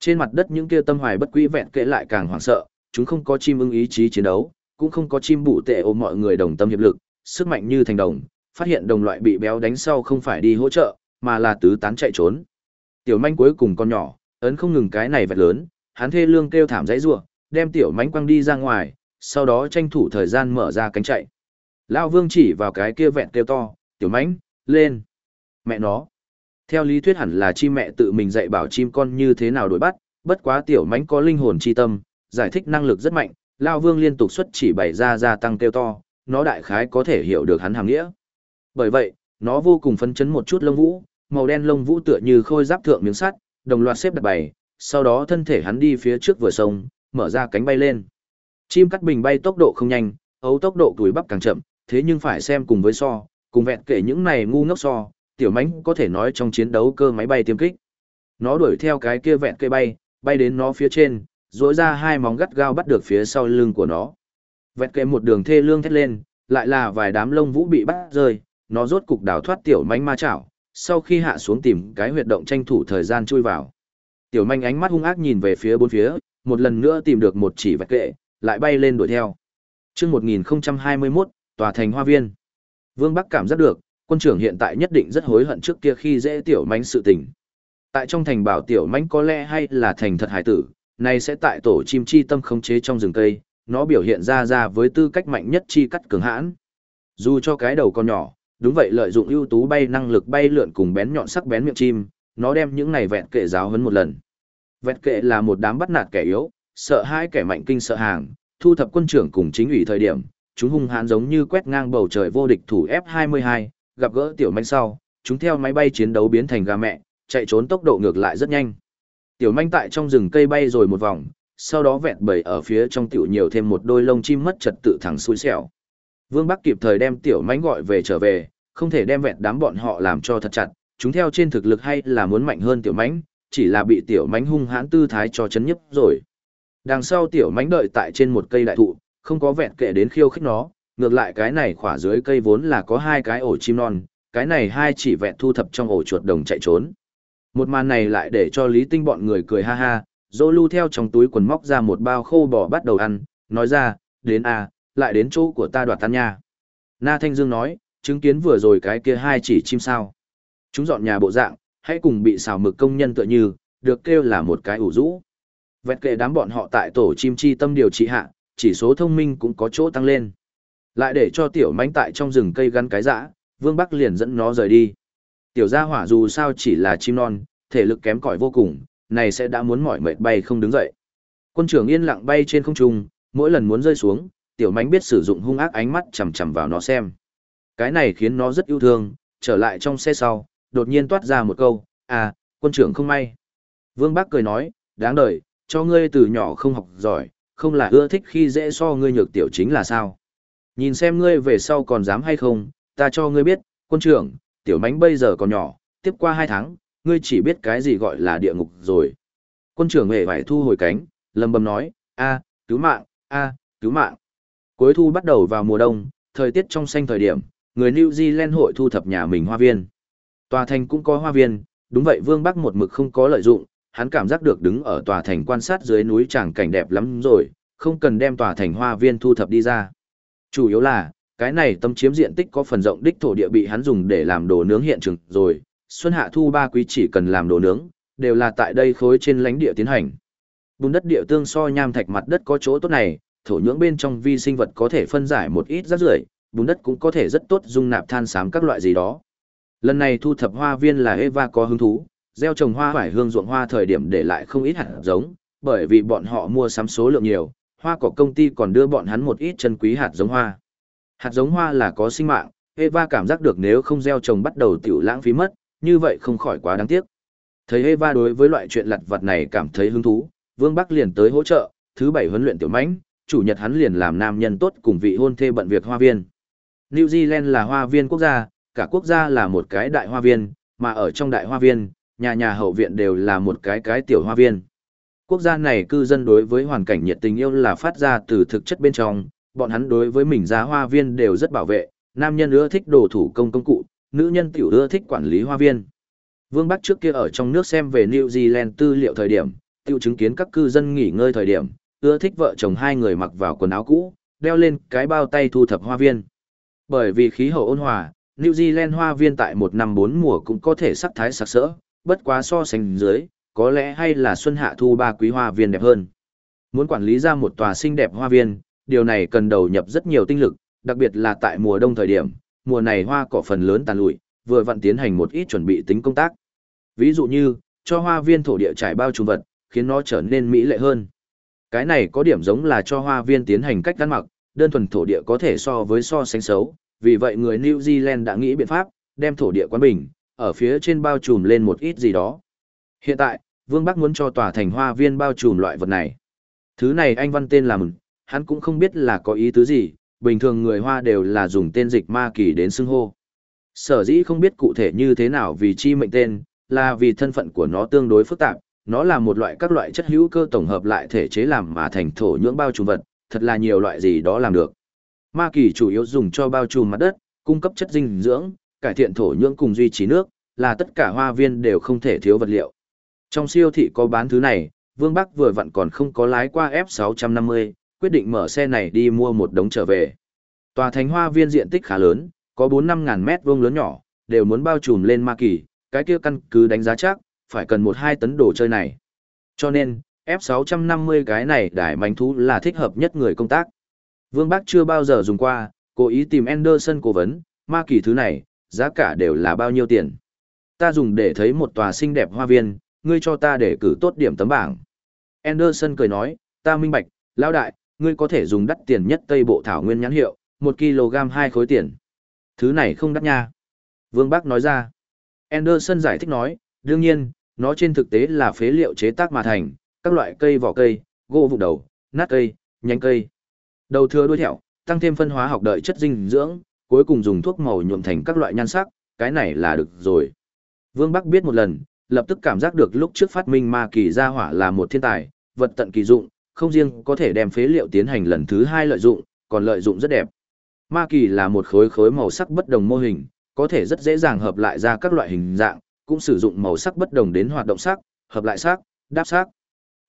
Trên mặt đất những kia tâm hoài bất quý vẹn kệ lại càng hoảng sợ, chúng không có chim ưng ý chí chiến đấu, cũng không có chim bụ tệ ôm mọi người đồng tâm hiệp lực, sức mạnh như thành đồng, phát hiện đồng loại bị béo đánh sau không phải đi hỗ trợ, mà là tứ tán chạy trốn. Tiểu manh cuối cùng con nhỏ, ấn không ngừng cái này vẹt lớn, hắn thê lương kêu thảm dãy rủa, đem tiểu manh quăng đi ra ngoài, sau đó tranh thủ thời gian mở ra cánh chạy. Lão Vương chỉ vào cái kia vẹn kêu to, "Tiểu manh lên!" Mẹ nó. Theo lý thuyết hẳn là chim mẹ tự mình dạy bảo chim con như thế nào đuổi bắt, bất quá tiểu mánh có linh hồn chi tâm, giải thích năng lực rất mạnh, Lão Vương liên tục xuất chỉ bày ra gia tăng kêu to, nó đại khái có thể hiểu được hắn hàng nghĩa. Bởi vậy, nó vô cùng phấn chấn một chút lông vũ, màu đen lông vũ tựa như khôi giáp thượng miếng sắt, đồng loạt xếp đặt bày, sau đó thân thể hắn đi phía trước vừa sông, mở ra cánh bay lên. Chim cắt bình bay tốc độ không nhanh, ấu tốc độ tuổi bắp càng chậm, thế nhưng phải xem cùng với so, cùng vẹn kể những này ngu ngốc so, tiểu mánh có thể nói trong chiến đấu cơ máy bay tiêm kích. Nó đuổi theo cái kia vẹn cây bay, bay đến nó phía trên, rỗi ra hai móng gắt gao bắt được phía sau lưng của nó. Vẹn cây một đường thê lương thét lên, lại là vài đám lông vũ bị bắt rơi, nó rốt cục đào thoát tiểu Mánh ma chảo, sau khi hạ xuống tìm cái huyệt động tranh thủ thời gian chui vào. Tiểu manh ánh mắt hung ác nhìn về phía bốn phía, một lần nữa tìm được một chỉ vẹt kệ, lại bay lên đuổi theo. Chương 1021, tòa thành hoa viên. Vương Bắc cảm giác được, quân trưởng hiện tại nhất định rất hối hận trước kia khi dễ tiểu manh sự tình. Tại trong thành bảo tiểu manh có lẽ hay là thành thật hải tử, này sẽ tại tổ chim chi tâm khống chế trong rừng cây, nó biểu hiện ra ra với tư cách mạnh nhất chi cắt cường hãn. Dù cho cái đầu con nhỏ, đúng vậy lợi dụng ưu tú bay năng lực bay lượn cùng bén nhọn sắc bén miệng chim, nó đem những này vẹn kệ giáo huấn một lần. Vẹn kệ là một đám bắt nạt kẻ yếu, sợ hai kẻ mạnh kinh sợ hàng, thu thập quân trưởng cùng chính ủy thời điểm, chúng hung hãn giống như quét ngang bầu trời vô địch thủ F22, gặp gỡ tiểu manh sau, chúng theo máy bay chiến đấu biến thành gà mẹ, chạy trốn tốc độ ngược lại rất nhanh. Tiểu manh tại trong rừng cây bay rồi một vòng, sau đó vẹn bầy ở phía trong tiểu nhiều thêm một đôi lông chim mất trật tự thẳng xui xẻo. Vương Bắc kịp thời đem tiểu manh gọi về trở về, không thể đem vẹn đám bọn họ làm cho thật chặt, chúng theo trên thực lực hay là muốn mạnh hơn tiểu manh, chỉ là bị tiểu manh hung hãn tư thái cho chấn nhấp rồi. Đằng sau tiểu manh đợi tại trên một cây đại thụ, không có vẹn kệ đến khiêu khích nó, ngược lại cái này khỏa dưới cây vốn là có hai cái ổ chim non, cái này hai chỉ vẹn thu thập trong ổ chuột đồng chạy trốn. Một màn này lại để cho Lý Tinh bọn người cười ha ha, dô lưu theo trong túi quần móc ra một bao khô bò bắt đầu ăn, nói ra, đến à, lại đến chỗ của ta đoạt tan nha. Na Thanh Dương nói, chứng kiến vừa rồi cái kia hai chỉ chim sao. Chúng dọn nhà bộ dạng, hãy cùng bị xào mực công nhân tựa như, được kêu là một cái ủ rũ. Vẹt kệ đám bọn họ tại tổ chim chi tâm điều trị hạ, chỉ số thông minh cũng có chỗ tăng lên. Lại để cho tiểu mánh tại trong rừng cây gắn cái dã, Vương Bắc liền dẫn nó rời đi. Tiểu gia hỏa dù sao chỉ là chim non, thể lực kém cỏi vô cùng, này sẽ đã muốn mỏi mệt bay không đứng dậy. Quân trưởng yên lặng bay trên không trung, mỗi lần muốn rơi xuống, tiểu mánh biết sử dụng hung ác ánh mắt chằm chằm vào nó xem. Cái này khiến nó rất yêu thương, trở lại trong xe sau, đột nhiên toát ra một câu, à, quân trưởng không may. Vương bắc cười nói, đáng đời, cho ngươi từ nhỏ không học giỏi, không là ưa thích khi dễ so ngươi nhược tiểu chính là sao. Nhìn xem ngươi về sau còn dám hay không, ta cho ngươi biết, quân trưởng, tiểu mánh bây giờ còn nhỏ, tiếp qua hai tháng, ngươi chỉ biết cái gì gọi là địa ngục rồi. Quân trưởng hề phải thu hồi cánh, lầm bầm nói, a, cứu mạng, a, cứu mạng. Cuối thu bắt đầu vào mùa đông, thời tiết trong xanh thời điểm, người New Zealand hội thu thập nhà mình hoa viên. Tòa thành cũng có hoa viên, đúng vậy Vương Bắc một mực không có lợi dụng, hắn cảm giác được đứng ở tòa thành quan sát dưới núi tràng cảnh đẹp lắm rồi, không cần đem tòa thành hoa viên thu thập đi ra. Chủ yếu là, cái này tâm chiếm diện tích có phần rộng đích thổ địa bị hắn dùng để làm đồ nướng hiện trường rồi, xuân hạ thu ba quý chỉ cần làm đồ nướng, đều là tại đây khối trên lãnh địa tiến hành. Bùn đất địa tương so nham thạch mặt đất có chỗ tốt này, thổ nhưỡng bên trong vi sinh vật có thể phân giải một ít rác rưởi, bùn đất cũng có thể rất tốt dung nạp than xám các loại gì đó. Lần này thu thập hoa viên là Eva có hứng thú, gieo trồng hoa phải hương ruộng hoa thời điểm để lại không ít hạt giống, bởi vì bọn họ mua sắm số lượng nhiều, hoa cỏ công ty còn đưa bọn hắn một ít chân quý hạt giống hoa. Hạt giống hoa là có sinh mạng, Eva cảm giác được nếu không gieo trồng bắt đầu tiểu lãng phí mất, như vậy không khỏi quá đáng tiếc. Thấy Eva đối với loại chuyện lặt vặt này cảm thấy hứng thú, Vương Bắc liền tới hỗ trợ, thứ bảy huấn luyện tiểu mãnh, chủ nhật hắn liền làm nam nhân tốt cùng vị hôn thê bận việc hoa viên. New Zealand là hoa viên quốc gia, cả quốc gia là một cái đại hoa viên, mà ở trong đại hoa viên, nhà nhà hậu viện đều là một cái cái tiểu hoa viên. Quốc gia này cư dân đối với hoàn cảnh nhiệt tình yêu là phát ra từ thực chất bên trong, bọn hắn đối với mình giá hoa viên đều rất bảo vệ, nam nhân ưa thích đồ thủ công công cụ, nữ nhân tiểu ưa thích quản lý hoa viên. Vương Bắc trước kia ở trong nước xem về New Zealand tư liệu thời điểm, tiêu chứng kiến các cư dân nghỉ ngơi thời điểm, ưa thích vợ chồng hai người mặc vào quần áo cũ, đeo lên cái bao tay thu thập hoa viên. Bởi vì khí hậu ôn hòa, New Zealand hoa viên tại một năm bốn mùa cũng có thể sắc thái sặc sỡ, bất quá so sánh dưới, có lẽ hay là xuân hạ thu ba quý hoa viên đẹp hơn. Muốn quản lý ra một tòa xinh đẹp hoa viên, điều này cần đầu nhập rất nhiều tinh lực, đặc biệt là tại mùa đông thời điểm, mùa này hoa cỏ phần lớn tàn lụi, vừa vặn tiến hành một ít chuẩn bị tính công tác. Ví dụ như, cho hoa viên thổ địa trải bao trùm vật, khiến nó trở nên mỹ lệ hơn. Cái này có điểm giống là cho hoa viên tiến hành cách gắn mặc, đơn thuần thổ địa có thể so với so sánh xấu, vì vậy người New Zealand đã nghĩ biện pháp, đem thổ địa quán bình, ở phía trên bao trùm lên một ít gì đó. Hiện tại, Vương Bắc muốn cho tòa thành hoa viên bao trùm loại vật này. Thứ này anh văn tên là mừng, hắn cũng không biết là có ý tứ gì, bình thường người Hoa đều là dùng tên dịch ma kỳ đến xưng hô. Sở dĩ không biết cụ thể như thế nào vì chi mệnh tên, là vì thân phận của nó tương đối phức tạp, nó là một loại các loại chất hữu cơ tổng hợp lại thể chế làm mà thành thổ nhưỡng bao trùm vật, thật là nhiều loại gì đó làm được. Ma kỳ chủ yếu dùng cho bao trùm mặt đất, cung cấp chất dinh dưỡng, cải thiện thổ nhưỡng cùng duy trì nước, là tất cả hoa viên đều không thể thiếu vật liệu. Trong siêu thị có bán thứ này, Vương Bắc vừa vặn còn không có lái qua F650, quyết định mở xe này đi mua một đống trở về. Tòa thành hoa viên diện tích khá lớn, có 4-5 ngàn mét vuông lớn nhỏ, đều muốn bao trùm lên ma kỳ, cái kia căn cứ đánh giá chắc, phải cần 1-2 tấn đồ chơi này. Cho nên, F650 cái này đại manh thú là thích hợp nhất người công tác. Vương Bắc chưa bao giờ dùng qua, cố ý tìm Anderson cố vấn, ma kỳ thứ này, giá cả đều là bao nhiêu tiền. Ta dùng để thấy một tòa xinh đẹp hoa viên, ngươi cho ta để cử tốt điểm tấm bảng. Anderson cười nói, ta minh bạch, lão đại, ngươi có thể dùng đắt tiền nhất Tây Bộ Thảo Nguyên nhãn hiệu, 1 kg 2 khối tiền. Thứ này không đắt nha. Vương Bắc nói ra. Anderson giải thích nói, đương nhiên, nó trên thực tế là phế liệu chế tác mà thành, các loại cây vỏ cây, gỗ vụ đầu, nát cây, nhánh cây. Đầu thừa đuôi thẹo, tăng thêm phân hóa học đợi chất dinh dưỡng, cuối cùng dùng thuốc màu nhuộm thành các loại nhan sắc, cái này là được rồi. Vương Bắc biết một lần, lập tức cảm giác được lúc trước phát minh ma kỳ gia hỏa là một thiên tài, vật tận kỳ dụng, không riêng có thể đem phế liệu tiến hành lần thứ hai lợi dụng, còn lợi dụng rất đẹp. Ma kỳ là một khối khối màu sắc bất đồng mô hình, có thể rất dễ dàng hợp lại ra các loại hình dạng, cũng sử dụng màu sắc bất đồng đến hoạt động sắc, hợp lại sắc, đáp sắc.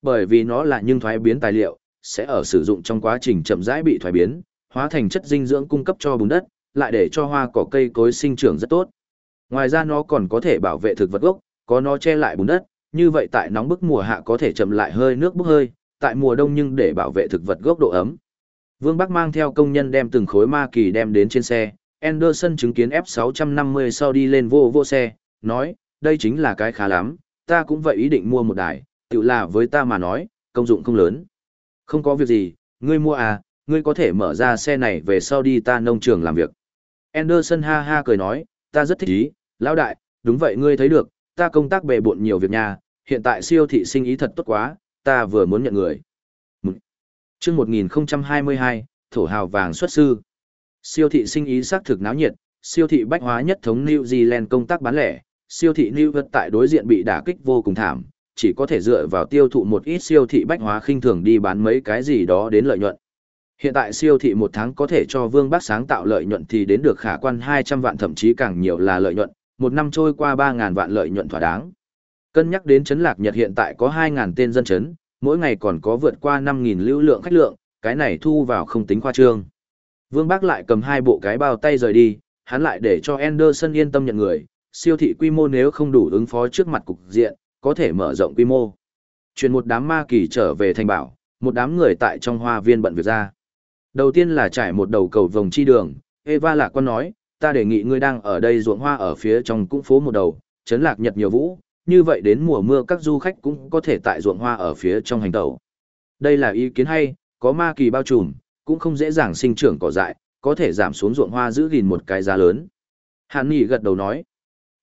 Bởi vì nó là nhưng thoái biến tài liệu, sẽ ở sử dụng trong quá trình chậm rãi bị thoái biến, hóa thành chất dinh dưỡng cung cấp cho bùn đất, lại để cho hoa cỏ cây cối sinh trưởng rất tốt. Ngoài ra nó còn có thể bảo vệ thực vật gốc, có nó che lại bùn đất, như vậy tại nóng bức mùa hạ có thể chậm lại hơi nước bốc hơi, tại mùa đông nhưng để bảo vệ thực vật gốc độ ấm. Vương Bắc mang theo công nhân đem từng khối ma kỳ đem đến trên xe, Anderson chứng kiến F650 sau đi lên vô vô xe, nói, đây chính là cái khá lắm, ta cũng vậy ý định mua một đài, tự là với ta mà nói, công dụng không lớn. Không có việc gì, ngươi mua à, ngươi có thể mở ra xe này về sau đi ta nông trường làm việc. Anderson ha ha cười nói, ta rất thích ý, lão đại, đúng vậy ngươi thấy được, ta công tác bề bộn nhiều việc nhà, hiện tại siêu thị sinh ý thật tốt quá, ta vừa muốn nhận người. Trước 1022, thổ hào vàng xuất sư. Siêu thị sinh ý xác thực náo nhiệt, siêu thị bách hóa nhất thống New Zealand công tác bán lẻ, siêu thị New Vật tại đối diện bị đả kích vô cùng thảm, chỉ có thể dựa vào tiêu thụ một ít siêu thị bách hóa khinh thường đi bán mấy cái gì đó đến lợi nhuận. Hiện tại siêu thị một tháng có thể cho Vương Bắc sáng tạo lợi nhuận thì đến được khả quan 200 vạn thậm chí càng nhiều là lợi nhuận, một năm trôi qua 3.000 vạn lợi nhuận thỏa đáng. Cân nhắc đến chấn lạc Nhật hiện tại có 2.000 tên dân chấn, mỗi ngày còn có vượt qua 5.000 lưu lượng khách lượng, cái này thu vào không tính khoa trương. Vương Bác lại cầm hai bộ cái bao tay rời đi, hắn lại để cho Anderson yên tâm nhận người, siêu thị quy mô nếu không đủ ứng phó trước mặt cục diện, có thể mở rộng quy mô. Chuyển một đám ma kỳ trở về thành bảo, một đám người tại trong hoa viên bận việc ra. Đầu tiên là trải một đầu cầu vòng chi đường, Eva lạc quan nói, ta đề nghị ngươi đang ở đây ruộng hoa ở phía trong cũng phố một đầu, chấn lạc nhật nhiều vũ, như vậy đến mùa mưa các du khách cũng có thể tại ruộng hoa ở phía trong hành tẩu. Đây là ý kiến hay, có ma kỳ bao trùm, cũng không dễ dàng sinh trưởng cỏ dại, có thể giảm xuống ruộng hoa giữ gìn một cái giá lớn. Hàn Nghị gật đầu nói.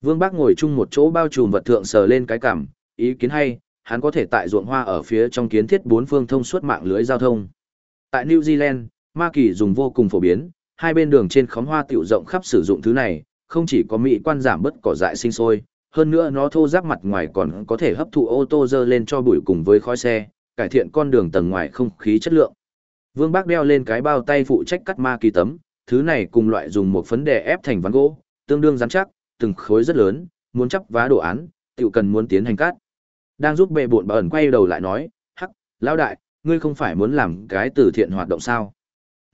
Vương Bác ngồi chung một chỗ bao trùm vật thượng sờ lên cái cằm, ý kiến hay, hắn có thể tại ruộng hoa ở phía trong kiến thiết bốn phương thông suốt mạng lưới giao thông. Tại New Zealand, ma kỳ dùng vô cùng phổ biến, hai bên đường trên khóm hoa tiểu rộng khắp sử dụng thứ này, không chỉ có mỹ quan giảm bớt cỏ dại sinh sôi, hơn nữa nó thô ráp mặt ngoài còn có thể hấp thụ ô tô dơ lên cho bụi cùng với khói xe, cải thiện con đường tầng ngoài không khí chất lượng. Vương Bác đeo lên cái bao tay phụ trách cắt ma kỳ tấm, thứ này cùng loại dùng một phấn đề ép thành ván gỗ, tương đương rắn chắc, từng khối rất lớn, muốn chấp vá đồ án, tiểu cần muốn tiến hành cắt. Đang giúp bệ bộn bẩn quay đầu lại nói, hắc, lão đại, ngươi không phải muốn làm cái từ thiện hoạt động sao?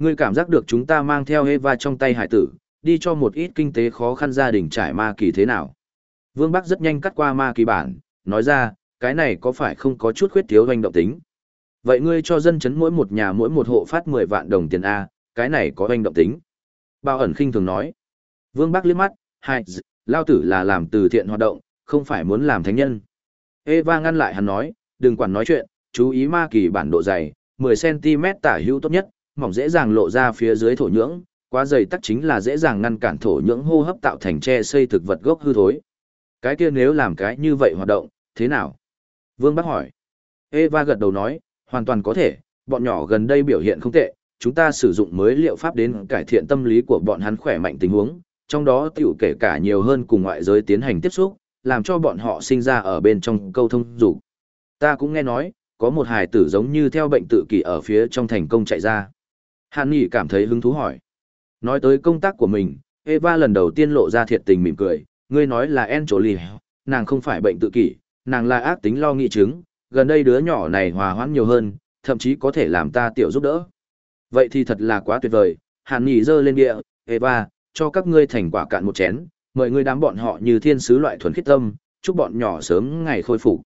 Ngươi cảm giác được chúng ta mang theo Eva trong tay hải tử, đi cho một ít kinh tế khó khăn gia đình trải ma kỳ thế nào? Vương Bắc rất nhanh cắt qua ma kỳ bản, nói ra, cái này có phải không có chút khuyết thiếu doanh động tính? Vậy ngươi cho dân chấn mỗi một nhà mỗi một hộ phát 10 vạn đồng tiền A, cái này có doanh động tính. Bao ẩn khinh thường nói. Vương Bắc liếc mắt, hai, lao tử là làm từ thiện hoạt động, không phải muốn làm thánh nhân. Eva ngăn lại hắn nói, đừng quản nói chuyện, chú ý ma kỳ bản độ dày, 10cm tả hữu tốt nhất, mỏng dễ dàng lộ ra phía dưới thổ nhưỡng, quá dày tắc chính là dễ dàng ngăn cản thổ nhưỡng hô hấp tạo thành tre xây thực vật gốc hư thối. Cái kia nếu làm cái như vậy hoạt động, thế nào? Vương Bắc hỏi. Eva gật đầu nói, hoàn toàn có thể, bọn nhỏ gần đây biểu hiện không tệ, chúng ta sử dụng mới liệu pháp đến cải thiện tâm lý của bọn hắn khỏe mạnh tình huống, trong đó tiểu kể cả nhiều hơn cùng ngoại giới tiến hành tiếp xúc, làm cho bọn họ sinh ra ở bên trong câu thông dục. Ta cũng nghe nói, có một hài tử giống như theo bệnh tự kỷ ở phía trong thành công chạy ra. Hàn Nghị cảm thấy hứng thú hỏi. Nói tới công tác của mình, Eva lần đầu tiên lộ ra thiệt tình mỉm cười, ngươi nói là En Chỗ Lì, nàng không phải bệnh tự kỷ, nàng là ác tính lo nghị chứng, gần đây đứa nhỏ này hòa hoãn nhiều hơn, thậm chí có thể làm ta tiểu giúp đỡ. Vậy thì thật là quá tuyệt vời, Hàn Nghị giơ lên địa, Eva, cho các ngươi thành quả cạn một chén, mời ngươi đám bọn họ như thiên sứ loại thuần khiết tâm, chúc bọn nhỏ sớm ngày khôi phục.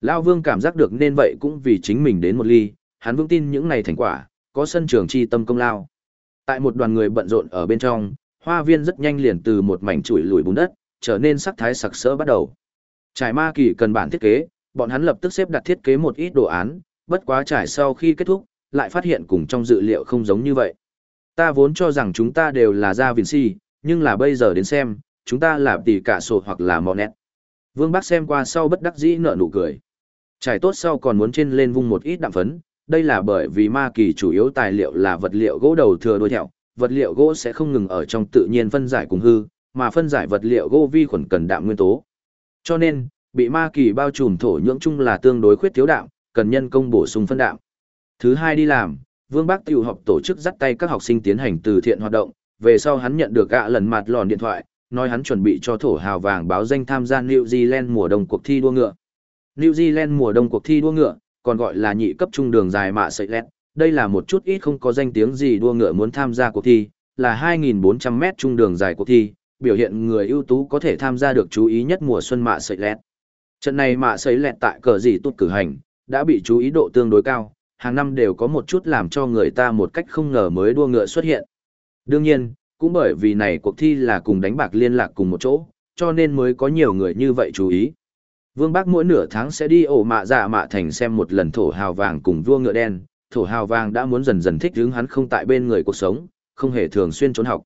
Lão Vương cảm giác được nên vậy cũng vì chính mình đến một ly, hắn vững tin những này thành quả, có sân trường chi tâm công lao. Tại một đoàn người bận rộn ở bên trong, hoa viên rất nhanh liền từ một mảnh chuỗi lùi bùn đất, trở nên sắc thái sặc sỡ bắt đầu. Trải ma kỳ cần bản thiết kế, bọn hắn lập tức xếp đặt thiết kế một ít đồ án, bất quá trải sau khi kết thúc, lại phát hiện cùng trong dự liệu không giống như vậy. Ta vốn cho rằng chúng ta đều là gia Vinci, nhưng là bây giờ đến xem, chúng ta là tỷ cả sổ hoặc là Monet. Vương Bắc xem qua sau bất đắc dĩ nở nụ cười. Trải tốt sau còn muốn trên lên vung một ít đạm phấn, đây là bởi vì ma kỳ chủ yếu tài liệu là vật liệu gỗ đầu thừa đuôi thẹo, vật liệu gỗ sẽ không ngừng ở trong tự nhiên phân giải cùng hư, mà phân giải vật liệu gỗ vi khuẩn cần đạm nguyên tố. Cho nên, bị ma kỳ bao trùm thổ nhưỡng chung là tương đối khuyết thiếu đạm, cần nhân công bổ sung phân đạm. Thứ hai đi làm, Vương Bác tiểu học tổ chức dắt tay các học sinh tiến hành từ thiện hoạt động, về sau hắn nhận được gạ lần mặt lòn điện thoại, nói hắn chuẩn bị cho thổ hào vàng báo danh tham gia New Zealand mùa đông cuộc thi đua ngựa. New Zealand mùa đông cuộc thi đua ngựa, còn gọi là nhị cấp trung đường dài mạ sợi lẹt. Đây là một chút ít không có danh tiếng gì đua ngựa muốn tham gia cuộc thi, là 2.400 mét trung đường dài cuộc thi, biểu hiện người ưu tú có thể tham gia được chú ý nhất mùa xuân mạ sợi lẹt. Trận này mạ sợi lẹt tại cờ gì tốt cử hành, đã bị chú ý độ tương đối cao, hàng năm đều có một chút làm cho người ta một cách không ngờ mới đua ngựa xuất hiện. Đương nhiên, cũng bởi vì này cuộc thi là cùng đánh bạc liên lạc cùng một chỗ, cho nên mới có nhiều người như vậy chú ý. Vương Bắc mỗi nửa tháng sẽ đi ổ mạ dạ mạ thành xem một lần thổ hào vàng cùng vua ngựa đen, thổ hào vàng đã muốn dần dần thích hướng hắn không tại bên người cuộc sống, không hề thường xuyên trốn học.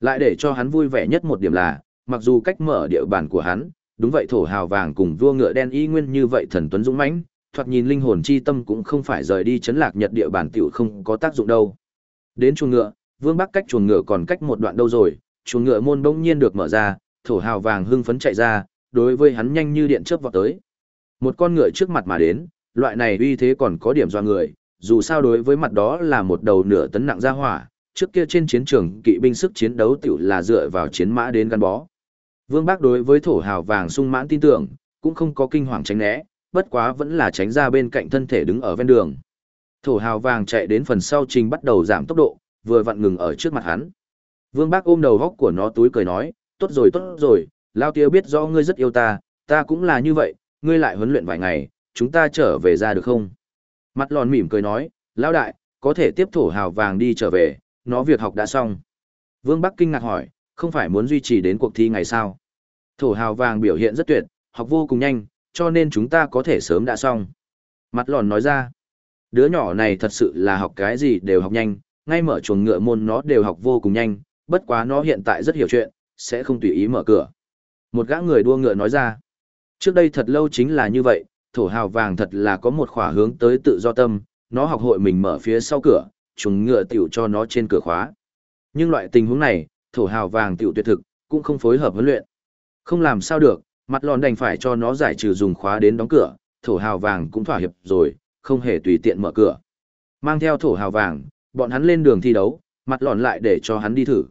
Lại để cho hắn vui vẻ nhất một điểm là, mặc dù cách mở địa bàn của hắn, đúng vậy thổ hào vàng cùng vua ngựa đen y nguyên như vậy thần tuấn dũng mãnh, thoạt nhìn linh hồn chi tâm cũng không phải rời đi chấn lạc nhật địa bàn tiểu không có tác dụng đâu. Đến chuồng ngựa, Vương Bắc cách chuồng ngựa còn cách một đoạn đâu rồi, chuồng ngựa môn bỗng nhiên được mở ra, thổ hào vàng hưng phấn chạy ra, đối với hắn nhanh như điện chớp vọt tới. Một con ngựa trước mặt mà đến, loại này uy thế còn có điểm do người, dù sao đối với mặt đó là một đầu nửa tấn nặng ra hỏa, trước kia trên chiến trường kỵ binh sức chiến đấu tiểu là dựa vào chiến mã đến gắn bó. Vương Bác đối với thổ hào vàng sung mãn tin tưởng, cũng không có kinh hoàng tránh né, bất quá vẫn là tránh ra bên cạnh thân thể đứng ở ven đường. Thổ hào vàng chạy đến phần sau trình bắt đầu giảm tốc độ, vừa vặn ngừng ở trước mặt hắn. Vương Bác ôm đầu góc của nó túi cười nói, tốt rồi tốt rồi, Lao Tiêu biết rõ ngươi rất yêu ta, ta cũng là như vậy, ngươi lại huấn luyện vài ngày, chúng ta trở về ra được không? Mặt lòn mỉm cười nói, Lao Đại, có thể tiếp thổ hào vàng đi trở về, nó việc học đã xong. Vương Bắc kinh ngạc hỏi, không phải muốn duy trì đến cuộc thi ngày sao? Thổ hào vàng biểu hiện rất tuyệt, học vô cùng nhanh, cho nên chúng ta có thể sớm đã xong. Mặt lòn nói ra, đứa nhỏ này thật sự là học cái gì đều học nhanh, ngay mở chuồng ngựa môn nó đều học vô cùng nhanh, bất quá nó hiện tại rất hiểu chuyện, sẽ không tùy ý mở cửa. Một gã người đua ngựa nói ra, trước đây thật lâu chính là như vậy, thổ hào vàng thật là có một khỏa hướng tới tự do tâm, nó học hội mình mở phía sau cửa, chúng ngựa tiểu cho nó trên cửa khóa. Nhưng loại tình huống này, thổ hào vàng tiểu tuyệt thực, cũng không phối hợp huấn luyện. Không làm sao được, mặt lòn đành phải cho nó giải trừ dùng khóa đến đóng cửa, thổ hào vàng cũng thỏa hiệp rồi, không hề tùy tiện mở cửa. Mang theo thổ hào vàng, bọn hắn lên đường thi đấu, mặt lòn lại để cho hắn đi thử.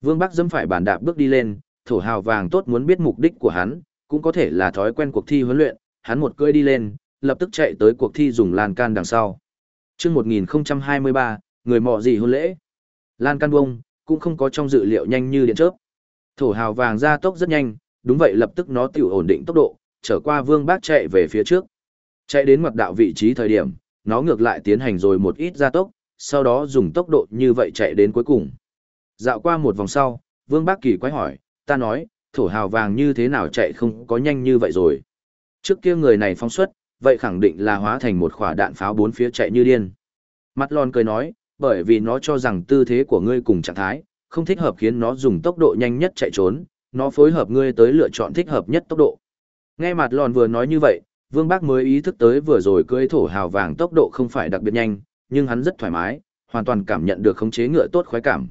Vương Bắc dẫm phải bàn đạp bước đi lên, thổ hào vàng tốt muốn biết mục đích của hắn, cũng có thể là thói quen cuộc thi huấn luyện, hắn một cưỡi đi lên, lập tức chạy tới cuộc thi dùng lan can đằng sau. Chương 1023, người mọ gì hôn lễ. Lan can bông, cũng không có trong dự liệu nhanh như điện chớp. Thổ hào vàng ra tốc rất nhanh, đúng vậy lập tức nó tiểu ổn định tốc độ, trở qua Vương Bác chạy về phía trước. Chạy đến ngoặt đạo vị trí thời điểm, nó ngược lại tiến hành rồi một ít gia tốc, sau đó dùng tốc độ như vậy chạy đến cuối cùng. Dạo qua một vòng sau, Vương Bác Kỳ quái hỏi, ta nói, thổ hào vàng như thế nào chạy không có nhanh như vậy rồi. Trước kia người này phóng xuất, vậy khẳng định là hóa thành một quả đạn pháo bốn phía chạy như điên. Mặt lòn cười nói, bởi vì nó cho rằng tư thế của ngươi cùng trạng thái, không thích hợp khiến nó dùng tốc độ nhanh nhất chạy trốn, nó phối hợp ngươi tới lựa chọn thích hợp nhất tốc độ. Nghe mặt lòn vừa nói như vậy, Vương Bác mới ý thức tới vừa rồi cưỡi thổ hào vàng tốc độ không phải đặc biệt nhanh, nhưng hắn rất thoải mái, hoàn toàn cảm nhận được khống chế ngựa tốt khoái cảm.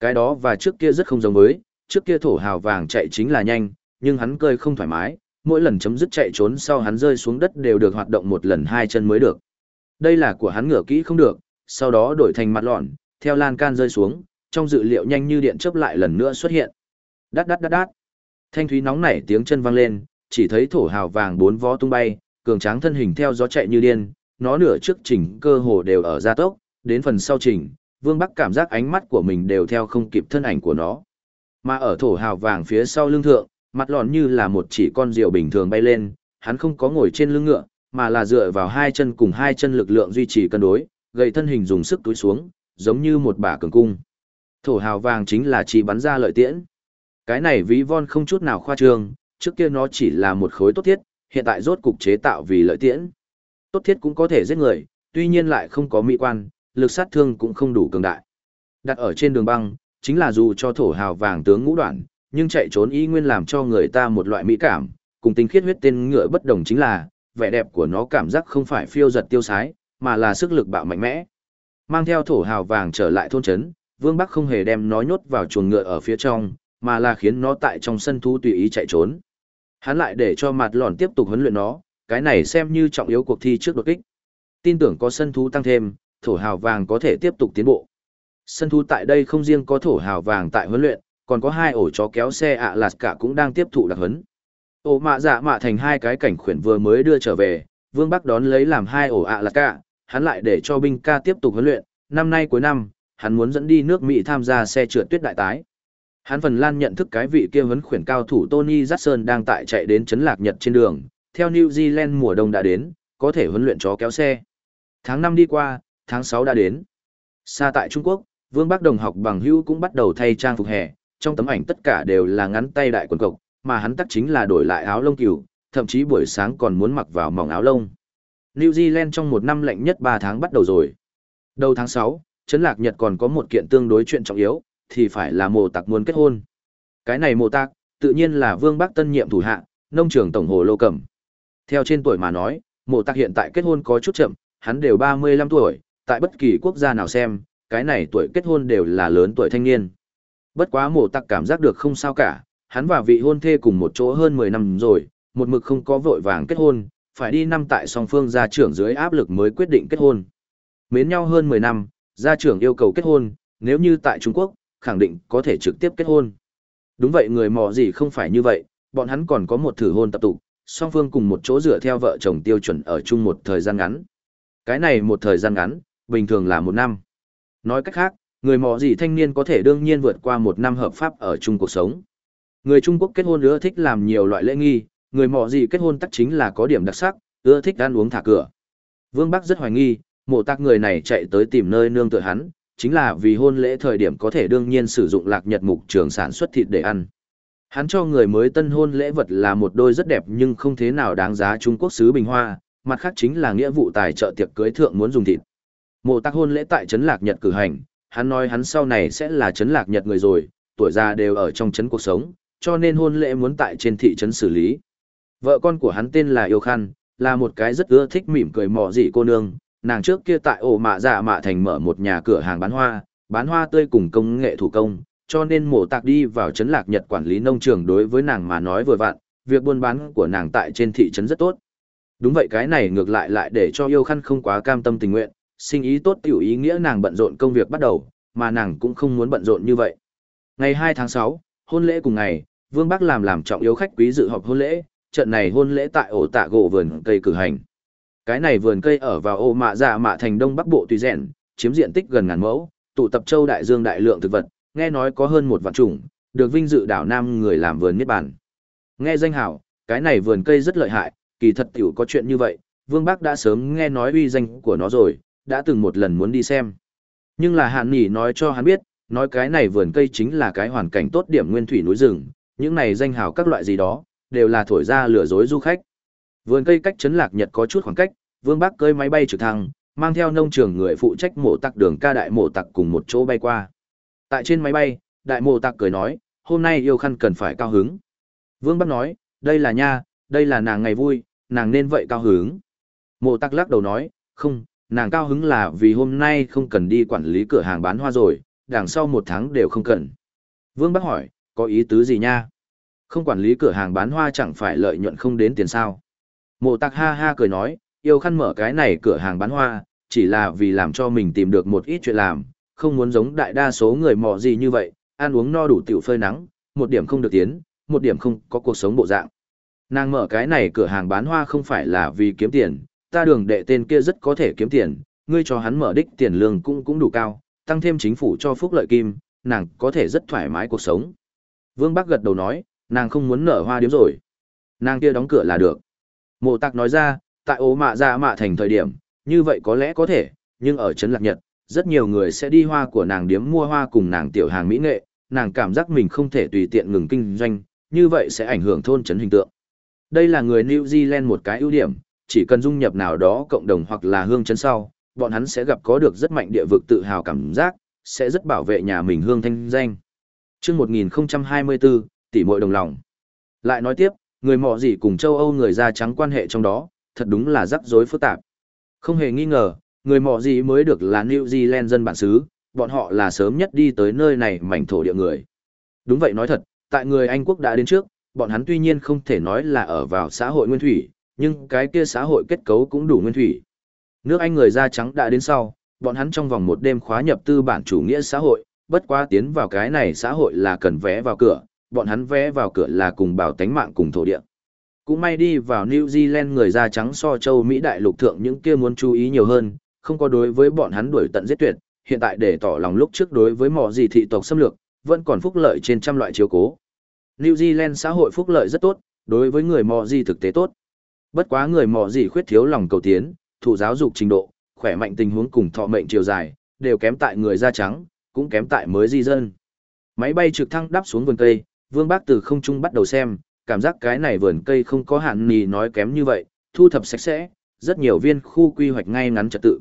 Cái đó và trước kia rất không giống với, trước kia thổ hào vàng chạy chính là nhanh, nhưng hắn cơi không thoải mái, mỗi lần chấm dứt chạy trốn sau hắn rơi xuống đất đều được hoạt động một lần hai chân mới được. Đây là của hắn ngửa kỹ không được, sau đó đổi thành mặt lọn, theo lan can rơi xuống, trong dự liệu nhanh như điện chớp lại lần nữa xuất hiện. Đát đát đát đát. Thanh thúy nóng nảy tiếng chân vang lên, chỉ thấy thổ hào vàng bốn vó tung bay, cường tráng thân hình theo gió chạy như điên, nó nửa trước chỉnh cơ hồ đều ở gia tốc, đến phần sau chỉnh, Vương Bắc cảm giác ánh mắt của mình đều theo không kịp thân ảnh của nó. Mà ở thổ hào vàng phía sau lưng thượng, mặt lòn như là một chỉ con diều bình thường bay lên, hắn không có ngồi trên lưng ngựa, mà là dựa vào hai chân cùng hai chân lực lượng duy trì cân đối, gầy thân hình dùng sức túi xuống, giống như một bả cường cung. Thổ hào vàng chính là chỉ bắn ra lợi tiễn. Cái này ví von không chút nào khoa trương, trước kia nó chỉ là một khối tốt thiết, hiện tại rốt cục chế tạo vì lợi tiễn. Tốt thiết cũng có thể giết người, tuy nhiên lại không có mỹ quan, lực sát thương cũng không đủ cường đại. Đặt ở trên đường băng, chính là dù cho thổ hào vàng tướng ngũ đoạn, nhưng chạy trốn y nguyên làm cho người ta một loại mỹ cảm, cùng tinh khiết huyết tên ngựa bất đồng chính là, vẻ đẹp của nó cảm giác không phải phiêu giật tiêu sái, mà là sức lực bạo mạnh mẽ. Mang theo thổ hào vàng trở lại thôn trấn, Vương Bắc không hề đem nó nhốt vào chuồng ngựa ở phía trong, mà là khiến nó tại trong sân thú tùy ý chạy trốn. Hắn lại để cho mặt lòn tiếp tục huấn luyện nó, cái này xem như trọng yếu cuộc thi trước đột kích. Tin tưởng có sân thú tăng thêm, thổ hào vàng có thể tiếp tục tiến bộ. Sân thú tại đây không riêng có thổ hào vàng tại huấn luyện, còn có hai ổ chó kéo xe ạ lạt cả cũng đang tiếp thụ đặc huấn. Ổ mạ dạ mạ thành hai cái cảnh khuyển vừa mới đưa trở về, Vương Bắc đón lấy làm hai ổ ạ lạt cả, hắn lại để cho binh ca tiếp tục huấn luyện, năm nay cuối năm, hắn muốn dẫn đi nước Mỹ tham gia xe trượt tuyết đại tái. Hắn Phần Lan nhận thức cái vị kia huấn khuyển cao thủ Tony Jackson đang tại chạy đến chấn lạc Nhật trên đường, theo New Zealand mùa đông đã đến, có thể huấn luyện chó kéo xe. Tháng 5 đi qua, tháng 6 đã đến. Xa tại Trung Quốc, Vương Bắc Đồng học bằng hữu cũng bắt đầu thay trang phục hè, trong tấm ảnh tất cả đều là ngắn tay đại quần cộc, mà hắn tắc chính là đổi lại áo lông cừu, thậm chí buổi sáng còn muốn mặc vào mỏng áo lông. New Zealand trong một năm lạnh nhất 3 tháng bắt đầu rồi. Đầu tháng 6, Trấn Lạc Nhật còn có một kiện tương đối chuyện trọng yếu, thì phải là mộ tặc muốn kết hôn. Cái này mộ tặc, tự nhiên là Vương Bắc tân nhiệm thủ hạ, nông trường tổng hồ lô cẩm. Theo trên tuổi mà nói, mộ tặc hiện tại kết hôn có chút chậm, hắn đều 35 tuổi, tại bất kỳ quốc gia nào xem, cái này tuổi kết hôn đều là lớn tuổi thanh niên. Bất quá mổ tặc cảm giác được không sao cả, hắn và vị hôn thê cùng một chỗ hơn 10 năm rồi, một mực không có vội vàng kết hôn, phải đi năm tại song phương gia trưởng dưới áp lực mới quyết định kết hôn. Mến nhau hơn 10 năm, gia trưởng yêu cầu kết hôn, nếu như tại Trung Quốc, khẳng định có thể trực tiếp kết hôn. Đúng vậy người mò gì không phải như vậy, bọn hắn còn có một thử hôn tập tục, song phương cùng một chỗ dựa theo vợ chồng tiêu chuẩn ở chung một thời gian ngắn. Cái này một thời gian ngắn, bình thường là một năm. Nói cách khác, người mò gì thanh niên có thể đương nhiên vượt qua một năm hợp pháp ở chung cuộc sống. Người Trung Quốc kết hôn ưa thích làm nhiều loại lễ nghi, người mò gì kết hôn tắc chính là có điểm đặc sắc, ưa thích ăn uống thả cửa. Vương Bắc rất hoài nghi, mộ tác người này chạy tới tìm nơi nương tựa hắn, chính là vì hôn lễ thời điểm có thể đương nhiên sử dụng lạc nhật mục trường sản xuất thịt để ăn. Hắn cho người mới tân hôn lễ vật là một đôi rất đẹp nhưng không thế nào đáng giá Trung Quốc xứ Bình Hoa, mặt khác chính là nghĩa vụ tài trợ tiệc cưới thượng muốn dùng thịt. Mộ tác hôn lễ tại Trấn Lạc Nhật cử hành, hắn nói hắn sau này sẽ là Trấn Lạc Nhật người rồi, tuổi già đều ở trong trấn cuộc sống, cho nên hôn lễ muốn tại trên thị trấn xử lý. Vợ con của hắn tên là Yêu Khăn, là một cái rất ưa thích mỉm cười mò dị cô nương, nàng trước kia tại ổ mạ dạ mạ thành mở một nhà cửa hàng bán hoa, bán hoa tươi cùng công nghệ thủ công, cho nên mổ tạc đi vào trấn lạc nhật quản lý nông trường đối với nàng mà nói vừa vặn, việc buôn bán của nàng tại trên thị trấn rất tốt. Đúng vậy cái này ngược lại lại để cho yêu khăn không quá cam tâm tình nguyện, sinh ý tốt tiểu ý nghĩa nàng bận rộn công việc bắt đầu, mà nàng cũng không muốn bận rộn như vậy. Ngày 2 tháng 6, hôn lễ cùng ngày, Vương Bắc làm làm trọng yếu khách quý dự họp hôn lễ, trận này hôn lễ tại ổ tạ gỗ vườn cây cử hành. Cái này vườn cây ở vào ô mạ dạ mạ thành đông bắc bộ tùy rèn, chiếm diện tích gần ngàn mẫu, tụ tập châu đại dương đại lượng thực vật, nghe nói có hơn một vạn chủng, được vinh dự đảo Nam người làm vườn niết bàn. Nghe danh hảo, cái này vườn cây rất lợi hại, kỳ thật tiểu có chuyện như vậy, Vương Bác đã sớm nghe nói uy danh của nó rồi, đã từng một lần muốn đi xem. Nhưng là Hàn Nghị nói cho hắn biết, nói cái này vườn cây chính là cái hoàn cảnh tốt điểm nguyên thủy núi rừng, những này danh hào các loại gì đó, đều là thổi ra lừa dối du khách. Vườn cây cách Trấn lạc Nhật có chút khoảng cách, Vương Bác cơi máy bay trực thăng, mang theo nông trường người phụ trách mổ tặc đường ca đại mổ tặc cùng một chỗ bay qua. Tại trên máy bay, đại mổ tặc cười nói, hôm nay yêu khăn cần phải cao hứng. Vương Bác nói, đây là nha, đây là nàng ngày vui, nàng nên vậy cao hứng. Mộ tặc lắc đầu nói, không, nàng cao hứng là vì hôm nay không cần đi quản lý cửa hàng bán hoa rồi, đằng sau một tháng đều không cần. Vương Bác hỏi, có ý tứ gì nha? Không quản lý cửa hàng bán hoa chẳng phải lợi nhuận không đến tiền sao? Mộ Tạc ha ha cười nói, yêu khăn mở cái này cửa hàng bán hoa, chỉ là vì làm cho mình tìm được một ít chuyện làm, không muốn giống đại đa số người mò gì như vậy, ăn uống no đủ tiểu phơi nắng, một điểm không được tiến, một điểm không có cuộc sống bộ dạng. Nàng mở cái này cửa hàng bán hoa không phải là vì kiếm tiền, ta đường đệ tên kia rất có thể kiếm tiền, ngươi cho hắn mở đích tiền lương cũng cũng đủ cao, tăng thêm chính phủ cho phúc lợi kim, nàng có thể rất thoải mái cuộc sống. Vương Bắc gật đầu nói, nàng không muốn nở hoa điếm rồi. Nàng kia đóng cửa là được. Mộ tạc nói ra, tại ố mạ ra mạ thành thời điểm, như vậy có lẽ có thể, nhưng ở Trấn Lạc Nhật, rất nhiều người sẽ đi hoa của nàng điếm mua hoa cùng nàng tiểu hàng mỹ nghệ, nàng cảm giác mình không thể tùy tiện ngừng kinh doanh, như vậy sẽ ảnh hưởng thôn trấn hình tượng. Đây là người New Zealand một cái ưu điểm, chỉ cần dung nhập nào đó cộng đồng hoặc là hương chân sau, bọn hắn sẽ gặp có được rất mạnh địa vực tự hào cảm giác, sẽ rất bảo vệ nhà mình hương thanh danh. Trước 1024, tỷ muội đồng lòng. Lại nói tiếp, người mọ gì cùng châu Âu người da trắng quan hệ trong đó, thật đúng là rắc rối phức tạp. Không hề nghi ngờ, người mọ gì mới được là New Zealand dân bản xứ, bọn họ là sớm nhất đi tới nơi này mảnh thổ địa người. Đúng vậy nói thật, tại người Anh quốc đã đến trước, bọn hắn tuy nhiên không thể nói là ở vào xã hội nguyên thủy, nhưng cái kia xã hội kết cấu cũng đủ nguyên thủy. Nước Anh người da trắng đã đến sau, bọn hắn trong vòng một đêm khóa nhập tư bản chủ nghĩa xã hội, bất quá tiến vào cái này xã hội là cần vé vào cửa, bọn hắn vé vào cửa là cùng bảo tánh mạng cùng thổ địa. Cũng may đi vào New Zealand người da trắng so châu Mỹ đại lục thượng những kia muốn chú ý nhiều hơn, không có đối với bọn hắn đuổi tận giết tuyệt, hiện tại để tỏ lòng lúc trước đối với mỏ gì thị tộc xâm lược, vẫn còn phúc lợi trên trăm loại chiếu cố. New Zealand xã hội phúc lợi rất tốt, đối với người mỏ gì thực tế tốt. Bất quá người mỏ gì khuyết thiếu lòng cầu tiến, thụ giáo dục trình độ, khỏe mạnh tình huống cùng thọ mệnh chiều dài, đều kém tại người da trắng, cũng kém tại mới di dân. Máy bay trực thăng đáp xuống vườn cây, Vương Bác từ không trung bắt đầu xem, cảm giác cái này vườn cây không có hạn nì nói kém như vậy, thu thập sạch sẽ, rất nhiều viên khu quy hoạch ngay ngắn trật tự.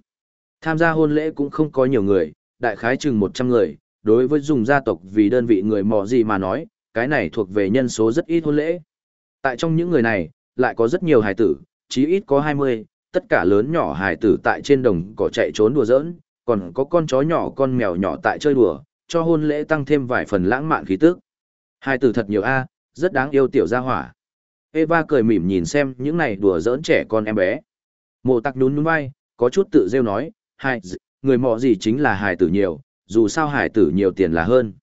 Tham gia hôn lễ cũng không có nhiều người, đại khái chừng 100 người, đối với dùng gia tộc vì đơn vị người mò gì mà nói, cái này thuộc về nhân số rất ít hôn lễ. Tại trong những người này, lại có rất nhiều hài tử, chí ít có 20, tất cả lớn nhỏ hài tử tại trên đồng cỏ chạy trốn đùa giỡn, còn có con chó nhỏ con mèo nhỏ tại chơi đùa, cho hôn lễ tăng thêm vài phần lãng mạn khí tức. Hài tử thật nhiều a, rất đáng yêu tiểu gia hỏa. Eva cười mỉm nhìn xem những này đùa giỡn trẻ con em bé. Mộ tặc nhún nhún vai, có chút tự rêu nói, hai, người mọ gì chính là hài tử nhiều, dù sao hài tử nhiều tiền là hơn.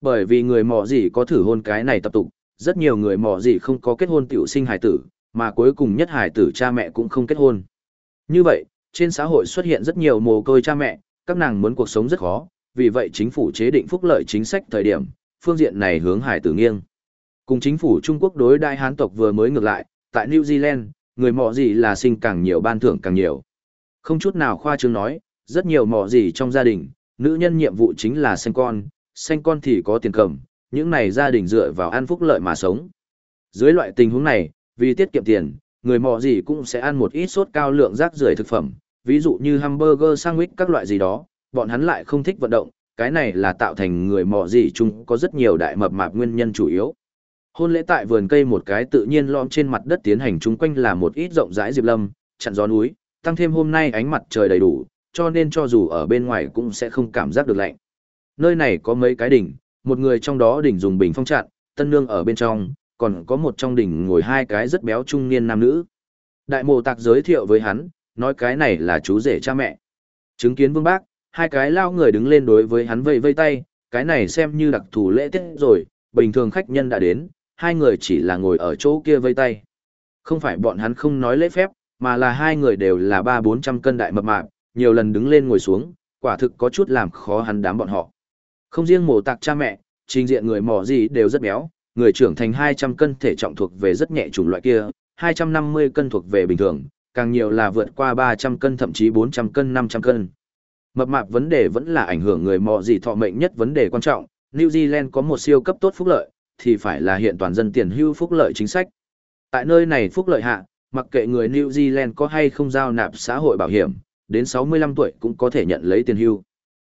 Bởi vì người mọ gì có thử hôn cái này tập tục, rất nhiều người mọ gì không có kết hôn tiểu sinh hài tử, mà cuối cùng nhất Hải tử cha mẹ cũng không kết hôn. Như vậy, trên xã hội xuất hiện rất nhiều mồ côi cha mẹ, các nàng muốn cuộc sống rất khó, vì vậy chính phủ chế định phúc lợi chính sách thời điểm, phương diện này hướng Hải tử nghiêng. Cùng chính phủ Trung Quốc đối đại hán tộc vừa mới ngược lại, tại New Zealand, người mọ gì là sinh càng nhiều ban thưởng càng nhiều. Không chút nào khoa trương nói, rất nhiều mọ gì trong gia đình, nữ nhân nhiệm vụ chính là sinh con, sinh con thì có tiền cầm, những này gia đình dựa vào ăn phúc lợi mà sống. Dưới loại tình huống này, vì tiết kiệm tiền, người mọ gì cũng sẽ ăn một ít sốt cao lượng rác rưởi thực phẩm, ví dụ như hamburger sandwich các loại gì đó, bọn hắn lại không thích vận động, cái này là tạo thành người mọ gì chung có rất nhiều đại mập mạp nguyên nhân chủ yếu. Hôn lễ tại vườn cây một cái tự nhiên lõm trên mặt đất tiến hành chung quanh là một ít rộng rãi diệp lâm, chặn gió núi, tăng thêm hôm nay ánh mặt trời đầy đủ, cho nên cho dù ở bên ngoài cũng sẽ không cảm giác được lạnh. Nơi này có mấy cái đỉnh, một người trong đó đỉnh dùng bình phong chặn, tân nương ở bên trong, còn có một trong đỉnh ngồi hai cái rất béo trung niên nam nữ. Đại mộ tạc giới thiệu với hắn, nói cái này là chú rể cha mẹ. Chứng kiến vương bác, hai cái lao người đứng lên đối với hắn vây vây tay, cái này xem như đặc thù lễ tiết rồi, bình thường khách nhân đã đến, hai người chỉ là ngồi ở chỗ kia vây tay. Không phải bọn hắn không nói lễ phép, mà là hai người đều là ba bốn trăm cân đại mập mạp, nhiều lần đứng lên ngồi xuống, quả thực có chút làm khó hắn đám bọn họ. Không riêng mổ tạc cha mẹ, trình diện người mỏ gì đều rất béo, người trưởng thành 200 cân thể trọng thuộc về rất nhẹ chủng loại kia, 250 cân thuộc về bình thường, càng nhiều là vượt qua 300 cân thậm chí 400 cân 500 cân. Mập mạp vấn đề vẫn là ảnh hưởng người mọ gì thọ mệnh nhất vấn đề quan trọng, New Zealand có một siêu cấp tốt phúc lợi, thì phải là hiện toàn dân tiền hưu phúc lợi chính sách. Tại nơi này phúc lợi hạ, mặc kệ người New Zealand có hay không giao nạp xã hội bảo hiểm, đến 65 tuổi cũng có thể nhận lấy tiền hưu.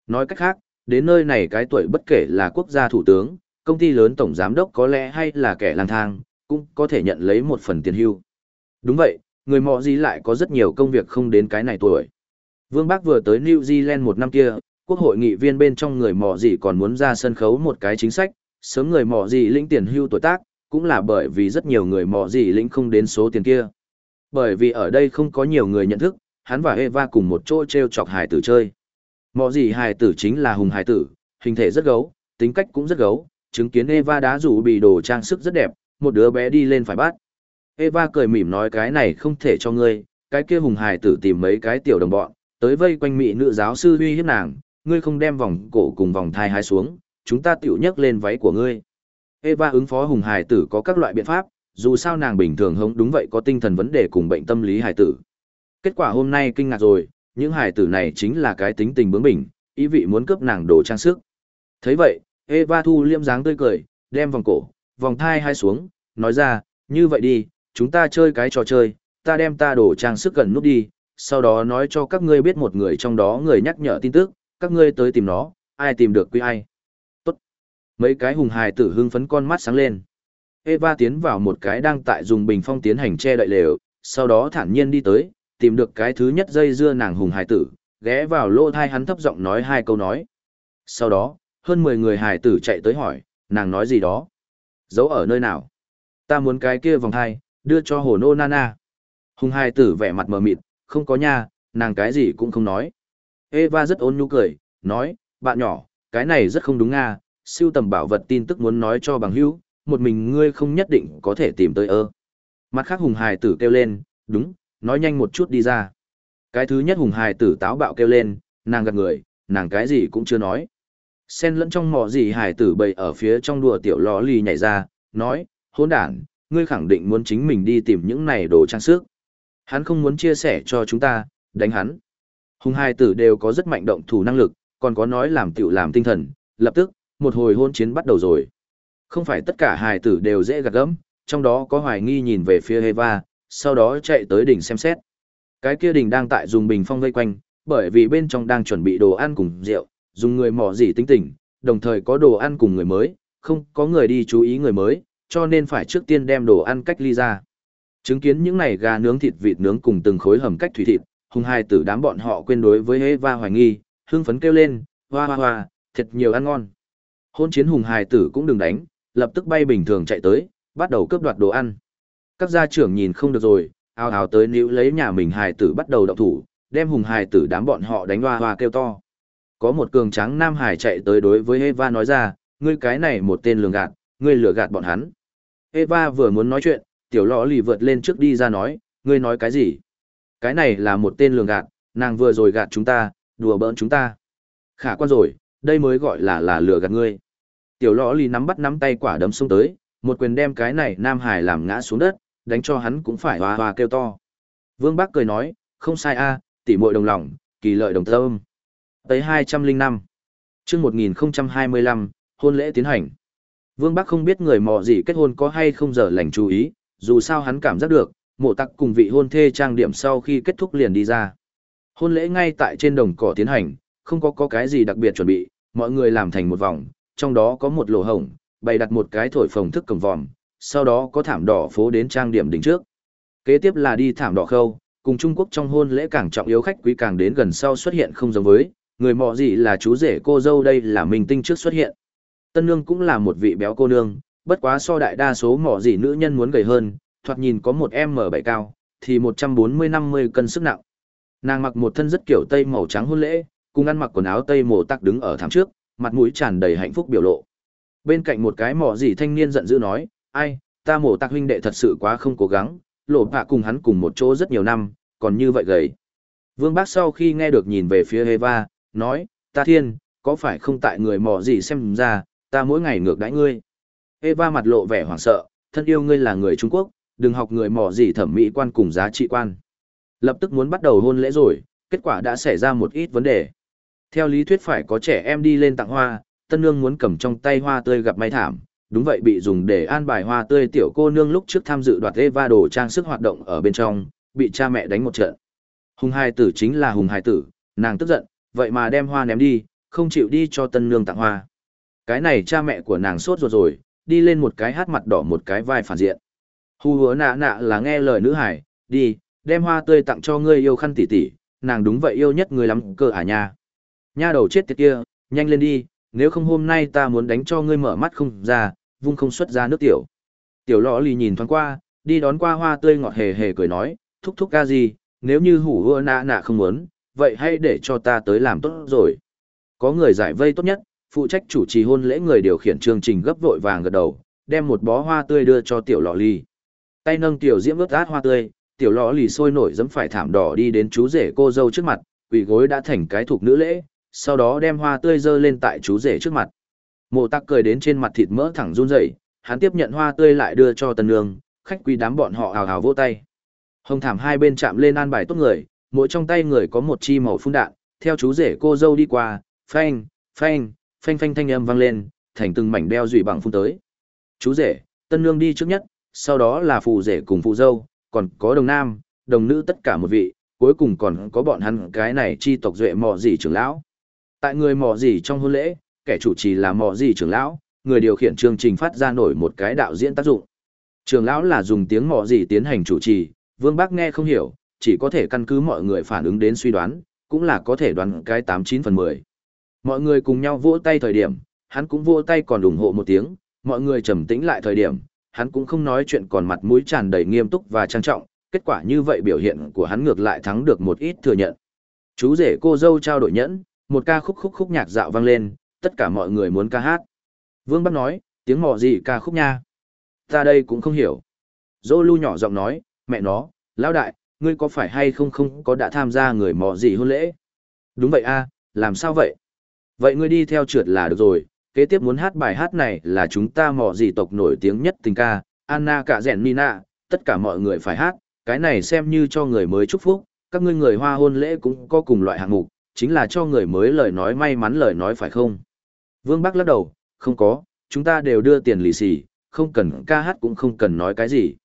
Nói cách khác, đến nơi này cái tuổi bất kể là quốc gia thủ tướng, công ty lớn tổng giám đốc có lẽ hay là kẻ lang thang, cũng có thể nhận lấy một phần tiền hưu. Đúng vậy, người mọ gì lại có rất nhiều công việc không đến cái này tuổi. Vương Bắc vừa tới New Zealand một năm kia, quốc hội nghị viên bên trong người mọ gì còn muốn ra sân khấu một cái chính sách, sớm người mọ gì lĩnh tiền hưu tuổi tác, cũng là bởi vì rất nhiều người mọ gì lĩnh không đến số tiền kia. Bởi vì ở đây không có nhiều người nhận thức, hắn và Eva cùng một chỗ treo chọc hài tử chơi. Mọ gì hài tử chính là hùng hài tử, hình thể rất gấu, tính cách cũng rất gấu, chứng kiến Eva đá rủ bị đồ trang sức rất đẹp, một đứa bé đi lên phải bắt. Eva cười mỉm nói cái này không thể cho ngươi, cái kia hùng hài tử tìm mấy cái tiểu đồng bọn, tới vây quanh mỹ nữ giáo sư uy hiếp nàng, ngươi không đem vòng cổ cùng vòng thai hái xuống, chúng ta tiểu nhấc lên váy của ngươi. Eva ứng phó hùng hài tử có các loại biện pháp, dù sao nàng bình thường hống đúng vậy có tinh thần vấn đề cùng bệnh tâm lý hài tử. Kết quả hôm nay kinh ngạc rồi, những hài tử này chính là cái tính tình bướng bỉnh, ý vị muốn cướp nàng đồ trang sức. thấy vậy, Eva thu liêm dáng tươi cười, đem vòng cổ, vòng thai hai xuống, nói ra, như vậy đi, chúng ta chơi cái trò chơi, ta đem ta đổ trang sức gần nút đi, sau đó nói cho các ngươi biết một người trong đó người nhắc nhở tin tức, các ngươi tới tìm nó, ai tìm được quý ai. Tốt. Mấy cái hùng hài tử hưng phấn con mắt sáng lên. Eva tiến vào một cái đang tại dùng bình phong tiến hành che đậy lều, sau đó thản nhiên đi tới, tìm được cái thứ nhất dây dưa nàng hùng hài tử, ghé vào lỗ thai hắn thấp giọng nói hai câu nói. Sau đó, hơn 10 người hài tử chạy tới hỏi, nàng nói gì đó. Giấu ở nơi nào? Ta muốn cái kia vòng hai, đưa cho hồ nô nana. Hùng hài tử vẻ mặt mờ mịt, không có nha, nàng cái gì cũng không nói. Eva rất ôn nhu cười, nói, bạn nhỏ, cái này rất không đúng nga, siêu tầm bảo vật tin tức muốn nói cho bằng hữu, một mình ngươi không nhất định có thể tìm tới ơ. Mặt khác hùng hài tử kêu lên, đúng, nói nhanh một chút đi ra. Cái thứ nhất hùng hài tử táo bạo kêu lên, nàng gật người, nàng cái gì cũng chưa nói sen lẫn trong mỏ gì hải tử bầy ở phía trong đùa tiểu lò lì nhảy ra, nói, hôn đản, ngươi khẳng định muốn chính mình đi tìm những này đồ trang sức. Hắn không muốn chia sẻ cho chúng ta, đánh hắn. Hùng hai tử đều có rất mạnh động thủ năng lực, còn có nói làm tiểu làm tinh thần, lập tức, một hồi hôn chiến bắt đầu rồi. Không phải tất cả hài tử đều dễ gạt gẫm, trong đó có hoài nghi nhìn về phía Eva, sau đó chạy tới đỉnh xem xét. Cái kia đỉnh đang tại dùng bình phong vây quanh, bởi vì bên trong đang chuẩn bị đồ ăn cùng rượu, dùng người mỏ gì tính tình, đồng thời có đồ ăn cùng người mới, không có người đi chú ý người mới, cho nên phải trước tiên đem đồ ăn cách ly ra. Chứng kiến những này gà nướng thịt vịt nướng cùng từng khối hầm cách thủy thịt, hung hai tử đám bọn họ quên đối với Eva hoài nghi, hưng phấn kêu lên, hoa hoa hoa, thật nhiều ăn ngon. Hôn chiến hùng hài tử cũng đừng đánh, lập tức bay bình thường chạy tới, bắt đầu cướp đoạt đồ ăn. Các gia trưởng nhìn không được rồi, ao ào tới níu lấy nhà mình hài tử bắt đầu động thủ, đem hùng hài tử đám bọn họ đánh hoa hoa kêu to. Có một cường tráng nam hải chạy tới đối với Eva nói ra, ngươi cái này một tên lường gạt, ngươi lừa gạt bọn hắn. Eva vừa muốn nói chuyện, tiểu lọ lì vượt lên trước đi ra nói, ngươi nói cái gì? Cái này là một tên lường gạt, nàng vừa rồi gạt chúng ta, đùa bỡn chúng ta. Khả quan rồi, đây mới gọi là là lừa gạt ngươi. Tiểu lọ lì nắm bắt nắm tay quả đấm xuống tới, một quyền đem cái này nam hải làm ngã xuống đất, đánh cho hắn cũng phải hoa hoa kêu to. Vương Bắc cười nói, không sai a, tỷ muội đồng lòng, kỳ lợi đồng tâm. Tới 205. Chương 1025, hôn lễ tiến hành. Vương Bắc không biết người mò gì kết hôn có hay không giờ lành chú ý, dù sao hắn cảm giác được, mộ tặc cùng vị hôn thê trang điểm sau khi kết thúc liền đi ra. Hôn lễ ngay tại trên đồng cỏ tiến hành, không có có cái gì đặc biệt chuẩn bị, mọi người làm thành một vòng, trong đó có một lỗ hổng, bày đặt một cái thổi phồng thức cầm vòm, sau đó có thảm đỏ phố đến trang điểm đỉnh trước. Kế tiếp là đi thảm đỏ khâu, cùng Trung Quốc trong hôn lễ càng trọng yếu khách quý càng đến gần sau xuất hiện không giống với, người mọ gì là chú rể cô dâu đây là minh tinh trước xuất hiện. Tân nương cũng là một vị béo cô nương, bất quá so đại đa số mỏ gì nữ nhân muốn gầy hơn, thoạt nhìn có một m bảy cao, thì một trăm bốn mươi năm mươi cân sức nặng. Nàng mặc một thân rất kiểu tây màu trắng hôn lễ, cùng ăn mặc quần áo tây mồ tắc đứng ở thảm trước, mặt mũi tràn đầy hạnh phúc biểu lộ. Bên cạnh một cái mỏ gì thanh niên giận dữ nói, ai, ta mổ tạc huynh đệ thật sự quá không cố gắng, lộ bạ cùng hắn cùng một chỗ rất nhiều năm, còn như vậy gầy. Vương Bác sau khi nghe được nhìn về phía Eva, nói, ta thiên, có phải không tại người mò gì xem ra, ta mỗi ngày ngược đãi ngươi. Eva mặt lộ vẻ hoảng sợ, thân yêu ngươi là người Trung Quốc, đừng học người mò gì thẩm mỹ quan cùng giá trị quan. Lập tức muốn bắt đầu hôn lễ rồi, kết quả đã xảy ra một ít vấn đề. Theo lý thuyết phải có trẻ em đi lên tặng hoa, tân nương muốn cầm trong tay hoa tươi gặp may thảm, đúng vậy bị dùng để an bài hoa tươi tiểu cô nương lúc trước tham dự đoạt Eva đồ trang sức hoạt động ở bên trong, bị cha mẹ đánh một trận. Hùng hai tử chính là hùng hai tử, nàng tức giận, vậy mà đem hoa ném đi, không chịu đi cho tân nương tặng hoa. Cái này cha mẹ của nàng sốt ruột rồi, đi lên một cái hát mặt đỏ một cái vai phản diện. Hù hứa nạ nạ là nghe lời nữ hải, đi, đem hoa tươi tặng cho ngươi yêu khăn tỷ tỷ, nàng đúng vậy yêu nhất người lắm cơ à nha. Nha đầu chết tiệt kia, nhanh lên đi, nếu không hôm nay ta muốn đánh cho ngươi mở mắt không ra, vung không xuất ra nước tiểu. Tiểu lọ lì nhìn thoáng qua, đi đón qua hoa tươi ngọt hề hề cười nói, thúc thúc ca gì, nếu như hủ hứa nạ nạ không muốn, vậy hãy để cho ta tới làm tốt rồi. Có người giải vây tốt nhất, phụ trách chủ trì hôn lễ người điều khiển chương trình gấp vội vàng gật đầu, đem một bó hoa tươi đưa cho tiểu lọ lì. Tay nâng tiểu diễm ướt át hoa tươi, tiểu lọ lì sôi nổi dẫm phải thảm đỏ đi đến chú rể cô dâu trước mặt, quỳ gối đã thành cái thuộc nữ lễ, sau đó đem hoa tươi dơ lên tại chú rể trước mặt. Mộ tắc cười đến trên mặt thịt mỡ thẳng run rẩy, hắn tiếp nhận hoa tươi lại đưa cho tần nương, khách quý đám bọn họ hào hào vỗ tay. Hồng thảm hai bên chạm lên an bài tốt người, mỗi trong tay người có một chi màu phun đạn, theo chú rể cô dâu đi qua, phanh, phanh, phanh phanh thanh âm vang lên, thành từng mảnh đeo dụy bằng phun tới. Chú rể, tân nương đi trước nhất, sau đó là phụ rể cùng phụ dâu, còn có đồng nam, đồng nữ tất cả một vị, cuối cùng còn có bọn hắn cái này chi tộc duệ mò gì trưởng lão. Tại người mò gì trong hôn lễ, kẻ chủ trì là mò gì trưởng lão, người điều khiển chương trình phát ra nổi một cái đạo diễn tác dụng. Trưởng lão là dùng tiếng mò gì tiến hành chủ trì, Vương Bác nghe không hiểu, chỉ có thể căn cứ mọi người phản ứng đến suy đoán, cũng là có thể đoán cái 89 phần 10. Mọi người cùng nhau vỗ tay thời điểm, hắn cũng vỗ tay còn ủng hộ một tiếng, mọi người trầm tĩnh lại thời điểm, hắn cũng không nói chuyện còn mặt mũi tràn đầy nghiêm túc và trang trọng, kết quả như vậy biểu hiện của hắn ngược lại thắng được một ít thừa nhận. Chú rể cô dâu trao đổi nhẫn, một ca khúc khúc khúc nhạc dạo vang lên, tất cả mọi người muốn ca hát. Vương Bắc nói, tiếng mò gì ca khúc nha. Ta đây cũng không hiểu. Dô lưu nhỏ giọng nói, mẹ nó, lão đại, ngươi có phải hay không không có đã tham gia người mò gì hôn lễ? Đúng vậy a, làm sao vậy? Vậy ngươi đi theo trượt là được rồi, kế tiếp muốn hát bài hát này là chúng ta mò gì tộc nổi tiếng nhất tình ca, Anna cả rèn Nina, tất cả mọi người phải hát, cái này xem như cho người mới chúc phúc, các ngươi người hoa hôn lễ cũng có cùng loại hạng mục, chính là cho người mới lời nói may mắn lời nói phải không? Vương Bắc lắc đầu, không có, chúng ta đều đưa tiền lì xì, không cần ca hát cũng không cần nói cái gì.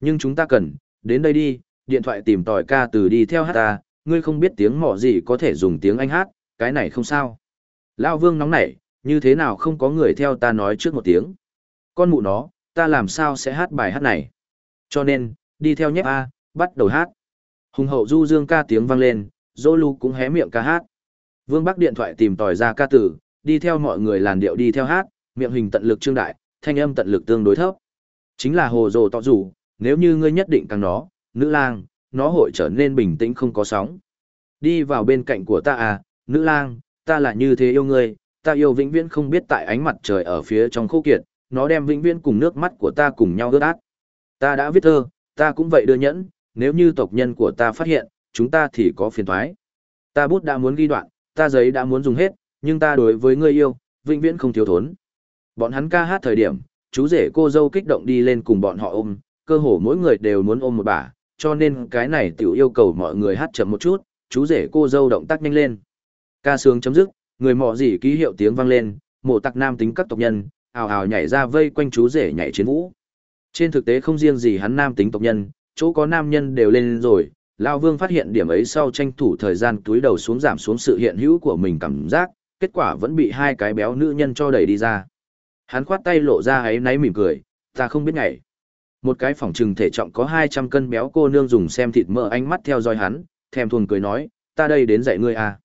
Nhưng chúng ta cần, đến đây đi, điện thoại tìm tòi ca từ đi theo hát ta, ngươi không biết tiếng mỏ gì có thể dùng tiếng Anh hát, cái này không sao. Lao Vương nóng nảy, như thế nào không có người theo ta nói trước một tiếng. Con mụ nó, ta làm sao sẽ hát bài hát này. Cho nên, đi theo nhép A, bắt đầu hát. Hùng hậu du dương ca tiếng vang lên, dô lu cũng hé miệng ca hát. Vương Bắc điện thoại tìm tòi ra ca tử, đi theo mọi người làn điệu đi theo hát, miệng hình tận lực trương đại, thanh âm tận lực tương đối thấp. Chính là hồ dồ tọ rủ, nếu như ngươi nhất định càng nó, nữ lang, nó hội trở nên bình tĩnh không có sóng. Đi vào bên cạnh của ta à, nữ lang, ta là như thế yêu ngươi, ta yêu vĩnh viễn không biết tại ánh mặt trời ở phía trong khô kiệt, nó đem vĩnh viễn cùng nước mắt của ta cùng nhau ướt át. Ta đã viết thơ, ta cũng vậy đưa nhẫn, nếu như tộc nhân của ta phát hiện, chúng ta thì có phiền thoái. Ta bút đã muốn ghi đoạn, ta giấy đã muốn dùng hết, nhưng ta đối với ngươi yêu, vĩnh viễn không thiếu thốn. Bọn hắn ca hát thời điểm, chú rể cô dâu kích động đi lên cùng bọn họ ôm, cơ hồ mỗi người đều muốn ôm một bà, cho nên cái này tiểu yêu cầu mọi người hát chậm một chút, chú rể cô dâu động tác nhanh lên. Ca sướng chấm dứt, người mọ gì ký hiệu tiếng vang lên, mộ tặc nam tính các tộc nhân, ào ào nhảy ra vây quanh chú rể nhảy chiến vũ. Trên thực tế không riêng gì hắn nam tính tộc nhân, chỗ có nam nhân đều lên rồi, Lao Vương phát hiện điểm ấy sau tranh thủ thời gian túi đầu xuống giảm xuống sự hiện hữu của mình cảm giác, kết quả vẫn bị hai cái béo nữ nhân cho đẩy đi ra. Hắn khoát tay lộ ra ấy náy mỉm cười, ta không biết ngày. Một cái phòng trừng thể trọng có 200 cân béo cô nương dùng xem thịt mỡ ánh mắt theo dõi hắn, thèm thuồng cười nói, ta đây đến dạy ngươi à.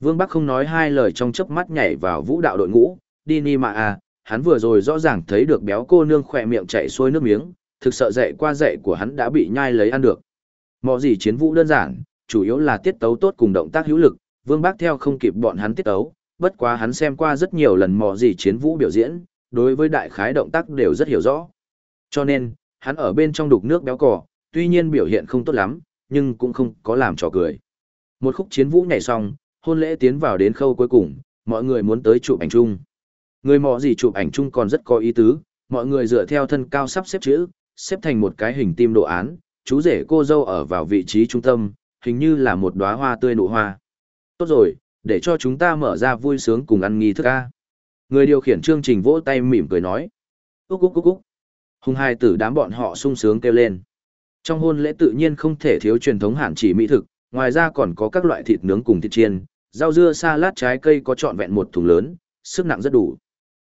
Vương Bắc không nói hai lời trong chớp mắt nhảy vào vũ đạo đội ngũ, đi ni mà à, hắn vừa rồi rõ ràng thấy được béo cô nương khỏe miệng chảy xuôi nước miếng, thực sợ dạy qua dạy của hắn đã bị nhai lấy ăn được. Mò gì chiến vũ đơn giản, chủ yếu là tiết tấu tốt cùng động tác hữu lực, Vương Bắc theo không kịp bọn hắn tiết tấu, bất quá hắn xem qua rất nhiều lần mò gì chiến vũ biểu diễn, đối với đại khái động tác đều rất hiểu rõ. Cho nên, hắn ở bên trong đục nước béo cỏ, tuy nhiên biểu hiện không tốt lắm, nhưng cũng không có làm trò cười. Một khúc chiến vũ nhảy xong, hôn lễ tiến vào đến khâu cuối cùng, mọi người muốn tới chụp ảnh chung. Người mò gì chụp ảnh chung còn rất có ý tứ, mọi người dựa theo thân cao sắp xếp chữ, xếp thành một cái hình tim đồ án, chú rể cô dâu ở vào vị trí trung tâm, hình như là một đóa hoa tươi nụ hoa. Tốt rồi, để cho chúng ta mở ra vui sướng cùng ăn nghi thức a. Người điều khiển chương trình vỗ tay mỉm cười nói. Úc úc úc úc. Hùng hai tử đám bọn họ sung sướng kêu lên. Trong hôn lễ tự nhiên không thể thiếu truyền thống hạn chỉ mỹ thực, ngoài ra còn có các loại thịt nướng cùng thịt chiên, rau dưa salad trái cây có trọn vẹn một thùng lớn, sức nặng rất đủ.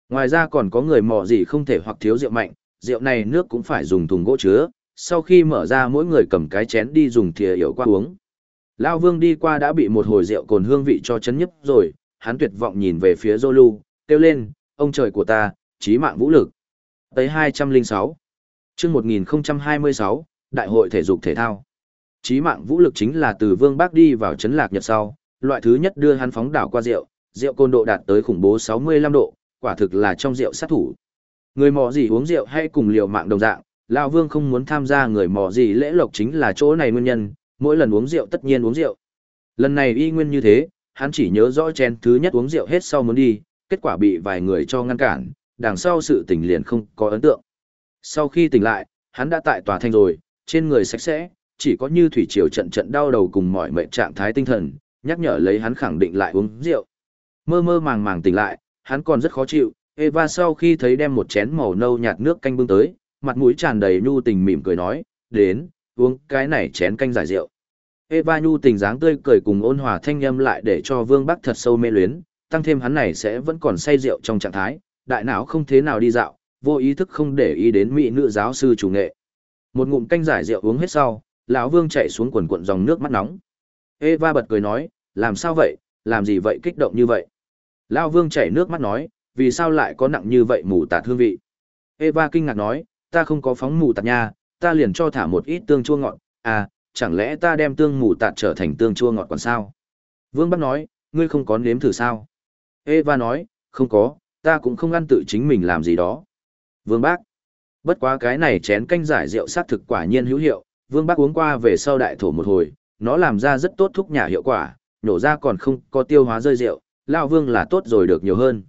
Ngoài ra còn có người mò gì không thể hoặc thiếu rượu mạnh, rượu này nước cũng phải dùng thùng gỗ chứa, sau khi mở ra mỗi người cầm cái chén đi dùng thìa yểu qua uống. Lao Vương đi qua đã bị một hồi rượu cồn hương vị cho chấn nhấp rồi, hắn tuyệt vọng nhìn về phía Zolu, kêu lên, ông trời của ta, chí mạng vũ lực. Tới 206. chương 1026, Đại hội thể dục thể thao. chí mạng vũ lực chính là từ Vương Bắc đi vào chấn lạc nhật sau, loại thứ nhất đưa hắn phóng đảo qua rượu, rượu cồn độ đạt tới khủng bố 65 độ, quả thực là trong rượu sát thủ. Người mò gì uống rượu hay cùng liều mạng đồng dạng, Lão Vương không muốn tham gia người mò gì lễ lộc chính là chỗ này nguyên nhân, mỗi lần uống rượu tất nhiên uống rượu. Lần này y nguyên như thế, hắn chỉ nhớ rõ chén thứ nhất uống rượu hết sau muốn đi, kết quả bị vài người cho ngăn cản, đằng sau sự tỉnh liền không có ấn tượng. Sau khi tỉnh lại, hắn đã tại tòa thanh rồi, trên người sạch sẽ, chỉ có như thủy triều trận trận đau đầu cùng mọi mệnh trạng thái tinh thần, nhắc nhở lấy hắn khẳng định lại uống rượu. Mơ mơ màng màng tỉnh lại, hắn còn rất khó chịu, Eva sau khi thấy đem một chén màu nâu nhạt nước canh bưng tới, mặt mũi tràn đầy nhu tình mỉm cười nói, đến, uống cái này chén canh giải rượu. Eva nhu tình dáng tươi cười cùng ôn hòa thanh âm lại để cho Vương Bắc thật sâu mê luyến, tăng thêm hắn này sẽ vẫn còn say rượu trong trạng thái, đại não không thế nào đi dạo, vô ý thức không để ý đến mỹ nữ giáo sư chủ nghệ. Một ngụm canh giải rượu uống hết sau, lão Vương chạy xuống quần cuộn dòng nước mắt nóng. Eva bật cười nói, làm sao vậy, làm gì vậy kích động như vậy? Lão Vương chảy nước mắt nói, vì sao lại có nặng như vậy mù tạt hương vị? Eva kinh ngạc nói, ta không có phóng mù tạt nha, ta liền cho thả một ít tương chua ngọt, à, chẳng lẽ ta đem tương mù tạt trở thành tương chua ngọt còn sao? Vương Bắc nói, ngươi không có nếm thử sao? Eva nói, không có, ta cũng không ăn tự chính mình làm gì đó. Vương Bác. Bất quá cái này chén canh giải rượu sát thực quả nhiên hữu hiệu, Vương Bác uống qua về sau đại thổ một hồi, nó làm ra rất tốt thúc nhà hiệu quả, nổ ra còn không có tiêu hóa rơi rượu, lão Vương là tốt rồi được nhiều hơn.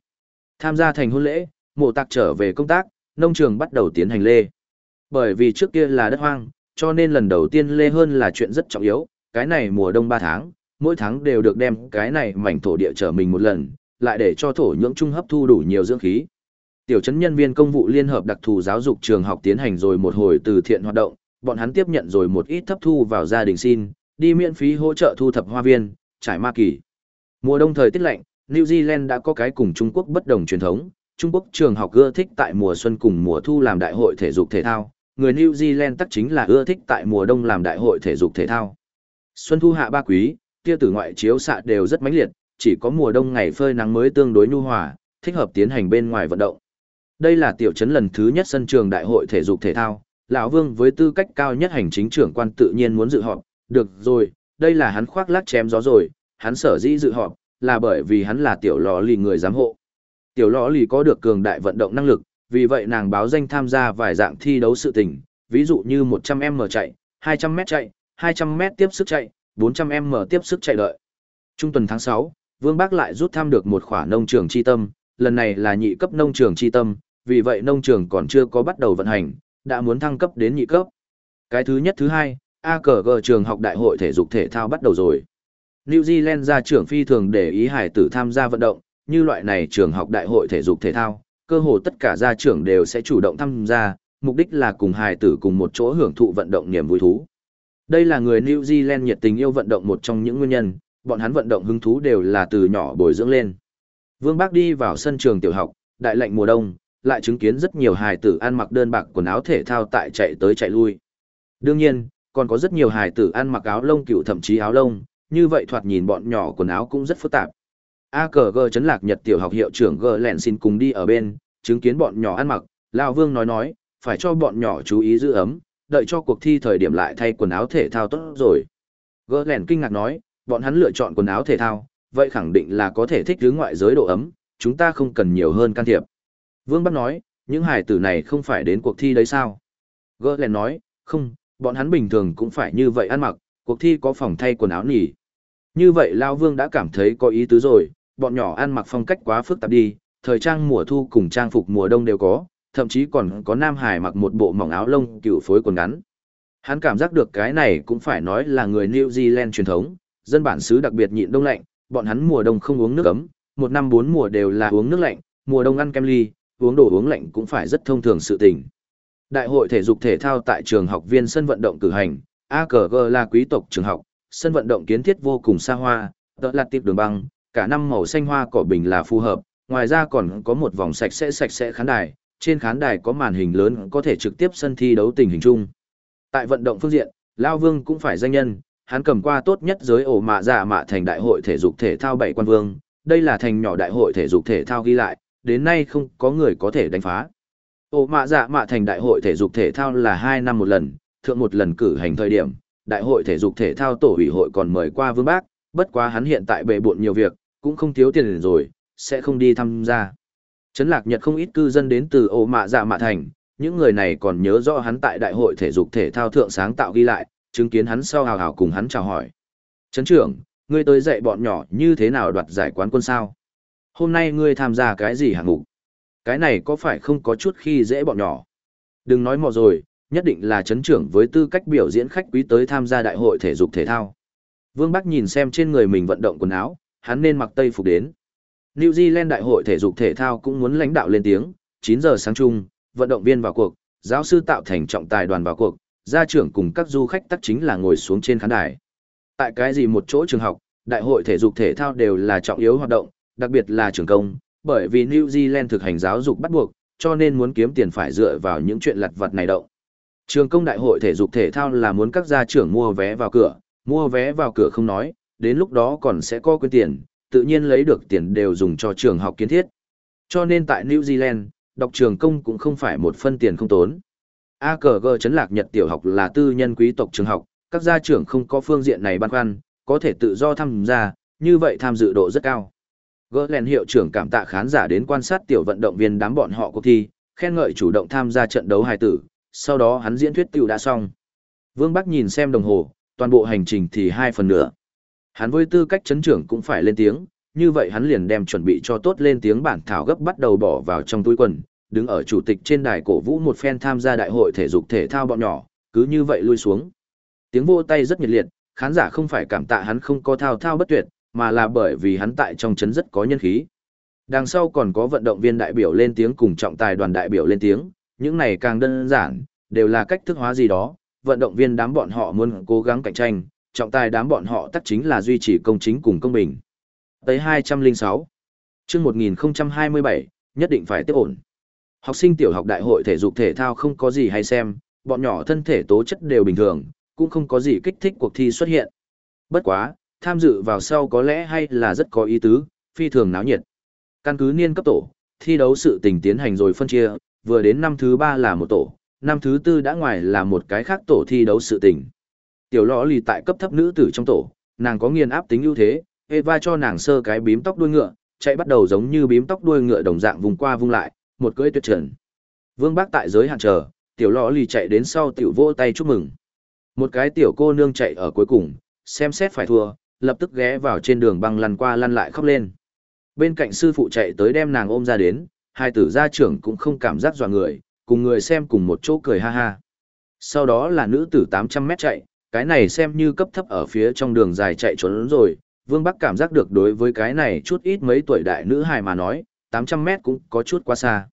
Tham gia thành hôn lễ, mộ tạc trở về công tác, nông trường bắt đầu tiến hành lê. Bởi vì trước kia là đất hoang, cho nên lần đầu tiên lê hơn là chuyện rất trọng yếu, cái này mùa đông 3 tháng, mỗi tháng đều được đem cái này mảnh thổ địa trở mình một lần, lại để cho thổ nhưỡng trung hấp thu đủ nhiều dưỡng khí. Tiểu trấn nhân viên công vụ liên hợp đặc thù giáo dục trường học tiến hành rồi một hồi từ thiện hoạt động, bọn hắn tiếp nhận rồi một ít thấp thu vào gia đình xin, đi miễn phí hỗ trợ thu thập hoa viên, trải ma kỳ. Mùa đông thời tiết lạnh, New Zealand đã có cái cùng Trung Quốc bất đồng truyền thống, Trung Quốc trường học ưa thích tại mùa xuân cùng mùa thu làm đại hội thể dục thể thao, người New Zealand tắc chính là ưa thích tại mùa đông làm đại hội thể dục thể thao. Xuân thu hạ ba quý, tia tử ngoại chiếu xạ đều rất mãnh liệt, chỉ có mùa đông ngày phơi nắng mới tương đối nhu hòa, thích hợp tiến hành bên ngoài vận động. Đây là tiểu trấn lần thứ nhất sân trường đại hội thể dục thể thao, lão Vương với tư cách cao nhất hành chính trưởng quan tự nhiên muốn dự họp, được rồi, đây là hắn khoác lác chém gió rồi, hắn sở dĩ dự họp, là bởi vì hắn là tiểu lò lì người giám hộ. Tiểu lò lì có được cường đại vận động năng lực, vì vậy nàng báo danh tham gia vài dạng thi đấu sự tình, ví dụ như 100m chạy, 200m chạy, 200m tiếp sức chạy, 400m tiếp sức chạy đợi. Trung tuần tháng 6, Vương Bác lại rút thăm được một khỏa nông trường chi tâm, lần này là nhị cấp nông trường chi tâm, vì vậy nông trường còn chưa có bắt đầu vận hành, đã muốn thăng cấp đến nhị cấp. Cái thứ nhất thứ hai, AKG trường học đại hội thể dục thể thao bắt đầu rồi. New Zealand gia trưởng phi thường để ý hải tử tham gia vận động, như loại này trường học đại hội thể dục thể thao, cơ hồ tất cả gia trưởng đều sẽ chủ động tham gia, mục đích là cùng hải tử cùng một chỗ hưởng thụ vận động niềm vui thú. Đây là người New Zealand nhiệt tình yêu vận động một trong những nguyên nhân, bọn hắn vận động hứng thú đều là từ nhỏ bồi dưỡng lên. Vương Bác đi vào sân trường tiểu học, đại lạnh mùa đông, lại chứng kiến rất nhiều hài tử ăn mặc đơn bạc quần áo thể thao tại chạy tới chạy lui. Đương nhiên, còn có rất nhiều hài tử ăn mặc áo lông cựu thậm chí áo lông, như vậy thoạt nhìn bọn nhỏ quần áo cũng rất phức tạp. AKG chấn lạc Nhật tiểu học hiệu trưởng G lẹn xin cùng đi ở bên, chứng kiến bọn nhỏ ăn mặc, Lão Vương nói nói, phải cho bọn nhỏ chú ý giữ ấm, đợi cho cuộc thi thời điểm lại thay quần áo thể thao tốt rồi. G lẹn kinh ngạc nói, bọn hắn lựa chọn quần áo thể thao, vậy khẳng định là có thể thích hướng ngoại giới độ ấm, chúng ta không cần nhiều hơn can thiệp. Vương Bắc nói, những hài tử này không phải đến cuộc thi đấy sao? Gơ lèn nói, không, Bọn hắn bình thường cũng phải như vậy ăn mặc, cuộc thi có phòng thay quần áo nhỉ. Như vậy Lao Vương đã cảm thấy có ý tứ rồi, bọn nhỏ ăn mặc phong cách quá phức tạp đi, thời trang mùa thu cùng trang phục mùa đông đều có, thậm chí còn có Nam Hải mặc một bộ mỏng áo lông cựu phối quần ngắn. Hắn cảm giác được cái này cũng phải nói là người New Zealand truyền thống, dân bản xứ đặc biệt nhịn đông lạnh, bọn hắn mùa đông không uống nước ấm, một năm bốn mùa đều là uống nước lạnh, mùa đông ăn kem ly, uống đồ uống lạnh cũng phải rất thông thường sự tình. Đại hội thể dục thể thao tại trường học viên sân vận động cử hành, AKG là quý tộc trường học, sân vận động kiến thiết vô cùng xa hoa, đỡ là tiệp đường băng, cả năm màu xanh hoa cỏ bình là phù hợp, ngoài ra còn có một vòng sạch sẽ sạch sẽ khán đài, trên khán đài có màn hình lớn có thể trực tiếp sân thi đấu tình hình chung. Tại vận động phương diện, Lao Vương cũng phải danh nhân, hắn cầm qua tốt nhất giới ổ mạ giả mạ thành đại hội thể dục thể thao bảy quan vương, đây là thành nhỏ đại hội thể dục thể thao ghi lại, đến nay không có người có thể đánh phá. Ổ mạ giả mạ thành đại hội thể dục thể thao là hai năm một lần, thượng một lần cử hành thời điểm, đại hội thể dục thể thao tổ ủy hội còn mời qua vương bác, bất quá hắn hiện tại bệ bộn nhiều việc, cũng không thiếu tiền rồi, sẽ không đi tham gia. Trấn Lạc Nhật không ít cư dân đến từ ổ mạ dạ mạ thành, những người này còn nhớ rõ hắn tại đại hội thể dục thể thao thượng sáng tạo ghi lại, chứng kiến hắn sau hào hào cùng hắn chào hỏi. Trấn trưởng, ngươi tới dạy bọn nhỏ như thế nào đoạt giải quán quân sao? Hôm nay ngươi tham gia cái gì hạng mục? Cái này có phải không có chút khi dễ bọn nhỏ? Đừng nói mò rồi, nhất định là trấn trưởng với tư cách biểu diễn khách quý tới tham gia đại hội thể dục thể thao. Vương Bắc nhìn xem trên người mình vận động quần áo, hắn nên mặc tây phục đến. New Zealand đại hội thể dục thể thao cũng muốn lãnh đạo lên tiếng, 9 giờ sáng chung, vận động viên vào cuộc, giáo sư tạo thành trọng tài đoàn vào cuộc, gia trưởng cùng các du khách tắc chính là ngồi xuống trên khán đài. Tại cái gì một chỗ trường học, đại hội thể dục thể thao đều là trọng yếu hoạt động, đặc biệt là trường công, bởi vì New Zealand thực hành giáo dục bắt buộc, cho nên muốn kiếm tiền phải dựa vào những chuyện lặt vặt này động. Trường công đại hội thể dục thể thao là muốn các gia trưởng mua vé vào cửa, mua vé vào cửa không nói, đến lúc đó còn sẽ có quyên tiền, tự nhiên lấy được tiền đều dùng cho trường học kiến thiết. Cho nên tại New Zealand, đọc trường công cũng không phải một phân tiền không tốn. AKG chấn lạc Nhật tiểu học là tư nhân quý tộc trường học, các gia trưởng không có phương diện này băn khoăn, có thể tự do tham gia, như vậy tham dự độ rất cao. Glenn hiệu trưởng cảm tạ khán giả đến quan sát tiểu vận động viên đám bọn họ cuộc thi, khen ngợi chủ động tham gia trận đấu hài tử, sau đó hắn diễn thuyết tiểu đã xong. Vương Bắc nhìn xem đồng hồ, toàn bộ hành trình thì hai phần nữa. Hắn với tư cách chấn trưởng cũng phải lên tiếng, như vậy hắn liền đem chuẩn bị cho tốt lên tiếng bản thảo gấp bắt đầu bỏ vào trong túi quần, đứng ở chủ tịch trên đài cổ vũ một phen tham gia đại hội thể dục thể thao bọn nhỏ, cứ như vậy lui xuống. Tiếng vô tay rất nhiệt liệt, khán giả không phải cảm tạ hắn không có thao thao bất tuyệt, mà là bởi vì hắn tại trong chấn rất có nhân khí. Đằng sau còn có vận động viên đại biểu lên tiếng cùng trọng tài đoàn đại biểu lên tiếng, những này càng đơn giản, đều là cách thức hóa gì đó, vận động viên đám bọn họ muốn cố gắng cạnh tranh, trọng tài đám bọn họ tắc chính là duy trì công chính cùng công bình. Tới 206. Chương 1027, nhất định phải tiếp ổn. Học sinh tiểu học đại hội thể dục thể thao không có gì hay xem, bọn nhỏ thân thể tố chất đều bình thường, cũng không có gì kích thích cuộc thi xuất hiện. Bất quá, tham dự vào sau có lẽ hay là rất có ý tứ, phi thường náo nhiệt. Căn cứ niên cấp tổ, thi đấu sự tình tiến hành rồi phân chia, vừa đến năm thứ ba là một tổ, năm thứ tư đã ngoài là một cái khác tổ thi đấu sự tình. Tiểu lõ lì tại cấp thấp nữ tử trong tổ, nàng có nghiền áp tính ưu thế, Eva cho nàng sơ cái bím tóc đuôi ngựa, chạy bắt đầu giống như bím tóc đuôi ngựa đồng dạng vùng qua vùng lại, một cưỡi tuyệt trần. Vương Bác tại giới hạn chờ, tiểu lọ lì chạy đến sau tiểu vỗ tay chúc mừng. Một cái tiểu cô nương chạy ở cuối cùng, xem xét phải thua, lập tức ghé vào trên đường băng lăn qua lăn lại khóc lên. Bên cạnh sư phụ chạy tới đem nàng ôm ra đến, hai tử gia trưởng cũng không cảm giác dọa người, cùng người xem cùng một chỗ cười ha ha. Sau đó là nữ tử 800 mét chạy, cái này xem như cấp thấp ở phía trong đường dài chạy trốn rồi, Vương Bắc cảm giác được đối với cái này chút ít mấy tuổi đại nữ hài mà nói, 800 mét cũng có chút quá xa.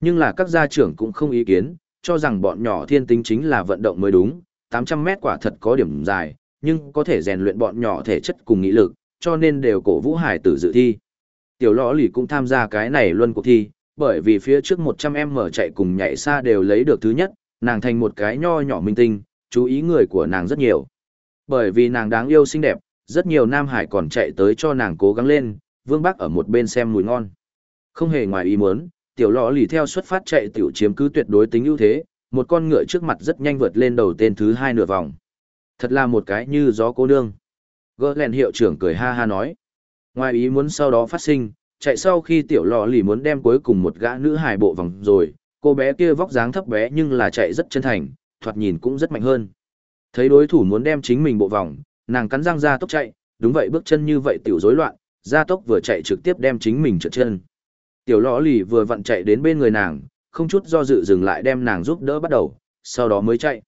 Nhưng là các gia trưởng cũng không ý kiến, cho rằng bọn nhỏ thiên tính chính là vận động mới đúng, 800 mét quả thật có điểm dài, nhưng có thể rèn luyện bọn nhỏ thể chất cùng nghị lực, cho nên đều cổ vũ hải tử dự thi. Tiểu lõ lì cũng tham gia cái này luân cuộc thi, bởi vì phía trước 100 em mở chạy cùng nhảy xa đều lấy được thứ nhất, nàng thành một cái nho nhỏ minh tinh, chú ý người của nàng rất nhiều. Bởi vì nàng đáng yêu xinh đẹp, rất nhiều nam hải còn chạy tới cho nàng cố gắng lên, vương bác ở một bên xem mùi ngon. Không hề ngoài ý muốn, tiểu lọ lì theo xuất phát chạy tiểu chiếm cứ tuyệt đối tính ưu thế, một con ngựa trước mặt rất nhanh vượt lên đầu tên thứ hai nửa vòng. Thật là một cái như gió cô nương. Gơ lèn hiệu trưởng cười ha ha nói. Ngoài ý muốn sau đó phát sinh, chạy sau khi tiểu lọ lì muốn đem cuối cùng một gã nữ hài bộ vòng rồi, cô bé kia vóc dáng thấp bé nhưng là chạy rất chân thành, thoạt nhìn cũng rất mạnh hơn. Thấy đối thủ muốn đem chính mình bộ vòng, nàng cắn răng ra tốc chạy, đúng vậy bước chân như vậy tiểu rối loạn, ra tốc vừa chạy trực tiếp đem chính mình trượt chân. Tiểu lõ lì vừa vặn chạy đến bên người nàng, không chút do dự dừng lại đem nàng giúp đỡ bắt đầu, sau đó mới chạy.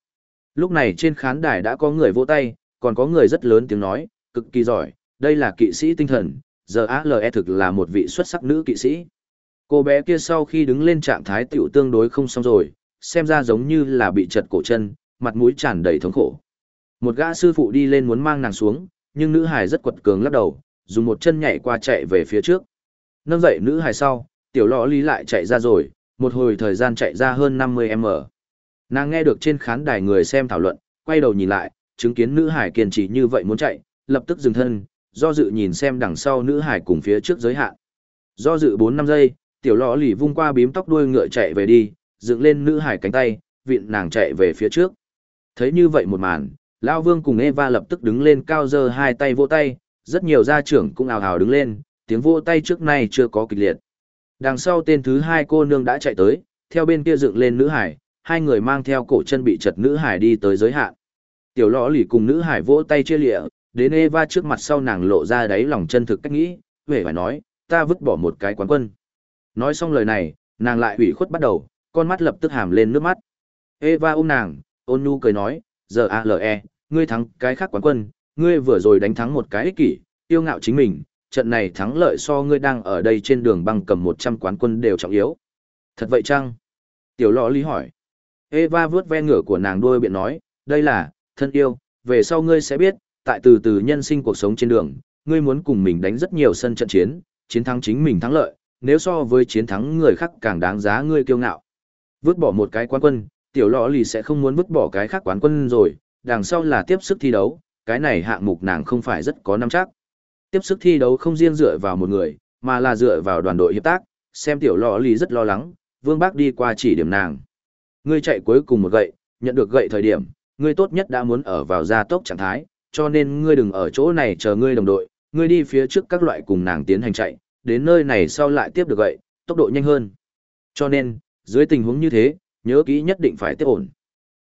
Lúc này trên khán đài đã có người vỗ tay, còn có người rất lớn tiếng nói, cực kỳ giỏi, đây là kỵ sĩ tinh thần, giờ ALE thực là một vị xuất sắc nữ kỵ sĩ. Cô bé kia sau khi đứng lên trạng thái tiểu tương đối không xong rồi, xem ra giống như là bị chật cổ chân, mặt mũi tràn đầy thống khổ. Một gã sư phụ đi lên muốn mang nàng xuống, nhưng nữ hải rất quật cường lắc đầu, dùng một chân nhảy qua chạy về phía trước. Nâng dậy nữ hài sau, tiểu lọ lý lại chạy ra rồi, một hồi thời gian chạy ra hơn 50m. Nàng nghe được trên khán đài người xem thảo luận, quay đầu nhìn lại, chứng kiến nữ hải kiên trì như vậy muốn chạy, lập tức dừng thân, do dự nhìn xem đằng sau nữ hải cùng phía trước giới hạn. Do dự 4 năm giây, tiểu lọ lì vung qua bím tóc đuôi ngựa chạy về đi, dựng lên nữ hải cánh tay, vịn nàng chạy về phía trước. Thấy như vậy một màn, Lao Vương cùng Eva lập tức đứng lên cao dơ hai tay vỗ tay, rất nhiều gia trưởng cũng ào ào đứng lên, tiếng vỗ tay trước nay chưa có kịch liệt. Đằng sau tên thứ hai cô nương đã chạy tới, theo bên kia dựng lên nữ hải, hai người mang theo cổ chân bị chật nữ hải đi tới giới hạn. Tiểu lõ lì cùng nữ hải vỗ tay chia lịa, đến Eva trước mặt sau nàng lộ ra đáy lòng chân thực cách nghĩ, về phải nói, ta vứt bỏ một cái quán quân. Nói xong lời này, nàng lại ủy khuất bắt đầu, con mắt lập tức hàm lên nước mắt. Eva ôm nàng, ôn nhu cười nói, giờ ALE, ngươi thắng cái khác quán quân, ngươi vừa rồi đánh thắng một cái ích kỷ, yêu ngạo chính mình, trận này thắng lợi so ngươi đang ở đây trên đường băng cầm 100 quán quân đều trọng yếu. Thật vậy chăng? Tiểu lọ lý hỏi. Eva vướt ve ngửa của nàng đuôi biện nói, đây là, thân yêu, về sau ngươi sẽ biết, tại từ từ nhân sinh cuộc sống trên đường, ngươi muốn cùng mình đánh rất nhiều sân trận chiến, chiến thắng chính mình thắng lợi, nếu so với chiến thắng người khác càng đáng giá ngươi kiêu ngạo. Vứt bỏ một cái quán quân, tiểu lọ lì sẽ không muốn vứt bỏ cái khác quán quân rồi, đằng sau là tiếp sức thi đấu, cái này hạng mục nàng không phải rất có nắm chắc. Tiếp sức thi đấu không riêng dựa vào một người, mà là dựa vào đoàn đội hiệp tác, xem tiểu lọ lì rất lo lắng, vương bác đi qua chỉ điểm nàng. Ngươi chạy cuối cùng một gậy, nhận được gậy thời điểm, ngươi tốt nhất đã muốn ở vào gia tốc trạng thái, cho nên ngươi đừng ở chỗ này chờ ngươi đồng đội, ngươi đi phía trước các loại cùng nàng tiến hành chạy, đến nơi này sau lại tiếp được gậy, tốc độ nhanh hơn. Cho nên, dưới tình huống như thế, nhớ kỹ nhất định phải tiếp ổn.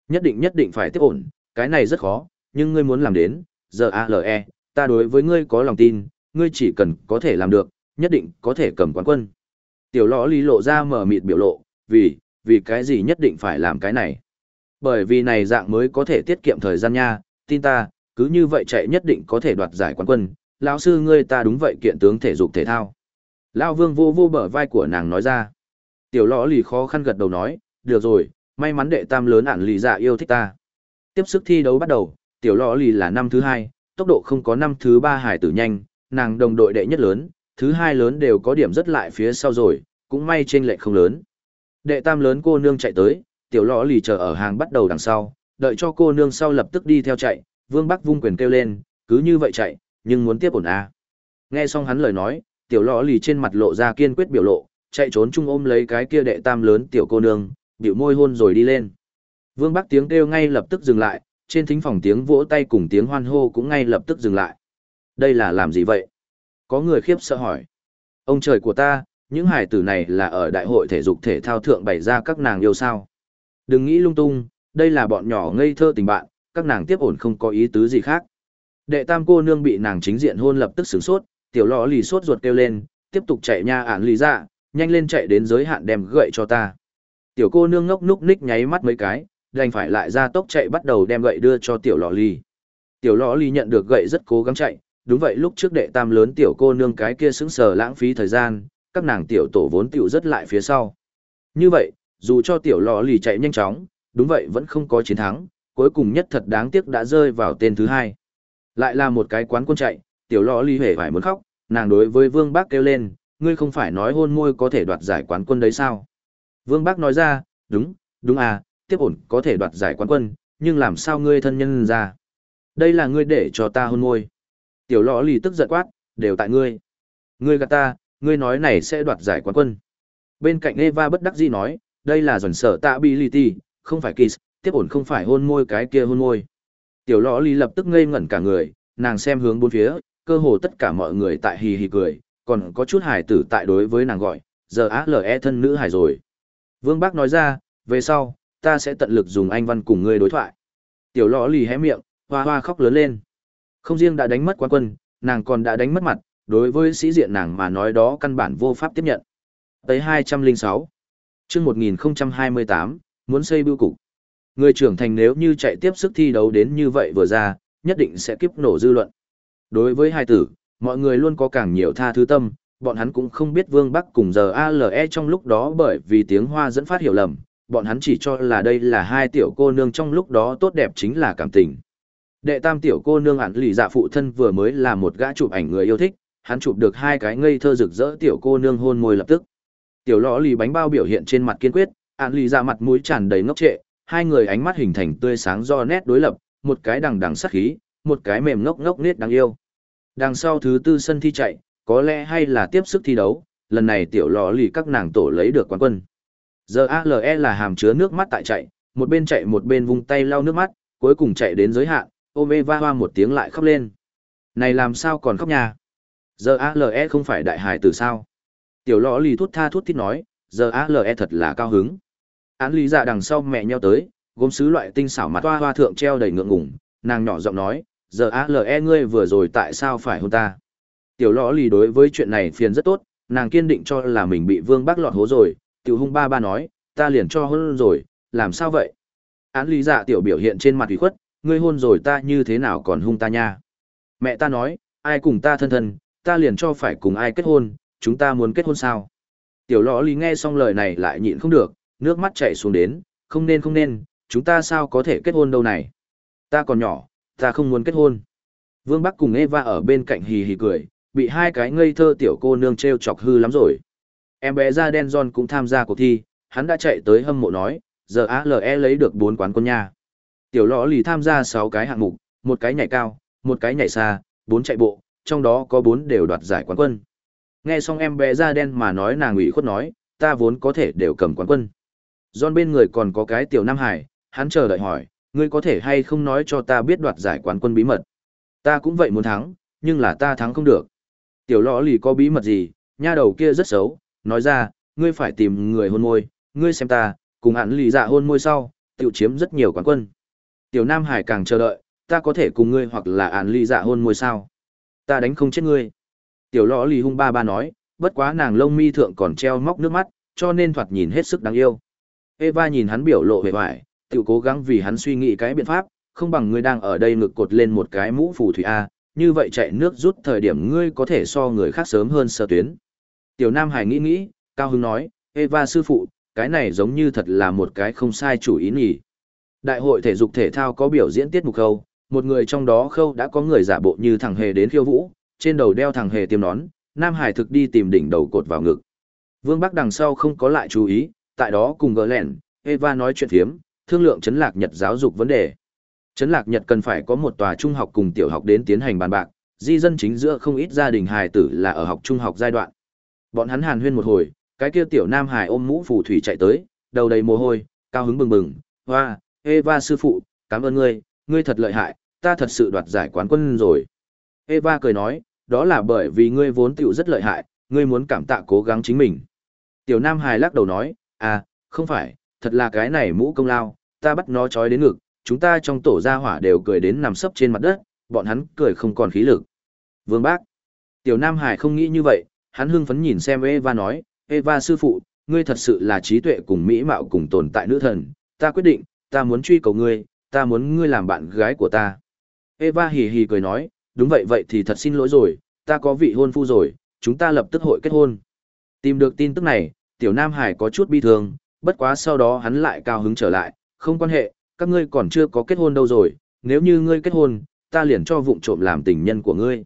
Nhất định nhất định phải tiếp ổn, cái này rất khó, nhưng ngươi muốn làm đến, giờ ALE, ta đối với ngươi có lòng tin, ngươi chỉ cần có thể làm được, nhất định có thể cầm quán quân. Tiểu lõ lý lộ ra mở mịt biểu lộ, vì, vì cái gì nhất định phải làm cái này. Bởi vì này dạng mới có thể tiết kiệm thời gian nha, tin ta, cứ như vậy chạy nhất định có thể đoạt giải quán quân, lão sư ngươi ta đúng vậy kiện tướng thể dục thể thao. Lão vương vô vô bờ vai của nàng nói ra. Tiểu lõ lì khó khăn gật đầu nói, được rồi, may mắn đệ tam lớn ản lì dạ yêu thích ta. Tiếp sức thi đấu bắt đầu, tiểu lõ lì là năm thứ hai, tốc độ không có năm thứ ba hải tử nhanh, nàng đồng đội đệ nhất lớn, thứ hai lớn đều có điểm rất lại phía sau rồi, cũng may trên lệ không lớn. Đệ tam lớn cô nương chạy tới, tiểu lõ lì chờ ở hàng bắt đầu đằng sau, đợi cho cô nương sau lập tức đi theo chạy, vương bắc vung quyền kêu lên, cứ như vậy chạy, nhưng muốn tiếp ổn à. Nghe xong hắn lời nói, tiểu lõ lì trên mặt lộ ra kiên quyết biểu lộ, chạy trốn chung ôm lấy cái kia đệ tam lớn tiểu cô nương, biểu môi hôn rồi đi lên. Vương Bắc tiếng kêu ngay lập tức dừng lại, trên thính phòng tiếng vỗ tay cùng tiếng hoan hô cũng ngay lập tức dừng lại. Đây là làm gì vậy? Có người khiếp sợ hỏi. Ông trời của ta, những hải tử này là ở đại hội thể dục thể thao thượng bày ra các nàng yêu sao. Đừng nghĩ lung tung, đây là bọn nhỏ ngây thơ tình bạn, các nàng tiếp ổn không có ý tứ gì khác. Đệ tam cô nương bị nàng chính diện hôn lập tức sửng sốt, tiểu lọ lì sốt ruột kêu lên, tiếp tục chạy nha ản lì ra, nhanh lên chạy đến giới hạn đem gậy cho ta. Tiểu cô nương ngốc núc ních nháy mắt mấy cái, đành phải lại ra tốc chạy bắt đầu đem gậy đưa cho tiểu lọ lì. Tiểu lọ lì nhận được gậy rất cố gắng chạy, đúng vậy lúc trước đệ tam lớn tiểu cô nương cái kia sững sờ lãng phí thời gian, các nàng tiểu tổ vốn tiểu rất lại phía sau. Như vậy, dù cho tiểu lọ lì chạy nhanh chóng, đúng vậy vẫn không có chiến thắng, cuối cùng nhất thật đáng tiếc đã rơi vào tên thứ hai. Lại là một cái quán quân chạy, tiểu lọ lì hề phải muốn khóc, nàng đối với vương bác kêu lên, ngươi không phải nói hôn môi có thể đoạt giải quán quân đấy sao? Vương bác nói ra, đúng, đúng à, tiếp ổn có thể đoạt giải quán quân, nhưng làm sao ngươi thân nhân ra? Đây là ngươi để cho ta hôn môi. Tiểu lọ lì tức giận quát, đều tại ngươi. Ngươi gạt ta, ngươi nói này sẽ đoạt giải quán quân. Bên cạnh Eva bất đắc dĩ nói, đây là dần sở tạ ability, không phải kiss, tiếp ổn không phải hôn môi cái kia hôn môi. Tiểu lọ lì lập tức ngây ngẩn cả người, nàng xem hướng bốn phía, cơ hồ tất cả mọi người tại hì hì cười, còn có chút hải tử tại đối với nàng gọi, giờ á le thân nữ hải rồi. Vương Bác nói ra, về sau, ta sẽ tận lực dùng anh văn cùng ngươi đối thoại. Tiểu lọ lì hé miệng, hoa hoa khóc lớn lên. Không riêng đã đánh mất quán quân, nàng còn đã đánh mất mặt, đối với sĩ diện nàng mà nói đó căn bản vô pháp tiếp nhận. Tới 206. chương 1028, muốn xây bưu cục. Người trưởng thành nếu như chạy tiếp sức thi đấu đến như vậy vừa ra, nhất định sẽ kiếp nổ dư luận. Đối với hai tử, mọi người luôn có càng nhiều tha thứ tâm, bọn hắn cũng không biết Vương Bắc cùng giờ ALE trong lúc đó bởi vì tiếng hoa dẫn phát hiểu lầm, bọn hắn chỉ cho là đây là hai tiểu cô nương trong lúc đó tốt đẹp chính là cảm tình. Đệ tam tiểu cô nương ản lì dạ phụ thân vừa mới là một gã chụp ảnh người yêu thích, hắn chụp được hai cái ngây thơ rực rỡ tiểu cô nương hôn môi lập tức. Tiểu lọ lì bánh bao biểu hiện trên mặt kiên quyết, ản lì dạ mặt mũi tràn đầy ngốc trệ, hai người ánh mắt hình thành tươi sáng do nét đối lập, một cái đằng đằng sắc khí, một cái mềm ngốc ngốc nết đáng yêu. Đằng sau thứ tư sân thi chạy, có lẽ hay là tiếp sức thi đấu, lần này tiểu lọ lì các nàng tổ lấy được quán quân. Giờ ALE là hàm chứa nước mắt tại chạy, một bên chạy một bên vung tay lau nước mắt, cuối cùng chạy đến giới hạn, ôm Eva hoa một tiếng lại khóc lên. Này làm sao còn khóc nhà? Giờ ALE không phải đại hài từ sao? Tiểu lõ lì thút tha thút thít nói, giờ ALE thật là cao hứng. Án lý dạ đằng sau mẹ nheo tới, gốm sứ loại tinh xảo mặt hoa hoa thượng treo đầy ngượng ngùng, nàng nhỏ giọng nói, giờ ALE ngươi vừa rồi tại sao phải hôn ta? Tiểu lõ lì đối với chuyện này phiền rất tốt, nàng kiên định cho là mình bị vương bác lọt hố rồi, tiểu hung ba ba nói, ta liền cho hôn rồi, làm sao vậy? Án lý dạ tiểu biểu hiện trên mặt ủy khuất, ngươi hôn rồi ta như thế nào còn hung ta nha? Mẹ ta nói, ai cùng ta thân thân, ta liền cho phải cùng ai kết hôn, chúng ta muốn kết hôn sao? Tiểu lõ lý nghe xong lời này lại nhịn không được, nước mắt chảy xuống đến, không nên không nên, chúng ta sao có thể kết hôn đâu này? Ta còn nhỏ, ta không muốn kết hôn. Vương Bắc cùng Eva ở bên cạnh hì hì cười, bị hai cái ngây thơ tiểu cô nương treo chọc hư lắm rồi. Em bé da đen John cũng tham gia cuộc thi, hắn đã chạy tới hâm mộ nói, giờ ALE lấy được 4 quán quân nha. Tiểu lõ lì tham gia 6 cái hạng mục, một cái nhảy cao, một cái nhảy xa, 4 chạy bộ, trong đó có 4 đều đoạt giải quán quân. Nghe xong em bé da đen mà nói nàng ủy khuất nói, ta vốn có thể đều cầm quán quân. John bên người còn có cái tiểu Nam Hải, hắn chờ đợi hỏi, ngươi có thể hay không nói cho ta biết đoạt giải quán quân bí mật. Ta cũng vậy muốn thắng, nhưng là ta thắng không được. Tiểu lõ lì có bí mật gì, nha đầu kia rất xấu, nói ra, ngươi phải tìm người hôn môi, ngươi xem ta, cùng hắn lì dạ hôn môi sau, tiểu chiếm rất nhiều quán quân. Tiểu Nam Hải càng chờ đợi, ta có thể cùng ngươi hoặc là án lì dạ hôn môi sao. Ta đánh không chết ngươi. Tiểu lọ lì hung ba ba nói, bất quá nàng lông mi thượng còn treo móc nước mắt, cho nên thoạt nhìn hết sức đáng yêu. Eva nhìn hắn biểu lộ vẻ vải, tiểu cố gắng vì hắn suy nghĩ cái biện pháp, không bằng ngươi đang ở đây ngực cột lên một cái mũ phù thủy A, như vậy chạy nước rút thời điểm ngươi có thể so người khác sớm hơn sơ tuyến. Tiểu Nam Hải nghĩ nghĩ, Cao Hưng nói, Eva sư phụ, cái này giống như thật là một cái không sai chủ ý nhỉ. Đại hội thể dục thể thao có biểu diễn tiết mục khâu, một người trong đó khâu đã có người giả bộ như thằng hề đến khiêu vũ, trên đầu đeo thằng hề tiêm nón, Nam Hải thực đi tìm đỉnh đầu cột vào ngực. Vương Bắc đằng sau không có lại chú ý, tại đó cùng gỡ lẹn, Eva nói chuyện thiếm, thương lượng chấn lạc Nhật giáo dục vấn đề. Chấn Lạc Nhật cần phải có một tòa trung học cùng tiểu học đến tiến hành bàn bạc, di dân chính giữa không ít gia đình hài tử là ở học trung học giai đoạn. Bọn hắn hàn huyên một hồi, cái kia tiểu nam hải ôm mũ phù thủy chạy tới, đầu đầy mồ hôi, cao hứng bừng bừng, hoa, Eva sư phụ, cảm ơn ngươi, ngươi thật lợi hại, ta thật sự đoạt giải quán quân rồi. Eva cười nói, đó là bởi vì ngươi vốn tiểu rất lợi hại, ngươi muốn cảm tạ cố gắng chính mình. Tiểu nam hải lắc đầu nói, à, không phải, thật là cái này mũ công lao, ta bắt nó trói đến ngực, chúng ta trong tổ gia hỏa đều cười đến nằm sấp trên mặt đất, bọn hắn cười không còn khí lực. Vương Bác. Tiểu Nam Hải không nghĩ như vậy, hắn hưng phấn nhìn xem Eva nói, Eva sư phụ, ngươi thật sự là trí tuệ cùng mỹ mạo cùng tồn tại nữ thần, ta quyết định, ta muốn truy cầu ngươi, ta muốn ngươi làm bạn gái của ta. Eva hì hì cười nói, đúng vậy vậy thì thật xin lỗi rồi, ta có vị hôn phu rồi, chúng ta lập tức hội kết hôn. Tìm được tin tức này, tiểu Nam Hải có chút bi thương, bất quá sau đó hắn lại cao hứng trở lại, không quan hệ, các ngươi còn chưa có kết hôn đâu rồi, nếu như ngươi kết hôn, ta liền cho vụng trộm làm tình nhân của ngươi.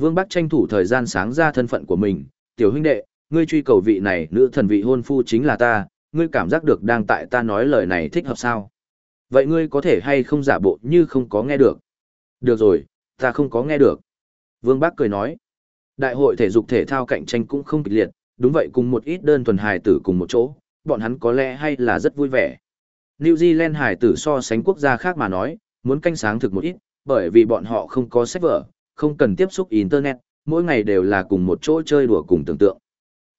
Vương Bắc tranh thủ thời gian sáng ra thân phận của mình, tiểu huynh đệ, ngươi truy cầu vị này nữ thần vị hôn phu chính là ta, ngươi cảm giác được đang tại ta nói lời này thích hợp sao? Vậy ngươi có thể hay không giả bộ như không có nghe được? Được rồi, ta không có nghe được. Vương Bắc cười nói, đại hội thể dục thể thao cạnh tranh cũng không kịch liệt, đúng vậy cùng một ít đơn thuần hài tử cùng một chỗ, bọn hắn có lẽ hay là rất vui vẻ. New Zealand hài tử so sánh quốc gia khác mà nói, muốn canh sáng thực một ít, bởi vì bọn họ không có sách vở, không cần tiếp xúc Internet, mỗi ngày đều là cùng một chỗ chơi đùa cùng tưởng tượng.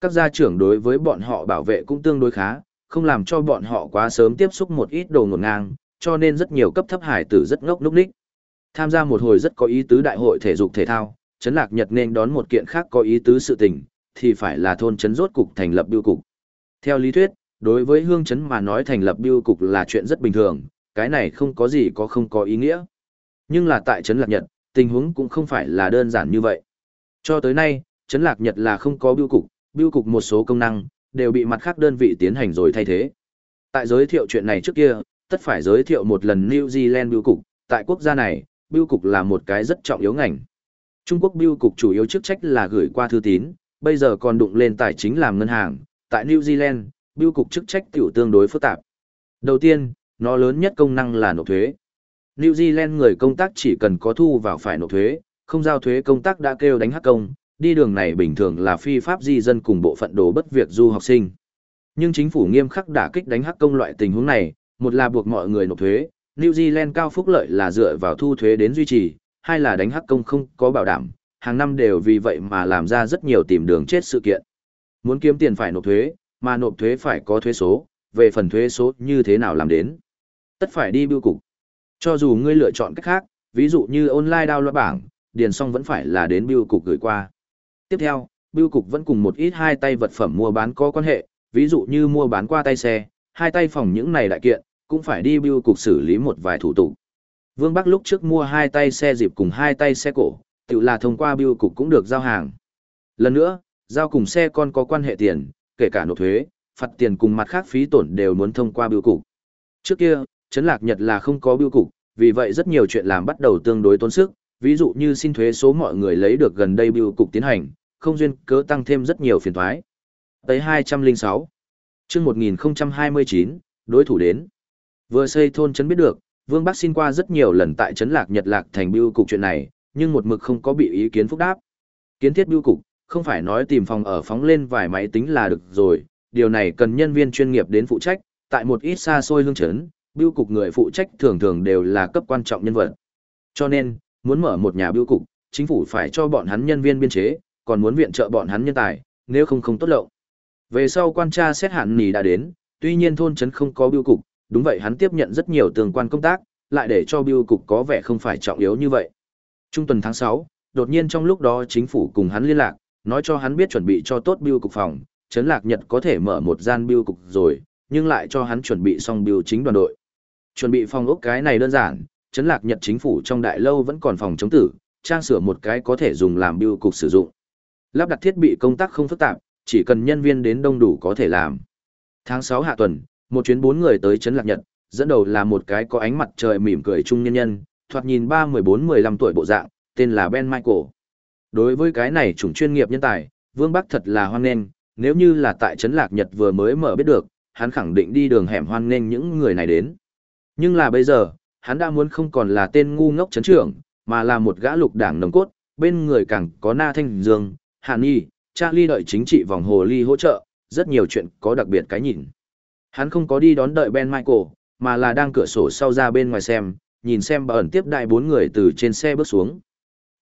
Các gia trưởng đối với bọn họ bảo vệ cũng tương đối khá, không làm cho bọn họ quá sớm tiếp xúc một ít đồ ngột ngang, cho nên rất nhiều cấp thấp hải tử rất ngốc núc ních. Tham gia một hồi rất có ý tứ đại hội thể dục thể thao, Trấn Lạc Nhật nên đón một kiện khác có ý tứ sự tình, thì phải là thôn trấn rốt cục thành lập biêu cục. Theo lý thuyết, đối với hương trấn mà nói thành lập biêu cục là chuyện rất bình thường, cái này không có gì có không có ý nghĩa. Nhưng là tại trấn Lạc Nhật, tình huống cũng không phải là đơn giản như vậy. Cho tới nay, trấn Lạc Nhật là không có biêu cục, biêu cục một số công năng đều bị mặt khác đơn vị tiến hành rồi thay thế. Tại giới thiệu chuyện này trước kia, tất phải giới thiệu một lần New Zealand biêu cục, tại quốc gia này, biêu cục là một cái rất trọng yếu ngành. Trung Quốc biêu cục chủ yếu chức trách là gửi qua thư tín, bây giờ còn đụng lên tài chính làm ngân hàng, tại New Zealand, biêu cục chức trách tiểu tương đối phức tạp. Đầu tiên, nó lớn nhất công năng là nộp thuế. New Zealand người công tác chỉ cần có thu vào phải nộp thuế, không giao thuế công tác đã kêu đánh hắc công, đi đường này bình thường là phi pháp di dân cùng bộ phận đồ bất việc du học sinh. Nhưng chính phủ nghiêm khắc đả kích đánh hắc công loại tình huống này, một là buộc mọi người nộp thuế, New Zealand cao phúc lợi là dựa vào thu thuế đến duy trì, hai là đánh hắc công không có bảo đảm, hàng năm đều vì vậy mà làm ra rất nhiều tìm đường chết sự kiện. Muốn kiếm tiền phải nộp thuế, mà nộp thuế phải có thuế số, về phần thuế số như thế nào làm đến. Tất phải đi bưu cục. Cho dù ngươi lựa chọn cách khác, ví dụ như online đao loại bảng, điền xong vẫn phải là đến bưu cục gửi qua. Tiếp theo, bưu cục vẫn cùng một ít hai tay vật phẩm mua bán có quan hệ, ví dụ như mua bán qua tay xe, hai tay phòng những này đại kiện, cũng phải đi bưu cục xử lý một vài thủ tục. Vương Bắc lúc trước mua hai tay xe dịp cùng hai tay xe cổ, tự là thông qua bưu cục cũng được giao hàng. Lần nữa, giao cùng xe con có quan hệ tiền, kể cả nộp thuế, phạt tiền cùng mặt khác phí tổn đều muốn thông qua bưu cục. Trước kia, Trấn Lạc Nhật là không có biêu cục, vì vậy rất nhiều chuyện làm bắt đầu tương đối tốn sức, ví dụ như xin thuế số mọi người lấy được gần đây biêu cục tiến hành, không duyên cớ tăng thêm rất nhiều phiền toái. Tới 206. Chương 1029, đối thủ đến. Vừa xây thôn trấn biết được, Vương Bắc xin qua rất nhiều lần tại trấn Lạc Nhật Lạc thành biêu cục chuyện này, nhưng một mực không có bị ý kiến phúc đáp. Kiến thiết biêu cục, không phải nói tìm phòng ở phóng lên vài máy tính là được rồi, điều này cần nhân viên chuyên nghiệp đến phụ trách, tại một ít xa xôi hương chấn, bưu cục người phụ trách thường thường đều là cấp quan trọng nhân vật. Cho nên, muốn mở một nhà bưu cục, chính phủ phải cho bọn hắn nhân viên biên chế, còn muốn viện trợ bọn hắn nhân tài, nếu không không tốt lậu. Về sau quan tra xét hạn nì đã đến, tuy nhiên thôn trấn không có bưu cục, đúng vậy hắn tiếp nhận rất nhiều tương quan công tác, lại để cho bưu cục có vẻ không phải trọng yếu như vậy. Trung tuần tháng 6, đột nhiên trong lúc đó chính phủ cùng hắn liên lạc, nói cho hắn biết chuẩn bị cho tốt bưu cục phòng, Trấn Lạc Nhật có thể mở một gian bưu cục rồi, nhưng lại cho hắn chuẩn bị xong bưu chính đoàn đội. Chuẩn bị phòng ốc cái này đơn giản, chấn Lạc Nhật chính phủ trong đại lâu vẫn còn phòng chống tử, trang sửa một cái có thể dùng làm biêu cục sử dụng. Lắp đặt thiết bị công tác không phức tạp, chỉ cần nhân viên đến đông đủ có thể làm. Tháng 6 hạ tuần, một chuyến bốn người tới Trấn Lạc Nhật, dẫn đầu là một cái có ánh mặt trời mỉm cười trung nhân nhân, thoạt nhìn ba mười bốn mười lăm tuổi bộ dạng, tên là Ben Michael. Đối với cái này chủng chuyên nghiệp nhân tài, Vương Bắc thật là hoan nghênh, nếu như là tại Trấn Lạc Nhật vừa mới mở biết được, hắn khẳng định đi đường hẻm hoan nghênh những người này đến. Nhưng là bây giờ, hắn đã muốn không còn là tên ngu ngốc chấn trưởng, mà là một gã lục đảng nồng cốt, bên người càng có Na Thanh Dương, Hàn Nhi, Charlie đợi chính trị vòng hồ ly hỗ trợ, rất nhiều chuyện có đặc biệt cái nhìn. Hắn không có đi đón đợi Ben Michael, mà là đang cửa sổ sau ra bên ngoài xem, nhìn xem bà ẩn tiếp đại bốn người từ trên xe bước xuống.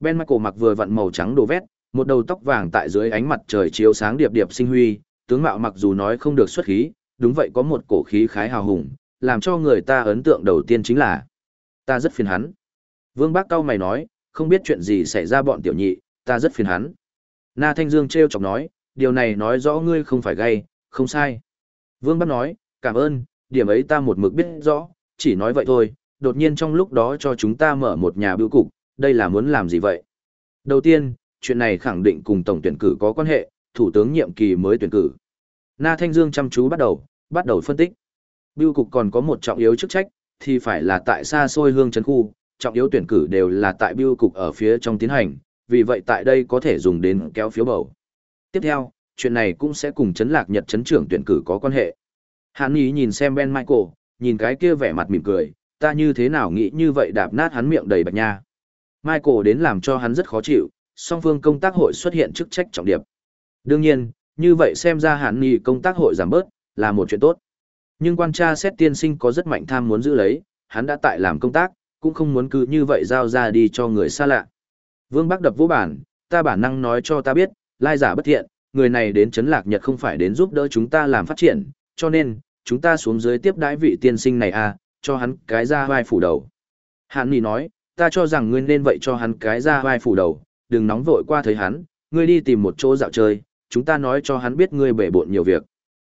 Ben Michael mặc vừa vặn màu trắng đồ vét, một đầu tóc vàng tại dưới ánh mặt trời chiếu sáng điệp điệp sinh huy, tướng mạo mặc dù nói không được xuất khí, đúng vậy có một cổ khí khái hào hùng, làm cho người ta ấn tượng đầu tiên chính là ta rất phiền hắn. Vương Bác cao mày nói, không biết chuyện gì xảy ra bọn tiểu nhị, ta rất phiền hắn. Na Thanh Dương treo chọc nói, điều này nói rõ ngươi không phải gay, không sai. Vương Bác nói, cảm ơn, điểm ấy ta một mực biết rõ, chỉ nói vậy thôi, đột nhiên trong lúc đó cho chúng ta mở một nhà bưu cục, đây là muốn làm gì vậy? Đầu tiên, chuyện này khẳng định cùng tổng tuyển cử có quan hệ, thủ tướng nhiệm kỳ mới tuyển cử. Na Thanh Dương chăm chú bắt đầu, bắt đầu phân tích. Biêu cục còn có một trọng yếu chức trách, thì phải là tại xa xôi hương trấn khu, trọng yếu tuyển cử đều là tại Biêu cục ở phía trong tiến hành, vì vậy tại đây có thể dùng đến kéo phiếu bầu. Tiếp theo, chuyện này cũng sẽ cùng chấn lạc nhật chấn trưởng tuyển cử có quan hệ. Hàn ý nhìn xem Ben Michael, nhìn cái kia vẻ mặt mỉm cười, ta như thế nào nghĩ như vậy đạp nát hắn miệng đầy bạch nha. Michael đến làm cho hắn rất khó chịu, song phương công tác hội xuất hiện chức trách trọng điệp. Đương nhiên, như vậy xem ra hàn nghị công tác hội giảm bớt, là một chuyện tốt. Nhưng quan tra xét tiên sinh có rất mạnh tham muốn giữ lấy, hắn đã tại làm công tác, cũng không muốn cứ như vậy giao ra đi cho người xa lạ. Vương Bắc đập vũ bản, ta bản năng nói cho ta biết, lai giả bất thiện, người này đến chấn lạc nhật không phải đến giúp đỡ chúng ta làm phát triển, cho nên, chúng ta xuống dưới tiếp đãi vị tiên sinh này à, cho hắn cái ra vai phủ đầu. hắn Nghị nói, ta cho rằng ngươi nên vậy cho hắn cái ra vai phủ đầu, đừng nóng vội qua thấy hắn, ngươi đi tìm một chỗ dạo chơi, chúng ta nói cho hắn biết ngươi bể bộn nhiều việc.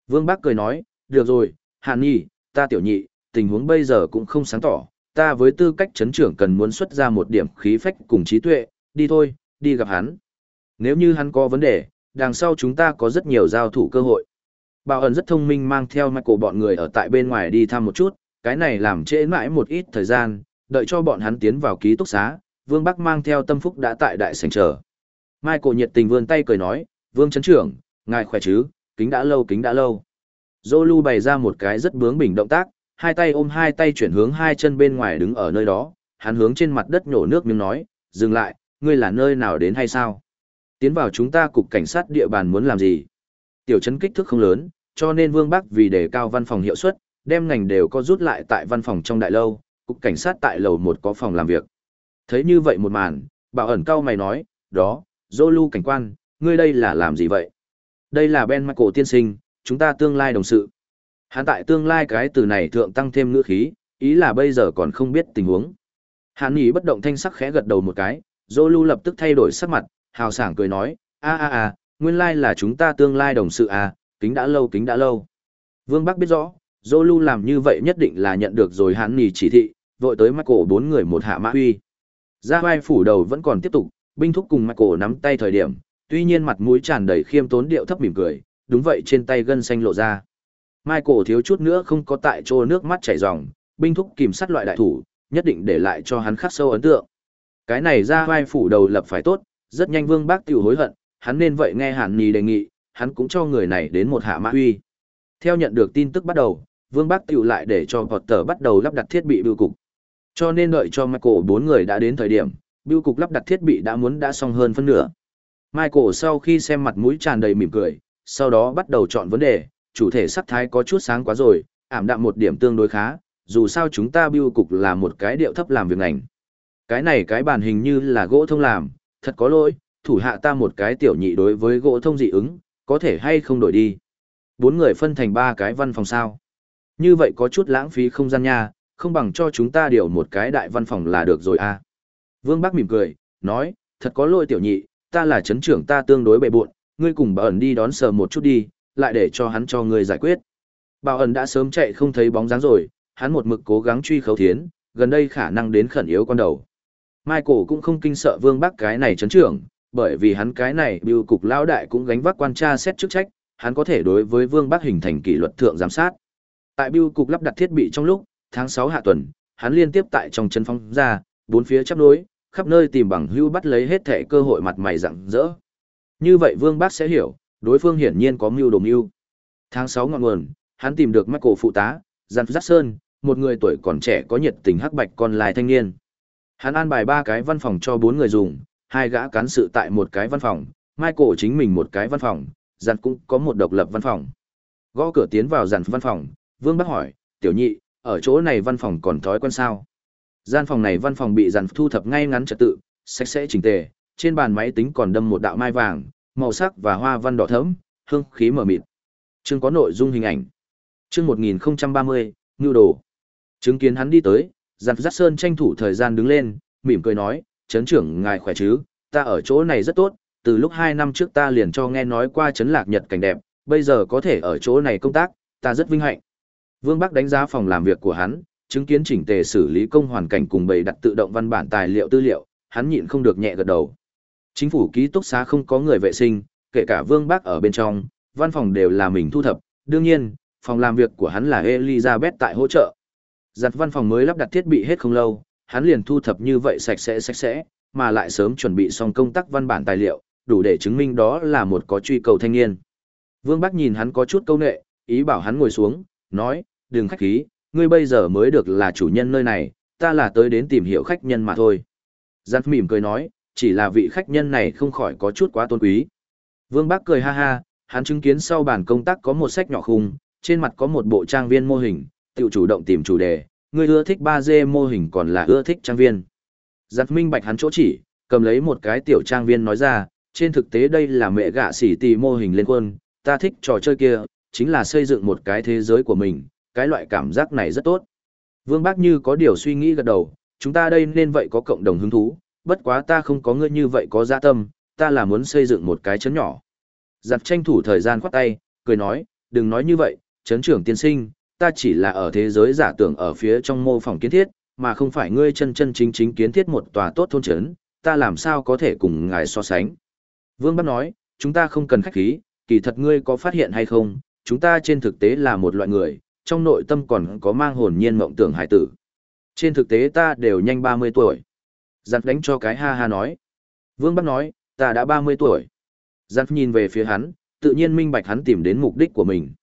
Vương Bắc cười nói, được rồi, hàn nhi ta tiểu nhị, tình huống bây giờ cũng không sáng tỏ, ta với tư cách chấn trưởng cần muốn xuất ra một điểm khí phách cùng trí tuệ, đi thôi, đi gặp hắn. Nếu như hắn có vấn đề, đằng sau chúng ta có rất nhiều giao thủ cơ hội. Bảo ẩn rất thông minh mang theo Michael bọn người ở tại bên ngoài đi thăm một chút, cái này làm trễ mãi một ít thời gian, đợi cho bọn hắn tiến vào ký túc xá, Vương Bắc mang theo tâm phúc đã tại đại sảnh chờ. Michael nhiệt tình vươn tay cười nói, Vương chấn Trưởng, ngài khỏe chứ, kính đã lâu kính đã lâu. Zolu bày ra một cái rất bướng bỉnh động tác, hai tay ôm hai tay chuyển hướng hai chân bên ngoài đứng ở nơi đó, hắn hướng trên mặt đất nhổ nước miếng nói, dừng lại, ngươi là nơi nào đến hay sao? Tiến vào chúng ta cục cảnh sát địa bàn muốn làm gì? Tiểu trấn kích thước không lớn, cho nên Vương Bắc vì đề cao văn phòng hiệu suất, đem ngành đều có rút lại tại văn phòng trong đại lâu, cục cảnh sát tại lầu một có phòng làm việc. Thấy như vậy một màn, bảo ẩn cao mày nói, đó, Zolu cảnh quan, ngươi đây là làm gì vậy? Đây là Ben Michael tiên sinh, chúng ta tương lai đồng sự. Hắn tại tương lai cái từ này thượng tăng thêm ngữ khí, ý là bây giờ còn không biết tình huống. Hắn ý bất động thanh sắc khẽ gật đầu một cái, Dô Lu lập tức thay đổi sắc mặt, hào sảng cười nói, a a a, nguyên lai là chúng ta tương lai đồng sự à, kính đã lâu kính đã lâu. Vương Bắc biết rõ, Dô Lu làm như vậy nhất định là nhận được rồi hắn nỉ chỉ thị, vội tới Michael bốn người một hạ mã huy. Ra vai phủ đầu vẫn còn tiếp tục, binh thúc cùng Michael nắm tay thời điểm, tuy nhiên mặt mũi tràn đầy khiêm tốn điệu thấp mỉm cười, đúng vậy trên tay gân xanh lộ ra. Michael thiếu chút nữa không có tại chỗ nước mắt chảy ròng, binh thúc kìm sát loại đại thủ, nhất định để lại cho hắn khắc sâu ấn tượng. Cái này ra vai phủ đầu lập phải tốt, rất nhanh Vương Bác tiểu hối hận, hắn nên vậy nghe Hàn Nhi đề nghị, hắn cũng cho người này đến một hạ mã huy. Theo nhận được tin tức bắt đầu, Vương Bác tiểu lại để cho Potter bắt đầu lắp đặt thiết bị bưu cục. Cho nên đợi cho Michael bốn người đã đến thời điểm, bưu cục lắp đặt thiết bị đã muốn đã xong hơn phân nửa. Michael sau khi xem mặt mũi tràn đầy mỉm cười, sau đó bắt đầu chọn vấn đề, chủ thể sắc thái có chút sáng quá rồi, ảm đạm một điểm tương đối khá, dù sao chúng ta bưu cục là một cái điệu thấp làm việc ngành. Cái này cái bàn hình như là gỗ thông làm, thật có lỗi, thủ hạ ta một cái tiểu nhị đối với gỗ thông dị ứng, có thể hay không đổi đi. Bốn người phân thành ba cái văn phòng sao. Như vậy có chút lãng phí không gian nha, không bằng cho chúng ta điều một cái đại văn phòng là được rồi à. Vương Bắc mỉm cười, nói, thật có lỗi tiểu nhị, ta là chấn trưởng ta tương đối bệ buộn, ngươi cùng bà ẩn đi đón sờ một chút đi, lại để cho hắn cho ngươi giải quyết. Bảo ẩn đã sớm chạy không thấy bóng dáng rồi, hắn một mực cố gắng truy khấu thiến, gần đây khả năng đến khẩn yếu con đầu. Michael cũng không kinh sợ Vương Bắc cái này chấn trưởng, bởi vì hắn cái này Biêu cục lão đại cũng gánh vác quan tra xét chức trách, hắn có thể đối với Vương Bắc hình thành kỷ luật thượng giám sát. Tại Biêu cục lắp đặt thiết bị trong lúc, tháng 6 hạ tuần, hắn liên tiếp tại trong chân phong ra, bốn phía chắp nối, khắp nơi tìm bằng hưu bắt lấy hết thể cơ hội mặt mày rạng rỡ. Như vậy Vương Bắc sẽ hiểu, đối phương hiển nhiên có mưu đồ mưu. Tháng 6 ngọn nguồn, hắn tìm được Michael phụ tá, Giàn Giác Sơn, một người tuổi còn trẻ có nhiệt tình hắc bạch con lai thanh niên. Hắn an bài ba cái văn phòng cho bốn người dùng, hai gã cán sự tại một cái văn phòng, Michael chính mình một cái văn phòng, Giàn cũng có một độc lập văn phòng. Gõ cửa tiến vào Giàn văn phòng, Vương Bắc hỏi, tiểu nhị, ở chỗ này văn phòng còn thói quen sao? Gian phòng này văn phòng bị Giàn thu thập ngay ngắn trật tự, sạch sẽ chỉnh tề, trên bàn máy tính còn đâm một đạo mai vàng, màu sắc và hoa văn đỏ thẫm, hương khí mở mịt. Chương có nội dung hình ảnh. Chương 1030, Ngưu Đồ. Chứng kiến hắn đi tới, Giản Dắt Sơn tranh thủ thời gian đứng lên, mỉm cười nói, "Trấn trưởng ngài khỏe chứ? Ta ở chỗ này rất tốt, từ lúc 2 năm trước ta liền cho nghe nói qua trấn Lạc Nhật cảnh đẹp, bây giờ có thể ở chỗ này công tác, ta rất vinh hạnh." Vương Bắc đánh giá phòng làm việc của hắn, chứng kiến chỉnh tề xử lý công hoàn cảnh cùng bày đặt tự động văn bản tài liệu tư liệu, hắn nhịn không được nhẹ gật đầu. Chính phủ ký túc xá không có người vệ sinh, kể cả Vương Bác ở bên trong, văn phòng đều là mình thu thập, đương nhiên, phòng làm việc của hắn là Elizabeth tại hỗ trợ. Giặt văn phòng mới lắp đặt thiết bị hết không lâu, hắn liền thu thập như vậy sạch sẽ sạch sẽ, mà lại sớm chuẩn bị xong công tác văn bản tài liệu, đủ để chứng minh đó là một có truy cầu thanh niên. Vương Bác nhìn hắn có chút câu nệ, ý bảo hắn ngồi xuống, nói, đừng khách khí, ngươi bây giờ mới được là chủ nhân nơi này, ta là tới đến tìm hiểu khách nhân mà thôi. Giặt mỉm cười nói, chỉ là vị khách nhân này không khỏi có chút quá tôn quý. Vương Bác cười ha ha, hắn chứng kiến sau bàn công tác có một sách nhỏ khung, trên mặt có một bộ trang viên mô hình, tự chủ động tìm chủ đề, người ưa thích 3D mô hình còn là ưa thích trang viên. Giặt minh bạch hắn chỗ chỉ, cầm lấy một cái tiểu trang viên nói ra, trên thực tế đây là mẹ gạ xỉ tì mô hình lên quân, ta thích trò chơi kia, chính là xây dựng một cái thế giới của mình, cái loại cảm giác này rất tốt. Vương Bác như có điều suy nghĩ gật đầu, chúng ta đây nên vậy có cộng đồng hứng thú, bất quá ta không có ngươi như vậy có dạ tâm, ta là muốn xây dựng một cái chấn nhỏ. Giặt tranh thủ thời gian khoát tay, cười nói, đừng nói như vậy, chấn trưởng tiên sinh, ta chỉ là ở thế giới giả tưởng ở phía trong mô phỏng kiến thiết, mà không phải ngươi chân chân chính chính kiến thiết một tòa tốt thôn trấn, ta làm sao có thể cùng ngài so sánh. Vương Bắc nói, chúng ta không cần khách khí, kỳ thật ngươi có phát hiện hay không, chúng ta trên thực tế là một loại người, trong nội tâm còn có mang hồn nhiên mộng tưởng hải tử. Trên thực tế ta đều nhanh 30 tuổi. Giặt đánh cho cái ha ha nói. Vương Bắc nói, ta đã 30 tuổi. Giặt nhìn về phía hắn, tự nhiên minh bạch hắn tìm đến mục đích của mình.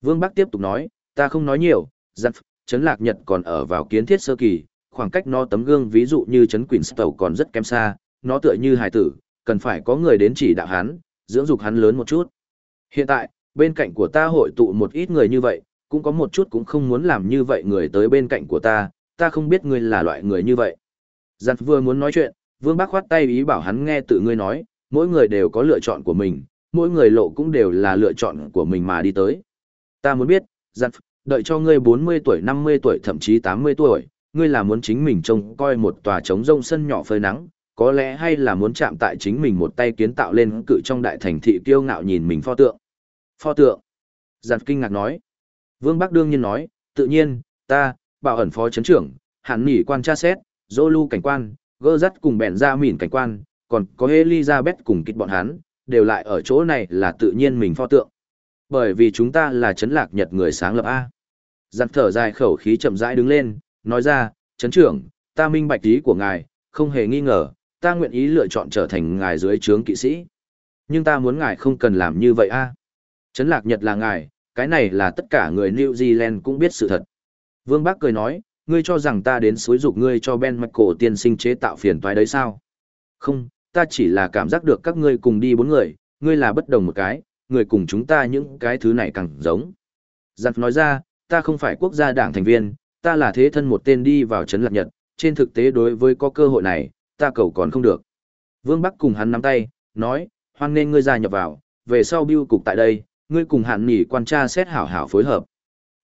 Vương Bắc tiếp tục nói, ta không nói nhiều, giặt, Trấn lạc nhật còn ở vào kiến thiết sơ kỳ, khoảng cách nó tấm gương ví dụ như Trấn quỳnh Sầu còn rất kém xa, nó tựa như hải tử, cần phải có người đến chỉ đạo hắn, dưỡng dục hắn lớn một chút. Hiện tại, bên cạnh của ta hội tụ một ít người như vậy, cũng có một chút cũng không muốn làm như vậy người tới bên cạnh của ta, ta không biết ngươi là loại người như vậy. Giặt vừa muốn nói chuyện, Vương Bác khoát tay ý bảo hắn nghe tự ngươi nói, mỗi người đều có lựa chọn của mình, mỗi người lộ cũng đều là lựa chọn của mình mà đi tới. Ta muốn biết, giặt, đợi cho ngươi 40 tuổi 50 tuổi thậm chí 80 tuổi, ngươi là muốn chính mình trông coi một tòa trống rông sân nhỏ phơi nắng, có lẽ hay là muốn chạm tại chính mình một tay kiến tạo lên cự trong đại thành thị kiêu ngạo nhìn mình pho tượng. Pho tượng. Giặt kinh ngạc nói. Vương Bắc đương nhiên nói, tự nhiên, ta, bảo ẩn phó chấn trưởng, hẳn nghỉ quan tra xét, dô cảnh quan, gơ dắt cùng bèn ra mỉn cảnh quan, còn có Elizabeth cùng kịch bọn hắn, đều lại ở chỗ này là tự nhiên mình pho tượng. Bởi vì chúng ta là chấn lạc nhật người sáng lập A. Giặt thở dài khẩu khí chậm rãi đứng lên, nói ra, chấn trưởng, ta minh bạch ý của ngài, không hề nghi ngờ, ta nguyện ý lựa chọn trở thành ngài dưới trướng kỵ sĩ. Nhưng ta muốn ngài không cần làm như vậy a. Chấn lạc nhật là ngài, cái này là tất cả người New Zealand cũng biết sự thật. Vương Bác cười nói, ngươi cho rằng ta đến xối dục ngươi cho Ben Michael tiên sinh chế tạo phiền toái đấy sao? Không, ta chỉ là cảm giác được các ngươi cùng đi bốn người, ngươi là bất đồng một cái, người cùng chúng ta những cái thứ này càng giống. Giặt nói ra, ta không phải quốc gia đảng thành viên, ta là thế thân một tên đi vào trấn lạc nhật, trên thực tế đối với có cơ hội này, ta cầu còn không được. Vương Bắc cùng hắn nắm tay, nói, hoan nên ngươi gia nhập vào, về sau biêu cục tại đây, ngươi cùng hạn nghỉ quan tra xét hảo hảo phối hợp.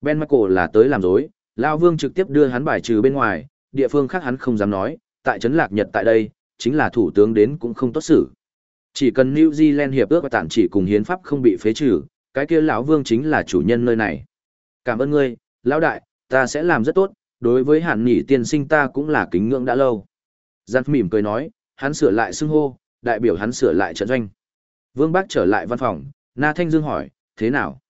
Ben Michael là tới làm dối, Lao Vương trực tiếp đưa hắn bài trừ bên ngoài, địa phương khác hắn không dám nói, tại trấn lạc nhật tại đây, chính là thủ tướng đến cũng không tốt xử. Chỉ cần New Zealand hiệp ước và tản chỉ cùng hiến pháp không bị phế trừ, cái kia lão Vương chính là chủ nhân nơi này. Cảm ơn ngươi, lão đại, ta sẽ làm rất tốt, đối với hạn nghỉ tiên sinh ta cũng là kính ngưỡng đã lâu. Giặt mỉm cười nói, hắn sửa lại xưng hô, đại biểu hắn sửa lại trận doanh. Vương Bác trở lại văn phòng, Na Thanh Dương hỏi, thế nào?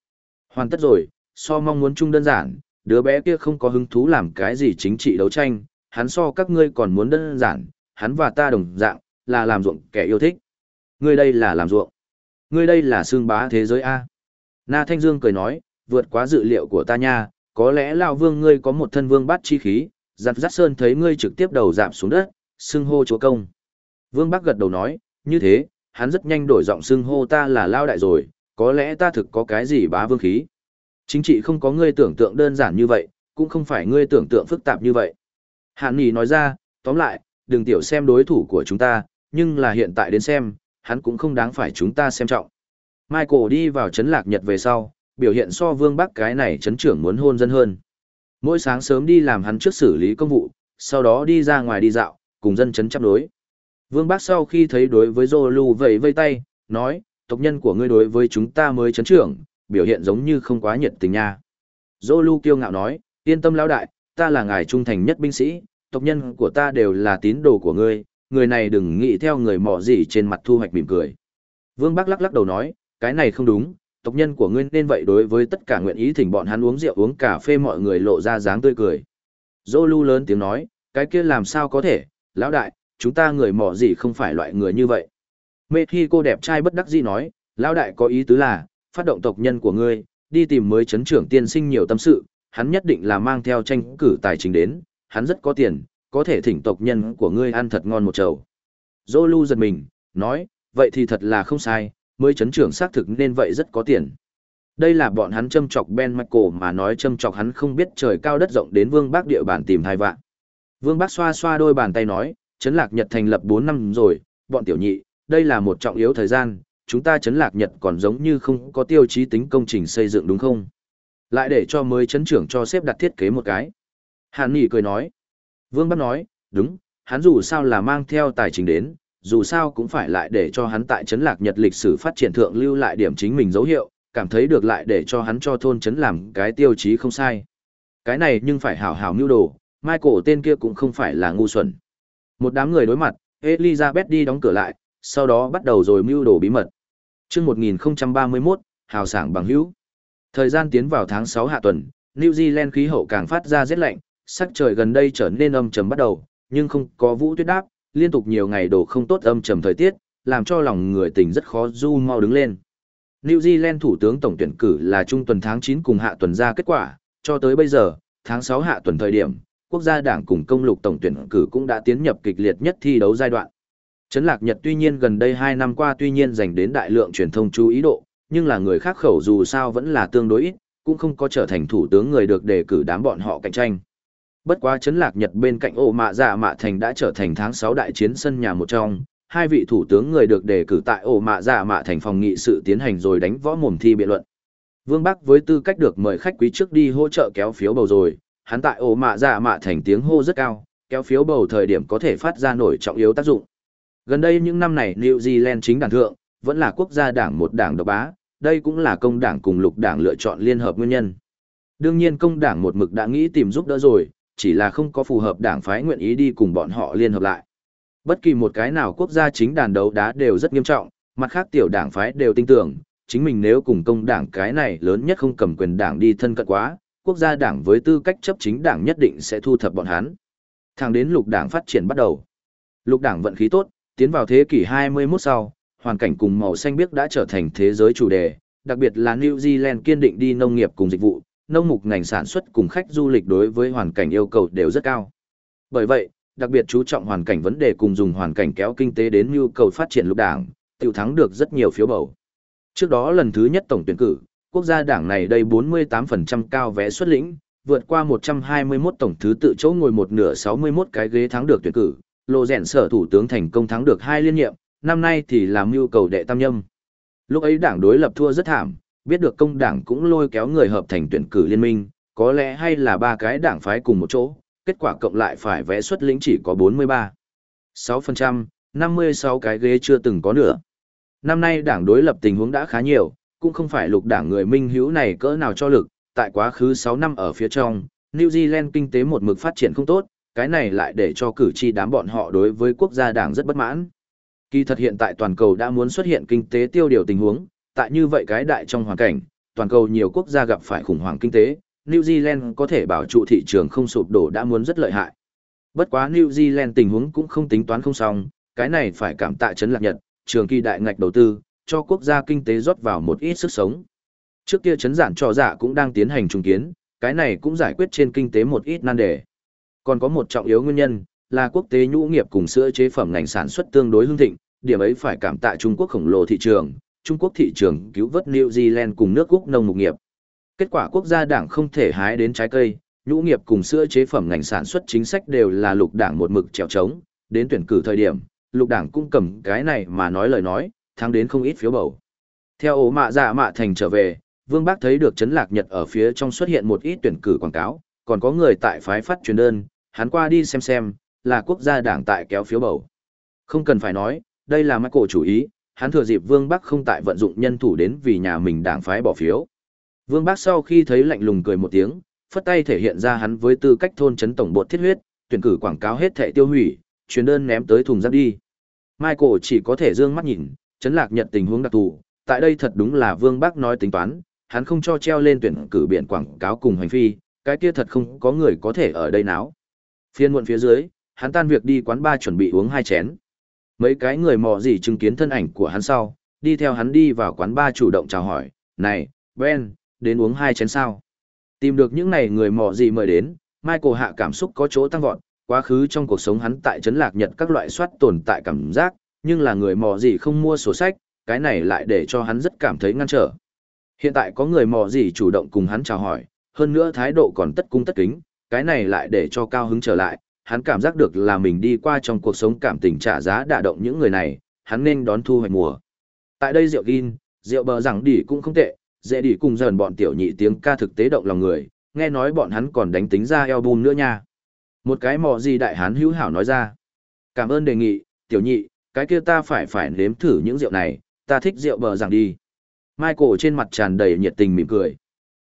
Hoàn tất rồi, so mong muốn chung đơn giản, đứa bé kia không có hứng thú làm cái gì chính trị đấu tranh, hắn so các ngươi còn muốn đơn giản, hắn và ta đồng dạng, là làm ruộng kẻ yêu thích. Ngươi đây là làm ruộng. Ngươi đây là xương bá thế giới A. Na Thanh Dương cười nói, vượt quá dự liệu của ta nha, có lẽ Lão Vương ngươi có một thân vương bát chi khí, giặt giắt sơn thấy ngươi trực tiếp đầu giảm xuống đất, xưng hô chúa công. Vương Bắc gật đầu nói, như thế, hắn rất nhanh đổi giọng xưng hô ta là Lao Đại rồi, có lẽ ta thực có cái gì bá vương khí. Chính trị không có ngươi tưởng tượng đơn giản như vậy, cũng không phải ngươi tưởng tượng phức tạp như vậy. Hàn Nhi nói ra, tóm lại, đừng tiểu xem đối thủ của chúng ta, nhưng là hiện tại đến xem, hắn cũng không đáng phải chúng ta xem trọng. Michael đi vào chấn lạc nhật về sau, biểu hiện so vương bắc cái này chấn trưởng muốn hôn dân hơn. Mỗi sáng sớm đi làm hắn trước xử lý công vụ, sau đó đi ra ngoài đi dạo, cùng dân chấn chấp đối. Vương Bác sau khi thấy đối với Zolu vẫy vây tay, nói, tộc nhân của ngươi đối với chúng ta mới chấn trưởng, biểu hiện giống như không quá nhiệt tình nha. Zolu kiêu ngạo nói, yên tâm lão đại, ta là ngài trung thành nhất binh sĩ, tộc nhân của ta đều là tín đồ của ngươi, người này đừng nghĩ theo người mỏ gì trên mặt thu hoạch mỉm cười. Vương Bác lắc lắc đầu nói, cái này không đúng, tộc nhân của ngươi nên vậy đối với tất cả nguyện ý thỉnh bọn hắn uống rượu uống cà phê mọi người lộ ra dáng tươi cười. Zolu lớn tiếng nói, cái kia làm sao có thể, lão đại, chúng ta người mỏ gì không phải loại người như vậy. Mê Thi cô đẹp trai bất đắc dĩ nói, lão đại có ý tứ là, phát động tộc nhân của ngươi, đi tìm mới chấn trưởng tiên sinh nhiều tâm sự, hắn nhất định là mang theo tranh cử tài chính đến, hắn rất có tiền, có thể thỉnh tộc nhân của ngươi ăn thật ngon một chầu. Zolu giật mình, nói, vậy thì thật là không sai, mới chấn trưởng xác thực nên vậy rất có tiền. Đây là bọn hắn châm chọc Ben Michael mà nói châm chọc hắn không biết trời cao đất rộng đến vương bác địa bàn tìm thai vạn. Vương Bác xoa xoa đôi bàn tay nói, chấn Lạc Nhật thành lập 4 năm rồi, bọn tiểu nhị, đây là một trọng yếu thời gian, chúng ta chấn Lạc Nhật còn giống như không có tiêu chí tính công trình xây dựng đúng không? Lại để cho mới chấn trưởng cho xếp đặt thiết kế một cái. Hàn Nghị cười nói. Vương Bắc nói, đúng, hắn dù sao là mang theo tài chính đến, dù sao cũng phải lại để cho hắn tại chấn Lạc Nhật lịch sử phát triển thượng lưu lại điểm chính mình dấu hiệu, cảm thấy được lại để cho hắn cho thôn chấn làm cái tiêu chí không sai. Cái này nhưng phải hảo hảo mưu đồ, Michael tên kia cũng không phải là ngu xuẩn. Một đám người đối mặt, Elizabeth đi đóng cửa lại, sau đó bắt đầu rồi mưu đồ bí mật. Trước 1031, hào sảng bằng hữu. Thời gian tiến vào tháng 6 hạ tuần, New Zealand khí hậu càng phát ra rét lạnh, sắc trời gần đây trở nên âm trầm bắt đầu, nhưng không có vũ tuyết đáp, liên tục nhiều ngày đổ không tốt âm trầm thời tiết, làm cho lòng người tỉnh rất khó du mau đứng lên. New Zealand thủ tướng tổng tuyển cử là trung tuần tháng 9 cùng hạ tuần ra kết quả, cho tới bây giờ, tháng 6 hạ tuần thời điểm, quốc gia đảng cùng công lục tổng tuyển cử cũng đã tiến nhập kịch liệt nhất thi đấu giai đoạn. Trấn Lạc Nhật tuy nhiên gần đây 2 năm qua tuy nhiên dành đến đại lượng truyền thông chú ý độ, nhưng là người khác khẩu dù sao vẫn là tương đối ít, cũng không có trở thành thủ tướng người được đề cử đám bọn họ cạnh tranh. Bất quá Trấn Lạc Nhật bên cạnh ổ mạ dạ mạ thành đã trở thành tháng 6 đại chiến sân nhà một trong, hai vị thủ tướng người được đề cử tại ổ mạ dạ mạ thành phòng nghị sự tiến hành rồi đánh võ mồm thi biện luận. Vương Bắc với tư cách được mời khách quý trước đi hỗ trợ kéo phiếu bầu rồi, hắn tại ổ mạ dạ mạ thành tiếng hô rất cao, kéo phiếu bầu thời điểm có thể phát ra nổi trọng yếu tác dụng. Gần đây những năm này New Zealand chính đảng thượng, vẫn là quốc gia đảng một đảng độc bá, đây cũng là công đảng cùng lục đảng lựa chọn liên hợp nguyên nhân. Đương nhiên công đảng một mực đã nghĩ tìm giúp đỡ rồi, chỉ là không có phù hợp đảng phái nguyện ý đi cùng bọn họ liên hợp lại. Bất kỳ một cái nào quốc gia chính đàn đấu đá đều rất nghiêm trọng, mặt khác tiểu đảng phái đều tin tưởng, chính mình nếu cùng công đảng cái này lớn nhất không cầm quyền đảng đi thân cận quá, quốc gia đảng với tư cách chấp chính đảng nhất định sẽ thu thập bọn hắn. Thẳng đến lục đảng phát triển bắt đầu. Lục đảng vận khí tốt, tiến vào thế kỷ 21 sau, hoàn cảnh cùng màu xanh biếc đã trở thành thế giới chủ đề, đặc biệt là New Zealand kiên định đi nông nghiệp cùng dịch vụ, nông mục ngành sản xuất cùng khách du lịch đối với hoàn cảnh yêu cầu đều rất cao. Bởi vậy, đặc biệt chú trọng hoàn cảnh vấn đề cùng dùng hoàn cảnh kéo kinh tế đến nhu cầu phát triển lục đảng, tiêu thắng được rất nhiều phiếu bầu. Trước đó lần thứ nhất tổng tuyển cử, quốc gia đảng này đây 48% cao vé xuất lĩnh, vượt qua 121 tổng thứ tự chỗ ngồi một nửa 61 cái ghế thắng được tuyển cử, lộ rèn sở thủ tướng thành công thắng được hai liên nhiệm, năm nay thì làm mưu cầu đệ tam nhâm. Lúc ấy đảng đối lập thua rất thảm, biết được công đảng cũng lôi kéo người hợp thành tuyển cử liên minh, có lẽ hay là ba cái đảng phái cùng một chỗ, kết quả cộng lại phải vẽ xuất lĩnh chỉ có 43. 6%, 56 cái ghế chưa từng có nữa. Năm nay đảng đối lập tình huống đã khá nhiều, cũng không phải lục đảng người minh hữu này cỡ nào cho lực, tại quá khứ 6 năm ở phía trong, New Zealand kinh tế một mực phát triển không tốt, cái này lại để cho cử tri đám bọn họ đối với quốc gia đảng rất bất mãn. Kỳ thật hiện tại toàn cầu đã muốn xuất hiện kinh tế tiêu điều tình huống, tại như vậy cái đại trong hoàn cảnh, toàn cầu nhiều quốc gia gặp phải khủng hoảng kinh tế, New Zealand có thể bảo trụ thị trường không sụp đổ đã muốn rất lợi hại. Bất quá New Zealand tình huống cũng không tính toán không xong, cái này phải cảm tạ chấn lạc Nhật, trường kỳ đại ngạch đầu tư, cho quốc gia kinh tế rót vào một ít sức sống. Trước kia chấn giản trò giả cũng đang tiến hành trùng kiến, cái này cũng giải quyết trên kinh tế một ít nan đề. Còn có một trọng yếu nguyên nhân, là quốc tế nhũ nghiệp cùng sữa chế phẩm ngành sản xuất tương đối hưng thịnh, điểm ấy phải cảm tạ Trung Quốc khổng lồ thị trường, Trung Quốc thị trường cứu vớt New Zealand cùng nước Úc nông mục nghiệp. Kết quả quốc gia đảng không thể hái đến trái cây, nhũ nghiệp cùng sữa chế phẩm ngành sản xuất chính sách đều là lục đảng một mực trèo trống, đến tuyển cử thời điểm, lục đảng cũng cầm cái này mà nói lời nói, thắng đến không ít phiếu bầu. Theo ổ mạ dạ mạ thành trở về, Vương Bác thấy được chấn lạc nhật ở phía trong xuất hiện một ít tuyển cử quảng cáo, còn có người tại phái phát truyền đơn, hắn qua đi xem xem, là quốc gia đảng tại kéo phiếu bầu. Không cần phải nói, đây là Michael chủ ý, hắn thừa dịp Vương Bắc không tại vận dụng nhân thủ đến vì nhà mình đảng phái bỏ phiếu. Vương Bắc sau khi thấy lạnh lùng cười một tiếng, phất tay thể hiện ra hắn với tư cách thôn chấn tổng bột thiết huyết, tuyển cử quảng cáo hết thẻ tiêu hủy, truyền đơn ném tới thùng rác đi. Michael chỉ có thể dương mắt nhìn, chấn lạc nhận tình huống đặc thù, tại đây thật đúng là Vương Bắc nói tính toán, hắn không cho treo lên tuyển cử biển quảng cáo cùng hành phi, cái kia thật không có người có thể ở đây náo. Phiên muộn phía dưới, hắn tan việc đi quán ba chuẩn bị uống hai chén. Mấy cái người mò gì chứng kiến thân ảnh của hắn sau, đi theo hắn đi vào quán ba chủ động chào hỏi, này, Ben, đến uống hai chén sao. Tìm được những này người mò gì mời đến, Michael hạ cảm xúc có chỗ tăng vọt, quá khứ trong cuộc sống hắn tại trấn lạc nhật các loại soát tồn tại cảm giác, nhưng là người mò gì không mua sổ sách, cái này lại để cho hắn rất cảm thấy ngăn trở. Hiện tại có người mò gì chủ động cùng hắn chào hỏi, hơn nữa thái độ còn tất cung tất kính, cái này lại để cho cao hứng trở lại, hắn cảm giác được là mình đi qua trong cuộc sống cảm tình trả giá đả động những người này, hắn nên đón thu hoạch mùa. Tại đây rượu gin, rượu bờ rằng đỉ cũng không tệ, dễ đỉ cùng dần bọn tiểu nhị tiếng ca thực tế động lòng người, nghe nói bọn hắn còn đánh tính ra album nữa nha. Một cái mò gì đại hán hữu hảo nói ra. Cảm ơn đề nghị, tiểu nhị, cái kia ta phải phải nếm thử những rượu này, ta thích rượu bờ rằng đi. Michael trên mặt tràn đầy nhiệt tình mỉm cười.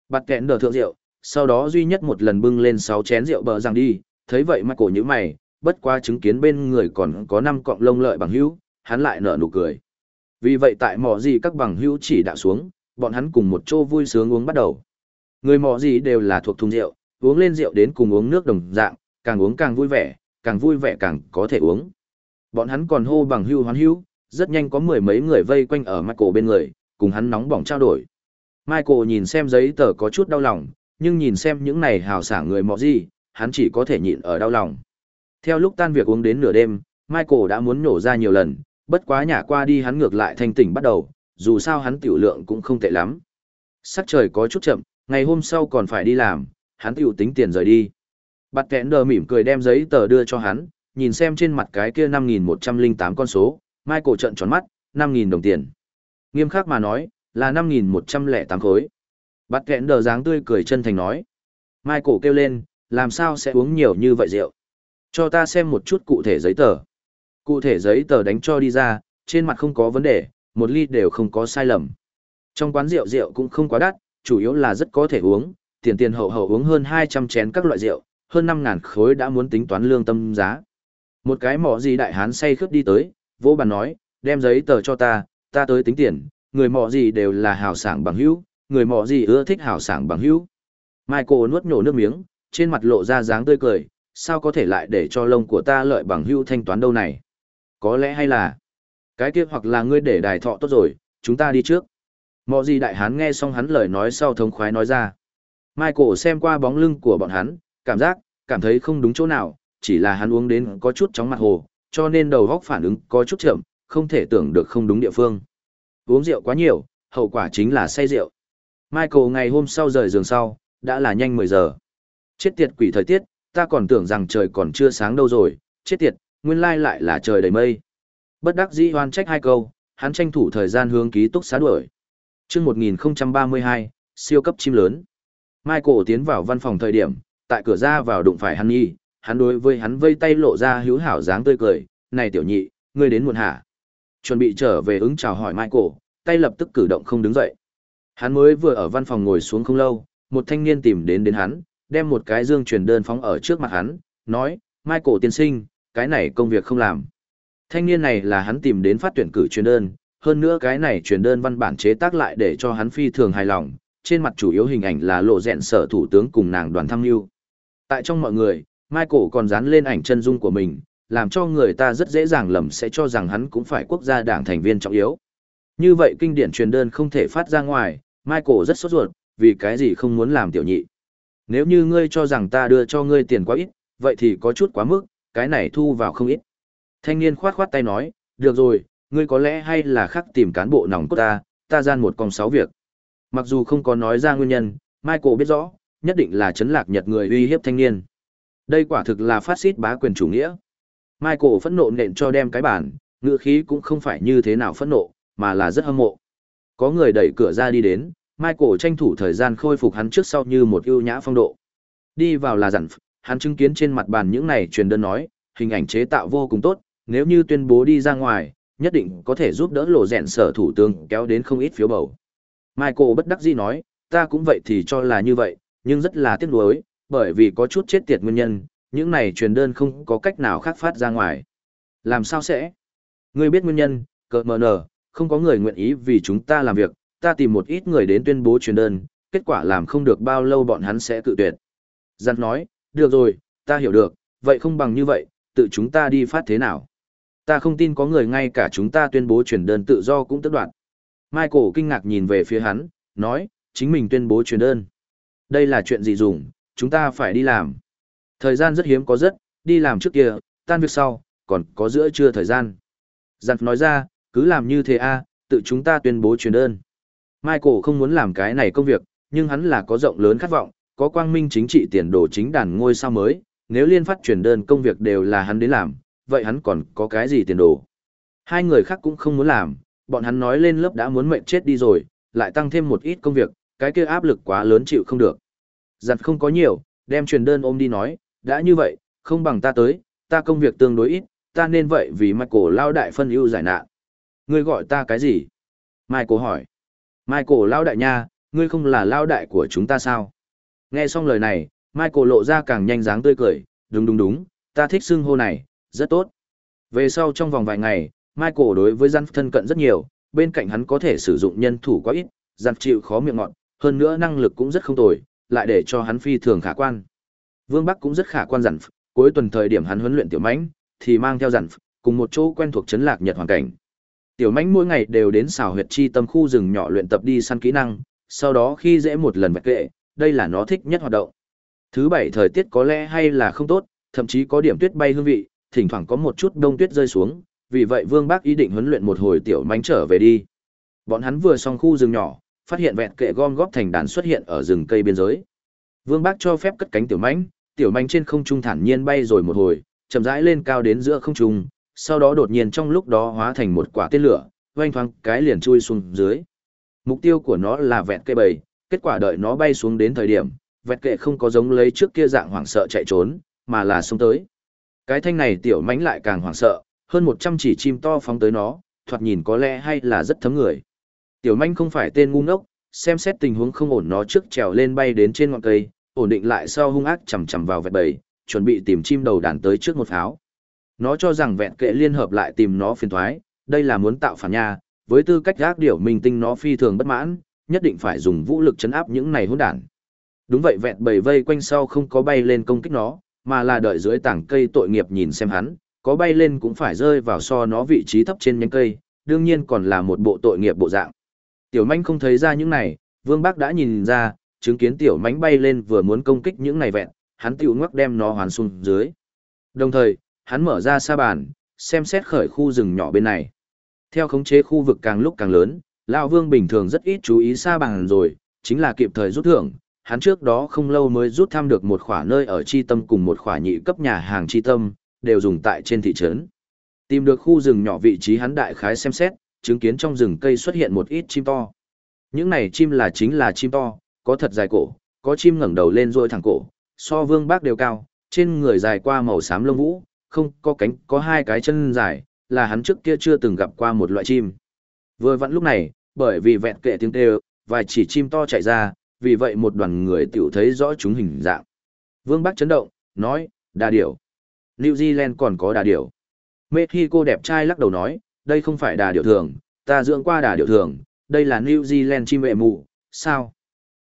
Bạt kẹn đờ thượng rượu, sau đó duy nhất một lần bưng lên sáu chén rượu bờ rằng đi, thấy vậy Michael như mày, bất qua chứng kiến bên người còn có năm cọng lông lợi bằng hữu, hắn lại nở nụ cười. Vì vậy tại mỏ gì các bằng hữu chỉ đạo xuống, bọn hắn cùng một chỗ vui sướng uống bắt đầu. Người mỏ gì đều là thuộc thùng rượu, uống lên rượu đến cùng uống nước đồng dạng, càng uống càng vui vẻ, càng vui vẻ càng có thể uống. Bọn hắn còn hô bằng hưu hoán hưu, rất nhanh có mười mấy người vây quanh ở Michael bên người, cùng hắn nóng bỏng trao đổi. Michael nhìn xem giấy tờ có chút đau lòng, nhưng nhìn xem những này hào sảng người mọ gì, hắn chỉ có thể nhịn ở đau lòng. Theo lúc tan việc uống đến nửa đêm, Michael đã muốn nổ ra nhiều lần, bất quá nhả qua đi hắn ngược lại thanh tỉnh bắt đầu, dù sao hắn tiểu lượng cũng không tệ lắm. Sắc trời có chút chậm, ngày hôm sau còn phải đi làm, hắn tiểu tính tiền rời đi. Bạt kẽn đờ mỉm cười đem giấy tờ đưa cho hắn, nhìn xem trên mặt cái kia 5.108 con số, Michael trợn tròn mắt, 5.000 đồng tiền. Nghiêm khắc mà nói, là 5.108 khối. Bắt kẹn đờ dáng tươi cười chân thành nói. Michael kêu lên, làm sao sẽ uống nhiều như vậy rượu? Cho ta xem một chút cụ thể giấy tờ. Cụ thể giấy tờ đánh cho đi ra, trên mặt không có vấn đề, một ly đều không có sai lầm. Trong quán rượu rượu cũng không quá đắt, chủ yếu là rất có thể uống, tiền tiền hậu hậu uống hơn 200 chén các loại rượu, hơn 5.000 khối đã muốn tính toán lương tâm giá. Một cái mỏ gì đại hán say khướt đi tới, vô bàn nói, đem giấy tờ cho ta, ta tới tính tiền, người mỏ gì đều là hào sảng bằng hữu, người mọ gì ưa thích hào sảng bằng hữu. Michael nuốt nhổ nước miếng, trên mặt lộ ra dáng tươi cười, sao có thể lại để cho lông của ta lợi bằng hữu thanh toán đâu này. Có lẽ hay là, cái kia hoặc là ngươi để đài thọ tốt rồi, chúng ta đi trước. Mọ gì đại hán nghe xong hắn lời nói sau thống khoái nói ra. Michael xem qua bóng lưng của bọn hắn, cảm giác, cảm thấy không đúng chỗ nào, chỉ là hắn uống đến có chút chóng mặt hồ, cho nên đầu góc phản ứng có chút chậm, không thể tưởng được không đúng địa phương. Uống rượu quá nhiều, hậu quả chính là say rượu. Michael ngày hôm sau rời giường sau, đã là nhanh 10 giờ. Chết tiệt quỷ thời tiết, ta còn tưởng rằng trời còn chưa sáng đâu rồi, chết tiệt, nguyên lai lại là trời đầy mây. Bất đắc dĩ hoan trách hai câu, hắn tranh thủ thời gian hướng ký túc xá đuổi. Chương 1032, siêu cấp chim lớn. Michael tiến vào văn phòng thời điểm, tại cửa ra vào đụng phải hắn nhi, hắn đối với hắn vây tay lộ ra hữu hảo dáng tươi cười, này tiểu nhị, ngươi đến muộn hả? Chuẩn bị trở về ứng chào hỏi Michael, tay lập tức cử động không đứng dậy. Hắn mới vừa ở văn phòng ngồi xuống không lâu, một thanh niên tìm đến đến hắn, đem một cái dương truyền đơn phóng ở trước mặt hắn, nói, Michael tiên sinh, cái này công việc không làm. Thanh niên này là hắn tìm đến phát tuyển cử truyền đơn, hơn nữa cái này truyền đơn văn bản chế tác lại để cho hắn phi thường hài lòng, trên mặt chủ yếu hình ảnh là lộ rẹn sở thủ tướng cùng nàng đoàn thăm mưu. Tại trong mọi người, Michael còn dán lên ảnh chân dung của mình, làm cho người ta rất dễ dàng lầm sẽ cho rằng hắn cũng phải quốc gia đảng thành viên trọng yếu. Như vậy kinh điển truyền đơn không thể phát ra ngoài, Michael rất sốt ruột, vì cái gì không muốn làm tiểu nhị. Nếu như ngươi cho rằng ta đưa cho ngươi tiền quá ít, vậy thì có chút quá mức, cái này thu vào không ít. Thanh niên khoát khoát tay nói, được rồi, ngươi có lẽ hay là khắc tìm cán bộ nòng cốt ta, ta gian một con sáu việc. Mặc dù không có nói ra nguyên nhân, Michael biết rõ, nhất định là chấn lạc nhật người uy hiếp thanh niên. Đây quả thực là phát xít bá quyền chủ nghĩa. Michael phẫn nộ nện cho đem cái bản, ngựa khí cũng không phải như thế nào phẫn nộ, mà là rất hâm mộ. Có người đẩy cửa ra đi đến, Michael tranh thủ thời gian khôi phục hắn trước sau như một ưu nhã phong độ. Đi vào là dặn, hắn chứng kiến trên mặt bàn những này truyền đơn nói, hình ảnh chế tạo vô cùng tốt, nếu như tuyên bố đi ra ngoài, nhất định có thể giúp đỡ lộ rèn sở thủ tướng kéo đến không ít phiếu bầu. Michael bất đắc dĩ nói, ta cũng vậy thì cho là như vậy, nhưng rất là tiếc nuối, bởi vì có chút chết tiệt nguyên nhân, những này truyền đơn không có cách nào khác phát ra ngoài. Làm sao sẽ? Ngươi biết nguyên nhân, cờ mờ nở, không có người nguyện ý vì chúng ta làm việc, ta tìm một ít người đến tuyên bố truyền đơn, kết quả làm không được bao lâu bọn hắn sẽ cự tuyệt. Giặt nói, được rồi, ta hiểu được, vậy không bằng như vậy, tự chúng ta đi phát thế nào? Ta không tin có người ngay cả chúng ta tuyên bố truyền đơn tự do cũng tức đoạn. Michael kinh ngạc nhìn về phía hắn, nói, chính mình tuyên bố truyền đơn. Đây là chuyện gì dùng, chúng ta phải đi làm. Thời gian rất hiếm có rất, đi làm trước kia, tan việc sau, còn có giữa trưa thời gian. Giặt nói ra, cứ làm như thế a, tự chúng ta tuyên bố truyền đơn. Michael không muốn làm cái này công việc, nhưng hắn là có rộng lớn khát vọng, có quang minh chính trị tiền đồ chính đàn ngôi sao mới, nếu liên phát truyền đơn công việc đều là hắn đến làm, vậy hắn còn có cái gì tiền đồ. Hai người khác cũng không muốn làm, bọn hắn nói lên lớp đã muốn mệnh chết đi rồi, lại tăng thêm một ít công việc, cái kia áp lực quá lớn chịu không được. Giặt không có nhiều, đem truyền đơn ôm đi nói, đã như vậy, không bằng ta tới, ta công việc tương đối ít, ta nên vậy vì Michael lao đại phân ưu giải nạn. Ngươi gọi ta cái gì? Michael hỏi. Michael lao đại nha, ngươi không là lao đại của chúng ta sao? Nghe xong lời này, Michael lộ ra càng nhanh dáng tươi cười, đúng đúng đúng, ta thích xưng hô này, rất tốt. Về sau trong vòng vài ngày, Michael đối với Giặt thân cận rất nhiều, bên cạnh hắn có thể sử dụng nhân thủ quá ít, Giặt chịu khó miệng ngọn, hơn nữa năng lực cũng rất không tồi, lại để cho hắn phi thường khả quan. Vương Bắc cũng rất khả quan giản. cuối tuần thời điểm hắn huấn luyện tiểu mãnh, thì mang theo giản cùng một chỗ quen thuộc chấn lạc nhật hoàn cảnh. Tiểu mãnh mỗi ngày đều đến xào huyệt chi tâm khu rừng nhỏ luyện tập đi săn kỹ năng, sau đó khi dễ một lần vạch kệ, đây là nó thích nhất hoạt động. Thứ bảy thời tiết có lẽ hay là không tốt, thậm chí có điểm tuyết bay hương vị, thỉnh thoảng có một chút đông tuyết rơi xuống, vì vậy Vương Bác ý định huấn luyện một hồi tiểu mãnh trở về đi. Bọn hắn vừa xong khu rừng nhỏ, phát hiện vẹn kệ gom góp thành đàn xuất hiện ở rừng cây biên giới. Vương Bác cho phép cất cánh tiểu mãnh, tiểu mãnh trên không trung thản nhiên bay rồi một hồi, chậm rãi lên cao đến giữa không trung, sau đó đột nhiên trong lúc đó hóa thành một quả tên lửa, oanh thoáng cái liền chui xuống dưới. Mục tiêu của nó là vẹt cây bầy, kết quả đợi nó bay xuống đến thời điểm, vẹt kệ không có giống lấy trước kia dạng hoảng sợ chạy trốn, mà là xông tới. Cái thanh này tiểu mánh lại càng hoảng sợ, hơn 100 chỉ chim to phóng tới nó, thoạt nhìn có lẽ hay là rất thấm người. Tiểu manh không phải tên ngu ngốc, xem xét tình huống không ổn nó trước trèo lên bay đến trên ngọn cây, ổn định lại sau hung ác chầm chầm vào vẹt bầy, chuẩn bị tìm chim đầu đàn tới trước một pháo. Nó cho rằng vẹn kệ liên hợp lại tìm nó phiền thoái, đây là muốn tạo phản nha, với tư cách gác điểu mình tinh nó phi thường bất mãn, nhất định phải dùng vũ lực chấn áp những này hỗn đản. Đúng vậy vẹn bầy vây quanh sau không có bay lên công kích nó, mà là đợi dưới tảng cây tội nghiệp nhìn xem hắn, có bay lên cũng phải rơi vào so nó vị trí thấp trên nhánh cây, đương nhiên còn là một bộ tội nghiệp bộ dạng. Tiểu manh không thấy ra những này, vương bác đã nhìn ra, chứng kiến tiểu mánh bay lên vừa muốn công kích những này vẹn, hắn tiểu ngoắc đem nó hoàn xuống dưới. Đồng thời, hắn mở ra sa bàn, xem xét khởi khu rừng nhỏ bên này. Theo khống chế khu vực càng lúc càng lớn, Lão Vương bình thường rất ít chú ý sa bàn rồi, chính là kịp thời rút thưởng. Hắn trước đó không lâu mới rút thăm được một khỏa nơi ở chi tâm cùng một khỏa nhị cấp nhà hàng chi tâm, đều dùng tại trên thị trấn. Tìm được khu rừng nhỏ vị trí hắn đại khái xem xét, chứng kiến trong rừng cây xuất hiện một ít chim to. Những này chim là chính là chim to, có thật dài cổ, có chim ngẩng đầu lên rồi thẳng cổ, so vương bác đều cao, trên người dài qua màu xám lông vũ, không có cánh, có hai cái chân dài, là hắn trước kia chưa từng gặp qua một loại chim. Vừa vặn lúc này, bởi vì vẹn kệ tiếng kêu, vài chỉ chim to chạy ra, vì vậy một đoàn người tiểu thấy rõ chúng hình dạng. Vương Bắc chấn động, nói, đà điểu. New Zealand còn có đà điểu. Mexico đẹp trai lắc đầu nói, đây không phải đà điểu thường, ta dưỡng qua đà điểu thường, đây là New Zealand chim vệ mù, sao?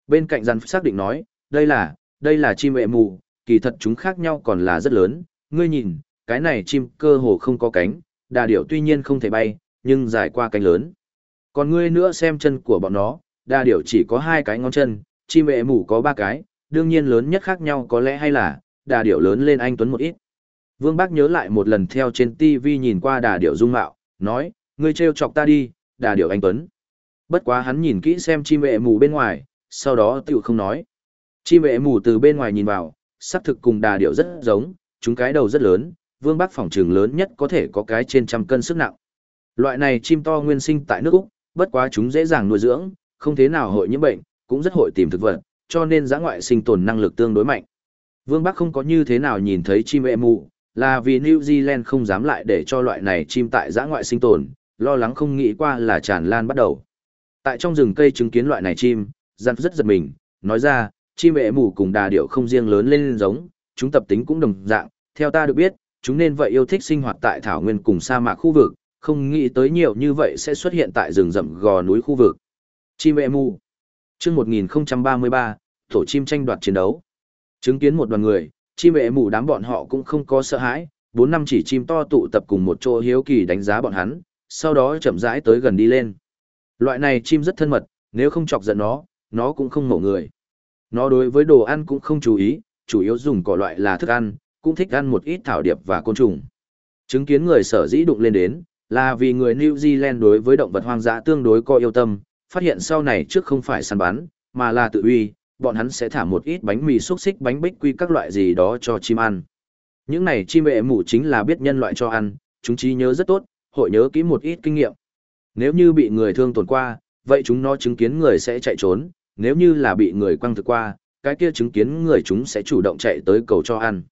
Bên cạnh rắn xác định nói, đây là, đây là chim vệ mù, kỳ thật chúng khác nhau còn là rất lớn, ngươi nhìn, cái này chim cơ hồ không có cánh, đà điểu tuy nhiên không thể bay, nhưng dài qua cánh lớn. Còn ngươi nữa xem chân của bọn nó, đà điểu chỉ có hai cái ngón chân, chim vệ mủ có ba cái, đương nhiên lớn nhất khác nhau có lẽ hay là, đà điểu lớn lên anh Tuấn một ít. Vương Bác nhớ lại một lần theo trên TV nhìn qua đà điểu dung mạo, nói, ngươi trêu chọc ta đi, đà điểu anh Tuấn. Bất quá hắn nhìn kỹ xem chim vệ mù bên ngoài, sau đó tiểu không nói. Chim vệ mù từ bên ngoài nhìn vào, sắc thực cùng đà điểu rất giống, chúng cái đầu rất lớn, vương bác phòng trường lớn nhất có thể có cái trên trăm cân sức nặng. Loại này chim to nguyên sinh tại nước Úc, bất quá chúng dễ dàng nuôi dưỡng, không thế nào hội nhiễm bệnh, cũng rất hội tìm thực vật, cho nên giã ngoại sinh tồn năng lực tương đối mạnh. Vương Bắc không có như thế nào nhìn thấy chim vệ mù, là vì New Zealand không dám lại để cho loại này chim tại giã ngoại sinh tồn, lo lắng không nghĩ qua là tràn lan bắt đầu. Tại trong rừng cây chứng kiến loại này chim, giặt rất giật mình, nói ra, chim mẹ mù cùng đà điểu không riêng lớn lên giống, chúng tập tính cũng đồng dạng, theo ta được biết, chúng nên vậy yêu thích sinh hoạt tại thảo nguyên cùng sa mạc khu vực, không nghĩ tới nhiều như vậy sẽ xuất hiện tại rừng rậm gò núi khu vực. Chim mẹ mù Trước 1033, tổ chim tranh đoạt chiến đấu. Chứng kiến một đoàn người, chim mẹ mù đám bọn họ cũng không có sợ hãi, bốn năm chỉ chim to tụ tập cùng một chỗ hiếu kỳ đánh giá bọn hắn, sau đó chậm rãi tới gần đi lên. Loại này chim rất thân mật, nếu không chọc giận nó, nó cũng không mổ người. Nó đối với đồ ăn cũng không chú ý, chủ yếu dùng cỏ loại là thức ăn, cũng thích ăn một ít thảo điệp và côn trùng. Chứng kiến người sở dĩ đụng lên đến, là vì người New Zealand đối với động vật hoang dã tương đối có yêu tâm, phát hiện sau này trước không phải săn bắn, mà là tự uy, bọn hắn sẽ thả một ít bánh mì xúc xích bánh bích quy các loại gì đó cho chim ăn. Những này chim bệ mủ chính là biết nhân loại cho ăn, chúng trí nhớ rất tốt, hội nhớ kỹ một ít kinh nghiệm. Nếu như bị người thương tổn qua, vậy chúng nó chứng kiến người sẽ chạy trốn, nếu như là bị người quăng thực qua, cái kia chứng kiến người chúng sẽ chủ động chạy tới cầu cho ăn.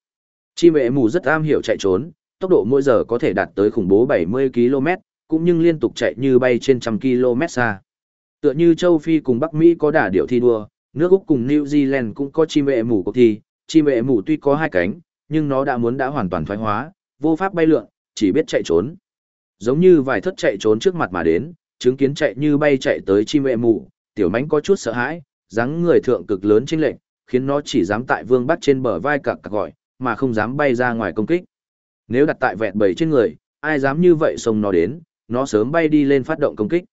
Chim ệ mù rất am hiểu chạy trốn, tốc độ mỗi giờ có thể đạt tới khủng bố 70 km, cũng nhưng liên tục chạy như bay trên trăm km xa. Tựa như châu Phi cùng Bắc Mỹ có đả điệu thi đua, nước Úc cùng New Zealand cũng có chim ệ mù cuộc thi, chim ệ mù tuy có hai cánh, nhưng nó đã muốn đã hoàn toàn thoái hóa, vô pháp bay lượn, chỉ biết chạy trốn. Giống như vài thất chạy trốn trước mặt mà đến, chứng kiến chạy như bay chạy tới chim ệ mù, tiểu mánh có chút sợ hãi, dáng người thượng cực lớn trên lệnh, khiến nó chỉ dám tại vương bắt trên bờ vai cặc cặc gọi, mà không dám bay ra ngoài công kích. Nếu đặt tại vẹn bầy trên người, ai dám như vậy xông nó đến, nó sớm bay đi lên phát động công kích.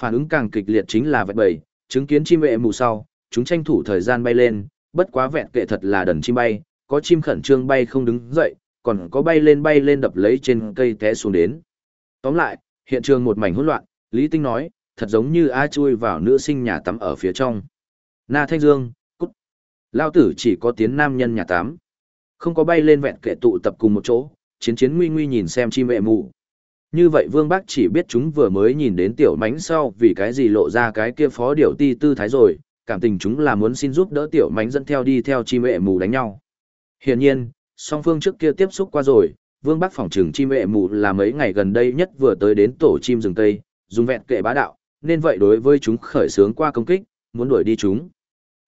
Phản ứng càng kịch liệt chính là vẹn bầy, chứng kiến chim vệ mù sau, chúng tranh thủ thời gian bay lên, bất quá vẹn kệ thật là đần chim bay, có chim khẩn trương bay không đứng dậy, còn có bay lên bay lên đập lấy trên cây té xuống đến. Tóm lại, hiện trường một mảnh hỗn loạn, Lý Tinh nói, thật giống như A chui vào nữ sinh nhà tắm ở phía trong. Na Thanh Dương, cút. Lao tử chỉ có tiến nam nhân nhà tắm. Không có bay lên vẹn kệ tụ tập cùng một chỗ, chiến chiến nguy nguy nhìn xem chim vệ mù. Như vậy Vương Bác chỉ biết chúng vừa mới nhìn đến tiểu mánh sau vì cái gì lộ ra cái kia phó điều ti tư thái rồi, cảm tình chúng là muốn xin giúp đỡ tiểu mánh dẫn theo đi theo chim vệ mù đánh nhau. Hiển nhiên, song phương trước kia tiếp xúc qua rồi, Vương Bắc phòng trừng chim vệ mù là mấy ngày gần đây nhất vừa tới đến tổ chim rừng Tây, dùng vẹn kệ bá đạo, nên vậy đối với chúng khởi sướng qua công kích, muốn đuổi đi chúng.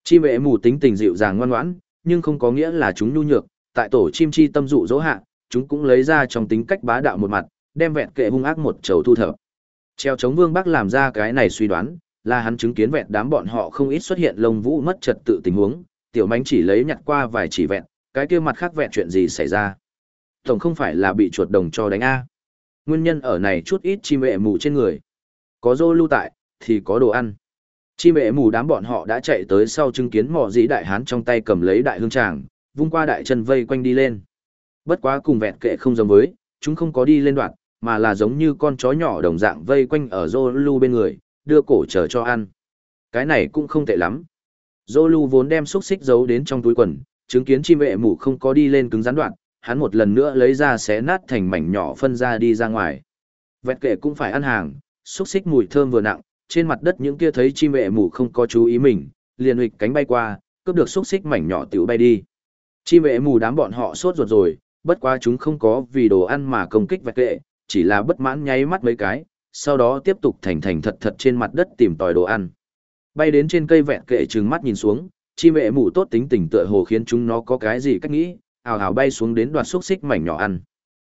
Chim vệ mù tính tình dịu dàng ngoan ngoãn, nhưng không có nghĩa là chúng nhu nhược, tại tổ chim chi tâm dụ dỗ hạ, chúng cũng lấy ra trong tính cách bá đạo một mặt, đem vẹn kệ hung ác một trầu thu thập. Treo chống Vương Bắc làm ra cái này suy đoán, là hắn chứng kiến vẹn đám bọn họ không ít xuất hiện lông vũ mất trật tự tình huống, tiểu mánh chỉ lấy nhặt qua vài chỉ vẹn, cái kia mặt khác vẹn chuyện gì xảy ra. Tổng không phải là bị chuột đồng cho đánh A. Nguyên nhân ở này chút ít chim mẹ mù trên người. Có dô lưu tại, thì có đồ ăn. Chim mẹ mù đám bọn họ đã chạy tới sau chứng kiến mỏ dĩ đại hán trong tay cầm lấy đại hương tràng, vung qua đại chân vây quanh đi lên. Bất quá cùng vẹn kệ không giống với, chúng không có đi lên đoạn, mà là giống như con chó nhỏ đồng dạng vây quanh ở Zolu bên người, đưa cổ chờ cho ăn. Cái này cũng không tệ lắm. Zolu vốn đem xúc xích giấu đến trong túi quần, chứng kiến chim vệ mụ không có đi lên cứng rắn đoạn, hắn một lần nữa lấy ra xé nát thành mảnh nhỏ phân ra đi ra ngoài. Vẹn kệ cũng phải ăn hàng, xúc xích mùi thơm vừa nặng, trên mặt đất những kia thấy chim vệ mụ không có chú ý mình, liền huỵch cánh bay qua, cướp được xúc xích mảnh nhỏ tiểu bay đi. Chi vệ mù đám bọn họ sốt ruột rồi, bất quá chúng không có vì đồ ăn mà công kích vẹt kệ, chỉ là bất mãn nháy mắt mấy cái, sau đó tiếp tục thành thành thật thật trên mặt đất tìm tòi đồ ăn. Bay đến trên cây vẹn kệ trừng mắt nhìn xuống, Chi vệ mù tốt tính tình tựa hồ khiến chúng nó có cái gì cách nghĩ, ào ào bay xuống đến đoạt xúc xích mảnh nhỏ ăn.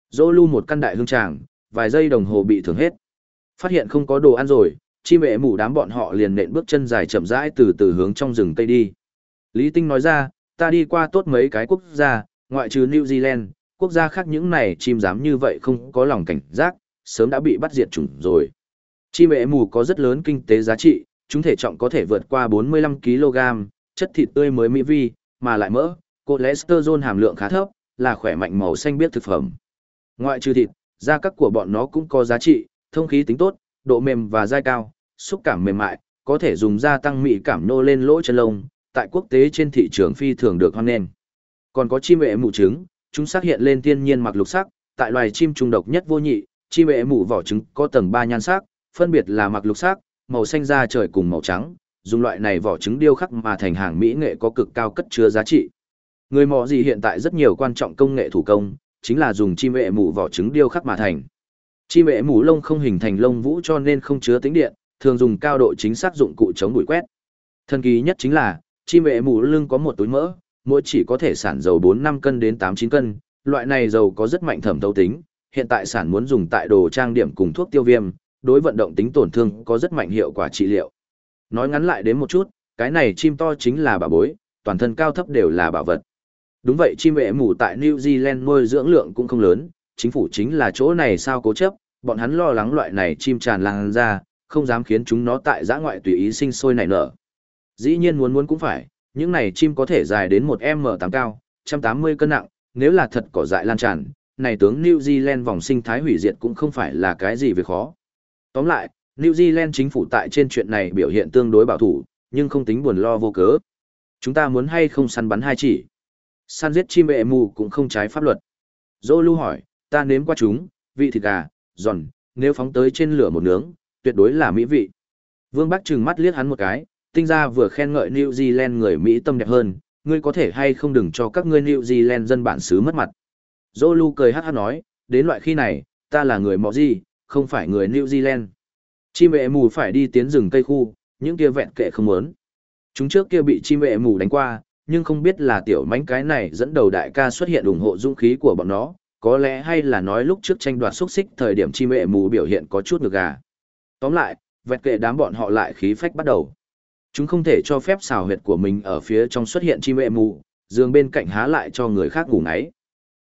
Dỗ lưu một căn đại hương tràng, vài giây đồng hồ bị thưởng hết. Phát hiện không có đồ ăn rồi, chi vệ mù đám bọn họ liền nện bước chân dài chậm rãi từ từ hướng trong rừng tây đi. Lý Tinh nói ra, ta đi qua tốt mấy cái quốc gia, ngoại trừ New Zealand, quốc gia khác những này chim dám như vậy không có lòng cảnh giác, sớm đã bị bắt diệt chủng rồi. Chim ệ mù có rất lớn kinh tế giá trị, chúng thể trọng có thể vượt qua 45 kg, chất thịt tươi mới mỹ vi, mà lại mỡ, cholesterol hàm lượng khá thấp, là khỏe mạnh màu xanh biết thực phẩm. Ngoại trừ thịt, da các của bọn nó cũng có giá trị, thông khí tính tốt, độ mềm và dai cao, xúc cảm mềm mại, có thể dùng da tăng mỹ cảm nô lên lỗ chân lông, tại quốc tế trên thị trường phi thường được hoan nghênh. Còn có chim ệ mụ trứng, chúng xác hiện lên thiên nhiên mặc lục sắc, tại loài chim trung độc nhất vô nhị, chim ệ mụ vỏ trứng có tầng 3 nhan sắc, phân biệt là mặc lục sắc, màu xanh da trời cùng màu trắng, dùng loại này vỏ trứng điêu khắc mà thành hàng mỹ nghệ có cực cao cất chứa giá trị. Người mò gì hiện tại rất nhiều quan trọng công nghệ thủ công, chính là dùng chim ệ mụ vỏ trứng điêu khắc mà thành. Chim ệ mù lông không hình thành lông vũ cho nên không chứa tính điện, thường dùng cao độ chính xác dụng cụ chống bụi quét. Thần kỳ nhất chính là, chim ệ mù lưng có một túi mỡ, mỗi chỉ có thể sản dầu 4-5 cân đến 8-9 cân, loại này dầu có rất mạnh thẩm thấu tính, hiện tại sản muốn dùng tại đồ trang điểm cùng thuốc tiêu viêm, đối vận động tính tổn thương có rất mạnh hiệu quả trị liệu. Nói ngắn lại đến một chút, cái này chim to chính là bà bối, toàn thân cao thấp đều là bảo vật. Đúng vậy chim ệ mù tại New Zealand nuôi dưỡng lượng cũng không lớn, chính phủ chính là chỗ này sao cố chấp, bọn hắn lo lắng loại này chim tràn lan ra, không dám khiến chúng nó tại giã ngoại tùy ý sinh sôi nảy nở. Dĩ nhiên muốn muốn cũng phải, những này chim có thể dài đến một m tám cao, 180 cân nặng, nếu là thật cỏ dại lan tràn, này tướng New Zealand vòng sinh thái hủy diệt cũng không phải là cái gì việc khó. Tóm lại, New Zealand chính phủ tại trên chuyện này biểu hiện tương đối bảo thủ, nhưng không tính buồn lo vô cớ. Chúng ta muốn hay không săn bắn hai chỉ. Săn giết chim bệ mù cũng không trái pháp luật. Dô lưu hỏi, ta nếm qua chúng, vị thịt gà, giòn, nếu phóng tới trên lửa một nướng, tuyệt đối là mỹ vị. Vương Bắc trừng mắt liếc hắn một cái, tinh gia vừa khen ngợi New Zealand người Mỹ tâm đẹp hơn, ngươi có thể hay không đừng cho các ngươi New Zealand dân bản xứ mất mặt. Zolu cười hát hát nói, đến loại khi này, ta là người mọ gì, không phải người New Zealand. Chim vệ mù phải đi tiến rừng cây khu, những kia vẹn kệ không muốn. Chúng trước kia bị chim vệ mù đánh qua, nhưng không biết là tiểu mánh cái này dẫn đầu đại ca xuất hiện ủng hộ dũng khí của bọn nó, có lẽ hay là nói lúc trước tranh đoạt xúc xích thời điểm chim vệ mù biểu hiện có chút ngược gà. Tóm lại, vẹn kệ đám bọn họ lại khí phách bắt đầu. Chúng không thể cho phép xào huyệt của mình ở phía trong xuất hiện chim vệ mù, giường bên cạnh há lại cho người khác ngủ ngáy.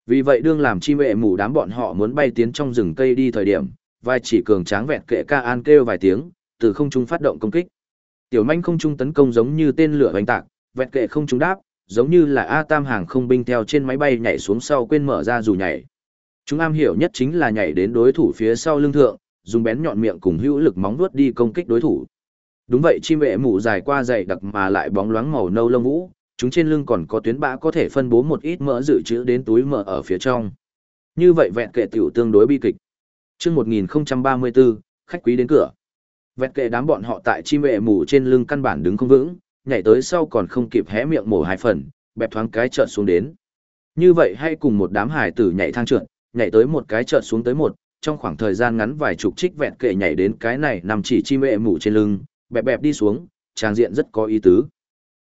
Vì vậy đương làm chim vệ mù đám bọn họ muốn bay tiến trong rừng cây đi thời điểm, vai chỉ cường tráng vẹn kệ ca an kêu vài tiếng, từ không trung phát động công kích. Tiểu manh không trung tấn công giống như tên lửa hoành tạc, vẹn kệ không trung đáp, giống như là A Tam hàng không binh theo trên máy bay nhảy xuống sau quên mở ra dù nhảy. Chúng am hiểu nhất chính là nhảy đến đối thủ phía sau lưng thượng, dùng bén nhọn miệng cùng hữu lực móng vuốt đi công kích đối thủ. Đúng vậy chim vệ mụ dài qua dày đặc mà lại bóng loáng màu nâu lông vũ, chúng trên lưng còn có tuyến bã có thể phân bố một ít mỡ dự trữ đến túi mỡ ở phía trong. Như vậy vẹn kệ tiểu tương đối bi kịch. Trước 1034, khách quý đến cửa. Vẹn kệ đám bọn họ tại chim vệ mù trên lưng căn bản đứng không vững, nhảy tới sau còn không kịp hé miệng mổ hai phần, bẹp thoáng cái chợt xuống đến. Như vậy hay cùng một đám hải tử nhảy thang trượt, nhảy tới một cái chợt xuống tới một, trong khoảng thời gian ngắn vài chục trích vẹn kệ nhảy đến cái này nằm chỉ chim vệ mù trên lưng, bẹp bẹp đi xuống, trang diện rất có ý tứ.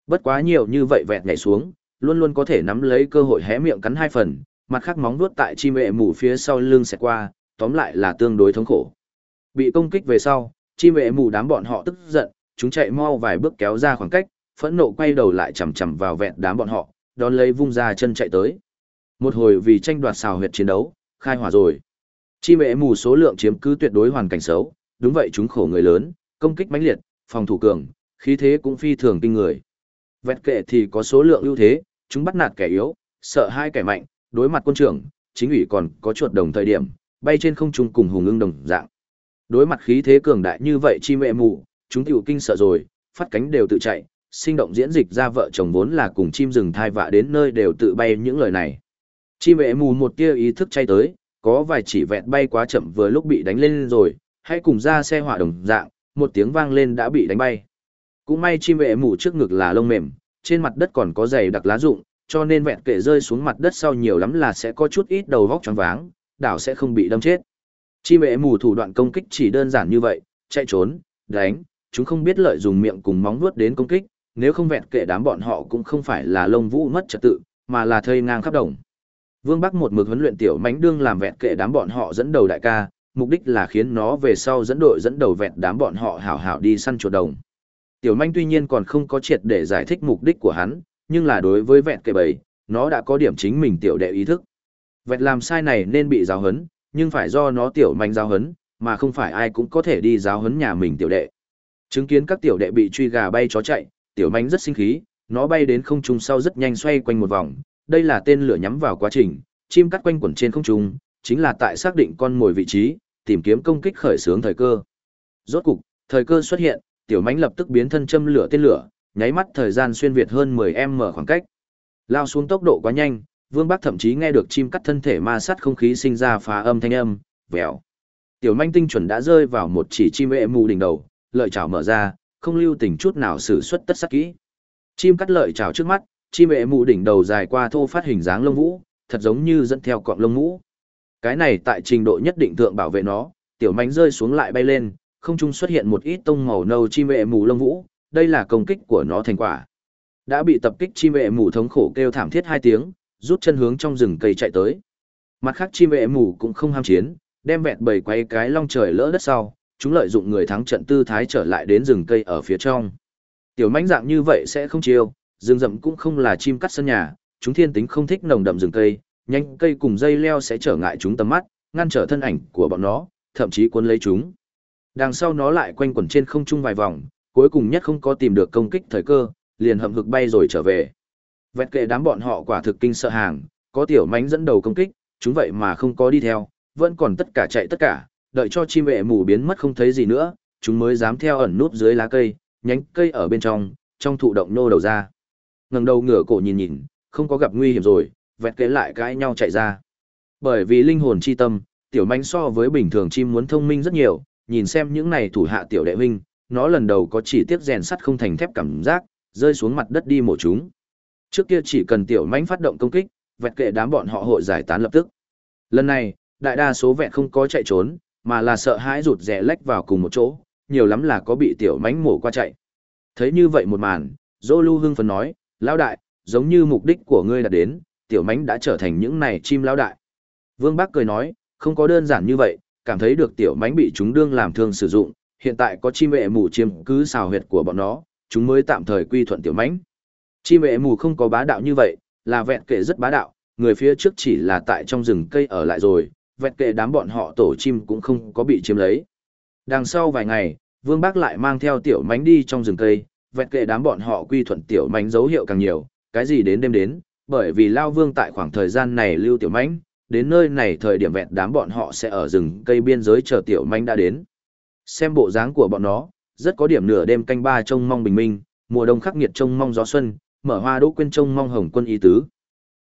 Bất quá nhiều như vậy vẹn nhảy xuống, luôn luôn có thể nắm lấy cơ hội hé miệng cắn hai phần, mặt khác móng vuốt tại chim vệ mù phía sau lưng sẽ qua, tóm lại là tương đối thống khổ. Bị công kích về sau, chim vệ mù đám bọn họ tức giận, chúng chạy mau vài bước kéo ra khoảng cách, phẫn nộ quay đầu lại chầm chầm vào vẹn đám bọn họ, đón lấy vung ra chân chạy tới. Một hồi vì tranh đoạt xào huyệt chiến đấu, khai hỏa rồi. Chim vệ mù số lượng chiếm cứ tuyệt đối hoàn cảnh xấu, đúng vậy chúng khổ người lớn, công kích mãnh liệt, phòng thủ cường, khí thế cũng phi thường kinh người. Vẹt kệ thì có số lượng ưu thế, chúng bắt nạt kẻ yếu, sợ hai kẻ mạnh, đối mặt quân trưởng, chính ủy còn có chuột đồng thời điểm, bay trên không trung cùng hùng ưng đồng dạng. Đối mặt khí thế cường đại như vậy chi mẹ mù, chúng tiểu kinh sợ rồi, phát cánh đều tự chạy, sinh động diễn dịch ra vợ chồng vốn là cùng chim rừng thai vạ đến nơi đều tự bay những lời này. Chi mẹ mù một tia ý thức chay tới, có vài chỉ vẹt bay quá chậm vừa lúc bị đánh lên rồi, hãy cùng ra xe hỏa đồng dạng, một tiếng vang lên đã bị đánh bay. Cũng may chim vệ mù trước ngực là lông mềm, trên mặt đất còn có dày đặc lá rụng, cho nên vẹn kệ rơi xuống mặt đất sau nhiều lắm là sẽ có chút ít đầu vóc choáng váng, đảo sẽ không bị đâm chết. Chim vệ mù thủ đoạn công kích chỉ đơn giản như vậy, chạy trốn, đánh, chúng không biết lợi dùng miệng cùng móng vuốt đến công kích, nếu không vẹn kệ đám bọn họ cũng không phải là lông vũ mất trật tự, mà là thây ngang khắp đồng. Vương Bắc một mực huấn luyện tiểu mãnh đương làm vẹn kệ đám bọn họ dẫn đầu đại ca, mục đích là khiến nó về sau dẫn đội dẫn đầu vẹn đám bọn họ hảo hảo đi săn chuột đồng. Tiểu manh tuy nhiên còn không có triệt để giải thích mục đích của hắn, nhưng là đối với vẹn kệ bầy, nó đã có điểm chính mình tiểu đệ ý thức. Vẹn làm sai này nên bị giáo hấn, nhưng phải do nó tiểu manh giáo hấn, mà không phải ai cũng có thể đi giáo hấn nhà mình tiểu đệ. Chứng kiến các tiểu đệ bị truy gà bay chó chạy, tiểu manh rất sinh khí, nó bay đến không trung sau rất nhanh xoay quanh một vòng, đây là tên lửa nhắm vào quá trình, chim cắt quanh quẩn trên không trung, chính là tại xác định con mồi vị trí, tìm kiếm công kích khởi xướng thời cơ. Rốt cục, thời cơ xuất hiện, tiểu mãnh lập tức biến thân châm lửa tên lửa, nháy mắt thời gian xuyên việt hơn 10m khoảng cách. Lao xuống tốc độ quá nhanh, Vương Bắc thậm chí nghe được chim cắt thân thể ma sát không khí sinh ra phá âm thanh âm, vèo. Tiểu manh tinh chuẩn đã rơi vào một chỉ chim mẹ mù đỉnh đầu, lợi chảo mở ra, không lưu tình chút nào sử xuất tất sắc kỹ. Chim cắt lợi chảo trước mắt, chim mẹ mù đỉnh đầu dài qua thô phát hình dáng lông vũ, thật giống như dẫn theo cọng lông vũ. Cái này tại trình độ nhất định thượng bảo vệ nó, tiểu mánh rơi xuống lại bay lên, không trung xuất hiện một ít tông màu nâu chim vệ mù lông vũ, đây là công kích của nó thành quả. Đã bị tập kích chim vệ mù thống khổ kêu thảm thiết hai tiếng, rút chân hướng trong rừng cây chạy tới. Mặt khác chim vệ mù cũng không ham chiến, đem vẹt bầy quay cái long trời lỡ đất sau, chúng lợi dụng người thắng trận tư thái trở lại đến rừng cây ở phía trong. Tiểu mãnh dạng như vậy sẽ không chiêu, rừng rậm cũng không là chim cắt sân nhà, chúng thiên tính không thích nồng đậm rừng cây, nhanh cây cùng dây leo sẽ trở ngại chúng tầm mắt, ngăn trở thân ảnh của bọn nó, thậm chí cuốn lấy chúng. Đằng sau nó lại quanh quẩn trên không trung vài vòng, cuối cùng nhất không có tìm được công kích thời cơ, liền hậm hực bay rồi trở về. Vẹt kệ đám bọn họ quả thực kinh sợ hàng, có tiểu mánh dẫn đầu công kích, chúng vậy mà không có đi theo, vẫn còn tất cả chạy tất cả, đợi cho chim vệ mù biến mất không thấy gì nữa, chúng mới dám theo ẩn núp dưới lá cây, nhánh cây ở bên trong, trong thụ động nô đầu ra. ngẩng đầu ngửa cổ nhìn nhìn, không có gặp nguy hiểm rồi, vẹt kệ lại cãi nhau chạy ra. Bởi vì linh hồn chi tâm, tiểu manh so với bình thường chim muốn thông minh rất nhiều, nhìn xem những này thủ hạ tiểu đệ huynh, nó lần đầu có chỉ tiếc rèn sắt không thành thép cảm giác, rơi xuống mặt đất đi mổ chúng. Trước kia chỉ cần tiểu mãnh phát động công kích, vẹt kệ đám bọn họ hội giải tán lập tức. Lần này, đại đa số vẹn không có chạy trốn, mà là sợ hãi rụt rè lách vào cùng một chỗ, nhiều lắm là có bị tiểu mãnh mổ qua chạy. Thấy như vậy một màn, Dô Lưu hưng phấn nói, lão đại, giống như mục đích của ngươi đã đến, tiểu Mánh đã trở thành những này chim lão đại. Vương Bắc cười nói, không có đơn giản như vậy, cảm thấy được tiểu Mánh bị chúng đương làm thương sử dụng, hiện tại có chim vệ mù chiếm cứ xào huyệt của bọn nó, chúng mới tạm thời quy thuận tiểu Mánh. Chim vệ mù không có bá đạo như vậy, là vẹn kệ rất bá đạo, người phía trước chỉ là tại trong rừng cây ở lại rồi, vẹn kệ đám bọn họ tổ chim cũng không có bị chiếm lấy. Đằng sau vài ngày, Vương Bác lại mang theo tiểu mánh đi trong rừng cây, vẹn kệ đám bọn họ quy thuận tiểu mánh dấu hiệu càng nhiều, cái gì đến đêm đến, bởi vì Lao Vương tại khoảng thời gian này lưu tiểu mãnh đến nơi này thời điểm vẹn đám bọn họ sẽ ở rừng cây biên giới chờ tiểu mánh đã đến. Xem bộ dáng của bọn nó, rất có điểm nửa đêm canh ba trông mong bình minh, mùa đông khắc nghiệt trông mong gió xuân, mở hoa đỗ quên trông mong hồng quân ý tứ.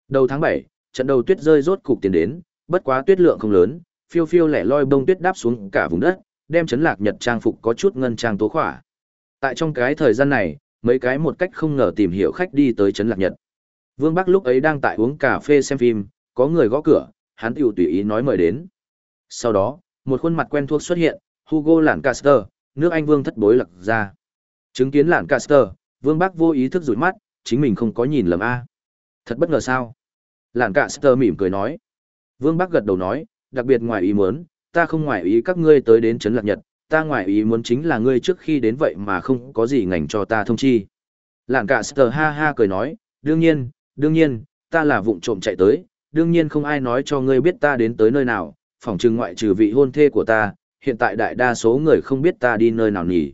Đầu tháng 7, trận đầu tuyết rơi rốt cục tiền đến, bất quá tuyết lượng không lớn, phiêu phiêu lẻ loi bông tuyết đáp xuống cả vùng đất, đem chấn lạc nhật trang phục có chút ngân trang tố khỏa. Tại trong cái thời gian này, mấy cái một cách không ngờ tìm hiểu khách đi tới chấn lạc nhật. Vương Bắc lúc ấy đang tại uống cà phê xem phim, có người gõ cửa, hắn tiểu tùy ý nói mời đến. Sau đó, một khuôn mặt quen thuộc xuất hiện, Hugo Lancaster, nước Anh Vương thất bối lật ra. Chứng kiến Lancaster, Vương Bắc vô ý thức rủi mắt, chính mình không có nhìn lầm A. Thật bất ngờ sao? Lancaster mỉm cười nói. Vương Bắc gật đầu nói, đặc biệt ngoài ý muốn, ta không ngoài ý các ngươi tới đến Trấn Lạc Nhật, ta ngoài ý muốn chính là ngươi trước khi đến vậy mà không có gì ngành cho ta thông chi. Lạng cả Sờ ha ha cười nói, đương nhiên, đương nhiên, ta là vụng trộm chạy tới, đương nhiên không ai nói cho ngươi biết ta đến tới nơi nào, phỏng trừng ngoại trừ vị hôn thê của ta, hiện tại đại đa số người không biết ta đi nơi nào nhỉ.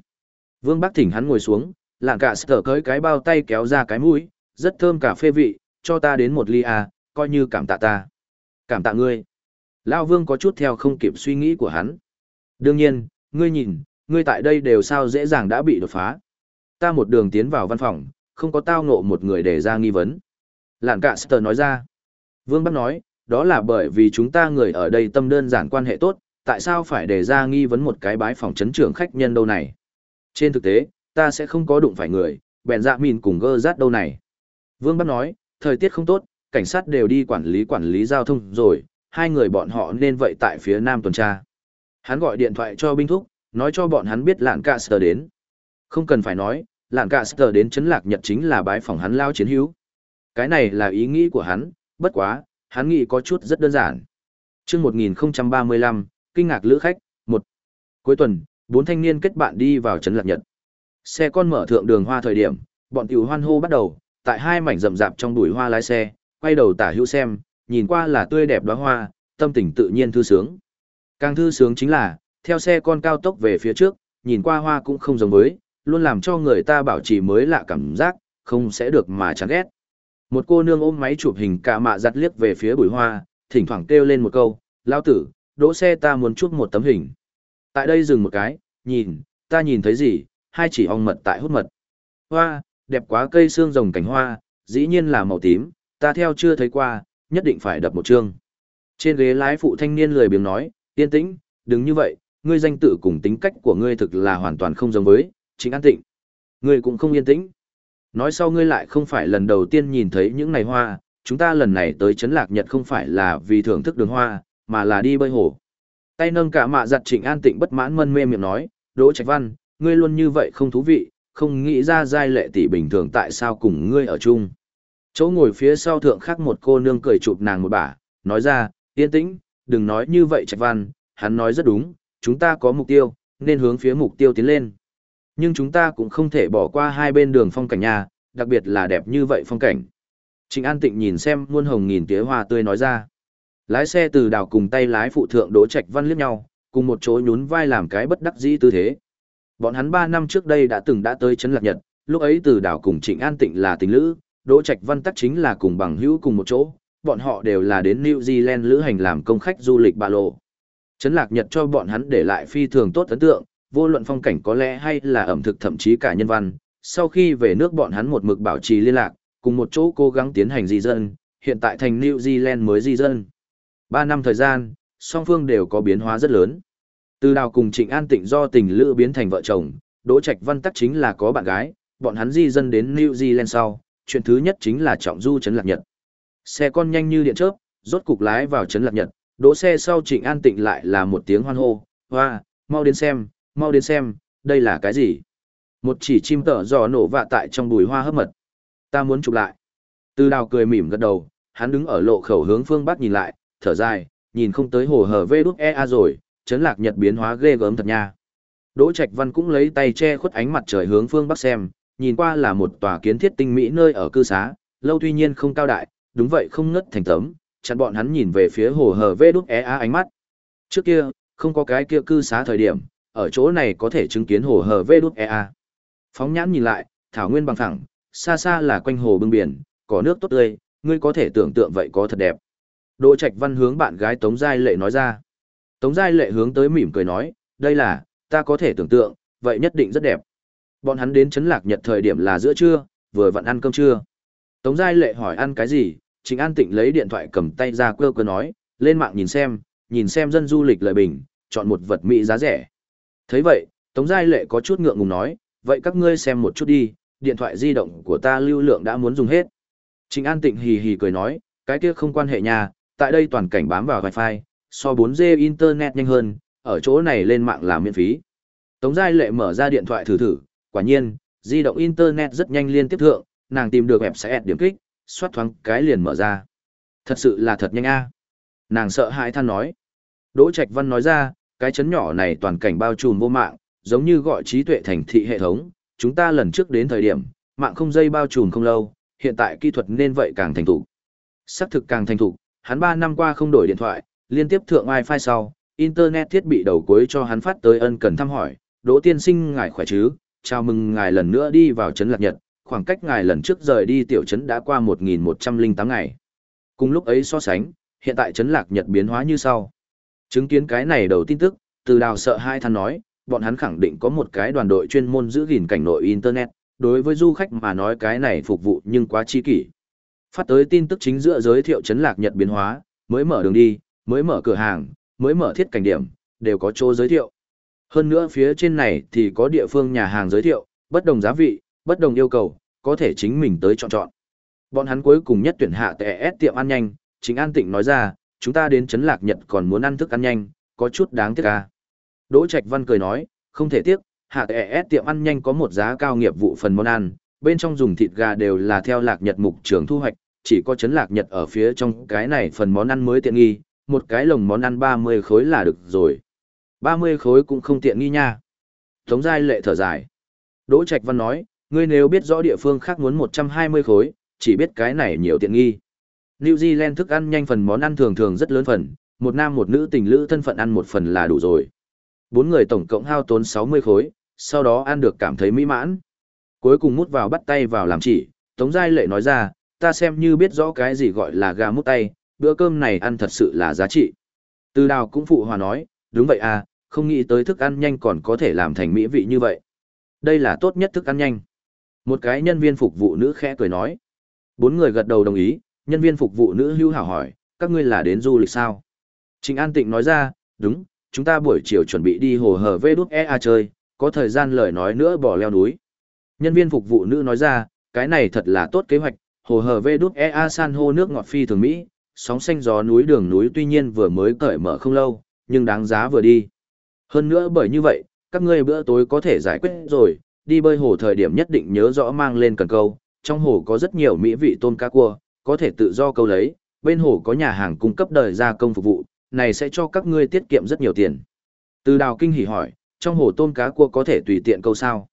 Vương Bắc thỉnh hắn ngồi xuống, lạng cả Sờ cởi cái bao tay kéo ra cái mũi, rất thơm cà phê vị, cho ta đến một ly à, coi như cảm tạ ta. Cảm tạ ngươi. Lao Vương có chút theo không kịp suy nghĩ của hắn. Đương nhiên, ngươi nhìn, ngươi tại đây đều sao dễ dàng đã bị đột phá. Ta một đường tiến vào văn phòng, không có tao ngộ một người để ra nghi vấn. Lạn cả Sơ nói ra. Vương Bắc nói, đó là bởi vì chúng ta người ở đây tâm đơn giản quan hệ tốt, tại sao phải để ra nghi vấn một cái bái phòng chấn trưởng khách nhân đâu này. Trên thực tế, ta sẽ không có đụng phải người, bèn dạ mìn cùng gơ rát đâu này. Vương Bắc nói, thời tiết không tốt, cảnh sát đều đi quản lý quản lý giao thông rồi, hai người bọn họ nên vậy tại phía nam tuần tra. Hắn gọi điện thoại cho binh thúc, nói cho bọn hắn biết lạn cả sờ đến. Không cần phải nói, lạn cả sờ đến chấn lạc nhật chính là bái phòng hắn lao chiến hữu. Cái này là ý nghĩ của hắn, bất quá, hắn nghĩ có chút rất đơn giản. chương 1035, kinh ngạc lữ khách, một Cuối tuần, bốn thanh niên kết bạn đi vào trấn lạc nhật. Xe con mở thượng đường hoa thời điểm, bọn tiểu hoan hô bắt đầu, tại hai mảnh rậm rạp trong bụi hoa lái xe, quay đầu tả hữu xem, nhìn qua là tươi đẹp đóa hoa, tâm tình tự nhiên thư sướng. Càng thư sướng chính là, theo xe con cao tốc về phía trước, nhìn qua hoa cũng không giống với, luôn làm cho người ta bảo trì mới lạ cảm giác, không sẽ được mà chán ghét. Một cô nương ôm máy chụp hình cả mạ giặt liếc về phía bùi hoa, thỉnh thoảng kêu lên một câu, lão tử, đỗ xe ta muốn chụp một tấm hình. Tại đây dừng một cái, nhìn, ta nhìn thấy gì, hai chỉ ong mật tại hút mật. Hoa, đẹp quá cây xương rồng cảnh hoa, dĩ nhiên là màu tím, ta theo chưa thấy qua, nhất định phải đập một chương. Trên ghế lái phụ thanh niên lười biếng nói, yên tĩnh, đừng như vậy, ngươi danh tự cùng tính cách của ngươi thực là hoàn toàn không giống với, chính an tịnh. Ngươi cũng không yên tĩnh. Nói sau ngươi lại không phải lần đầu tiên nhìn thấy những này hoa, chúng ta lần này tới Trấn Lạc Nhật không phải là vì thưởng thức đường hoa, mà là đi bơi hồ. Tay nâng cả mạ giặt trịnh an tịnh bất mãn mân mê miệng nói, Đỗ Trạch Văn, ngươi luôn như vậy không thú vị, không nghĩ ra giai lệ tỷ bình thường tại sao cùng ngươi ở chung. Chỗ ngồi phía sau thượng khắc một cô nương cười chụp nàng một bả, nói ra, yên tĩnh, đừng nói như vậy Trạch Văn, hắn nói rất đúng, chúng ta có mục tiêu, nên hướng phía mục tiêu tiến lên. Nhưng chúng ta cũng không thể bỏ qua hai bên đường phong cảnh nhà, đặc biệt là đẹp như vậy phong cảnh. Trịnh An Tịnh nhìn xem muôn hồng nghìn tía hoa tươi nói ra. Lái xe từ đảo cùng tay lái phụ thượng Đỗ Trạch Văn liếc nhau, cùng một chỗ nhún vai làm cái bất đắc dĩ tư thế. Bọn hắn ba năm trước đây đã từng đã tới Trấn Lạc Nhật, lúc ấy từ đảo cùng Trịnh An Tịnh là tình lữ, Đỗ Trạch Văn tắc chính là cùng bằng hữu cùng một chỗ, bọn họ đều là đến New Zealand lữ hành làm công khách du lịch bà lộ. Trấn Lạc Nhật cho bọn hắn để lại phi thường tốt ấn tượng, vô luận phong cảnh có lẽ hay là ẩm thực thậm chí cả nhân văn. Sau khi về nước bọn hắn một mực bảo trì liên lạc, cùng một chỗ cố gắng tiến hành di dân, hiện tại thành New Zealand mới di dân. Ba năm thời gian, song phương đều có biến hóa rất lớn. Từ đào cùng Trịnh An Tịnh do tình lữ biến thành vợ chồng, Đỗ Trạch Văn tắc chính là có bạn gái, bọn hắn di dân đến New Zealand sau, chuyện thứ nhất chính là trọng du trấn Lạc Nhật. Xe con nhanh như điện chớp, rốt cục lái vào trấn Lạc Nhật, đỗ xe sau Trịnh An Tịnh lại là một tiếng hoan hô, "Hoa, mau đến xem, mau đến xem, đây là cái gì?" Một chỉ chim tở giò nổ vạ tại trong bùi hoa hấp mật. "Ta muốn chụp lại." Từ Đào cười mỉm gật đầu, hắn đứng ở lộ khẩu hướng phương bắc nhìn lại, thở dài, nhìn không tới hồ hở vê đúc e rồi, chấn Lạc Nhật biến hóa ghê gớm thật nha. Đỗ Trạch Văn cũng lấy tay che khuất ánh mặt trời hướng phương bắc xem, nhìn qua là một tòa kiến thiết tinh mỹ nơi ở cư xá, lâu tuy nhiên không cao đại, đúng vậy không ngất thành tấm, chặn bọn hắn nhìn về phía hồ hở vê đúc e a ánh mắt. Trước kia, không có cái kia cư xá thời điểm, ở chỗ này có thể chứng kiến hồ hờ vê đúc EA. Phóng nhãn nhìn lại, thảo nguyên bằng thẳng, xa xa là quanh hồ bưng biển, có nước tốt tươi, ngươi có thể tưởng tượng vậy có thật đẹp. Đỗ Trạch Văn hướng bạn gái Tống Giai Lệ nói ra. Tống Giai Lệ hướng tới mỉm cười nói, đây là, ta có thể tưởng tượng, vậy nhất định rất đẹp. Bọn hắn đến Trấn Lạc Nhật thời điểm là giữa trưa, vừa vặn ăn cơm trưa. Tống Giai Lệ hỏi ăn cái gì, Trịnh An Tịnh lấy điện thoại cầm tay ra quơ quơ nói, lên mạng nhìn xem, nhìn xem dân du lịch lời bình, chọn một vật mỹ giá rẻ thấy vậy, Tống Giai Lệ có chút ngượng ngùng nói, vậy các ngươi xem một chút đi, điện thoại di động của ta lưu lượng đã muốn dùng hết. Trịnh An Tịnh hì hì cười nói, cái kia không quan hệ nhà, tại đây toàn cảnh bám vào wifi, so 4G internet nhanh hơn, ở chỗ này lên mạng là miễn phí. Tống Giai Lệ mở ra điện thoại thử thử, quả nhiên, di động internet rất nhanh liên tiếp thượng, nàng tìm được website điểm kích, xoát thoáng cái liền mở ra. Thật sự là thật nhanh a. Nàng sợ hãi than nói. Đỗ Trạch Văn nói ra, cái chấn nhỏ này toàn cảnh bao trùm vô mạng, giống như gọi trí tuệ thành thị hệ thống, chúng ta lần trước đến thời điểm, mạng không dây bao trùm không lâu, hiện tại kỹ thuật nên vậy càng thành thục. Sắc thực càng thành thục, hắn 3 năm qua không đổi điện thoại, liên tiếp thượng wifi sau, internet thiết bị đầu cuối cho hắn phát tới ân cần thăm hỏi, "Đỗ tiên sinh ngài khỏe chứ? Chào mừng ngài lần nữa đi vào trấn Lạc Nhật, khoảng cách ngài lần trước rời đi tiểu trấn đã qua 1108 ngày." Cùng lúc ấy so sánh, hiện tại trấn Lạc Nhật biến hóa như sau. Chứng kiến cái này đầu tin tức, Từ Đào sợ hai thằng nói, bọn hắn khẳng định có một cái đoàn đội chuyên môn giữ gìn cảnh nội internet, đối với du khách mà nói cái này phục vụ nhưng quá chi kỷ. Phát tới tin tức chính giữa giới thiệu chấn lạc Nhật biến hóa, mới mở đường đi, mới mở cửa hàng, mới mở thiết cảnh điểm, đều có chỗ giới thiệu. Hơn nữa phía trên này thì có địa phương nhà hàng giới thiệu, bất đồng giá vị, bất đồng yêu cầu, có thể chính mình tới chọn chọn. Bọn hắn cuối cùng nhất tuyển hạ tại S tiệm ăn nhanh, chính An Tịnh nói ra, chúng ta đến chấn lạc Nhật còn muốn ăn thức ăn nhanh, có chút đáng tiếc à. Đỗ Trạch Văn cười nói, không thể tiếc, hạ tệ S tiệm ăn nhanh có một giá cao nghiệp vụ phần món ăn, bên trong dùng thịt gà đều là theo lạc nhật mục trường thu hoạch, chỉ có chấn lạc nhật ở phía trong cái này phần món ăn mới tiện nghi, một cái lồng món ăn 30 khối là được rồi. 30 khối cũng không tiện nghi nha. Tống Giai lệ thở dài. Đỗ Trạch Văn nói, ngươi nếu biết rõ địa phương khác muốn 120 khối, chỉ biết cái này nhiều tiện nghi. New Zealand thức ăn nhanh phần món ăn thường thường rất lớn phần, một nam một nữ tình lữ thân phận ăn một phần là đủ rồi. Bốn người tổng cộng hao tốn 60 khối, sau đó ăn được cảm thấy mỹ mãn. Cuối cùng mút vào bắt tay vào làm chỉ, Tống Giai Lệ nói ra, ta xem như biết rõ cái gì gọi là gà mút tay, bữa cơm này ăn thật sự là giá trị. Từ đào cũng phụ hòa nói, đúng vậy à, không nghĩ tới thức ăn nhanh còn có thể làm thành mỹ vị như vậy. Đây là tốt nhất thức ăn nhanh. Một cái nhân viên phục vụ nữ khẽ cười nói. Bốn người gật đầu đồng ý, nhân viên phục vụ nữ hưu hảo hỏi, các ngươi là đến du lịch sao? Trình An Tịnh nói ra, đúng, chúng ta buổi chiều chuẩn bị đi hồ hở vê đút e chơi, có thời gian lời nói nữa bỏ leo núi. Nhân viên phục vụ nữ nói ra, cái này thật là tốt kế hoạch, hồ hở vê đút EA san hô nước ngọt phi thường Mỹ, sóng xanh gió núi đường núi tuy nhiên vừa mới cởi mở không lâu, nhưng đáng giá vừa đi. Hơn nữa bởi như vậy, các ngươi bữa tối có thể giải quyết rồi, đi bơi hồ thời điểm nhất định nhớ rõ mang lên cần câu, trong hồ có rất nhiều mỹ vị tôm cá cua, có thể tự do câu lấy, bên hồ có nhà hàng cung cấp đời gia công phục vụ, này sẽ cho các ngươi tiết kiệm rất nhiều tiền. Từ đào kinh hỉ hỏi, trong hồ tôm cá cua có thể tùy tiện câu sao?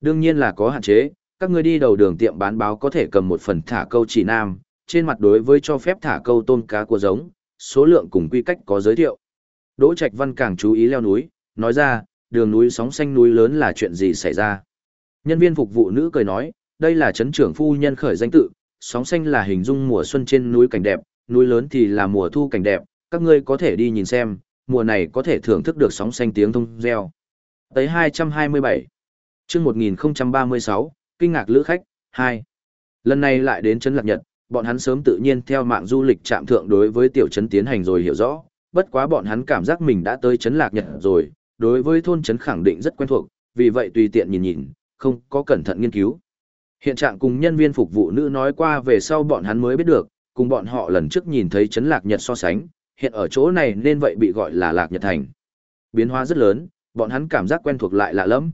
Đương nhiên là có hạn chế, các ngươi đi đầu đường tiệm bán báo có thể cầm một phần thả câu chỉ nam, trên mặt đối với cho phép thả câu tôm cá cua giống, số lượng cùng quy cách có giới thiệu. Đỗ Trạch Văn càng chú ý leo núi, nói ra, đường núi sóng xanh núi lớn là chuyện gì xảy ra. Nhân viên phục vụ nữ cười nói, đây là chấn trưởng phu nhân khởi danh tự, sóng xanh là hình dung mùa xuân trên núi cảnh đẹp, núi lớn thì là mùa thu cảnh đẹp, các ngươi có thể đi nhìn xem, mùa này có thể thưởng thức được sóng xanh tiếng thông reo. Tới 227 chương 1036, kinh ngạc lữ khách, 2. Lần này lại đến Trấn Lạc Nhật, bọn hắn sớm tự nhiên theo mạng du lịch trạm thượng đối với tiểu trấn tiến hành rồi hiểu rõ, bất quá bọn hắn cảm giác mình đã tới Trấn Lạc Nhật rồi, đối với thôn trấn khẳng định rất quen thuộc, vì vậy tùy tiện nhìn nhìn, không có cẩn thận nghiên cứu. Hiện trạng cùng nhân viên phục vụ nữ nói qua về sau bọn hắn mới biết được, cùng bọn họ lần trước nhìn thấy chấn lạc nhật so sánh, hiện ở chỗ này nên vậy bị gọi là lạc nhật thành. Biến hóa rất lớn, bọn hắn cảm giác quen thuộc lại lạ lắm.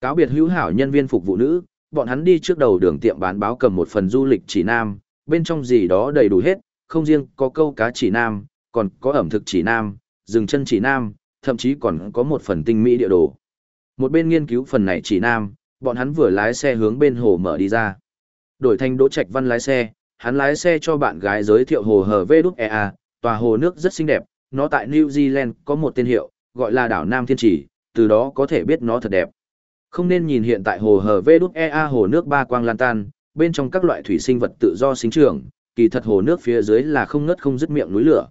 Cáo biệt hữu hảo nhân viên phục vụ nữ, bọn hắn đi trước đầu đường tiệm bán báo cầm một phần du lịch chỉ nam, bên trong gì đó đầy đủ hết, không riêng có câu cá chỉ nam, còn có ẩm thực chỉ nam, rừng chân chỉ nam, thậm chí còn có một phần tinh mỹ địa đồ. Một bên nghiên cứu phần này chỉ nam, bọn hắn vừa lái xe hướng bên hồ mở đi ra. Đổi thành Đỗ Trạch Văn lái xe, hắn lái xe cho bạn gái giới thiệu hồ hở VđEA, tòa hồ nước rất xinh đẹp, nó tại New Zealand có một tên hiệu, gọi là đảo Nam Thiên Chỉ, từ đó có thể biết nó thật đẹp. Không nên nhìn hiện tại hồ hở VđEA hồ nước ba quang lan tan, bên trong các loại thủy sinh vật tự do sinh trưởng, kỳ thật hồ nước phía dưới là không ngớt không dứt miệng núi lửa.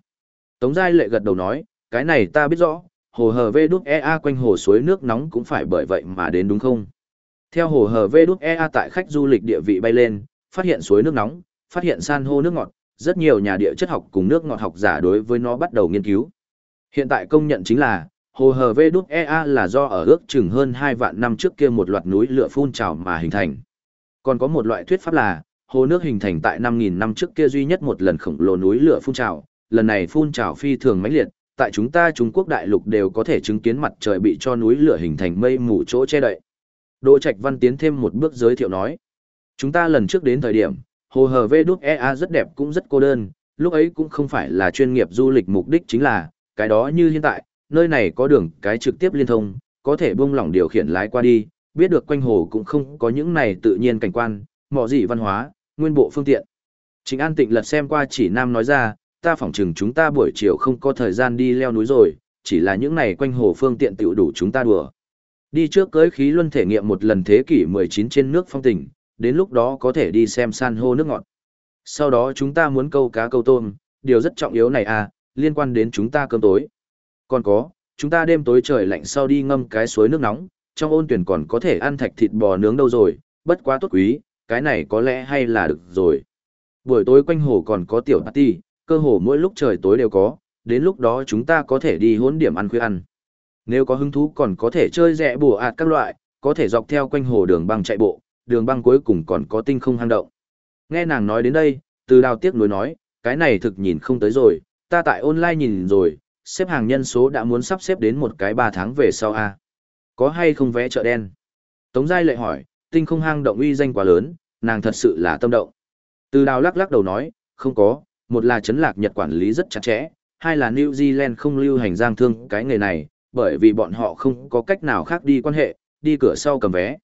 Tống Giai Lệ gật đầu nói, cái này ta biết rõ, hồ hờ VđEA quanh hồ suối nước nóng cũng phải bởi vậy mà đến đúng không? Theo hồ hờ VđEA tại khách du lịch địa vị bay lên, phát hiện suối nước nóng, phát hiện san hô nước ngọt, rất nhiều nhà địa chất học cùng nước ngọt học giả đối với nó bắt đầu nghiên cứu. Hiện tại công nhận chính là, hồ hờ VđEA là do ở ước chừng hơn 2 vạn năm trước kia một loạt núi lửa phun trào mà hình thành. Còn có một loại thuyết pháp là, hồ nước hình thành tại 5.000 năm trước kia duy nhất một lần khổng lồ núi lửa phun trào, lần này phun trào phi thường mãnh liệt, tại chúng ta Trung Quốc đại lục đều có thể chứng kiến mặt trời bị cho núi lửa hình thành mây mù chỗ che đậy. Đỗ Trạch Văn tiến thêm một bước giới thiệu nói. Chúng ta lần trước đến thời điểm, hồ hờ Ea rất đẹp cũng rất cô đơn, lúc ấy cũng không phải là chuyên nghiệp du lịch mục đích chính là, cái đó như hiện tại, nơi này có đường cái trực tiếp liên thông, có thể buông lỏng điều khiển lái qua đi, biết được quanh hồ cũng không có những này tự nhiên cảnh quan, mỏ gì văn hóa, nguyên bộ phương tiện. Trịnh An Tịnh lật xem qua chỉ nam nói ra, ta phỏng chừng chúng ta buổi chiều không có thời gian đi leo núi rồi, chỉ là những này quanh hồ phương tiện tiểu đủ chúng ta đùa. Đi trước cưới khí luân thể nghiệm một lần thế kỷ 19 trên nước phong tỉnh, đến lúc đó có thể đi xem san hô nước ngọt. Sau đó chúng ta muốn câu cá câu tôm, điều rất trọng yếu này à, liên quan đến chúng ta cơm tối. Còn có, chúng ta đêm tối trời lạnh sau đi ngâm cái suối nước nóng, trong ôn tuyển còn có thể ăn thạch thịt bò nướng đâu rồi, bất quá tốt quý, cái này có lẽ hay là được rồi. Buổi tối quanh hồ còn có tiểu party, cơ hồ mỗi lúc trời tối đều có, đến lúc đó chúng ta có thể đi hỗn điểm ăn khuya ăn. Nếu có hứng thú còn có thể chơi rẽ bùa ạt các loại, có thể dọc theo quanh hồ đường băng chạy bộ, đường băng cuối cùng còn có tinh không hang động. Nghe nàng nói đến đây, từ đào tiếc nuối nói, cái này thực nhìn không tới rồi, ta tại online nhìn rồi, xếp hàng nhân số đã muốn sắp xếp đến một cái ba tháng về sau a Có hay không vé chợ đen? Tống Giai lệ hỏi, tinh không hang động uy danh quá lớn, nàng thật sự là tâm động. Từ đào lắc lắc đầu nói, không có, một là chấn lạc Nhật quản lý rất chặt chẽ, hai là New Zealand không lưu hành giang thương cái nghề này, bởi vì bọn họ không có cách nào khác đi quan hệ, đi cửa sau cầm vé.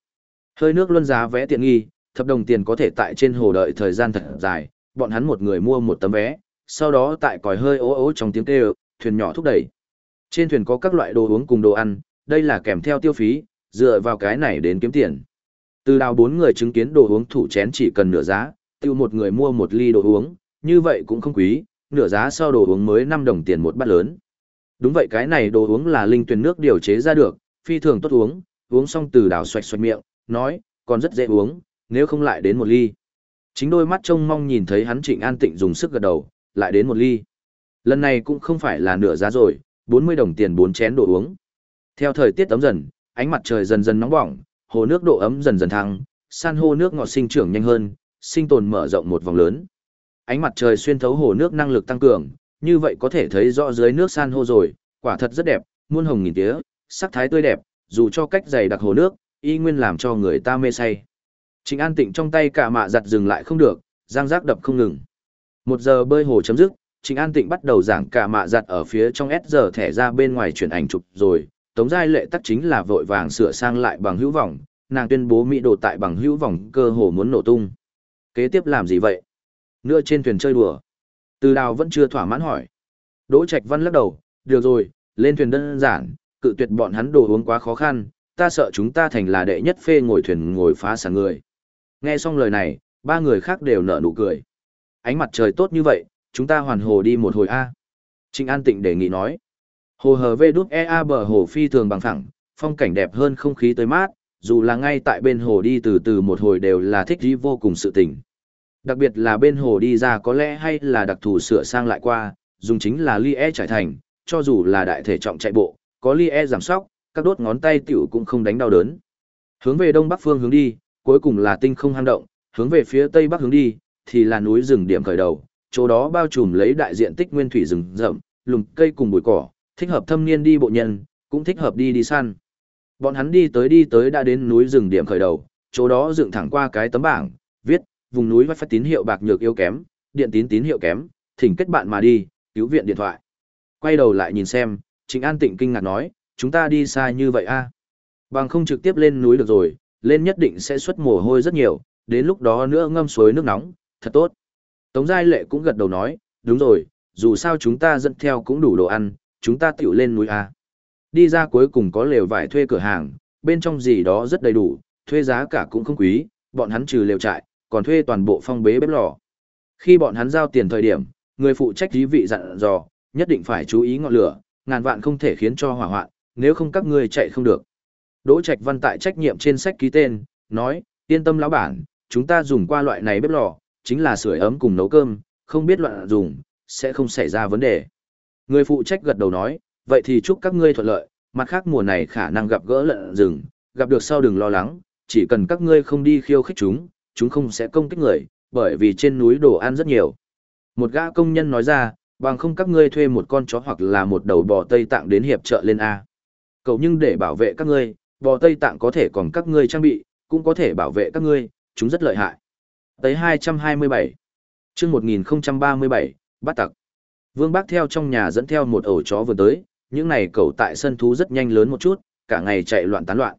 Hơi nước luân giá vé tiện nghi, thập đồng tiền có thể tại trên hồ đợi thời gian thật dài, bọn hắn một người mua một tấm vé, sau đó tại còi hơi ố ố trong tiếng kêu, thuyền nhỏ thúc đẩy. Trên thuyền có các loại đồ uống cùng đồ ăn, đây là kèm theo tiêu phí, dựa vào cái này đến kiếm tiền. Từ đào bốn người chứng kiến đồ uống thủ chén chỉ cần nửa giá, tiêu một người mua một ly đồ uống, như vậy cũng không quý, nửa giá sau đồ uống mới 5 đồng tiền một bát lớn. Đúng vậy cái này đồ uống là linh tuyển nước điều chế ra được, phi thường tốt uống, uống xong từ đào xoạch xoạch miệng, nói, còn rất dễ uống, nếu không lại đến một ly. Chính đôi mắt trông mong nhìn thấy hắn Trịnh An Tịnh dùng sức gật đầu, lại đến một ly. Lần này cũng không phải là nửa giá rồi, 40 đồng tiền 4 chén đồ uống. Theo thời tiết ấm dần, ánh mặt trời dần dần nóng bỏng, hồ nước độ ấm dần dần thăng, san hô nước ngọt sinh trưởng nhanh hơn, sinh tồn mở rộng một vòng lớn. Ánh mặt trời xuyên thấu hồ nước năng lực tăng cường, như vậy có thể thấy rõ dưới nước san hô rồi, quả thật rất đẹp, muôn hồng nghìn tía, sắc thái tươi đẹp, dù cho cách dày đặc hồ nước, y nguyên làm cho người ta mê say. Trịnh An Tịnh trong tay cả mạ giặt dừng lại không được, giang giác đập không ngừng. Một giờ bơi hồ chấm dứt, Trịnh An Tịnh bắt đầu giảng cả mạ giặt ở phía trong S giờ thẻ ra bên ngoài chuyển ảnh chụp rồi, Tống Giai Lệ tắc chính là vội vàng sửa sang lại bằng hữu vọng, nàng tuyên bố mỹ đồ tại bằng hữu vọng cơ hồ muốn nổ tung. Kế tiếp làm gì vậy? Nữa trên thuyền chơi đùa. Từ đào vẫn chưa thỏa mãn hỏi. Đỗ Trạch Văn lắc đầu, được rồi, lên thuyền đơn giản, cự tuyệt bọn hắn đồ uống quá khó khăn, ta sợ chúng ta thành là đệ nhất phê ngồi thuyền ngồi phá sản người. Nghe xong lời này, ba người khác đều nở nụ cười. Ánh mặt trời tốt như vậy, chúng ta hoàn hồ đi một hồi A. Trịnh An Tịnh đề nghị nói. Hồ hờ vê đúc EA bờ hồ phi thường bằng phẳng, phong cảnh đẹp hơn không khí tới mát, dù là ngay tại bên hồ đi từ từ một hồi đều là thích gì vô cùng sự tình. Đặc biệt là bên hồ đi ra có lẽ hay là đặc thù sửa sang lại qua, dùng chính là ly e trải thành, cho dù là đại thể trọng chạy bộ, có ly e giảm sóc, các đốt ngón tay tiểu cũng không đánh đau đớn. Hướng về đông bắc phương hướng đi, cuối cùng là tinh không hang động, hướng về phía tây bắc hướng đi, thì là núi rừng điểm khởi đầu, chỗ đó bao trùm lấy đại diện tích nguyên thủy rừng rậm, lùm cây cùng bụi cỏ, thích hợp thâm niên đi bộ nhân, cũng thích hợp đi đi săn. Bọn hắn đi tới đi tới đã đến núi rừng điểm khởi đầu, chỗ đó dựng thẳng qua cái tấm bảng, vùng núi phát tín hiệu bạc nhược yếu kém, điện tín tín hiệu kém, thỉnh kết bạn mà đi, cứu viện điện thoại. Quay đầu lại nhìn xem, Trịnh An Tịnh kinh ngạc nói, chúng ta đi xa như vậy a Bằng không trực tiếp lên núi được rồi, lên nhất định sẽ xuất mồ hôi rất nhiều, đến lúc đó nữa ngâm suối nước nóng, thật tốt. Tống Giai Lệ cũng gật đầu nói, đúng rồi, dù sao chúng ta dẫn theo cũng đủ đồ ăn, chúng ta tiểu lên núi A. Đi ra cuối cùng có lều vải thuê cửa hàng, bên trong gì đó rất đầy đủ, thuê giá cả cũng không quý, bọn hắn trừ lều trại, còn thuê toàn bộ phong bế bếp lò. Khi bọn hắn giao tiền thời điểm, người phụ trách dí vị dặn dò, nhất định phải chú ý ngọn lửa, ngàn vạn không thể khiến cho hỏa hoạn, nếu không các ngươi chạy không được. Đỗ Trạch Văn tại trách nhiệm trên sách ký tên, nói, yên tâm lão bản, chúng ta dùng qua loại này bếp lò, chính là sưởi ấm cùng nấu cơm, không biết loạn dùng, sẽ không xảy ra vấn đề. Người phụ trách gật đầu nói, vậy thì chúc các ngươi thuận lợi, mặt khác mùa này khả năng gặp gỡ lợn rừng, gặp được sau đừng lo lắng, chỉ cần các ngươi không đi khiêu khích chúng, chúng không sẽ công kích người, bởi vì trên núi đồ ăn rất nhiều. Một gã công nhân nói ra, bằng không các ngươi thuê một con chó hoặc là một đầu bò Tây Tạng đến hiệp trợ lên A. Cậu nhưng để bảo vệ các ngươi, bò Tây Tạng có thể còn các ngươi trang bị, cũng có thể bảo vệ các ngươi, chúng rất lợi hại. Tới 227. chương 1037, bắt tặc. Vương Bác theo trong nhà dẫn theo một ổ chó vừa tới, những này cậu tại sân thú rất nhanh lớn một chút, cả ngày chạy loạn tán loạn.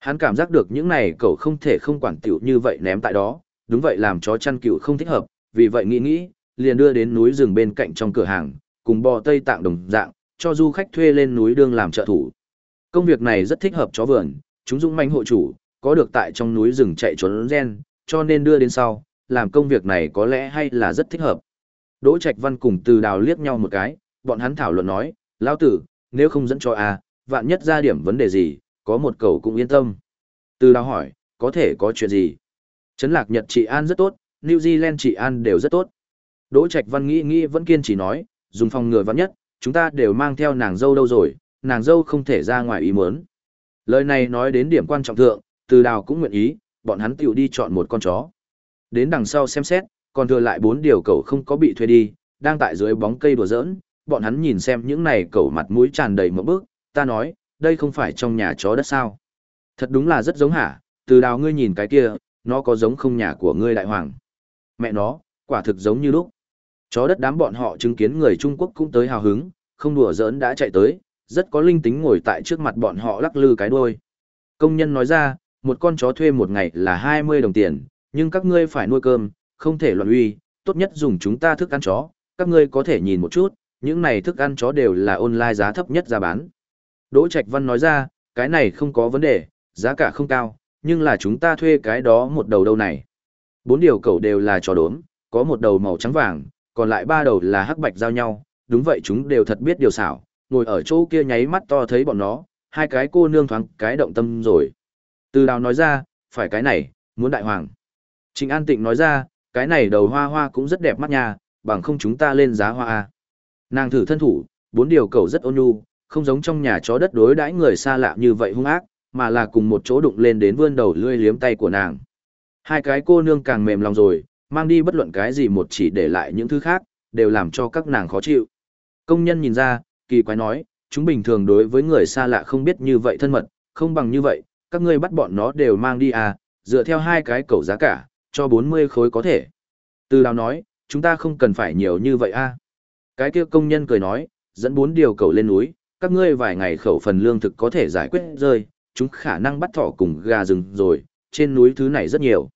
Hắn cảm giác được những này cậu không thể không quản tiểu như vậy ném tại đó, đúng vậy làm chó chăn cừu không thích hợp, vì vậy nghĩ nghĩ, liền đưa đến núi rừng bên cạnh trong cửa hàng, cùng bò Tây Tạng đồng dạng, cho du khách thuê lên núi đương làm trợ thủ. Công việc này rất thích hợp chó vườn, chúng dũng manh hộ chủ, có được tại trong núi rừng chạy trốn gen, cho nên đưa đến sau, làm công việc này có lẽ hay là rất thích hợp. Đỗ Trạch Văn cùng Từ Đào liếc nhau một cái, bọn hắn thảo luận nói, lão tử, nếu không dẫn cho a, vạn nhất ra điểm vấn đề gì, có một cầu cũng yên tâm. Từ Đào hỏi, có thể có chuyện gì? Trấn Lạc Nhật trị an rất tốt, New Zealand trị an đều rất tốt. Đỗ Trạch Văn nghĩ nghĩ vẫn kiên trì nói, dùng phòng ngừa vạn nhất, chúng ta đều mang theo nàng dâu đâu rồi, nàng dâu không thể ra ngoài ý muốn. Lời này nói đến điểm quan trọng thượng, Từ Đào cũng nguyện ý, bọn hắn tiểu đi chọn một con chó. Đến đằng sau xem xét, còn thừa lại bốn điều cậu không có bị thuê đi, đang tại dưới bóng cây đùa giỡn, bọn hắn nhìn xem những này cậu mặt mũi tràn đầy một bước, ta nói, đây không phải trong nhà chó đất sao. Thật đúng là rất giống hả, từ đào ngươi nhìn cái kia, nó có giống không nhà của ngươi đại hoàng. Mẹ nó, quả thực giống như lúc. Chó đất đám bọn họ chứng kiến người Trung Quốc cũng tới hào hứng, không đùa giỡn đã chạy tới, rất có linh tính ngồi tại trước mặt bọn họ lắc lư cái đuôi. Công nhân nói ra, một con chó thuê một ngày là 20 đồng tiền, nhưng các ngươi phải nuôi cơm, không thể loạn uy, tốt nhất dùng chúng ta thức ăn chó, các ngươi có thể nhìn một chút, những này thức ăn chó đều là online giá thấp nhất ra bán. Đỗ Trạch Văn nói ra, cái này không có vấn đề, giá cả không cao, nhưng là chúng ta thuê cái đó một đầu đâu này. Bốn điều cẩu đều là chó đốm, có một đầu màu trắng vàng, còn lại ba đầu là hắc bạch giao nhau, đúng vậy chúng đều thật biết điều xảo, ngồi ở chỗ kia nháy mắt to thấy bọn nó, hai cái cô nương thoáng cái động tâm rồi. Từ đào nói ra, phải cái này, muốn đại hoàng. Trình An Tịnh nói ra, cái này đầu hoa hoa cũng rất đẹp mắt nha, bằng không chúng ta lên giá hoa a. Nàng thử thân thủ, bốn điều cầu rất ôn nhu, không giống trong nhà chó đất đối đãi người xa lạ như vậy hung ác, mà là cùng một chỗ đụng lên đến vươn đầu lươi liếm tay của nàng. Hai cái cô nương càng mềm lòng rồi, mang đi bất luận cái gì một chỉ để lại những thứ khác, đều làm cho các nàng khó chịu. Công nhân nhìn ra, kỳ quái nói, chúng bình thường đối với người xa lạ không biết như vậy thân mật, không bằng như vậy, các ngươi bắt bọn nó đều mang đi à, dựa theo hai cái cầu giá cả, cho 40 khối có thể. Từ đào nói, chúng ta không cần phải nhiều như vậy a. Cái kia công nhân cười nói, dẫn bốn điều cầu lên núi, các ngươi vài ngày khẩu phần lương thực có thể giải quyết rơi, chúng khả năng bắt thỏ cùng gà rừng rồi, trên núi thứ này rất nhiều.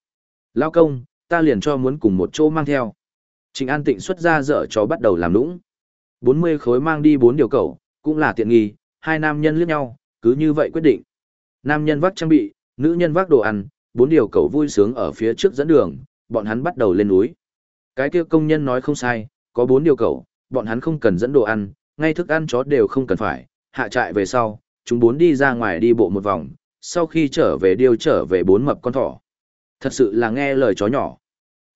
Lao công, ta liền cho muốn cùng một chỗ mang theo. Trịnh An Tịnh xuất ra dở cho bắt đầu làm lũng. 40 khối mang đi bốn điều cầu, cũng là tiện nghi, hai nam nhân liếc nhau, cứ như vậy quyết định. Nam nhân vác trang bị, nữ nhân vác đồ ăn, bốn điều cầu vui sướng ở phía trước dẫn đường, bọn hắn bắt đầu lên núi. Cái kia công nhân nói không sai, có bốn điều cầu, bọn hắn không cần dẫn đồ ăn, ngay thức ăn chó đều không cần phải, hạ trại về sau, chúng bốn đi ra ngoài đi bộ một vòng, sau khi trở về điêu trở về bốn mập con thỏ. Thật sự là nghe lời chó nhỏ.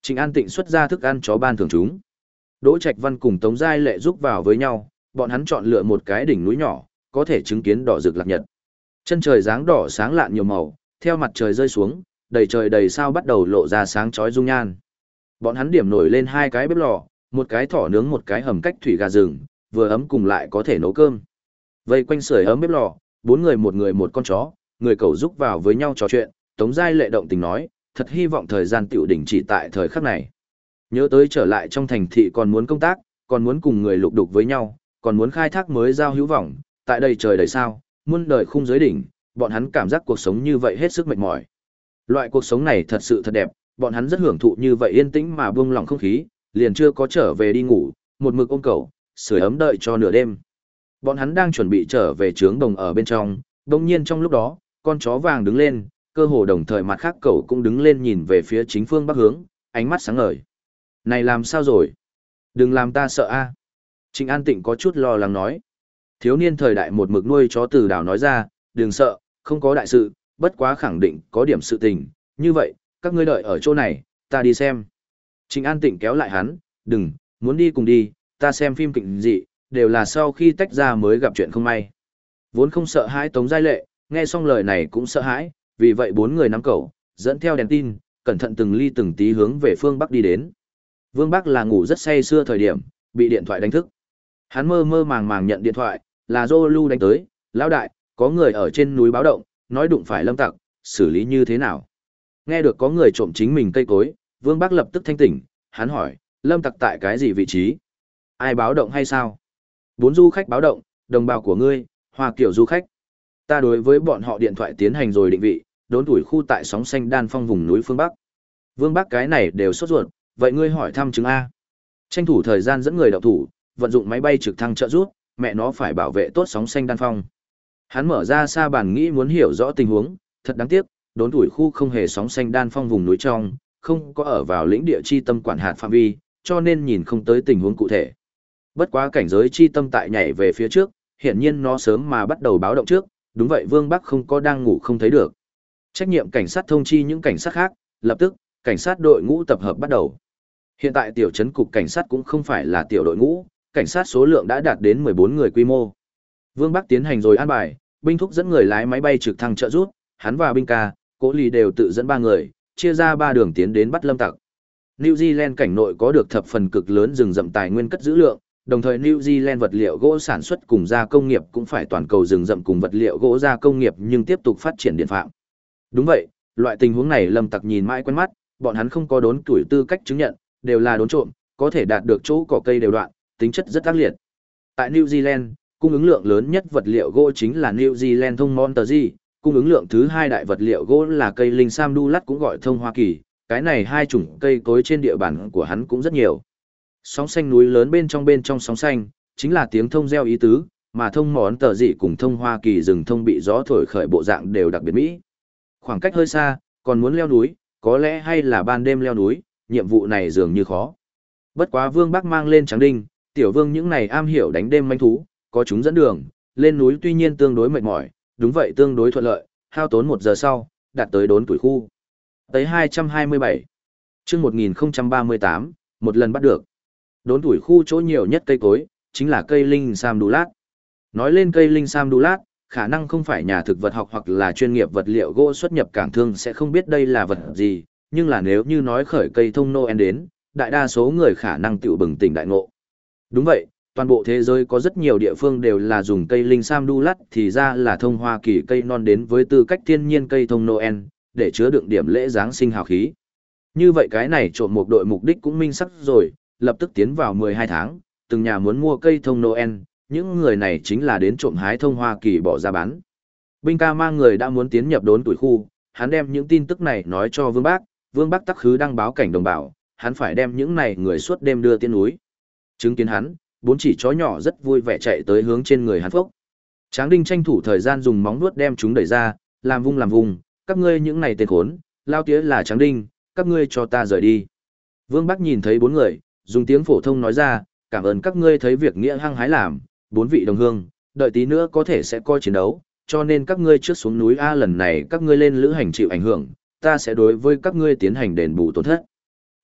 Trình An Tịnh xuất ra thức ăn chó ban thưởng chúng. Đỗ Trạch Văn cùng Tống Giai Lệ giúp vào với nhau, bọn hắn chọn lựa một cái đỉnh núi nhỏ, có thể chứng kiến đỏ rực lạc nhật. Chân trời dáng đỏ sáng lạn nhiều màu, theo mặt trời rơi xuống, đầy trời đầy sao bắt đầu lộ ra sáng chói dung nhan. Bọn hắn điểm nổi lên hai cái bếp lò, một cái thỏ nướng một cái hầm cách thủy gà rừng, vừa ấm cùng lại có thể nấu cơm. Vây quanh sưởi ấm bếp lò, bốn người một người một con chó, người cầu giúp vào với nhau trò chuyện, Tống Giai lệ động tình nói, thật hy vọng thời gian tiểu đỉnh chỉ tại thời khắc này. Nhớ tới trở lại trong thành thị còn muốn công tác, còn muốn cùng người lục đục với nhau, còn muốn khai thác mới giao hữu vọng, tại đây trời đầy sao, muôn đời khung giới đỉnh, bọn hắn cảm giác cuộc sống như vậy hết sức mệt mỏi. Loại cuộc sống này thật sự thật đẹp, bọn hắn rất hưởng thụ như vậy yên tĩnh mà buông lỏng không khí, liền chưa có trở về đi ngủ, một mực ôm cầu, sưởi ấm đợi cho nửa đêm. Bọn hắn đang chuẩn bị trở về trướng đồng ở bên trong, đồng nhiên trong lúc đó, con chó vàng đứng lên, cơ hồ đồng thời mặt khác cậu cũng đứng lên nhìn về phía chính phương bắc hướng, ánh mắt sáng ngời. Này làm sao rồi? Đừng làm ta sợ a. Trịnh An Tịnh có chút lo lắng nói. Thiếu niên thời đại một mực nuôi chó từ đảo nói ra, đừng sợ, không có đại sự, bất quá khẳng định có điểm sự tình, như vậy, các ngươi đợi ở chỗ này, ta đi xem. Trịnh An Tịnh kéo lại hắn, đừng, muốn đi cùng đi, ta xem phim kịch dị, đều là sau khi tách ra mới gặp chuyện không may. Vốn không sợ hãi Tống Giai Lệ, nghe xong lời này cũng sợ hãi, vì vậy bốn người nắm cậu, dẫn theo đèn tin, cẩn thận từng ly từng tí hướng về phương Bắc đi đến. Vương Bắc là ngủ rất say xưa thời điểm, bị điện thoại đánh thức. Hắn mơ mơ màng màng nhận điện thoại, là Zolu đánh tới, lão đại, có người ở trên núi báo động, nói đụng phải lâm tặc, xử lý như thế nào. Nghe được có người trộm chính mình cây cối, Vương Bắc lập tức thanh tỉnh, hắn hỏi, lâm tặc tại cái gì vị trí? Ai báo động hay sao? Bốn du khách báo động, đồng bào của ngươi, hoa kiểu du khách. Ta đối với bọn họ điện thoại tiến hành rồi định vị, đốn tuổi khu tại sóng xanh đan phong vùng núi phương Bắc. Vương Bắc cái này đều sốt ruột, vậy ngươi hỏi thăm chứng A. Tranh thủ thời gian dẫn người đậu thủ, vận dụng máy bay trực thăng trợ rút, mẹ nó phải bảo vệ tốt sóng xanh đan phong. Hắn mở ra xa bàn nghĩ muốn hiểu rõ tình huống, thật đáng tiếc, đốn tuổi khu không hề sóng xanh đan phong vùng núi trong, không có ở vào lĩnh địa chi tâm quản hạt phạm vi, cho nên nhìn không tới tình huống cụ thể. Bất quá cảnh giới chi tâm tại nhảy về phía trước, hiển nhiên nó sớm mà bắt đầu báo động trước, đúng vậy Vương Bắc không có đang ngủ không thấy được. Trách nhiệm cảnh sát thông chi những cảnh sát khác, lập tức, cảnh sát đội ngũ tập hợp bắt đầu. Hiện tại tiểu trấn cục cảnh sát cũng không phải là tiểu đội ngũ, cảnh sát số lượng đã đạt đến 14 người quy mô. Vương Bắc tiến hành rồi an bài, binh thúc dẫn người lái máy bay trực thăng trợ rút, hắn và binh ca, cố lì đều tự dẫn ba người, chia ra ba đường tiến đến bắt lâm tặc. New Zealand cảnh nội có được thập phần cực lớn rừng rậm tài nguyên cất giữ lượng, đồng thời New Zealand vật liệu gỗ sản xuất cùng gia công nghiệp cũng phải toàn cầu rừng rậm cùng vật liệu gỗ gia công nghiệp nhưng tiếp tục phát triển điện phạm. Đúng vậy, loại tình huống này lâm tặc nhìn mãi quen mắt, bọn hắn không có đốn tuổi tư cách chứng nhận, đều là đốn trộm, có thể đạt được chỗ cỏ cây đều đoạn, tính chất rất ác liệt. Tại New Zealand, cung ứng lượng lớn nhất vật liệu gỗ chính là New Zealand thông Monterey, cung ứng lượng thứ hai đại vật liệu gỗ là cây linh sam đu lắt cũng gọi thông Hoa Kỳ, cái này hai chủng cây cối trên địa bàn của hắn cũng rất nhiều. Sóng xanh núi lớn bên trong bên trong sóng xanh, chính là tiếng thông gieo ý tứ, mà thông món tờ dị cùng thông Hoa Kỳ rừng thông bị gió thổi khởi bộ dạng đều đặc biệt mỹ. Khoảng cách hơi xa, còn muốn leo núi, có lẽ hay là ban đêm leo núi, nhiệm vụ này dường như khó. Bất quá Vương Bắc mang lên tráng đinh, tiểu vương những này am hiểu đánh đêm manh thú, có chúng dẫn đường, lên núi tuy nhiên tương đối mệt mỏi, đúng vậy tương đối thuận lợi, hao tốn một giờ sau, đạt tới đốn tuổi khu. Tới 227. chương 1038, một lần bắt được. Đốn tuổi khu chỗ nhiều nhất cây cối, chính là cây linh sam đu lát. Nói lên cây linh sam đu lát, khả năng không phải nhà thực vật học hoặc là chuyên nghiệp vật liệu gỗ xuất nhập cảng thương sẽ không biết đây là vật gì, nhưng là nếu như nói khởi cây thông Noel đến, đại đa số người khả năng tự bừng tỉnh đại ngộ. Đúng vậy, toàn bộ thế giới có rất nhiều địa phương đều là dùng cây linh sam đu lắt thì ra là thông hoa kỳ cây non đến với tư cách thiên nhiên cây thông Noel, để chứa đựng điểm lễ Giáng sinh hào khí. Như vậy cái này trộm một đội mục đích cũng minh sắc rồi, lập tức tiến vào 12 tháng, từng nhà muốn mua cây thông Noel, những người này chính là đến trộm hái thông hoa kỳ bỏ ra bán. Binh ca mang người đã muốn tiến nhập đốn tuổi khu, hắn đem những tin tức này nói cho Vương Bác, Vương Bác tắc khứ đăng báo cảnh đồng bào, hắn phải đem những này người suốt đêm đưa tiến núi. Chứng kiến hắn, bốn chỉ chó nhỏ rất vui vẻ chạy tới hướng trên người hắn phốc. Tráng Đinh tranh thủ thời gian dùng móng vuốt đem chúng đẩy ra, làm vung làm vùng, các ngươi những này tên khốn, lao tía là Tráng Đinh, các ngươi cho ta rời đi. Vương Bắc nhìn thấy bốn người, dùng tiếng phổ thông nói ra, cảm ơn các ngươi thấy việc nghĩa hăng hái làm, bốn vị đồng hương, đợi tí nữa có thể sẽ coi chiến đấu, cho nên các ngươi trước xuống núi A lần này các ngươi lên lữ hành chịu ảnh hưởng, ta sẽ đối với các ngươi tiến hành đền bù tổn thất.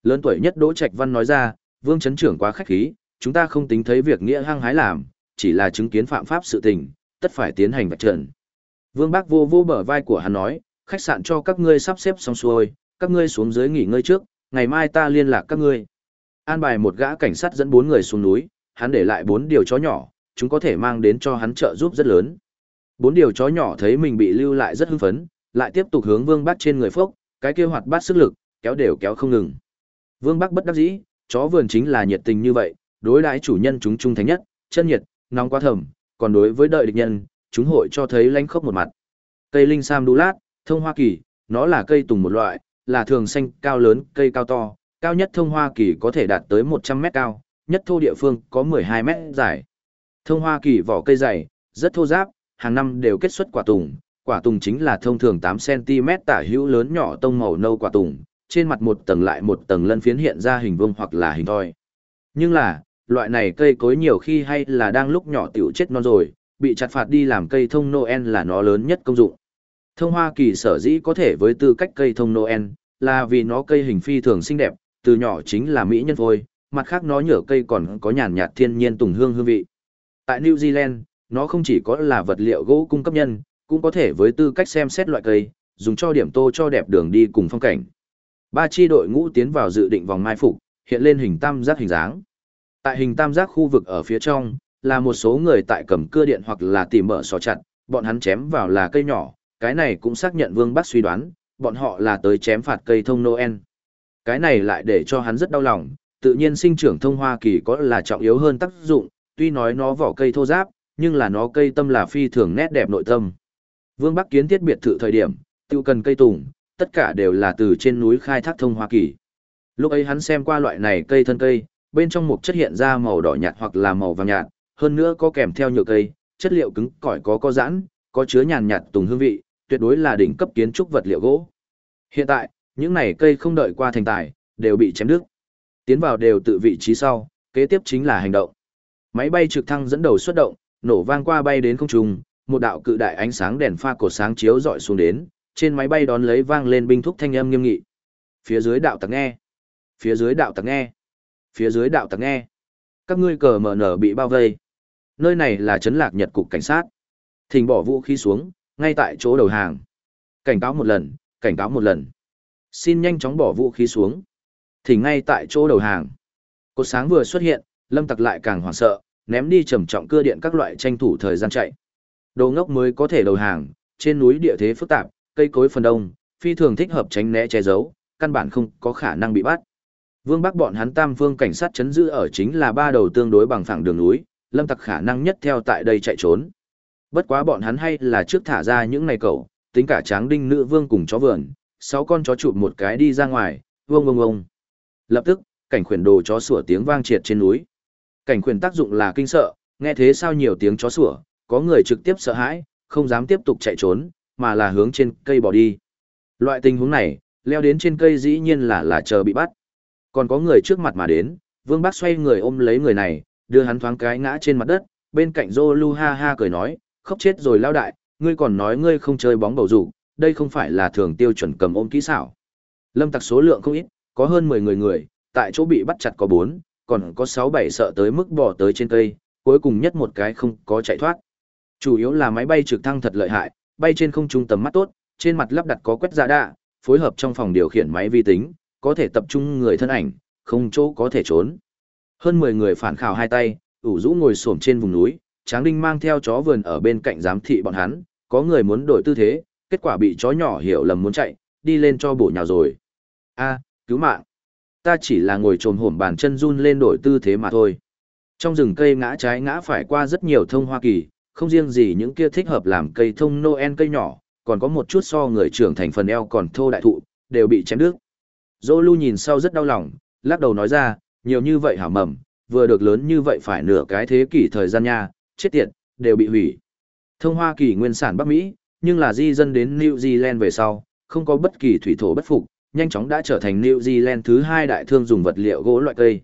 Lớn tuổi nhất Đỗ Trạch Văn nói ra, Vương Trấn Trưởng quá khách khí, chúng ta không tính thấy việc nghĩa hăng hái làm, chỉ là chứng kiến phạm pháp sự tình, tất phải tiến hành vạch trần. Vương Bác vô vô bờ vai của hắn nói, khách sạn cho các ngươi sắp xếp xong xuôi, các ngươi xuống dưới nghỉ ngơi trước, ngày mai ta liên lạc các ngươi. An bài một gã cảnh sát dẫn bốn người xuống núi, hắn để lại bốn điều chó nhỏ, chúng có thể mang đến cho hắn trợ giúp rất lớn. Bốn điều chó nhỏ thấy mình bị lưu lại rất hưng phấn, lại tiếp tục hướng Vương Bắc trên người phốc, cái kia hoạt bát sức lực, kéo đều kéo không ngừng. Vương Bắc bất đắc dĩ, chó vườn chính là nhiệt tình như vậy, đối đãi chủ nhân chúng trung thành nhất, chân nhiệt, nóng quá thầm, còn đối với đợi địch nhân, chúng hội cho thấy lánh khốc một mặt. Cây linh sam đu lát, thông hoa kỳ, nó là cây tùng một loại, là thường xanh cao lớn, cây cao to, cao nhất thông hoa kỳ có thể đạt tới 100 mét cao, nhất thô địa phương có 12 mét dài. Thông hoa kỳ vỏ cây dày, rất thô ráp, hàng năm đều kết xuất quả tùng, quả tùng chính là thông thường 8cm tả hữu lớn nhỏ tông màu nâu quả tùng, trên mặt một tầng lại một tầng lân phiến hiện ra hình vuông hoặc là hình thoi. Nhưng là, loại này cây cối nhiều khi hay là đang lúc nhỏ tiểu chết non rồi, bị chặt phạt đi làm cây thông Noel là nó lớn nhất công dụng. Thông Hoa Kỳ sở dĩ có thể với tư cách cây thông Noel, là vì nó cây hình phi thường xinh đẹp, từ nhỏ chính là mỹ nhân phôi, mặt khác nó nhở cây còn có nhàn nhạt thiên nhiên tùng hương hương vị. Tại New Zealand, nó không chỉ có là vật liệu gỗ cung cấp nhân, cũng có thể với tư cách xem xét loại cây, dùng cho điểm tô cho đẹp đường đi cùng phong cảnh. Ba chi đội ngũ tiến vào dự định vòng mai phục, hiện lên hình tam giác hình dáng. Tại hình tam giác khu vực ở phía trong, là một số người tại cầm cưa điện hoặc là tìm mở sò chặt, bọn hắn chém vào là cây nhỏ, cái này cũng xác nhận Vương Bắc suy đoán, bọn họ là tới chém phạt cây thông Noel. Cái này lại để cho hắn rất đau lòng, tự nhiên sinh trưởng thông Hoa Kỳ có là trọng yếu hơn tác dụng, tuy nói nó vỏ cây thô giáp, nhưng là nó cây tâm là phi thường nét đẹp nội tâm. Vương Bắc kiến thiết biệt thự thời điểm, tiêu cần cây tùng, tất cả đều là từ trên núi khai thác thông Hoa Kỳ. Lúc ấy hắn xem qua loại này cây thân cây, bên trong một chất hiện ra màu đỏ nhạt hoặc là màu vàng nhạt, hơn nữa có kèm theo nhựa cây, chất liệu cứng cỏi có có giãn, có chứa nhàn nhạt tùng hương vị, tuyệt đối là đỉnh cấp kiến trúc vật liệu gỗ. Hiện tại, những này cây không đợi qua thành tài, đều bị chém đứt. Tiến vào đều tự vị trí sau, kế tiếp chính là hành động. Máy bay trực thăng dẫn đầu xuất động, nổ vang qua bay đến không trung, một đạo cự đại ánh sáng đèn pha cột sáng chiếu dọi xuống đến, trên máy bay đón lấy vang lên binh thúc thanh âm nghiêm nghị. Phía dưới đạo tặc nghe, phía dưới đạo tặc nghe, phía dưới đạo tặc nghe. Các ngươi cờ mở nở bị bao vây. Nơi này là trấn lạc Nhật cục cảnh sát. Thỉnh bỏ vũ khí xuống, ngay tại chỗ đầu hàng. Cảnh cáo một lần, cảnh cáo một lần. Xin nhanh chóng bỏ vũ khí xuống. thì ngay tại chỗ đầu hàng. Cột sáng vừa xuất hiện, lâm tặc lại càng hoảng sợ, ném đi trầm trọng cưa điện các loại tranh thủ thời gian chạy. Đồ ngốc mới có thể đầu hàng, trên núi địa thế phức tạp, cây cối phần đông, phi thường thích hợp tránh né che giấu, căn bản không có khả năng bị bắt. Vương Bắc bọn hắn tam phương cảnh sát chấn giữ ở chính là ba đầu tương đối bằng phẳng đường núi, lâm tặc khả năng nhất theo tại đây chạy trốn. Bất quá bọn hắn hay là trước thả ra những này cậu, tính cả tráng đinh nữ vương cùng chó vườn, sáu con chó chụp một cái đi ra ngoài, vương vương vương. Lập tức, cảnh khuyển đồ chó sủa tiếng vang triệt trên núi. Cảnh khuyển tác dụng là kinh sợ, nghe thế sao nhiều tiếng chó sủa, có người trực tiếp sợ hãi, không dám tiếp tục chạy trốn, mà là hướng trên cây bỏ đi. Loại tình huống này, leo đến trên cây dĩ nhiên là là chờ bị bắt. Còn có người trước mặt mà đến, Vương Bác xoay người ôm lấy người này, đưa hắn thoáng cái ngã trên mặt đất, bên cạnh Zolu ha ha cười nói, khóc chết rồi lao đại, ngươi còn nói ngươi không chơi bóng bầu dục, đây không phải là thường tiêu chuẩn cầm ôm kỹ xảo. Lâm tặc số lượng không ít, có hơn 10 người người, tại chỗ bị bắt chặt có 4, còn có 6-7 sợ tới mức bỏ tới trên cây, cuối cùng nhất một cái không có chạy thoát. Chủ yếu là máy bay trực thăng thật lợi hại, bay trên không trung tầm mắt tốt, trên mặt lắp đặt có quét ra đạ, phối hợp trong phòng điều khiển máy vi tính, có thể tập trung người thân ảnh, không chỗ có thể trốn. Hơn 10 người phản khảo hai tay, ủ rũ ngồi xổm trên vùng núi, Tráng Đinh mang theo chó vườn ở bên cạnh giám thị bọn hắn, có người muốn đổi tư thế, kết quả bị chó nhỏ hiểu lầm muốn chạy, đi lên cho bổ nhào rồi. A, cứu mạng. Ta chỉ là ngồi trồm hổm bàn chân run lên đổi tư thế mà thôi. Trong rừng cây ngã trái ngã phải qua rất nhiều thông Hoa Kỳ, không riêng gì những kia thích hợp làm cây thông Noel cây nhỏ, còn có một chút so người trưởng thành phần eo còn thô đại thụ, đều bị chém đứt. Zolu nhìn sau rất đau lòng, lắc đầu nói ra, nhiều như vậy hảo mầm, vừa được lớn như vậy phải nửa cái thế kỷ thời gian nha, chết tiệt, đều bị hủy. Thông Hoa Kỳ nguyên sản Bắc Mỹ, nhưng là di dân đến New Zealand về sau, không có bất kỳ thủy thổ bất phục, nhanh chóng đã trở thành New Zealand thứ hai đại thương dùng vật liệu gỗ loại cây.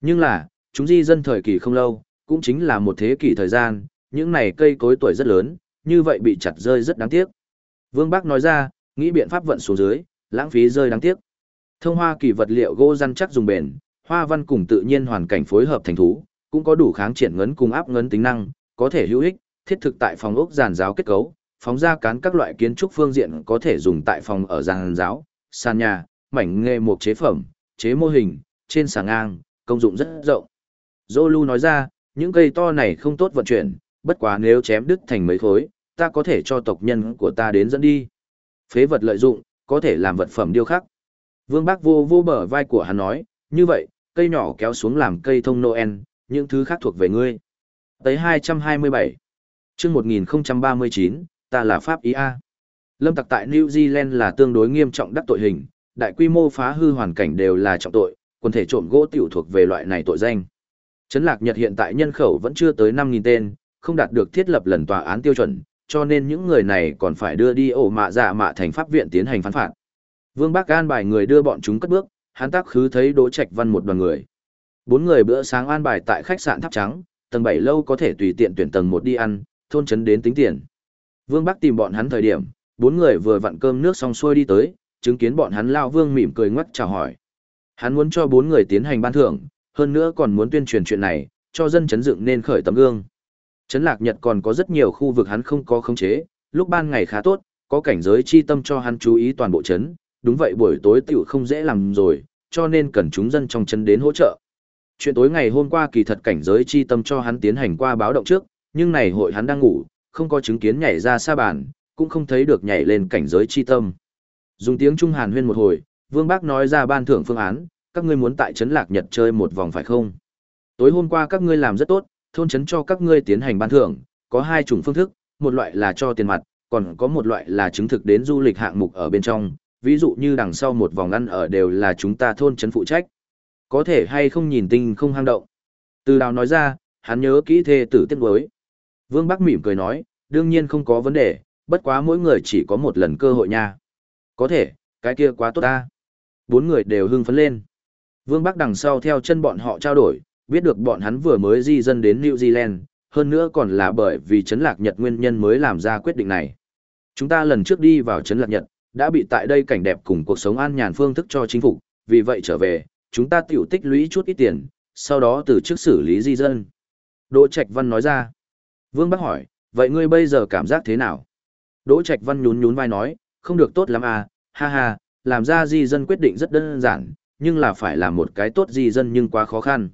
Nhưng là, chúng di dân thời kỳ không lâu, cũng chính là một thế kỷ thời gian, những này cây cối tuổi rất lớn, như vậy bị chặt rơi rất đáng tiếc. Vương Bắc nói ra, nghĩ biện pháp vận xuống dưới, lãng phí rơi đáng tiếc. Thông hoa kỳ vật liệu gỗ răn chắc dùng bền, hoa văn cùng tự nhiên hoàn cảnh phối hợp thành thú, cũng có đủ kháng triển ngấn cùng áp ngấn tính năng, có thể hữu ích, thiết thực tại phòng ốc giàn giáo kết cấu, phóng ra cán các loại kiến trúc phương diện có thể dùng tại phòng ở giàn giáo, sàn nhà, mảnh nghề mộc chế phẩm, chế mô hình, trên sàng ngang, công dụng rất rộng. Zolu nói ra, những cây to này không tốt vận chuyển, bất quá nếu chém đứt thành mấy khối, ta có thể cho tộc nhân của ta đến dẫn đi. Phế vật lợi dụng, có thể làm vật phẩm điêu khắc. Vương Bác vô vô bờ vai của hắn nói, như vậy, cây nhỏ kéo xuống làm cây thông Noel, những thứ khác thuộc về ngươi. Tới 227. chương 1039, ta là Pháp Ý A. Lâm tặc tại New Zealand là tương đối nghiêm trọng đắc tội hình, đại quy mô phá hư hoàn cảnh đều là trọng tội, quần thể trộm gỗ tiểu thuộc về loại này tội danh. Trấn Lạc Nhật hiện tại nhân khẩu vẫn chưa tới 5.000 tên, không đạt được thiết lập lần tòa án tiêu chuẩn, cho nên những người này còn phải đưa đi ổ mạ dạ mạ thành pháp viện tiến hành phán phạt. Vương Bắc an bài người đưa bọn chúng cất bước, hắn tác khứ thấy Đỗ Trạch Văn một đoàn người. Bốn người bữa sáng an bài tại khách sạn Tháp Trắng, tầng bảy lâu có thể tùy tiện tuyển tầng một đi ăn, thôn trấn đến tính tiền. Vương Bắc tìm bọn hắn thời điểm, bốn người vừa vặn cơm nước xong xuôi đi tới, chứng kiến bọn hắn lao Vương mỉm cười ngoắc chào hỏi. Hắn muốn cho bốn người tiến hành ban thưởng, hơn nữa còn muốn tuyên truyền chuyện này, cho dân chấn dựng nên khởi tấm gương. Trấn Lạc Nhật còn có rất nhiều khu vực hắn không có khống chế, lúc ban ngày khá tốt, có cảnh giới chi tâm cho hắn chú ý toàn bộ chấn, đúng vậy buổi tối tiểu không dễ làm rồi, cho nên cần chúng dân trong chấn đến hỗ trợ. Chuyện tối ngày hôm qua kỳ thật cảnh giới chi tâm cho hắn tiến hành qua báo động trước, nhưng này hội hắn đang ngủ, không có chứng kiến nhảy ra xa bàn, cũng không thấy được nhảy lên cảnh giới chi tâm. Dùng tiếng Trung Hàn huyên một hồi, Vương Bác nói ra ban thưởng phương án, các ngươi muốn tại trấn Lạc Nhật chơi một vòng phải không? Tối hôm qua các ngươi làm rất tốt, thôn trấn cho các ngươi tiến hành ban thưởng, có hai chủng phương thức, một loại là cho tiền mặt, còn có một loại là chứng thực đến du lịch hạng mục ở bên trong, ví dụ như đằng sau một vòng ăn ở đều là chúng ta thôn trấn phụ trách. Có thể hay không nhìn tinh không hang động. Từ đào nói ra, hắn nhớ kỹ thê tử tiết đối. Vương Bắc mỉm cười nói, đương nhiên không có vấn đề, bất quá mỗi người chỉ có một lần cơ hội nha. Có thể, cái kia quá tốt ta. Bốn người đều hưng phấn lên. Vương Bắc đằng sau theo chân bọn họ trao đổi, biết được bọn hắn vừa mới di dân đến New Zealand, hơn nữa còn là bởi vì Trấn lạc Nhật nguyên nhân mới làm ra quyết định này. Chúng ta lần trước đi vào Trấn lạc Nhật, đã bị tại đây cảnh đẹp cùng cuộc sống an nhàn phương thức cho chính phủ, vì vậy trở về, chúng ta tiểu tích lũy chút ít tiền, sau đó từ trước xử lý di dân. Đỗ Trạch Văn nói ra. Vương Bắc hỏi, vậy ngươi bây giờ cảm giác thế nào? Đỗ Trạch Văn nhún nhún vai nói, không được tốt lắm à, ha ha, làm ra di dân quyết định rất đơn giản, nhưng là phải làm một cái tốt di dân nhưng quá khó khăn.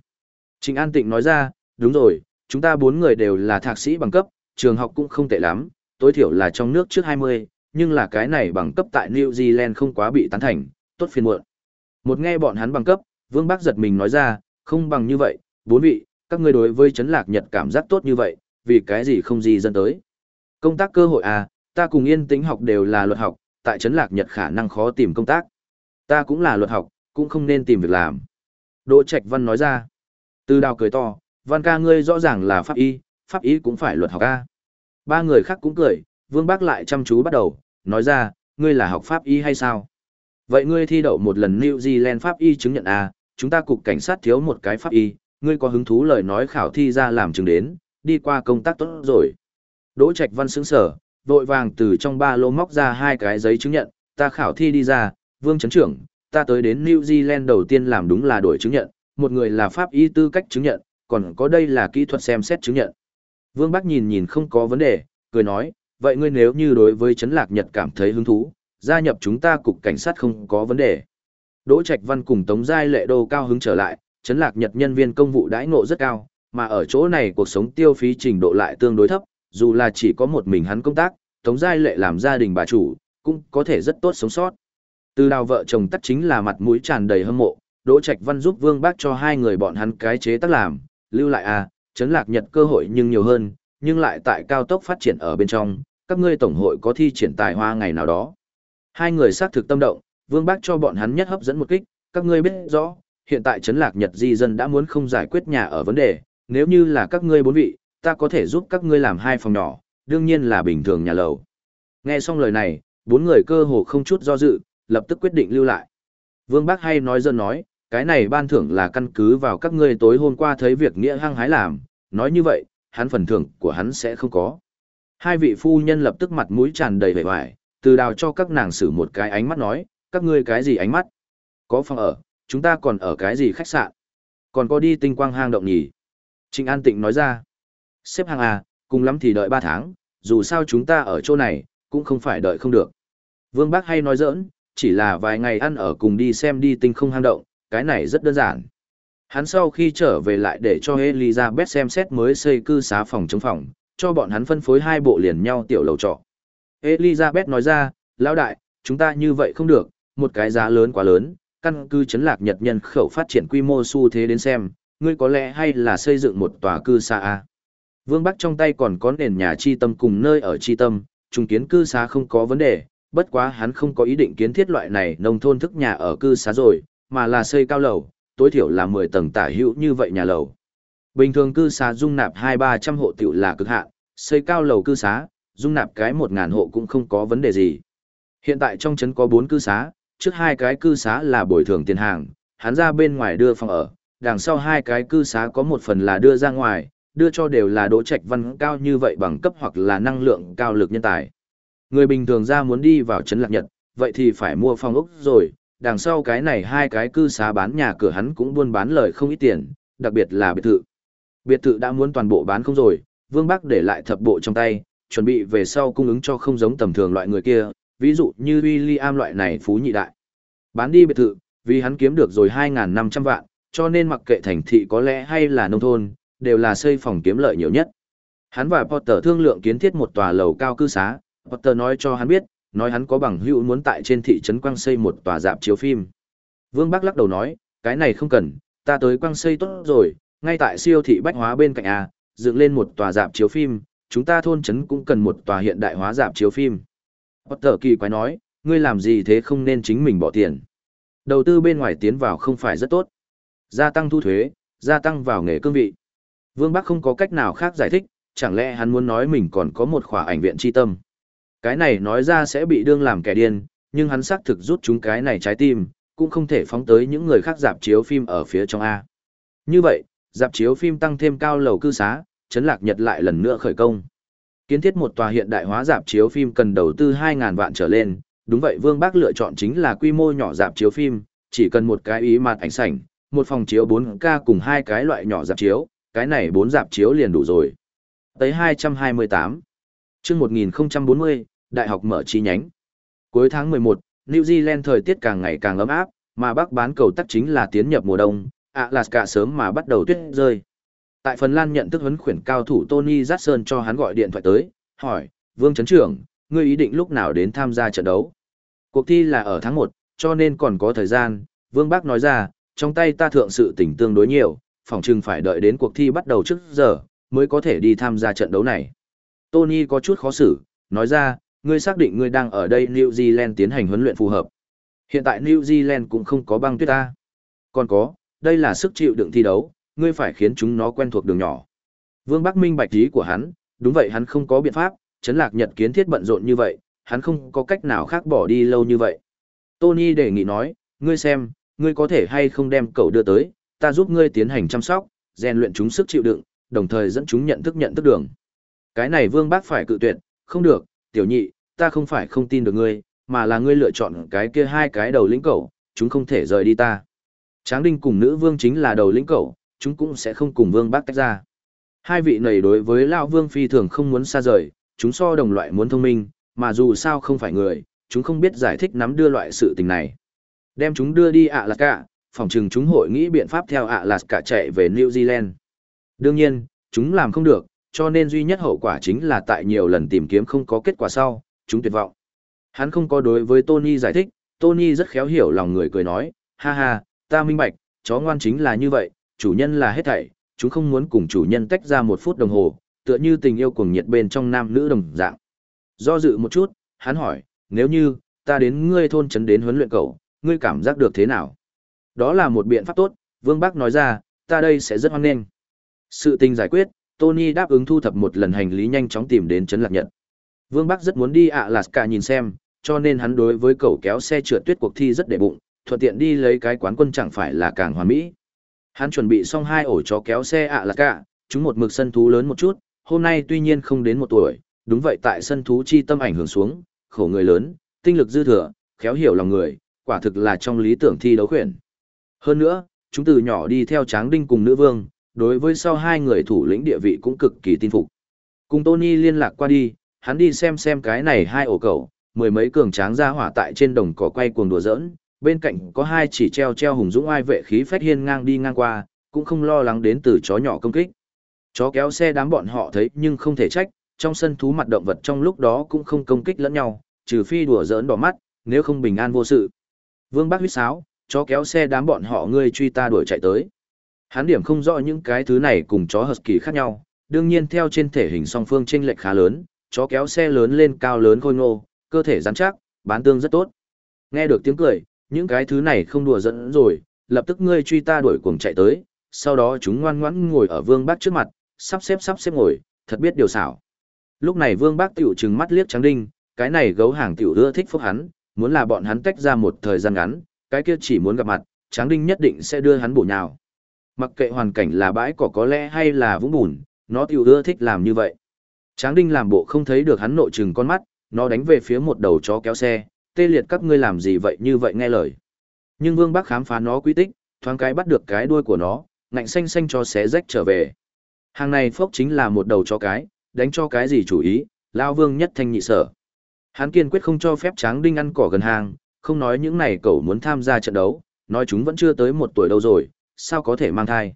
Trịnh An Tịnh nói ra, đúng rồi, chúng ta bốn người đều là thạc sĩ bằng cấp, trường học cũng không tệ lắm, tối thiểu là trong nước trước 20, nhưng là cái này bằng cấp tại New Zealand không quá bị tán thành, tốt phiền muộn. Một nghe bọn hắn bằng cấp, Vương Bắc giật mình nói ra, không bằng như vậy, bốn vị, các ngươi đối với chấn lạc Nhật cảm giác tốt như vậy, vì cái gì không gì dân tới. Công tác cơ hội à, ta cùng yên tĩnh học đều là luật học, tại chấn lạc Nhật khả năng khó tìm công tác. Ta cũng là luật học, cũng không nên tìm việc làm. Đỗ Trạch Văn nói ra. Từ đào cười to, Văn ca ngươi rõ ràng là pháp y, pháp y cũng phải luật học ca. Ba người khác cũng cười, Vương Bác lại chăm chú bắt đầu, nói ra, ngươi là học pháp y hay sao? Vậy ngươi thi đậu một lần New Zealand pháp y chứng nhận A, chúng ta cục cảnh sát thiếu một cái pháp y, ngươi có hứng thú lời nói khảo thi ra làm chứng đến, đi qua công tác tốt rồi. Đỗ Trạch Văn sững sở, vội vàng từ trong ba lô móc ra hai cái giấy chứng nhận, ta khảo thi đi ra, Vương Trấn Trưởng, ta tới đến New Zealand đầu tiên làm đúng là đổi chứng nhận, một người là pháp y tư cách chứng nhận, còn có đây là kỹ thuật xem xét chứng nhận. Vương Bắc nhìn nhìn không có vấn đề, cười nói, vậy ngươi nếu như đối với Trấn Lạc Nhật cảm thấy hứng thú, gia nhập chúng ta cục cảnh sát không có vấn đề. Đỗ Trạch Văn cùng Tống Giai Lệ Đô cao hứng trở lại, Trấn Lạc Nhật nhân viên công vụ đãi ngộ rất cao, mà ở chỗ này cuộc sống tiêu phí trình độ lại tương đối thấp, dù là chỉ có một mình hắn công tác, Tống Giai Lệ làm gia đình bà chủ, cũng có thể rất tốt sống sót. Từ đào vợ chồng tất chính là mặt mũi tràn đầy hâm mộ, Đỗ Trạch Văn giúp Vương Bác cho hai người bọn hắn cái chế tác làm, lưu lại à, chấn lạc nhật cơ hội nhưng nhiều hơn, nhưng lại tại cao tốc phát triển ở bên trong, các ngươi tổng hội có thi triển tài hoa ngày nào đó. Hai người xác thực tâm động, Vương Bác cho bọn hắn nhất hấp dẫn một kích, các ngươi biết rõ, hiện tại chấn lạc nhật di dân đã muốn không giải quyết nhà ở vấn đề, nếu như là các ngươi bốn vị, ta có thể giúp các ngươi làm hai phòng nhỏ, đương nhiên là bình thường nhà lầu. Nghe xong lời này, bốn người cơ hồ không chút do dự, lập tức quyết định lưu lại. Vương Bác hay nói dân nói, cái này ban thưởng là căn cứ vào các ngươi tối hôm qua thấy việc nghĩa hăng hái làm, nói như vậy, hắn phần thưởng của hắn sẽ không có. Hai vị phu nhân lập tức mặt mũi tràn đầy vẻ vải, từ đào cho các nàng xử một cái ánh mắt nói, các ngươi cái gì ánh mắt? Có phòng ở, chúng ta còn ở cái gì khách sạn? Còn có đi tinh quang hang động nhỉ? Trịnh An Tịnh nói ra, xếp hàng à, cùng lắm thì đợi 3 tháng, dù sao chúng ta ở chỗ này, cũng không phải đợi không được. Vương Bác hay nói giỡn, chỉ là vài ngày ăn ở cùng đi xem đi tinh không hang động, cái này rất đơn giản. Hắn sau khi trở về lại để cho Elizabeth xem xét mới xây cư xá phòng chống phòng, cho bọn hắn phân phối hai bộ liền nhau tiểu lầu trọ. Elizabeth nói ra, lão đại, chúng ta như vậy không được, một cái giá lớn quá lớn, căn cứ chấn lạc Nhật nhân khẩu phát triển quy mô xu thế đến xem, ngươi có lẽ hay là xây dựng một tòa cư xá A. Vương Bắc trong tay còn có nền nhà chi tâm cùng nơi ở chi tâm, trùng kiến cư xá không có vấn đề, bất quá hắn không có ý định kiến thiết loại này nông thôn thức nhà ở cư xá rồi, mà là xây cao lầu, tối thiểu là 10 tầng tả hữu như vậy nhà lầu. Bình thường cư xá dung nạp 2-300 hộ tiểu là cực hạn, xây cao lầu cư xá, dung nạp cái một ngàn hộ cũng không có vấn đề gì. Hiện tại trong trấn có 4 cư xá, trước hai cái cư xá là bồi thường tiền hàng, hắn ra bên ngoài đưa phòng ở, đằng sau hai cái cư xá có một phần là đưa ra ngoài, đưa cho đều là đỗ trạch văn cao như vậy bằng cấp hoặc là năng lượng cao lực nhân tài. Người bình thường ra muốn đi vào trấn lạc nhật, vậy thì phải mua phòng ốc rồi, đằng sau cái này hai cái cư xá bán nhà cửa hắn cũng buôn bán lời không ít tiền, đặc biệt là biệt thự. Biệt thự đã muốn toàn bộ bán không rồi, Vương Bắc để lại thập bộ trong tay, chuẩn bị về sau cung ứng cho không giống tầm thường loại người kia, ví dụ như William loại này phú nhị đại. Bán đi biệt thự, vì hắn kiếm được rồi 2.500 vạn, cho nên mặc kệ thành thị có lẽ hay là nông thôn, đều là xây phòng kiếm lợi nhiều nhất. Hắn và Potter thương lượng kiến thiết một tòa lầu cao cư xá, Potter nói cho hắn biết, nói hắn có bằng hữu muốn tại trên thị trấn quang xây một tòa dạp chiếu phim. Vương Bắc lắc đầu nói, cái này không cần, ta tới quang xây tốt rồi, ngay tại siêu thị bách hóa bên cạnh A, dựng lên một tòa dạp chiếu phim, chúng ta thôn trấn cũng cần một tòa hiện đại hóa dạp chiếu phim. Potter kỳ quái nói, ngươi làm gì thế không nên chính mình bỏ tiền. Đầu tư bên ngoài tiến vào không phải rất tốt. Gia tăng thu thuế, gia tăng vào nghề cương vị. Vương Bắc không có cách nào khác giải thích, chẳng lẽ hắn muốn nói mình còn có một khỏa ảnh viện chi tâm. Cái này nói ra sẽ bị đương làm kẻ điên, nhưng hắn xác thực rút chúng cái này trái tim, cũng không thể phóng tới những người khác dạp chiếu phim ở phía trong A. Như vậy, dạp chiếu phim tăng thêm cao lầu cư xá, chấn lạc nhật lại lần nữa khởi công. Kiến thiết một tòa hiện đại hóa dạp chiếu phim cần đầu tư 2.000 vạn trở lên, đúng vậy Vương Bác lựa chọn chính là quy mô nhỏ dạp chiếu phim, chỉ cần một cái ý mặt ảnh sảnh, một phòng chiếu 4K cùng hai cái loại nhỏ dạp chiếu, cái này bốn dạp chiếu liền đủ rồi. Tới 228. Chương 1040, đại học mở chi nhánh. Cuối tháng 11, New Zealand thời tiết càng ngày càng ấm áp, mà Bắc bán cầu tắc chính là tiến nhập mùa đông, Alaska sớm mà bắt đầu tuyết rơi. Tại Phần Lan nhận thức huấn khuyển cao thủ Tony Jackson cho hắn gọi điện thoại tới, hỏi, Vương Trấn Trưởng, ngươi ý định lúc nào đến tham gia trận đấu? Cuộc thi là ở tháng 1, cho nên còn có thời gian, Vương Bác nói ra, trong tay ta thượng sự tỉnh tương đối nhiều, phòng trừng phải đợi đến cuộc thi bắt đầu trước giờ, mới có thể đi tham gia trận đấu này. Tony có chút khó xử, nói ra, ngươi xác định ngươi đang ở đây New Zealand tiến hành huấn luyện phù hợp. Hiện tại New Zealand cũng không có băng tuyết ta. Còn có, đây là sức chịu đựng thi đấu, ngươi phải khiến chúng nó quen thuộc đường nhỏ. Vương Bắc Minh bạch ý của hắn, đúng vậy hắn không có biện pháp, chấn lạc nhật kiến thiết bận rộn như vậy, hắn không có cách nào khác bỏ đi lâu như vậy. Tony đề nghị nói, ngươi xem, ngươi có thể hay không đem cậu đưa tới, ta giúp ngươi tiến hành chăm sóc, rèn luyện chúng sức chịu đựng, đồng thời dẫn chúng nhận thức nhận thức đường. Cái này Vương Bác phải cự tuyệt, không được, tiểu nhị, ta không phải không tin được ngươi, mà là ngươi lựa chọn cái kia hai cái đầu lĩnh cậu, chúng không thể rời đi ta. Tráng Đinh cùng nữ vương chính là đầu lĩnh cậu, chúng cũng sẽ không cùng Vương Bác tách ra. Hai vị này đối với Lão Vương phi thường không muốn xa rời, chúng so đồng loại muốn thông minh, mà dù sao không phải người, chúng không biết giải thích nắm đưa loại sự tình này. Đem chúng đưa đi ạ là cả, phòng trừng chúng hội nghĩ biện pháp theo ạ là cả chạy về New Zealand. Đương nhiên, chúng làm không được, cho nên duy nhất hậu quả chính là tại nhiều lần tìm kiếm không có kết quả sau, chúng tuyệt vọng. Hắn không có đối với Tony giải thích, Tony rất khéo hiểu lòng người cười nói, ha ha, ta minh bạch, chó ngoan chính là như vậy, chủ nhân là hết thảy, chúng không muốn cùng chủ nhân tách ra một phút đồng hồ, tựa như tình yêu cuồng nhiệt bên trong nam nữ đồng dạng. Do dự một chút, hắn hỏi, nếu như, ta đến ngươi thôn trấn đến huấn luyện cậu, ngươi cảm giác được thế nào? Đó là một biện pháp tốt, Vương Bác nói ra, ta đây sẽ rất hoan nghênh. Sự tình giải quyết, Tony đáp ứng thu thập một lần hành lý nhanh chóng tìm đến trấn lạc nhật. Vương Bắc rất muốn đi ạ à cả nhìn xem, cho nên hắn đối với cầu kéo xe trượt tuyết cuộc thi rất để bụng, thuận tiện đi lấy cái quán quân chẳng phải là càng hoàn mỹ. Hắn chuẩn bị xong hai ổ chó kéo xe ạ là cả, chúng một mực sân thú lớn một chút, hôm nay tuy nhiên không đến một tuổi, đúng vậy tại sân thú chi tâm ảnh hưởng xuống, khổ người lớn, tinh lực dư thừa, khéo hiểu lòng người, quả thực là trong lý tưởng thi đấu khuyển. Hơn nữa, chúng từ nhỏ đi theo Tráng Đinh cùng nữ vương, đối với sau hai người thủ lĩnh địa vị cũng cực kỳ tin phục. Cùng Tony liên lạc qua đi, hắn đi xem xem cái này hai ổ cẩu, mười mấy cường tráng ra hỏa tại trên đồng cỏ quay cuồng đùa giỡn, bên cạnh có hai chỉ treo treo hùng dũng ai vệ khí phách hiên ngang đi ngang qua, cũng không lo lắng đến từ chó nhỏ công kích. Chó kéo xe đám bọn họ thấy nhưng không thể trách, trong sân thú mặt động vật trong lúc đó cũng không công kích lẫn nhau, trừ phi đùa giỡn đỏ mắt, nếu không bình an vô sự. Vương Bác huýt sáo, chó kéo xe đám bọn họ ngươi truy ta đuổi chạy tới. Hắn điểm không rõ những cái thứ này cùng chó husky khác nhau, đương nhiên theo trên thể hình song phương chênh lệch khá lớn, chó kéo xe lớn lên cao lớn khôi ngô, cơ thể rắn chắc, bán tương rất tốt. Nghe được tiếng cười, những cái thứ này không đùa dẫn rồi, lập tức ngươi truy ta đuổi cuồng chạy tới, sau đó chúng ngoan ngoãn ngồi ở Vương Bác trước mặt, sắp xếp sắp xếp ngồi, thật biết điều xảo. Lúc này Vương Bác tiểu trừng mắt liếc Tráng Đinh, cái này gấu hàng tiểu ưa thích phúc hắn, muốn là bọn hắn tách ra một thời gian ngắn, cái kia chỉ muốn gặp mặt, Tráng Đinh nhất định sẽ đưa hắn bổ nhào. Mặc kệ hoàn cảnh là bãi cỏ có lẽ hay là vũng bùn, nó tiểu ưa thích làm như vậy. Tráng Đinh làm bộ không thấy được hắn nội trừng con mắt, nó đánh về phía một đầu chó kéo xe, tê liệt các ngươi làm gì vậy như vậy nghe lời. Nhưng Vương Bắc khám phá nó quy tích, thoáng cái bắt được cái đuôi của nó, ngạnh xanh xanh cho xé rách trở về. Hàng này phốc chính là một đầu chó cái, đánh cho cái gì chủ ý, Lao Vương nhất thanh nhị sở. Hắn kiên quyết không cho phép Tráng Đinh ăn cỏ gần hàng, không nói những này cậu muốn tham gia trận đấu, nói chúng vẫn chưa tới một tuổi đâu rồi, sao có thể mang thai.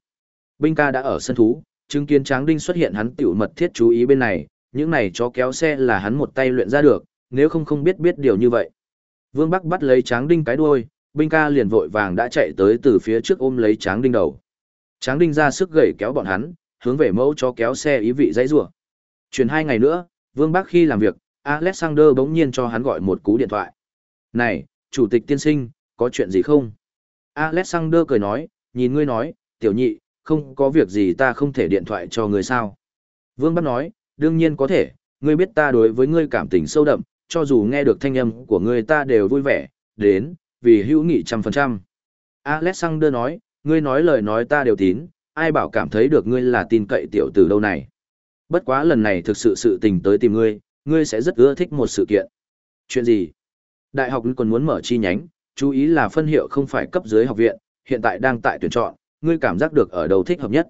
Binh ca đã ở sân thú, chứng kiến Tráng Đinh xuất hiện hắn tiểu mật thiết chú ý bên này, những này chó kéo xe là hắn một tay luyện ra được, nếu không không biết biết điều như vậy. Vương Bắc bắt lấy Tráng Đinh cái đuôi, binh ca liền vội vàng đã chạy tới từ phía trước ôm lấy Tráng Đinh đầu. Tráng Đinh ra sức gẩy kéo bọn hắn, hướng về mẫu chó kéo xe ý vị dãy rủa. Chuyển hai ngày nữa, Vương Bắc khi làm việc, Alexander bỗng nhiên cho hắn gọi một cú điện thoại. Này, chủ tịch tiên sinh, có chuyện gì không? Alexander cười nói, nhìn ngươi nói, tiểu nhị, không có việc gì ta không thể điện thoại cho ngươi sao? Vương Bắc nói, đương nhiên có thể, ngươi biết ta đối với ngươi cảm tình sâu đậm, cho dù nghe được thanh âm của ngươi ta đều vui vẻ, đến, vì hữu nghị trăm phần trăm. Alexander nói, ngươi nói lời nói ta đều tín, ai bảo cảm thấy được ngươi là tin cậy tiểu tử đâu này. Bất quá lần này thực sự sự tình tới tìm ngươi, ngươi sẽ rất ưa thích một sự kiện. Chuyện gì? Đại học còn muốn mở chi nhánh, chú ý là phân hiệu không phải cấp dưới học viện, hiện tại đang tại tuyển chọn, ngươi cảm giác được ở đâu thích hợp nhất?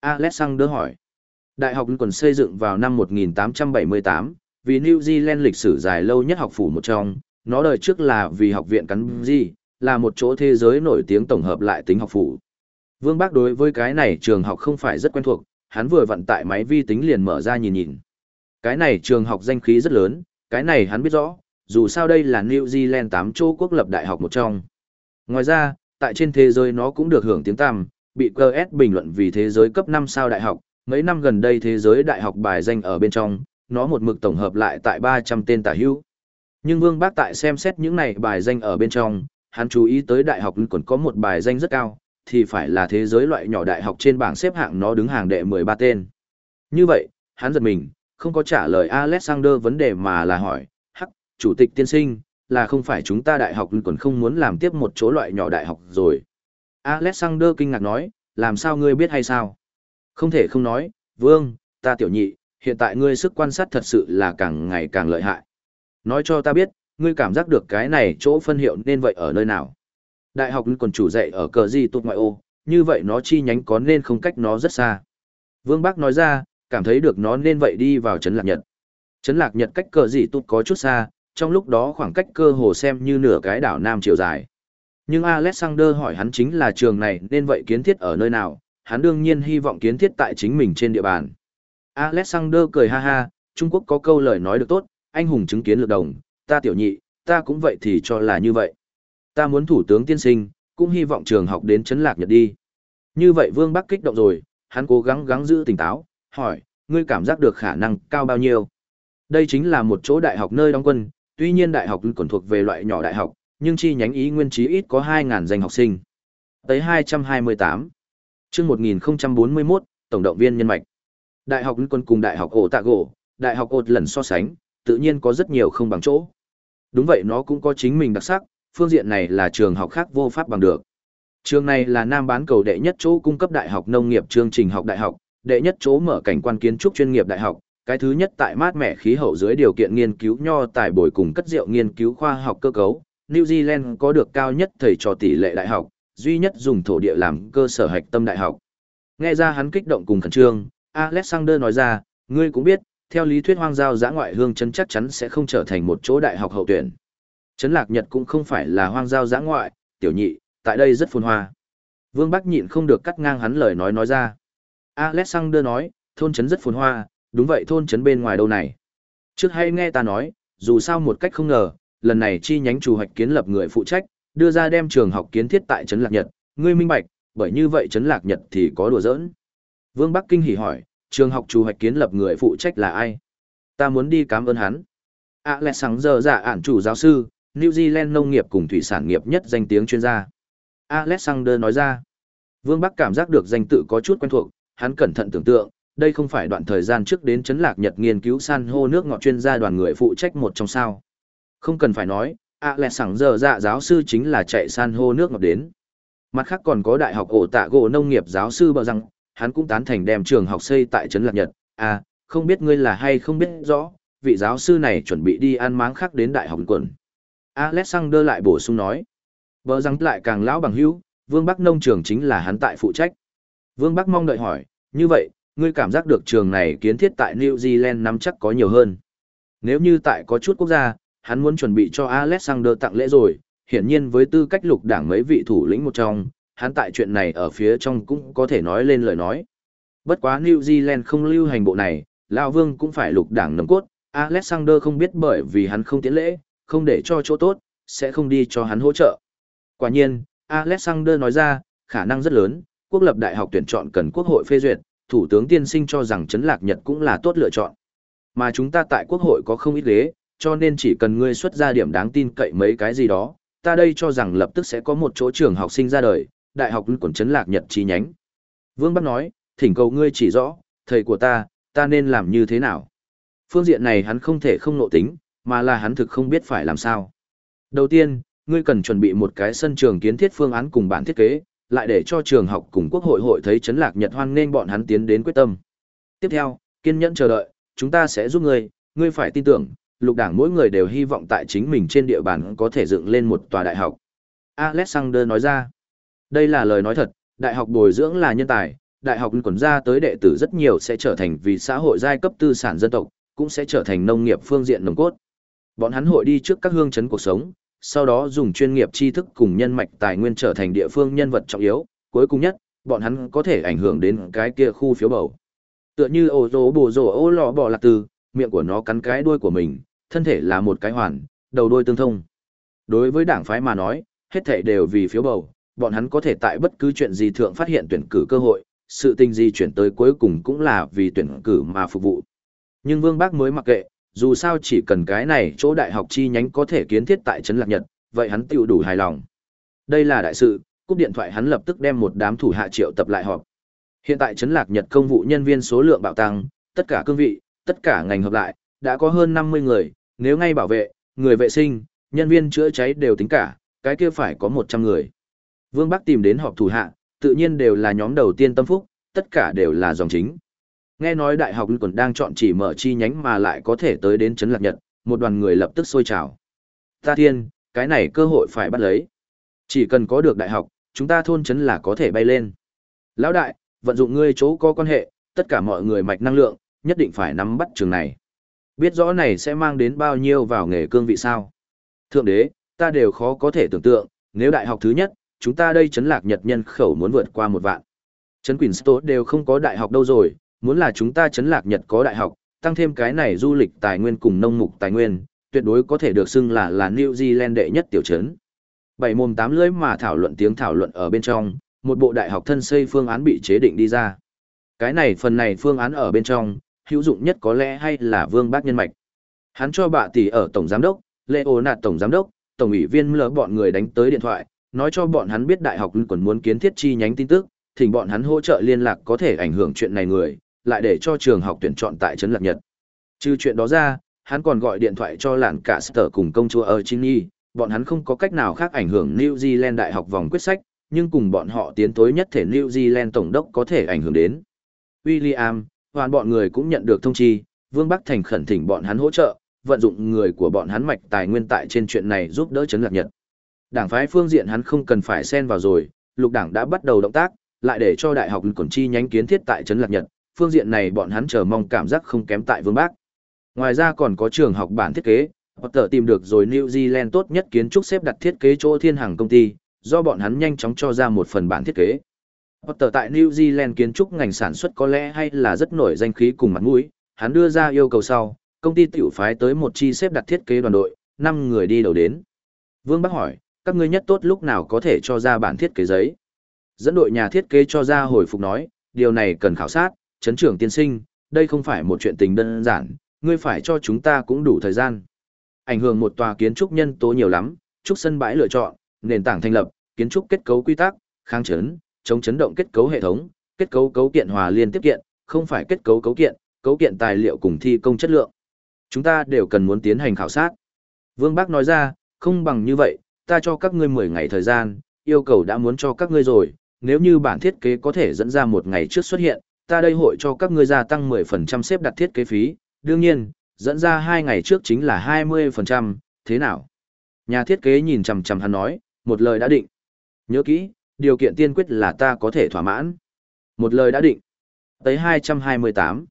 Alexander hỏi. Đại học còn xây dựng vào năm 1878, vì New Zealand lịch sử dài lâu nhất học phủ một trong, nó đời trước là vì học viện cắn gì, là một chỗ thế giới nổi tiếng tổng hợp lại tính học phủ. Vương Bác đối với cái này trường học không phải rất quen thuộc, hắn vừa vận tại máy vi tính liền mở ra nhìn nhìn. Cái này trường học danh khí rất lớn, cái này hắn biết rõ, dù sao đây là New Zealand 8 châu quốc lập đại học một trong. Ngoài ra, tại trên thế giới nó cũng được hưởng tiếng tăm, bị QS bình luận vì thế giới cấp 5 sao đại học, mấy năm gần đây thế giới đại học bài danh ở bên trong, nó một mực tổng hợp lại tại 300 tên tả hữu. Nhưng Vương Bác tại xem xét những này bài danh ở bên trong, hắn chú ý tới đại học còn có một bài danh rất cao, thì phải là thế giới loại nhỏ đại học trên bảng xếp hạng nó đứng hàng đệ 13 tên. Như vậy, hắn giật mình, không có trả lời Alexander vấn đề mà là hỏi, hắc, chủ tịch tiên sinh, là không phải chúng ta đại học còn không muốn làm tiếp một chỗ loại nhỏ đại học rồi. Alexander kinh ngạc nói, làm sao ngươi biết hay sao? Không thể không nói, vương, ta tiểu nhị, hiện tại ngươi sức quan sát thật sự là càng ngày càng lợi hại. Nói cho ta biết, ngươi cảm giác được cái này chỗ phân hiệu nên vậy ở nơi nào. Đại học còn chủ dạy ở cờ gì tốt ngoại ô, như vậy nó chi nhánh có nên không cách nó rất xa. Vương Bắc nói ra, cảm thấy được nó nên vậy đi vào Trấn Lạc Nhật. Trấn Lạc Nhật cách cờ dị tụt có chút xa, trong lúc đó khoảng cách cơ hồ xem như nửa cái đảo Nam chiều dài. Nhưng Alexander hỏi hắn chính là trường này nên vậy kiến thiết ở nơi nào, hắn đương nhiên hy vọng kiến thiết tại chính mình trên địa bàn. Alexander cười ha ha, Trung Quốc có câu lời nói được tốt, anh hùng chứng kiến lược đồng, ta tiểu nhị, ta cũng vậy thì cho là như vậy. Ta muốn thủ tướng tiên sinh, cũng hy vọng trường học đến chấn lạc nhật đi. Như vậy Vương Bắc kích động rồi, hắn cố gắng gắng giữ tỉnh táo, hỏi, ngươi cảm giác được khả năng cao bao nhiêu? Đây chính là một chỗ đại học nơi đóng quân, tuy nhiên đại học còn thuộc về loại nhỏ đại học, nhưng chi nhánh ý nguyên trí ít có 2.000 danh học sinh. Tới 228. chương 1041, Tổng động viên nhân mạch. Đại học quân cùng đại học ổ tạ gỗ, đại học ột lần so sánh, tự nhiên có rất nhiều không bằng chỗ. Đúng vậy nó cũng có chính mình đặc sắc, phương diện này là trường học khác vô pháp bằng được. Trường này là nam bán cầu đệ nhất chỗ cung cấp đại học nông nghiệp chương trình học đại học, đệ nhất chỗ mở cảnh quan kiến trúc chuyên nghiệp đại học, cái thứ nhất tại mát mẻ khí hậu dưới điều kiện nghiên cứu nho tài bồi cùng cất rượu nghiên cứu khoa học cơ cấu. New Zealand có được cao nhất thầy trò tỷ lệ đại học, duy nhất dùng thổ địa làm cơ sở hạch tâm đại học. Nghe ra hắn kích động cùng khẩn trương, Alexander nói ra, ngươi cũng biết, theo lý thuyết hoang giao giã ngoại hương chấn chắc chắn sẽ không trở thành một chỗ đại học hậu tuyển. Trấn Lạc Nhật cũng không phải là hoang giao giã ngoại, tiểu nhị, tại đây rất phồn hoa. Vương Bắc nhịn không được cắt ngang hắn lời nói nói ra. Alexander nói, thôn trấn rất phồn hoa, đúng vậy thôn trấn bên ngoài đâu này. Trước hay nghe ta nói, dù sao một cách không ngờ, lần này chi nhánh chủ hoạch kiến lập người phụ trách, đưa ra đem trường học kiến thiết tại Trấn Lạc Nhật, ngươi minh bạch, bởi như vậy Trấn Lạc Nhật thì có đùa giỡn. Vương Bắc kinh hỉ hỏi, trường học chủ hoạch kiến lập người phụ trách là ai? Ta muốn đi cảm ơn hắn. Alexander giả ản chủ giáo sư, New Zealand nông nghiệp cùng thủy sản nghiệp nhất danh tiếng chuyên gia. Alexander nói ra. Vương Bắc cảm giác được danh tự có chút quen thuộc, hắn cẩn thận tưởng tượng, đây không phải đoạn thời gian trước đến chấn lạc Nhật nghiên cứu san hô nước ngọt chuyên gia đoàn người phụ trách một trong sao. Không cần phải nói, Alexander dạ giáo sư chính là chạy san hô nước ngọt đến. Mặt khác còn có đại học ổ tạ gỗ nông nghiệp giáo sư bờ rằng, hắn cũng tán thành đem trường học xây tại trấn lạc Nhật. À, không biết ngươi là hay không biết rõ, vị giáo sư này chuẩn bị đi ăn máng khác đến đại học quần. Alexander lại bổ sung nói. Bờ rằng lại càng lão bằng hữu, Vương Bắc nông trường chính là hắn tại phụ trách. Vương Bắc mong đợi hỏi, như vậy, ngươi cảm giác được trường này kiến thiết tại New Zealand nắm chắc có nhiều hơn. Nếu như tại có chút quốc gia, hắn muốn chuẩn bị cho Alexander tặng lễ rồi, hiển nhiên với tư cách lục đảng mấy vị thủ lĩnh một trong, hắn tại chuyện này ở phía trong cũng có thể nói lên lời nói. Bất quá New Zealand không lưu hành bộ này, Lao Vương cũng phải lục đảng nấm cốt, Alexander không biết bởi vì hắn không tiến lễ, không để cho chỗ tốt, sẽ không đi cho hắn hỗ trợ. Quả nhiên, Alexander nói ra, khả năng rất lớn, quốc lập đại học tuyển chọn cần quốc hội phê duyệt, thủ tướng tiên sinh cho rằng chấn lạc Nhật cũng là tốt lựa chọn. Mà chúng ta tại quốc hội có không ít ghế, cho nên chỉ cần ngươi xuất ra điểm đáng tin cậy mấy cái gì đó, ta đây cho rằng lập tức sẽ có một chỗ trường học sinh ra đời, đại học quần chấn lạc Nhật chi nhánh. Vương Bắc nói, thỉnh cầu ngươi chỉ rõ, thầy của ta, ta nên làm như thế nào. Phương diện này hắn không thể không nộ tính, mà là hắn thực không biết phải làm sao. Đầu tiên, ngươi cần chuẩn bị một cái sân trường kiến thiết phương án cùng bản thiết kế, lại để cho trường học cùng quốc hội hội thấy chấn lạc Nhật hoan nên bọn hắn tiến đến quyết tâm. Tiếp theo, kiên nhẫn chờ đợi, chúng ta sẽ giúp ngươi, ngươi phải tin tưởng, lục đảng mỗi người đều hy vọng tại chính mình trên địa bàn có thể dựng lên một tòa đại học. Alexander nói ra, đây là lời nói thật, đại học bồi dưỡng là nhân tài, đại học quần ra tới đệ tử rất nhiều sẽ trở thành vì xã hội giai cấp tư sản dân tộc, cũng sẽ trở thành nông nghiệp phương diện nồng cốt. Bọn hắn hội đi trước các hương chấn cuộc sống, sau đó dùng chuyên nghiệp tri thức cùng nhân mạch tài nguyên trở thành địa phương nhân vật trọng yếu, cuối cùng nhất, bọn hắn có thể ảnh hưởng đến cái kia khu phiếu bầu. Tựa như ổ rỗ bổ rổ ô lọ bỏ lạc từ, miệng của nó cắn cái đuôi của mình, thân thể là một cái hoàn, đầu đuôi tương thông. Đối với đảng phái mà nói, hết thảy đều vì phiếu bầu, bọn hắn có thể tại bất cứ chuyện gì thượng phát hiện tuyển cử cơ hội, sự tình gì chuyển tới cuối cùng cũng là vì tuyển cử mà phục vụ. Nhưng Vương Bác mới mặc kệ, dù sao chỉ cần cái này chỗ đại học chi nhánh có thể kiến thiết tại Trấn Lạc Nhật, vậy hắn tiêu đủ hài lòng. Đây là đại sự, cúp điện thoại hắn lập tức đem một đám thủ hạ triệu tập lại họp. Hiện tại Trấn Lạc Nhật công vụ nhân viên số lượng bạo tăng, tất cả cương vị, tất cả ngành hợp lại, đã có hơn 50 người, nếu ngay bảo vệ, người vệ sinh, nhân viên chữa cháy đều tính cả, cái kia phải có 100 người. Vương Bắc tìm đến họp thủ hạ, tự nhiên đều là nhóm đầu tiên tâm phúc, tất cả đều là dòng chính. Nghe nói đại học còn đang chọn chỉ mở chi nhánh mà lại có thể tới đến Trấn Lạc Nhật, một đoàn người lập tức sôi trào. Ta thiên, cái này cơ hội phải bắt lấy. Chỉ cần có được đại học, chúng ta thôn trấn là có thể bay lên. Lão đại, vận dụng ngươi chỗ có quan hệ, tất cả mọi người mạch năng lượng, nhất định phải nắm bắt trường này. Biết rõ này sẽ mang đến bao nhiêu vào nghề cương vị sao. Thượng đế, ta đều khó có thể tưởng tượng, nếu đại học thứ nhất, chúng ta đây chấn lạc nhật nhân khẩu muốn vượt qua một vạn. Trấn Queenstown đều không có đại học đâu rồi, muốn là chúng ta chấn lạc Nhật có đại học, tăng thêm cái này du lịch tài nguyên cùng nông mục tài nguyên, tuyệt đối có thể được xưng là là New Zealand đệ nhất tiểu trấn. Bảy mồm tám lưỡi mà thảo luận tiếng thảo luận ở bên trong, một bộ đại học thân xây phương án bị chế định đi ra. Cái này phần này phương án ở bên trong, hữu dụng nhất có lẽ hay là Vương Bác Nhân Mạch. Hắn cho bạ tỷ ở Tổng Giám đốc, Lê Ô Nạt Tổng Giám đốc, Tổng ủy viên lỡ bọn người đánh tới điện thoại, nói cho bọn hắn biết đại học còn muốn kiến thiết chi nhánh tin tức, thỉnh bọn hắn hỗ trợ liên lạc có thể ảnh hưởng chuyện này người, lại để cho trường học tuyển chọn tại Trấn Lạc Nhật. Trừ chuyện đó ra, hắn còn gọi điện thoại cho lạn cả sở cùng công chúa ở Chini, bọn hắn không có cách nào khác ảnh hưởng New Zealand đại học vòng quyết sách, nhưng cùng bọn họ tiến tối nhất thể New Zealand tổng đốc có thể ảnh hưởng đến. William, hoàn bọn người cũng nhận được thông chi, Vương Bắc Thành khẩn thỉnh bọn hắn hỗ trợ, vận dụng người của bọn hắn mạch tài nguyên tại trên chuyện này giúp đỡ Trấn Lạc Nhật. Đảng phái phương diện hắn không cần phải xen vào rồi, lục đảng đã bắt đầu động tác, lại để cho đại học cổng chi nhánh kiến thiết tại Trấn Lạc Nhật, phương diện này bọn hắn chờ mong cảm giác không kém tại Vương Bác. Ngoài ra còn có trường học bản thiết kế, Potter tìm được rồi New Zealand tốt nhất kiến trúc xếp đặt thiết kế chỗ thiên hàng công ty, do bọn hắn nhanh chóng cho ra một phần bản thiết kế. Potter tại New Zealand kiến trúc ngành sản xuất có lẽ hay là rất nổi danh khí cùng mặt mũi, hắn đưa ra yêu cầu sau, công ty tiểu phái tới một chi xếp đặt thiết kế đoàn đội, 5 người đi đầu đến. Vương Bắc hỏi, các ngươi nhất tốt lúc nào có thể cho ra bản thiết kế giấy? Dẫn đội nhà thiết kế cho ra hồi phục nói, điều này cần khảo sát, chấn trưởng tiên sinh, đây không phải một chuyện tình đơn giản, ngươi phải cho chúng ta cũng đủ thời gian. Ảnh hưởng một tòa kiến trúc nhân tố nhiều lắm, trúc sân bãi lựa chọn, nền tảng thành lập, kiến trúc kết cấu quy tắc, kháng chấn, chống chấn động kết cấu hệ thống, kết cấu cấu kiện hòa liên tiếp kiện, không phải kết cấu cấu kiện, cấu kiện tài liệu cùng thi công chất lượng. Chúng ta đều cần muốn tiến hành khảo sát. Vương Bác nói ra, không bằng như vậy, ta cho các ngươi 10 ngày thời gian, yêu cầu đã muốn cho các ngươi rồi, nếu như bản thiết kế có thể dẫn ra một ngày trước xuất hiện, ta đây hội cho các ngươi gia tăng 10% xếp đặt thiết kế phí, đương nhiên, dẫn ra 2 ngày trước chính là 20%, thế nào? Nhà thiết kế nhìn chằm chằm hắn nói, một lời đã định. Nhớ kỹ, điều kiện tiên quyết là ta có thể thỏa mãn. Một lời đã định. Tới 228.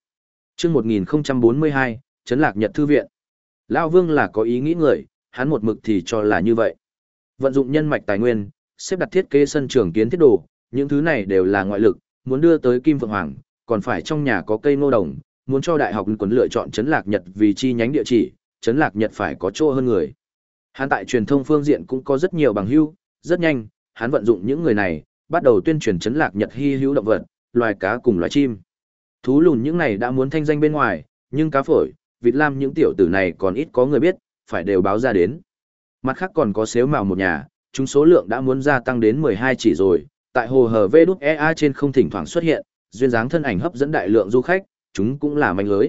chương 1042, Trấn Lạc Nhật Thư Viện. Lao Vương là có ý nghĩ người, hắn một mực thì cho là như vậy. Vận dụng nhân mạch tài nguyên, xếp đặt thiết kế sân trường kiến thiết đồ, những thứ này đều là ngoại lực, muốn đưa tới Kim Phượng Hoàng, còn phải trong nhà có cây nô đồng, muốn cho đại học quấn lựa chọn Trấn Lạc Nhật vì chi nhánh địa chỉ, Trấn Lạc Nhật phải có chỗ hơn người. Hắn tại truyền thông phương diện cũng có rất nhiều bằng hữu, rất nhanh, hắn vận dụng những người này, bắt đầu tuyên truyền Trấn Lạc Nhật hy hữu động vật, loài cá cùng loài chim. Thú lùn những này đã muốn thanh danh bên ngoài, nhưng cá phổi, vịt lam những tiểu tử này còn ít có người biết, phải đều báo ra đến. Mặt khác còn có xếu màu một nhà, chúng số lượng đã muốn gia tăng đến 12 chỉ rồi, tại hồ hở vê trên không thỉnh thoảng xuất hiện, duyên dáng thân ảnh hấp dẫn đại lượng du khách, chúng cũng là manh lưới.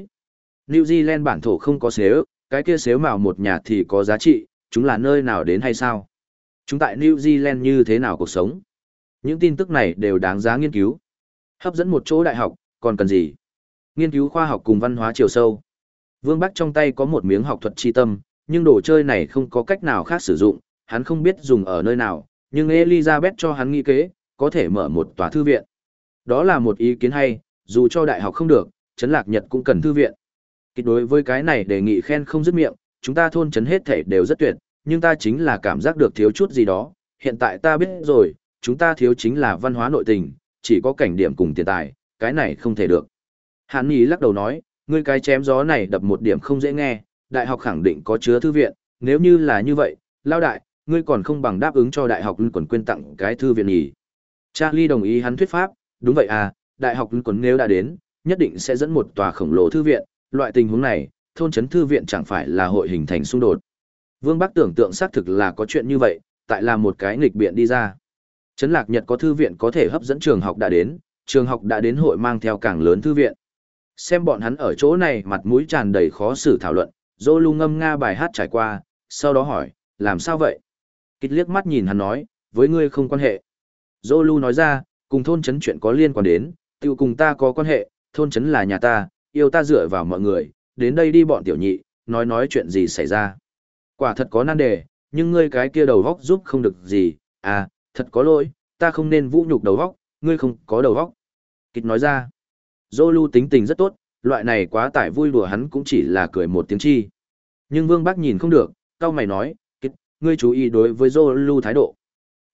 New Zealand bản thổ không có xếu, cái kia xếu màu một nhà thì có giá trị, chúng là nơi nào đến hay sao? Chúng tại New Zealand như thế nào cuộc sống? Những tin tức này đều đáng giá nghiên cứu. Hấp dẫn một chỗ đại học, còn cần gì? Nghiên cứu khoa học cùng văn hóa chiều sâu. Vương Bắc trong tay có một miếng học thuật chi tâm, nhưng đồ chơi này không có cách nào khác sử dụng, hắn không biết dùng ở nơi nào, nhưng Elizabeth cho hắn nghĩ kế, có thể mở một tòa thư viện. Đó là một ý kiến hay, dù cho đại học không được, Trấn Lạc Nhật cũng cần thư viện. Kịch đối với cái này đề nghị khen không dứt miệng, chúng ta thôn trấn hết thể đều rất tuyệt, nhưng ta chính là cảm giác được thiếu chút gì đó, hiện tại ta biết rồi, chúng ta thiếu chính là văn hóa nội tình, chỉ có cảnh điểm cùng tiền tài, cái này không thể được. Hàn Nhi lắc đầu nói, ngươi cái chém gió này đập một điểm không dễ nghe, đại học khẳng định có chứa thư viện, nếu như là như vậy, lao đại, ngươi còn không bằng đáp ứng cho đại học quần quyên tặng cái thư viện nhỉ. Charlie đồng ý hắn thuyết pháp, đúng vậy à, đại học quần nếu đã đến, nhất định sẽ dẫn một tòa khổng lồ thư viện, loại tình huống này, thôn trấn thư viện chẳng phải là hội hình thành xung đột. Vương Bắc tưởng tượng xác thực là có chuyện như vậy, tại là một cái nghịch biện đi ra. Trấn Lạc Nhật có thư viện có thể hấp dẫn trường học đã đến, trường học đã đến hội mang theo càng lớn thư viện. Xem bọn hắn ở chỗ này mặt mũi tràn đầy khó xử thảo luận, dô lu ngâm nga bài hát trải qua, sau đó hỏi, làm sao vậy? Kích liếc mắt nhìn hắn nói, với ngươi không quan hệ. Dô lu nói ra, cùng thôn chấn chuyện có liên quan đến, tiêu cùng ta có quan hệ, thôn chấn là nhà ta, yêu ta dựa vào mọi người, đến đây đi bọn tiểu nhị, nói nói chuyện gì xảy ra. Quả thật có nan đề, nhưng ngươi cái kia đầu góc giúp không được gì, à, thật có lỗi, ta không nên vũ nhục đầu góc, ngươi không có đầu góc. Kịch nói ra, Zolu tính tình rất tốt, loại này quá tải vui đùa hắn cũng chỉ là cười một tiếng chi. Nhưng Vương bác nhìn không được, cao mày nói, Kịch, ngươi chú ý đối với Zolu thái độ.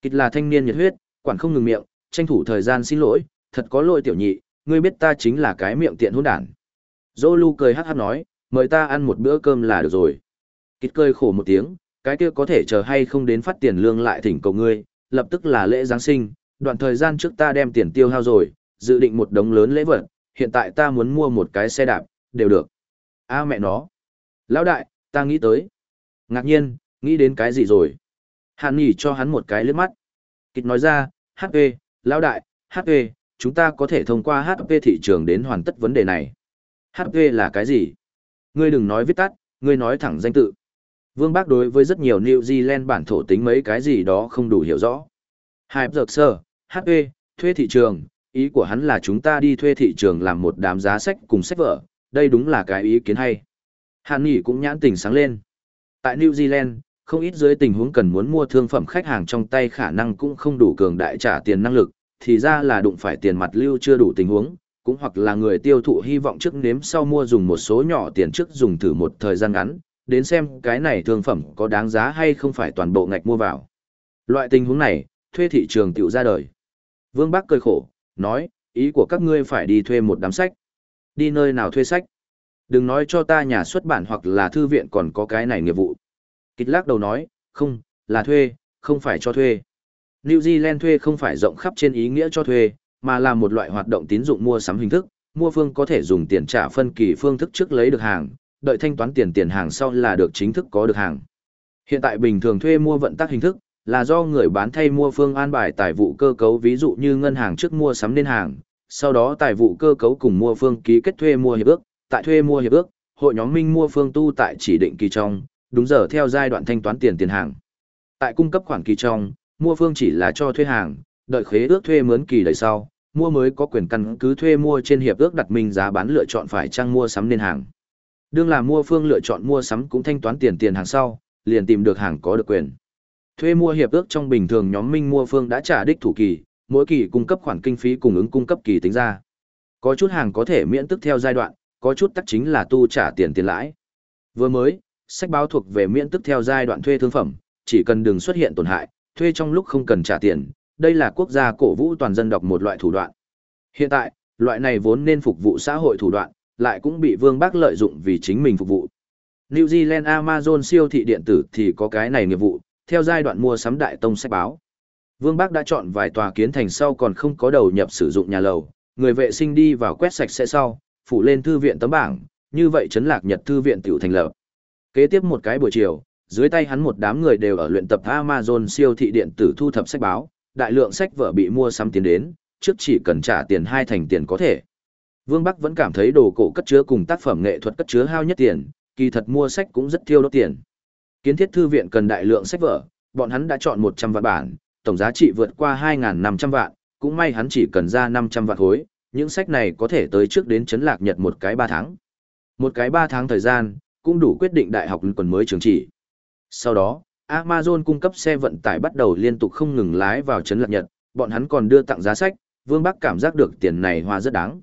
Kịch là thanh niên nhiệt huyết, quản không ngừng miệng, tranh thủ thời gian xin lỗi, thật có lỗi tiểu nhị, ngươi biết ta chính là cái miệng tiện hỗn đản. Zolu cười hát hát nói, mời ta ăn một bữa cơm là được rồi. Kịt cười khổ một tiếng, cái kia có thể chờ hay không đến phát tiền lương lại thỉnh cầu ngươi, lập tức là lễ Giáng sinh, đoạn thời gian trước ta đem tiền tiêu hao rồi, dự định một đống lớn lễ vật, hiện tại ta muốn mua một cái xe đạp, đều được. A à, mẹ nó. Lão đại, ta nghĩ tới. Ngạc nhiên, nghĩ đến cái gì rồi? Hàn nhỉ cho hắn một cái lướt mắt. Kịch nói ra, HP, lão đại, HP, chúng ta có thể thông qua HP thị trường đến hoàn tất vấn đề này. HP là cái gì? Ngươi đừng nói viết tắt, ngươi nói thẳng danh tự. Vương Bác đối với rất nhiều New Zealand bản thổ tính mấy cái gì đó không đủ hiểu rõ. Hype giật sơ, HP, thuê thị trường, ý của hắn là chúng ta đi thuê thị trường làm một đám giá sách cùng sách vở, đây đúng là cái ý kiến hay. Hàn Nghị cũng nhãn tình sáng lên. Tại New Zealand, không ít dưới tình huống cần muốn mua thương phẩm khách hàng trong tay khả năng cũng không đủ cường đại trả tiền năng lực, thì ra là đụng phải tiền mặt lưu chưa đủ tình huống, cũng hoặc là người tiêu thụ hy vọng trước nếm sau mua dùng một số nhỏ tiền trước dùng thử một thời gian ngắn, đến xem cái này thương phẩm có đáng giá hay không phải toàn bộ ngạch mua vào. Loại tình huống này, thuê thị trường tiểu ra đời. Vương Bắc cười khổ, nói, ý của các ngươi phải đi thuê một đám sách. Đi nơi nào thuê sách? Đừng nói cho ta nhà xuất bản hoặc là thư viện còn có cái này nghiệp vụ. Kịch lắc đầu nói, không, là thuê, không phải cho thuê. New Zealand thuê không phải rộng khắp trên ý nghĩa cho thuê, mà là một loại hoạt động tín dụng mua sắm hình thức, mua phương có thể dùng tiền trả phân kỳ phương thức trước lấy được hàng, đợi thanh toán tiền tiền hàng sau là được chính thức có được hàng. Hiện tại bình thường thuê mua vận tắc hình thức, là do người bán thay mua phương an bài tài vụ cơ cấu ví dụ như ngân hàng trước mua sắm nên hàng, sau đó tài vụ cơ cấu cùng mua phương ký kết thuê mua hiệp ước, tại thuê mua hiệp ước, hội nhóm minh mua phương tu tại chỉ định kỳ trong, đúng giờ theo giai đoạn thanh toán tiền tiền hàng. Tại cung cấp khoản kỳ trong, mua phương chỉ là cho thuê hàng, đợi khế ước thuê mướn kỳ đầy sau, mua mới có quyền căn cứ thuê mua trên hiệp ước đặt mình giá bán lựa chọn phải trang mua sắm nên hàng. Đương là mua phương lựa chọn mua sắm cũng thanh toán tiền tiền hàng sau, liền tìm được hàng có được quyền. Thuê mua hiệp ước trong bình thường nhóm minh mua phương đã trả đích thủ kỳ, mỗi kỳ cung cấp khoản kinh phí cung ứng cung cấp kỳ tính ra. Có chút hàng có thể miễn tức theo giai đoạn, có chút tắc chính là tu trả tiền tiền lãi. Vừa mới, sách báo thuộc về miễn tức theo giai đoạn thuê thương phẩm, chỉ cần đừng xuất hiện tổn hại, thuê trong lúc không cần trả tiền, đây là quốc gia cổ vũ toàn dân đọc một loại thủ đoạn. Hiện tại, loại này vốn nên phục vụ xã hội thủ đoạn, lại cũng bị Vương Bắc lợi dụng vì chính mình phục vụ. New Zealand Amazon siêu thị điện tử thì có cái này nghiệp vụ, theo giai đoạn mua sắm đại tông sách báo. Vương Bắc đã chọn vài tòa kiến thành sau còn không có đầu nhập sử dụng nhà lầu, người vệ sinh đi vào quét sạch sẽ sau, phủ lên thư viện tấm bảng, như vậy chấn lạc nhật thư viện tiểu thành lập. Kế tiếp một cái buổi chiều, dưới tay hắn một đám người đều ở luyện tập Amazon siêu thị điện tử thu thập sách báo, đại lượng sách vở bị mua sắm tiền đến, trước chỉ cần trả tiền hai thành tiền có thể. Vương Bắc vẫn cảm thấy đồ cổ cất chứa cùng tác phẩm nghệ thuật cất chứa hao nhất tiền, kỳ thật mua sách cũng rất tiêu đốt tiền. Kiến thiết thư viện cần đại lượng sách vở, bọn hắn đã chọn 100 vạn bản, tổng giá trị vượt qua 2.500 vạn, cũng may hắn chỉ cần ra 500 vạn khối, những sách này có thể tới trước đến chấn lạc nhật một cái 3 tháng. Một cái 3 tháng thời gian, cũng đủ quyết định đại học quần mới trường chỉ. Sau đó, Amazon cung cấp xe vận tải bắt đầu liên tục không ngừng lái vào chấn lạc nhật, bọn hắn còn đưa tặng giá sách, Vương Bắc cảm giác được tiền này hoa rất đáng.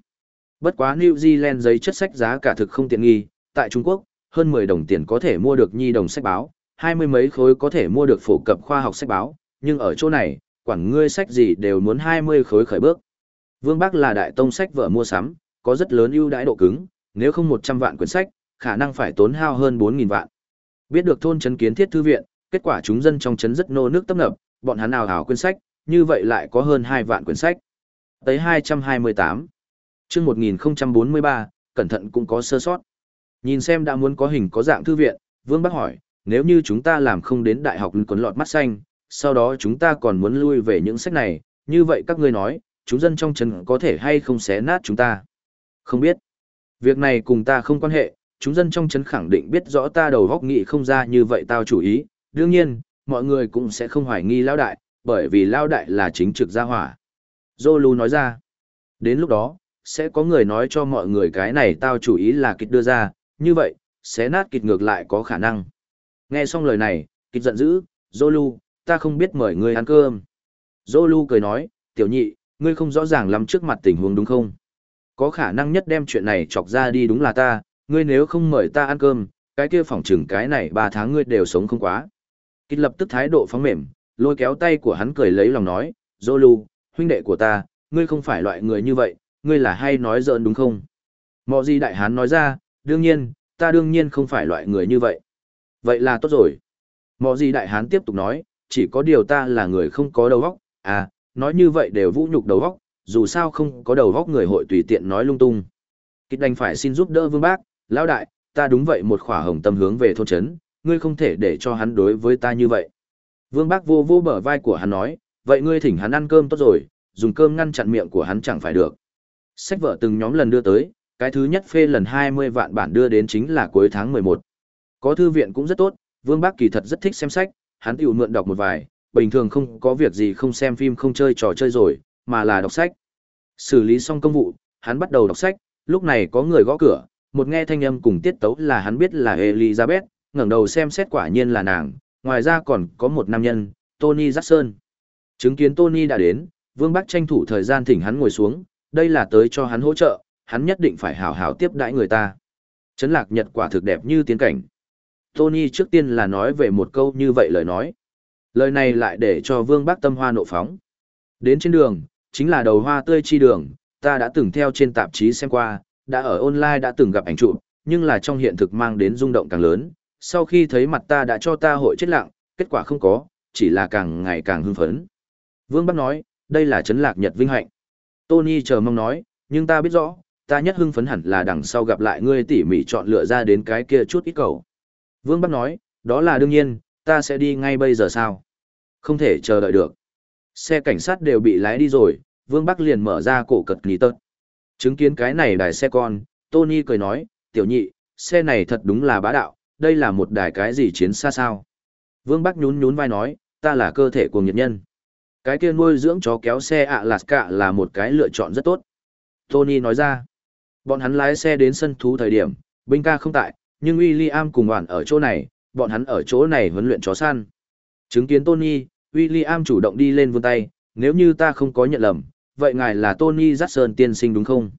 Bất quá New Zealand giấy chất sách giá cả thực không tiện nghi, tại Trung Quốc, hơn 10 đồng tiền có thể mua được nhi đồng sách báo, hai mươi mấy khối có thể mua được phổ cập khoa học sách báo, nhưng ở chỗ này, quản ngươi sách gì đều muốn 20 khối khởi bước. Vương Bắc là đại tông sách vợ mua sắm, có rất lớn ưu đãi độ cứng, nếu không 100 vạn quyển sách, khả năng phải tốn hao hơn 4.000 vạn. Biết được thôn trấn kiến thiết thư viện, kết quả chúng dân trong trấn rất nô nước tấp nập, bọn hắn nào hảo quyển sách, như vậy lại có hơn 2 vạn quyển sách. Tới 228. chương 1043, cẩn thận cũng có sơ sót. Nhìn xem đã muốn có hình có dạng thư viện, Vương Bắc hỏi, nếu như chúng ta làm không đến đại học quấn lọt mắt xanh, sau đó chúng ta còn muốn lui về những sách này, như vậy các ngươi nói, chúng dân trong trấn có thể hay không xé nát chúng ta? Không biết. Việc này cùng ta không quan hệ, chúng dân trong trấn khẳng định biết rõ ta đầu góc nghị không ra như vậy tao chủ ý, đương nhiên, mọi người cũng sẽ không hoài nghi lao đại, bởi vì lao đại là chính trực gia hỏa. Zolu nói ra, đến lúc đó, sẽ có người nói cho mọi người cái này tao chủ ý là kịch đưa ra, như vậy, xé nát kịch ngược lại có khả năng. Nghe xong lời này, kịch giận dữ, Zolu, ta không biết mời ngươi ăn cơm. Zolu cười nói, tiểu nhị, ngươi không rõ ràng lắm trước mặt tình huống đúng không? Có khả năng nhất đem chuyện này chọc ra đi đúng là ta, ngươi nếu không mời ta ăn cơm, cái kia phòng trừng cái này ba tháng ngươi đều sống không quá. Kịch lập tức thái độ phóng mềm, lôi kéo tay của hắn cười lấy lòng nói, Zolu, huynh đệ của ta, ngươi không phải loại người như vậy, ngươi là hay nói giỡn đúng không? Mọ gì đại hán nói ra, đương nhiên, ta đương nhiên không phải loại người như vậy. Vậy là tốt rồi. Mọ gì đại hán tiếp tục nói, chỉ có điều ta là người không có đầu óc, à, nói như vậy đều vũ nhục đầu óc, dù sao không có đầu óc người hội tùy tiện nói lung tung. Kịch đành phải xin giúp đỡ vương bác, lão đại, ta đúng vậy một khỏa hồng tâm hướng về thôn trấn, ngươi không thể để cho hắn đối với ta như vậy. Vương bác vô vô bờ vai của hắn nói, vậy ngươi thỉnh hắn ăn cơm tốt rồi, dùng cơm ngăn chặn miệng của hắn chẳng phải được. Sách vợ từng nhóm lần đưa tới, cái thứ nhất phê lần 20 vạn bản đưa đến chính là cuối tháng 11. Có thư viện cũng rất tốt, Vương Bác kỳ thật rất thích xem sách, hắn tiểu mượn đọc một vài, bình thường không có việc gì không xem phim không chơi trò chơi rồi, mà là đọc sách. Xử lý xong công vụ, hắn bắt đầu đọc sách, lúc này có người gõ cửa, một nghe thanh âm cùng tiết tấu là hắn biết là Elizabeth, ngẩng đầu xem xét quả nhiên là nàng, ngoài ra còn có một nam nhân, Tony Jackson. Chứng kiến Tony đã đến, Vương Bắc tranh thủ thời gian thỉnh hắn ngồi xuống, Đây là tới cho hắn hỗ trợ, hắn nhất định phải hảo hảo tiếp đãi người ta. Trấn lạc nhật quả thực đẹp như tiến cảnh. Tony trước tiên là nói về một câu như vậy lời nói. Lời này lại để cho Vương Bắc tâm hoa nộ phóng. Đến trên đường, chính là đầu hoa tươi chi đường, ta đã từng theo trên tạp chí xem qua, đã ở online đã từng gặp ảnh chụp, nhưng là trong hiện thực mang đến rung động càng lớn. Sau khi thấy mặt ta đã cho ta hội chết lặng, kết quả không có, chỉ là càng ngày càng hưng phấn. Vương Bắc nói, đây là chấn lạc nhật vinh hạnh. Tony chờ mong nói, nhưng ta biết rõ, ta nhất hưng phấn hẳn là đằng sau gặp lại ngươi tỉ mỉ chọn lựa ra đến cái kia chút ít cầu. Vương Bắc nói, đó là đương nhiên, ta sẽ đi ngay bây giờ sao? Không thể chờ đợi được. Xe cảnh sát đều bị lái đi rồi, Vương Bắc liền mở ra cổ cật nghỉ tớt. Chứng kiến cái này đài xe con, Tony cười nói, tiểu nhị, xe này thật đúng là bá đạo, đây là một đài cái gì chiến xa sao? Vương Bắc nhún nhún vai nói, ta là cơ thể của nhiệt nhân. Cái kia nuôi dưỡng chó kéo xe ạ lạt cả là một cái lựa chọn rất tốt. Tony nói ra, bọn hắn lái xe đến sân thú thời điểm, binh ca không tại, nhưng William cùng bọn ở chỗ này, bọn hắn ở chỗ này huấn luyện chó săn. Chứng kiến Tony, William chủ động đi lên vươn tay, nếu như ta không có nhận lầm, vậy ngài là Tony Jackson tiên sinh đúng không?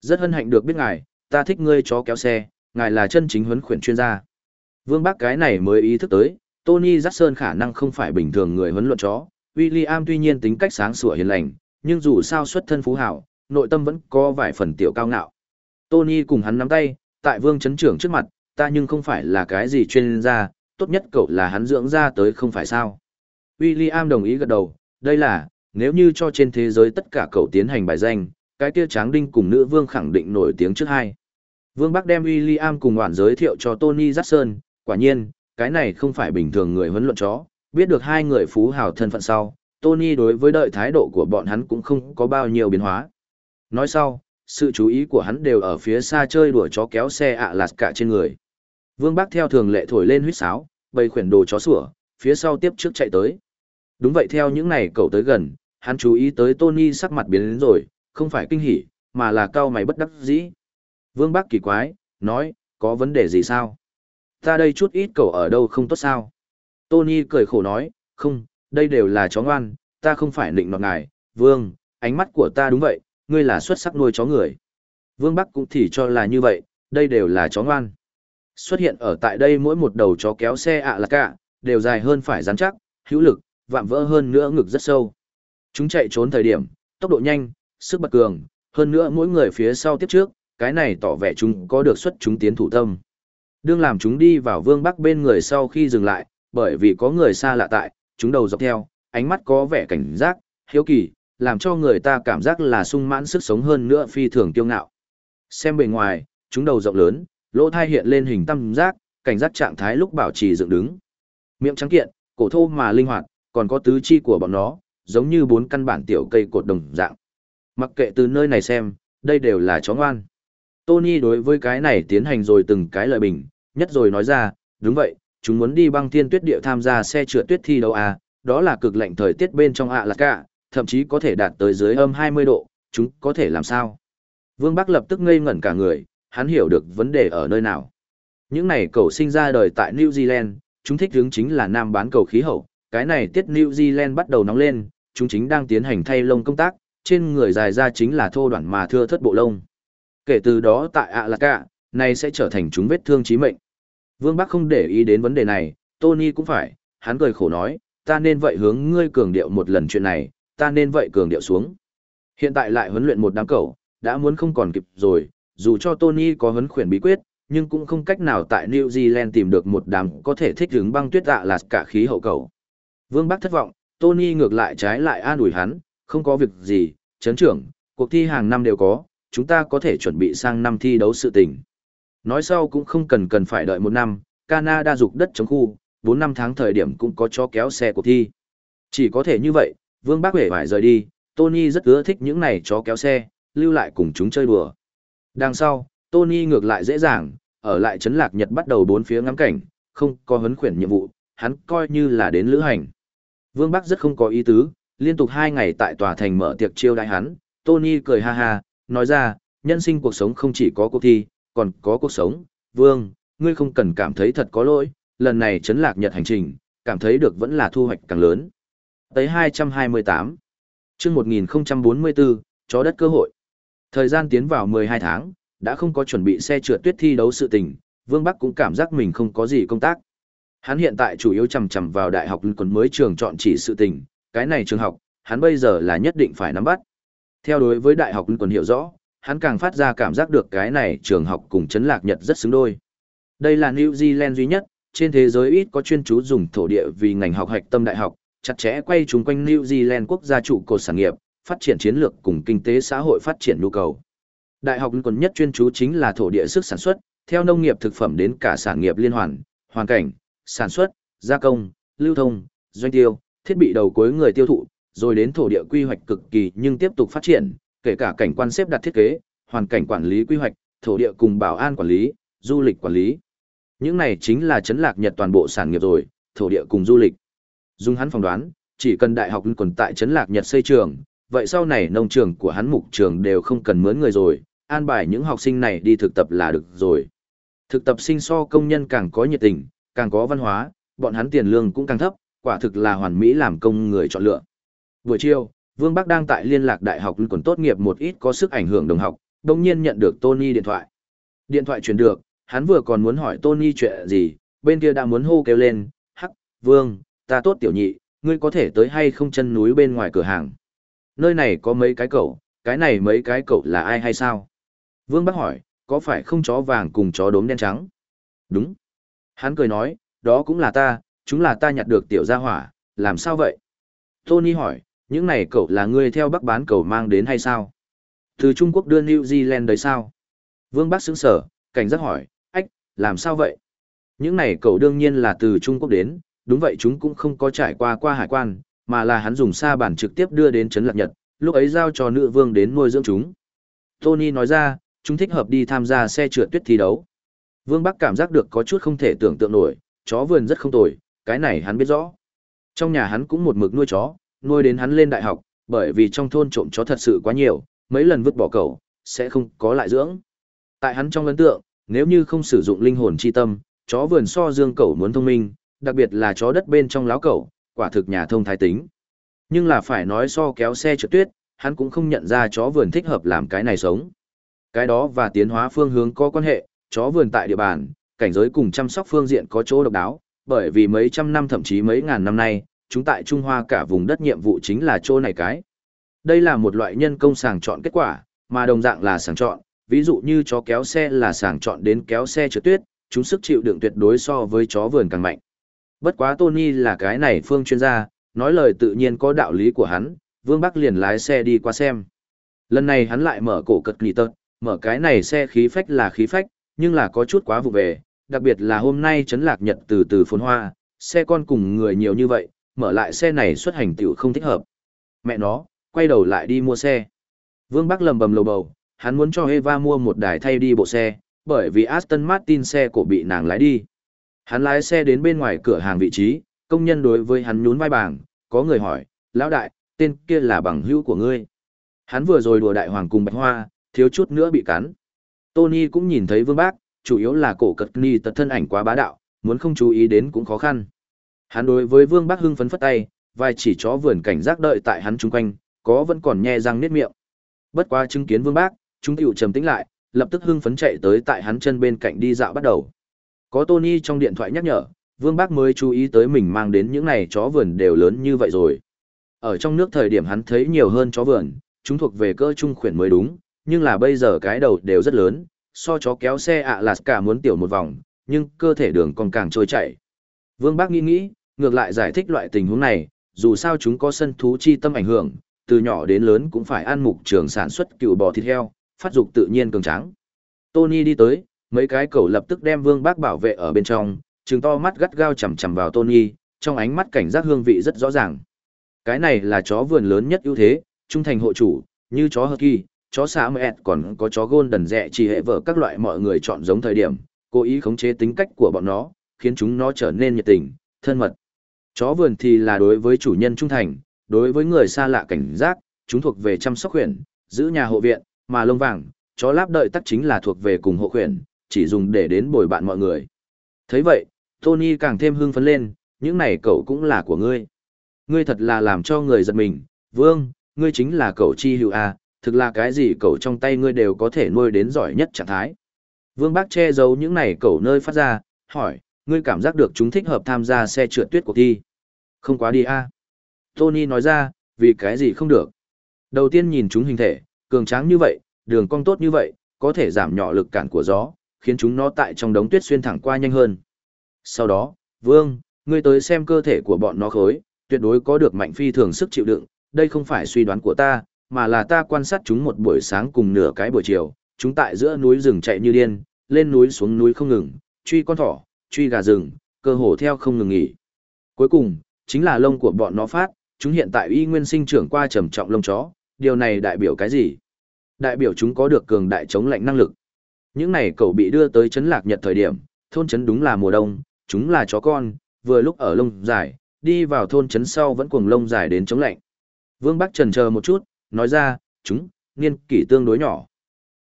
Rất hân hạnh được biết ngài, ta thích ngươi chó kéo xe, ngài là chân chính huấn khuyển chuyên gia. Vương Bác cái này mới ý thức tới, Tony Jackson khả năng không phải bình thường người huấn luyện chó, William tuy nhiên tính cách sáng sủa hiền lành, nhưng dù sao xuất thân phú hảo, nội tâm vẫn có vài phần tiểu cao ngạo. Tony cùng hắn nắm tay, tại vương chấn trưởng trước mặt, ta nhưng không phải là cái gì chuyên gia, tốt nhất cậu là hắn dưỡng ra tới không phải sao. William đồng ý gật đầu, đây là, nếu như cho trên thế giới tất cả cậu tiến hành bài danh, cái kia tráng đinh cùng nữ vương khẳng định nổi tiếng trước hai. Vương Bắc đem William cùng ngoạn giới thiệu cho Tony Jackson, quả nhiên, cái này không phải bình thường người huấn luyện chó, biết được hai người phú hào thân phận sau, Tony đối với đợi thái độ của bọn hắn cũng không có bao nhiêu biến hóa. Nói sau, sự chú ý của hắn đều ở phía xa chơi đùa chó kéo xe ạ lạt cả trên người. Vương Bác theo thường lệ thổi lên huýt sáo, bầy khuyển đồ chó sủa, phía sau tiếp trước chạy tới. Đúng vậy theo những này cậu tới gần, hắn chú ý tới Tony sắc mặt biến đến rồi, không phải kinh hỉ, mà là cao mày bất đắc dĩ. Vương Bác kỳ quái, nói, có vấn đề gì sao? Ta đây chút ít cậu ở đâu không tốt sao? Tony cười khổ nói, không, đây đều là chó ngoan, ta không phải nịnh nọt ngài, Vương, ánh mắt của ta đúng vậy, ngươi là xuất sắc nuôi chó người. Vương Bắc cũng thì cho là như vậy, đây đều là chó ngoan. Xuất hiện ở tại đây mỗi một đầu chó kéo xe ạ là cả, đều dài hơn phải rắn chắc, hữu lực, vạm vỡ hơn nữa ngực rất sâu. Chúng chạy trốn thời điểm, tốc độ nhanh, sức bật cường, hơn nữa mỗi người phía sau tiếp trước, cái này tỏ vẻ chúng có được xuất chúng tiến thủ tâm. Đương làm chúng đi vào vương bắc bên người sau khi dừng lại, bởi vì có người xa lạ tại, chúng đầu dọc theo, ánh mắt có vẻ cảnh giác, hiếu kỳ, làm cho người ta cảm giác là sung mãn sức sống hơn nữa phi thường kiêu ngạo. Xem bề ngoài, chúng đầu rộng lớn, lỗ thai hiện lên hình tam giác, cảnh giác trạng thái lúc bảo trì dựng đứng. Miệng trắng kiện, cổ thô mà linh hoạt, còn có tứ chi của bọn nó, giống như bốn căn bản tiểu cây cột đồng dạng. Mặc kệ từ nơi này xem, đây đều là chó ngoan. Tony đối với cái này tiến hành rồi từng cái lời bình, nhất rồi nói ra, đúng vậy, chúng muốn đi băng thiên tuyết địa tham gia xe trượt tuyết thi đấu à, đó là cực lạnh thời tiết bên trong ạ là cả, thậm chí có thể đạt tới dưới âm 20 độ, chúng có thể làm sao? Vương Bắc lập tức ngây ngẩn cả người, hắn hiểu được vấn đề ở nơi nào. Những này cầu sinh ra đời tại New Zealand, chúng thích hướng chính là nam bán cầu khí hậu, cái này tiết New Zealand bắt đầu nóng lên, chúng chính đang tiến hành thay lông công tác, trên người dài ra chính là thô đoạn mà thưa thất bộ lông. Kể từ đó tại ạ là cả, này sẽ trở thành chúng vết thương chí mệnh. Vương Bắc không để ý đến vấn đề này, Tony cũng phải, hắn cười khổ nói, ta nên vậy hướng ngươi cường điệu một lần chuyện này, ta nên vậy cường điệu xuống. Hiện tại lại huấn luyện một đám cậu, đã muốn không còn kịp rồi, dù cho Tony có huấn khuyển bí quyết, nhưng cũng không cách nào tại New Zealand tìm được một đám có thể thích ứng băng tuyết dạ là cả khí hậu cầu. Vương Bắc thất vọng, Tony ngược lại trái lại an ủi hắn, không có việc gì, chấn trưởng, cuộc thi hàng năm đều có, chúng ta có thể chuẩn bị sang năm thi đấu sự tình. Nói sau cũng không cần cần phải đợi một năm, Canada dục đất chống khu, 4 năm tháng thời điểm cũng có cho kéo xe cuộc thi. Chỉ có thể như vậy, Vương Bác Huệ phải rời đi, Tony rất ưa thích những này chó kéo xe, lưu lại cùng chúng chơi đùa. Đằng sau, Tony ngược lại dễ dàng, ở lại trấn lạc Nhật bắt đầu bốn phía ngắm cảnh, không có hấn khuyển nhiệm vụ, hắn coi như là đến lữ hành. Vương Bắc rất không có ý tứ, liên tục hai ngày tại tòa thành mở tiệc chiêu đại hắn, Tony cười ha ha, nói ra, nhân sinh cuộc sống không chỉ có cuộc thi, còn có cuộc sống, Vương, ngươi không cần cảm thấy thật có lỗi, lần này chấn lạc Nhật hành trình, cảm thấy được vẫn là thu hoạch càng lớn. Tới 228. Chương 1044, chó đất cơ hội. Thời gian tiến vào 12 tháng, đã không có chuẩn bị xe trượt tuyết thi đấu sự tình, Vương Bắc cũng cảm giác mình không có gì công tác. Hắn hiện tại chủ yếu chầm chầm vào đại học quân mới trường chọn chỉ sự tình, cái này trường học, hắn bây giờ là nhất định phải nắm bắt. Theo đối với đại học quân hiểu rõ, hắn càng phát ra cảm giác được cái này trường học cùng chấn lạc Nhật rất xứng đôi. Đây là New Zealand duy nhất, trên thế giới ít có chuyên chú dùng thổ địa vì ngành học hạch tâm đại học, chặt chẽ quay chung quanh New Zealand quốc gia trụ cột sản nghiệp, phát triển chiến lược cùng kinh tế xã hội phát triển nhu cầu. Đại học còn nhất chuyên chú chính là thổ địa sức sản xuất, theo nông nghiệp thực phẩm đến cả sản nghiệp liên hoàn, hoàn cảnh, sản xuất, gia công, lưu thông, doanh tiêu, thiết bị đầu cuối người tiêu thụ, rồi đến thổ địa quy hoạch cực kỳ nhưng tiếp tục phát triển, kể cả cảnh quan xếp đặt thiết kế, hoàn cảnh quản lý quy hoạch, thổ địa cùng bảo an quản lý, du lịch quản lý. Những này chính là chấn lạc Nhật toàn bộ sản nghiệp rồi, thổ địa cùng du lịch. Dung hắn phỏng đoán, chỉ cần đại học còn tại chấn lạc Nhật xây trường, vậy sau này nông trường của hắn mục trường đều không cần mướn người rồi, an bài những học sinh này đi thực tập là được rồi. Thực tập sinh so công nhân càng có nhiệt tình, càng có văn hóa, bọn hắn tiền lương cũng càng thấp, quả thực là hoàn mỹ làm công người chọn lựa. Buổi chiều, Vương Bắc đang tại liên lạc đại học còn tốt nghiệp một ít có sức ảnh hưởng đồng học, đồng nhiên nhận được Tony điện thoại. Điện thoại chuyển được, hắn vừa còn muốn hỏi Tony chuyện gì, bên kia đã muốn hô kêu lên, hắc, Vương, ta tốt tiểu nhị, ngươi có thể tới hay không chân núi bên ngoài cửa hàng. Nơi này có mấy cái cậu, cái này mấy cái cậu là ai hay sao? Vương Bắc hỏi, có phải không chó vàng cùng chó đốm đen trắng? Đúng. Hắn cười nói, đó cũng là ta, chúng là ta nhặt được tiểu gia hỏa, làm sao vậy? Tony hỏi, những này cậu là ngươi theo bắc bán cầu mang đến hay sao? Từ Trung Quốc đưa New Zealand đấy sao? Vương Bắc sững sở, cảnh giác hỏi, ách, làm sao vậy? Những này cậu đương nhiên là từ Trung Quốc đến, đúng vậy chúng cũng không có trải qua qua hải quan, mà là hắn dùng sa bản trực tiếp đưa đến Trấn Lạc Nhật, lúc ấy giao cho nữ vương đến nuôi dưỡng chúng. Tony nói ra, chúng thích hợp đi tham gia xe trượt tuyết thi đấu. Vương Bắc cảm giác được có chút không thể tưởng tượng nổi, chó vườn rất không tồi, cái này hắn biết rõ. Trong nhà hắn cũng một mực nuôi chó, nuôi đến hắn lên đại học, bởi vì trong thôn trộm chó thật sự quá nhiều, mấy lần vứt bỏ cậu, sẽ không có lại dưỡng. Tại hắn trong ấn tượng, nếu như không sử dụng linh hồn chi tâm, chó vườn so dương cẩu muốn thông minh, đặc biệt là chó đất bên trong láo cẩu, quả thực nhà thông thái tính. Nhưng là phải nói so kéo xe trượt tuyết, hắn cũng không nhận ra chó vườn thích hợp làm cái này sống. Cái đó và tiến hóa phương hướng có quan hệ, chó vườn tại địa bàn, cảnh giới cùng chăm sóc phương diện có chỗ độc đáo, bởi vì mấy trăm năm thậm chí mấy ngàn năm nay, chúng tại Trung Hoa cả vùng đất nhiệm vụ chính là chỗ này cái. Đây là một loại nhân công sàng chọn kết quả, mà đồng dạng là sàng chọn, ví dụ như chó kéo xe là sàng chọn đến kéo xe trượt tuyết, chúng sức chịu đựng tuyệt đối so với chó vườn càng mạnh. Bất quá Tony là cái này phương chuyên gia, nói lời tự nhiên có đạo lý của hắn, Vương Bắc liền lái xe đi qua xem. Lần này hắn lại mở cổ cật nghỉ tật, mở cái này xe khí phách là khí phách, nhưng là có chút quá vụ về, đặc biệt là hôm nay chấn lạc nhật từ từ phồn hoa, xe con cùng người nhiều như vậy, mở lại xe này xuất hành tiểu không thích hợp. Mẹ nó, quay đầu lại đi mua xe. Vương Bắc lầm bầm lầu bầu, hắn muốn cho Eva mua một đài thay đi bộ xe, bởi vì Aston Martin xe cổ bị nàng lái đi. Hắn lái xe đến bên ngoài cửa hàng vị trí, công nhân đối với hắn nhún vai bảng, có người hỏi, lão đại, tên kia là bằng hữu của ngươi. Hắn vừa rồi đùa đại hoàng cùng bạch hoa, thiếu chút nữa bị cắn. Tony cũng nhìn thấy vương bác, chủ yếu là cổ cật ni tật thân ảnh quá bá đạo, muốn không chú ý đến cũng khó khăn. Hắn đối với vương bác hưng phấn phất tay, vài chỉ chó vườn cảnh giác đợi tại hắn chung quanh, có vẫn còn nhe răng niết miệng. Bất qua chứng kiến vương bác, chúng tiểu trầm tĩnh lại, lập tức hưng phấn chạy tới tại hắn chân bên cạnh đi dạo bắt đầu. Có Tony trong điện thoại nhắc nhở, vương bác mới chú ý tới mình mang đến những này chó vườn đều lớn như vậy rồi. Ở trong nước thời điểm hắn thấy nhiều hơn chó vườn, chúng thuộc về cơ trung khuyển mới đúng, nhưng là bây giờ cái đầu đều rất lớn, so chó kéo xe ạ là cả muốn tiểu một vòng, nhưng cơ thể đường còn càng trôi chảy. Vương Bác nghĩ nghĩ, ngược lại giải thích loại tình huống này, dù sao chúng có sân thú chi tâm ảnh hưởng, từ nhỏ đến lớn cũng phải ăn mục trường sản xuất cựu bò thịt heo, phát dục tự nhiên cường tráng. Tony đi tới, mấy cái cẩu lập tức đem Vương Bác bảo vệ ở bên trong, trừng to mắt gắt gao chằm chằm vào Tony, trong ánh mắt cảnh giác hương vị rất rõ ràng. Cái này là chó vườn lớn nhất ưu thế, trung thành hộ chủ, như chó Husky, chó xã mẹ còn có chó golden rẻ chỉ hệ vợ các loại mọi người chọn giống thời điểm, cố ý khống chế tính cách của bọn nó, khiến chúng nó trở nên nhiệt tình, thân mật. Chó vườn thì là đối với chủ nhân trung thành, đối với người xa lạ cảnh giác, chúng thuộc về chăm sóc khuyển, giữ nhà hộ viện, mà lông vàng, chó láp đợi tắc chính là thuộc về cùng hộ khuyển, chỉ dùng để đến bồi bạn mọi người. thấy vậy, Tony càng thêm hưng phấn lên, những này cậu cũng là của ngươi. Ngươi thật là làm cho người giật mình, vương, ngươi chính là cậu chi hữu A, thực là cái gì cậu trong tay ngươi đều có thể nuôi đến giỏi nhất trạng thái. Vương Bác che giấu những này cậu nơi phát ra, hỏi, ngươi cảm giác được chúng thích hợp tham gia xe trượt tuyết cuộc thi. Không quá đi a Tony nói ra, vì cái gì không được. Đầu tiên nhìn chúng hình thể, cường tráng như vậy, đường cong tốt như vậy, có thể giảm nhỏ lực cản của gió, khiến chúng nó tại trong đống tuyết xuyên thẳng qua nhanh hơn. Sau đó, Vương, ngươi tới xem cơ thể của bọn nó khối, tuyệt đối có được mạnh phi thường sức chịu đựng, đây không phải suy đoán của ta, mà là ta quan sát chúng một buổi sáng cùng nửa cái buổi chiều, chúng tại giữa núi rừng chạy như điên, lên núi xuống núi không ngừng, truy con thỏ, truy gà rừng, cơ hồ theo không ngừng nghỉ. Cuối cùng, chính là lông của bọn nó phát, chúng hiện tại y nguyên sinh trưởng qua trầm trọng lông chó, điều này đại biểu cái gì? Đại biểu chúng có được cường đại chống lạnh năng lực. Những này cậu bị đưa tới chấn lạc nhật thời điểm, thôn chấn đúng là mùa đông, chúng là chó con, vừa lúc ở lông dài, đi vào thôn chấn sau vẫn cuồng lông dài đến chống lạnh. Vương Bắc trần chờ một chút, nói ra, chúng, niên kỷ tương đối nhỏ.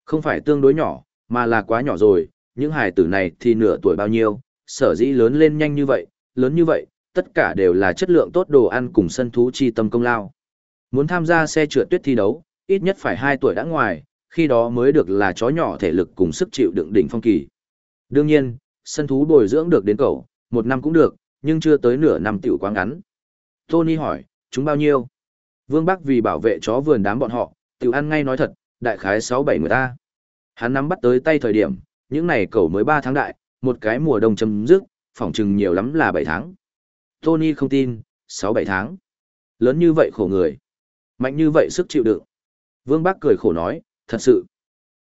Không phải tương đối nhỏ, mà là quá nhỏ rồi, những hài tử này thì nửa tuổi bao nhiêu, sở dĩ lớn lên nhanh như vậy, lớn như vậy, tất cả đều là chất lượng tốt đồ ăn cùng sân thú chi tâm công lao. Muốn tham gia xe trượt tuyết thi đấu, ít nhất phải 2 tuổi đã ngoài, khi đó mới được là chó nhỏ thể lực cùng sức chịu đựng đỉnh phong kỳ. Đương nhiên, sân thú bồi dưỡng được đến cậu, một năm cũng được, nhưng chưa tới nửa năm tiểu quá ngắn. Tony hỏi, chúng bao nhiêu? Vương Bắc vì bảo vệ chó vườn đám bọn họ, tiểu ăn ngay nói thật, đại khái 6-7 người ta. Hắn nắm bắt tới tay thời điểm, những này cậu mới 3 tháng đại, một cái mùa đông chấm dứt, phỏng chừng nhiều lắm là 7 tháng. Tony không tin, 6-7 tháng. Lớn như vậy khổ người. Mạnh như vậy sức chịu đựng. Vương Bắc cười khổ nói, thật sự.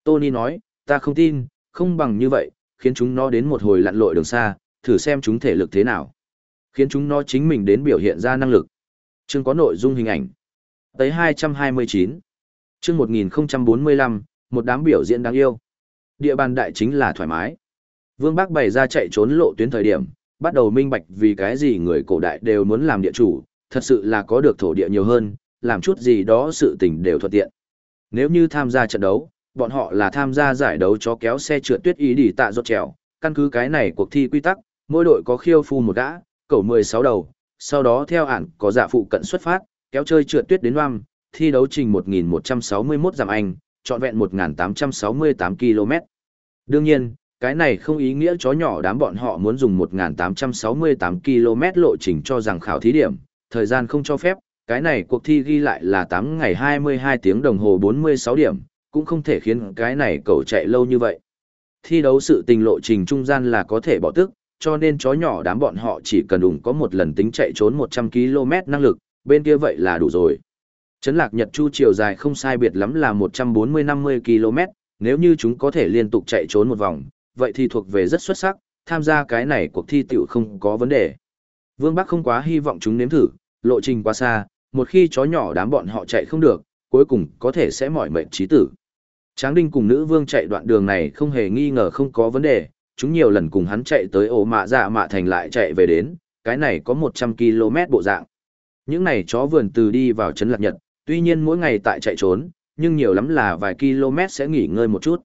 Tony nói, ta không tin, không bằng như vậy, khiến chúng nó đến một hồi lặn lội đường xa, thử xem chúng thể lực thế nào. Khiến chúng nó chính mình đến biểu hiện ra năng lực. Chương có nội dung hình ảnh. Tới 229. Chương 1045, một đám biểu diễn đáng yêu. Địa bàn đại chính là thoải mái. Vương Bắc bày ra chạy trốn lộ tuyến thời điểm, bắt đầu minh bạch vì cái gì người cổ đại đều muốn làm địa chủ, thật sự là có được thổ địa nhiều hơn, làm chút gì đó sự tình đều thuận tiện. Nếu như tham gia trận đấu, bọn họ là tham gia giải đấu chó kéo xe trượt tuyết ý đi tạ rốt trèo, căn cứ cái này cuộc thi quy tắc, mỗi đội có khiêu phu một gã, cầu 16 đầu, sau đó theo ản có giả phụ cận xuất phát, kéo chơi trượt tuyết đến Loam, thi đấu trình 1161 giảm Anh, trọn vẹn 1868 km. Đương nhiên, cái này không ý nghĩa chó nhỏ đám bọn họ muốn dùng 1868 km lộ trình cho rằng khảo thí điểm, thời gian không cho phép, cái này cuộc thi ghi lại là 8 ngày 22 tiếng đồng hồ 46 điểm, cũng không thể khiến cái này cậu chạy lâu như vậy. Thi đấu sự tình lộ trình trung gian là có thể bỏ tức, cho nên chó nhỏ đám bọn họ chỉ cần đủng có một lần tính chạy trốn 100 km năng lực, bên kia vậy là đủ rồi. Trấn lạc Nhật Chu chiều dài không sai biệt lắm là 140-50 km, nếu như chúng có thể liên tục chạy trốn một vòng, vậy thì thuộc về rất xuất sắc, tham gia cái này cuộc thi tiểu không có vấn đề. Vương Bắc không quá hy vọng chúng nếm thử, lộ trình quá xa, một khi chó nhỏ đám bọn họ chạy không được, cuối cùng có thể sẽ mỏi mệnh trí tử. Tráng Đinh cùng nữ vương chạy đoạn đường này không hề nghi ngờ không có vấn đề, chúng nhiều lần cùng hắn chạy tới ổ mạ dạ mạ thành lại chạy về đến, cái này có 100 km bộ dạng. Những này chó vườn từ đi vào trấn lạc nhật, tuy nhiên mỗi ngày tại chạy trốn, nhưng nhiều lắm là vài km sẽ nghỉ ngơi một chút.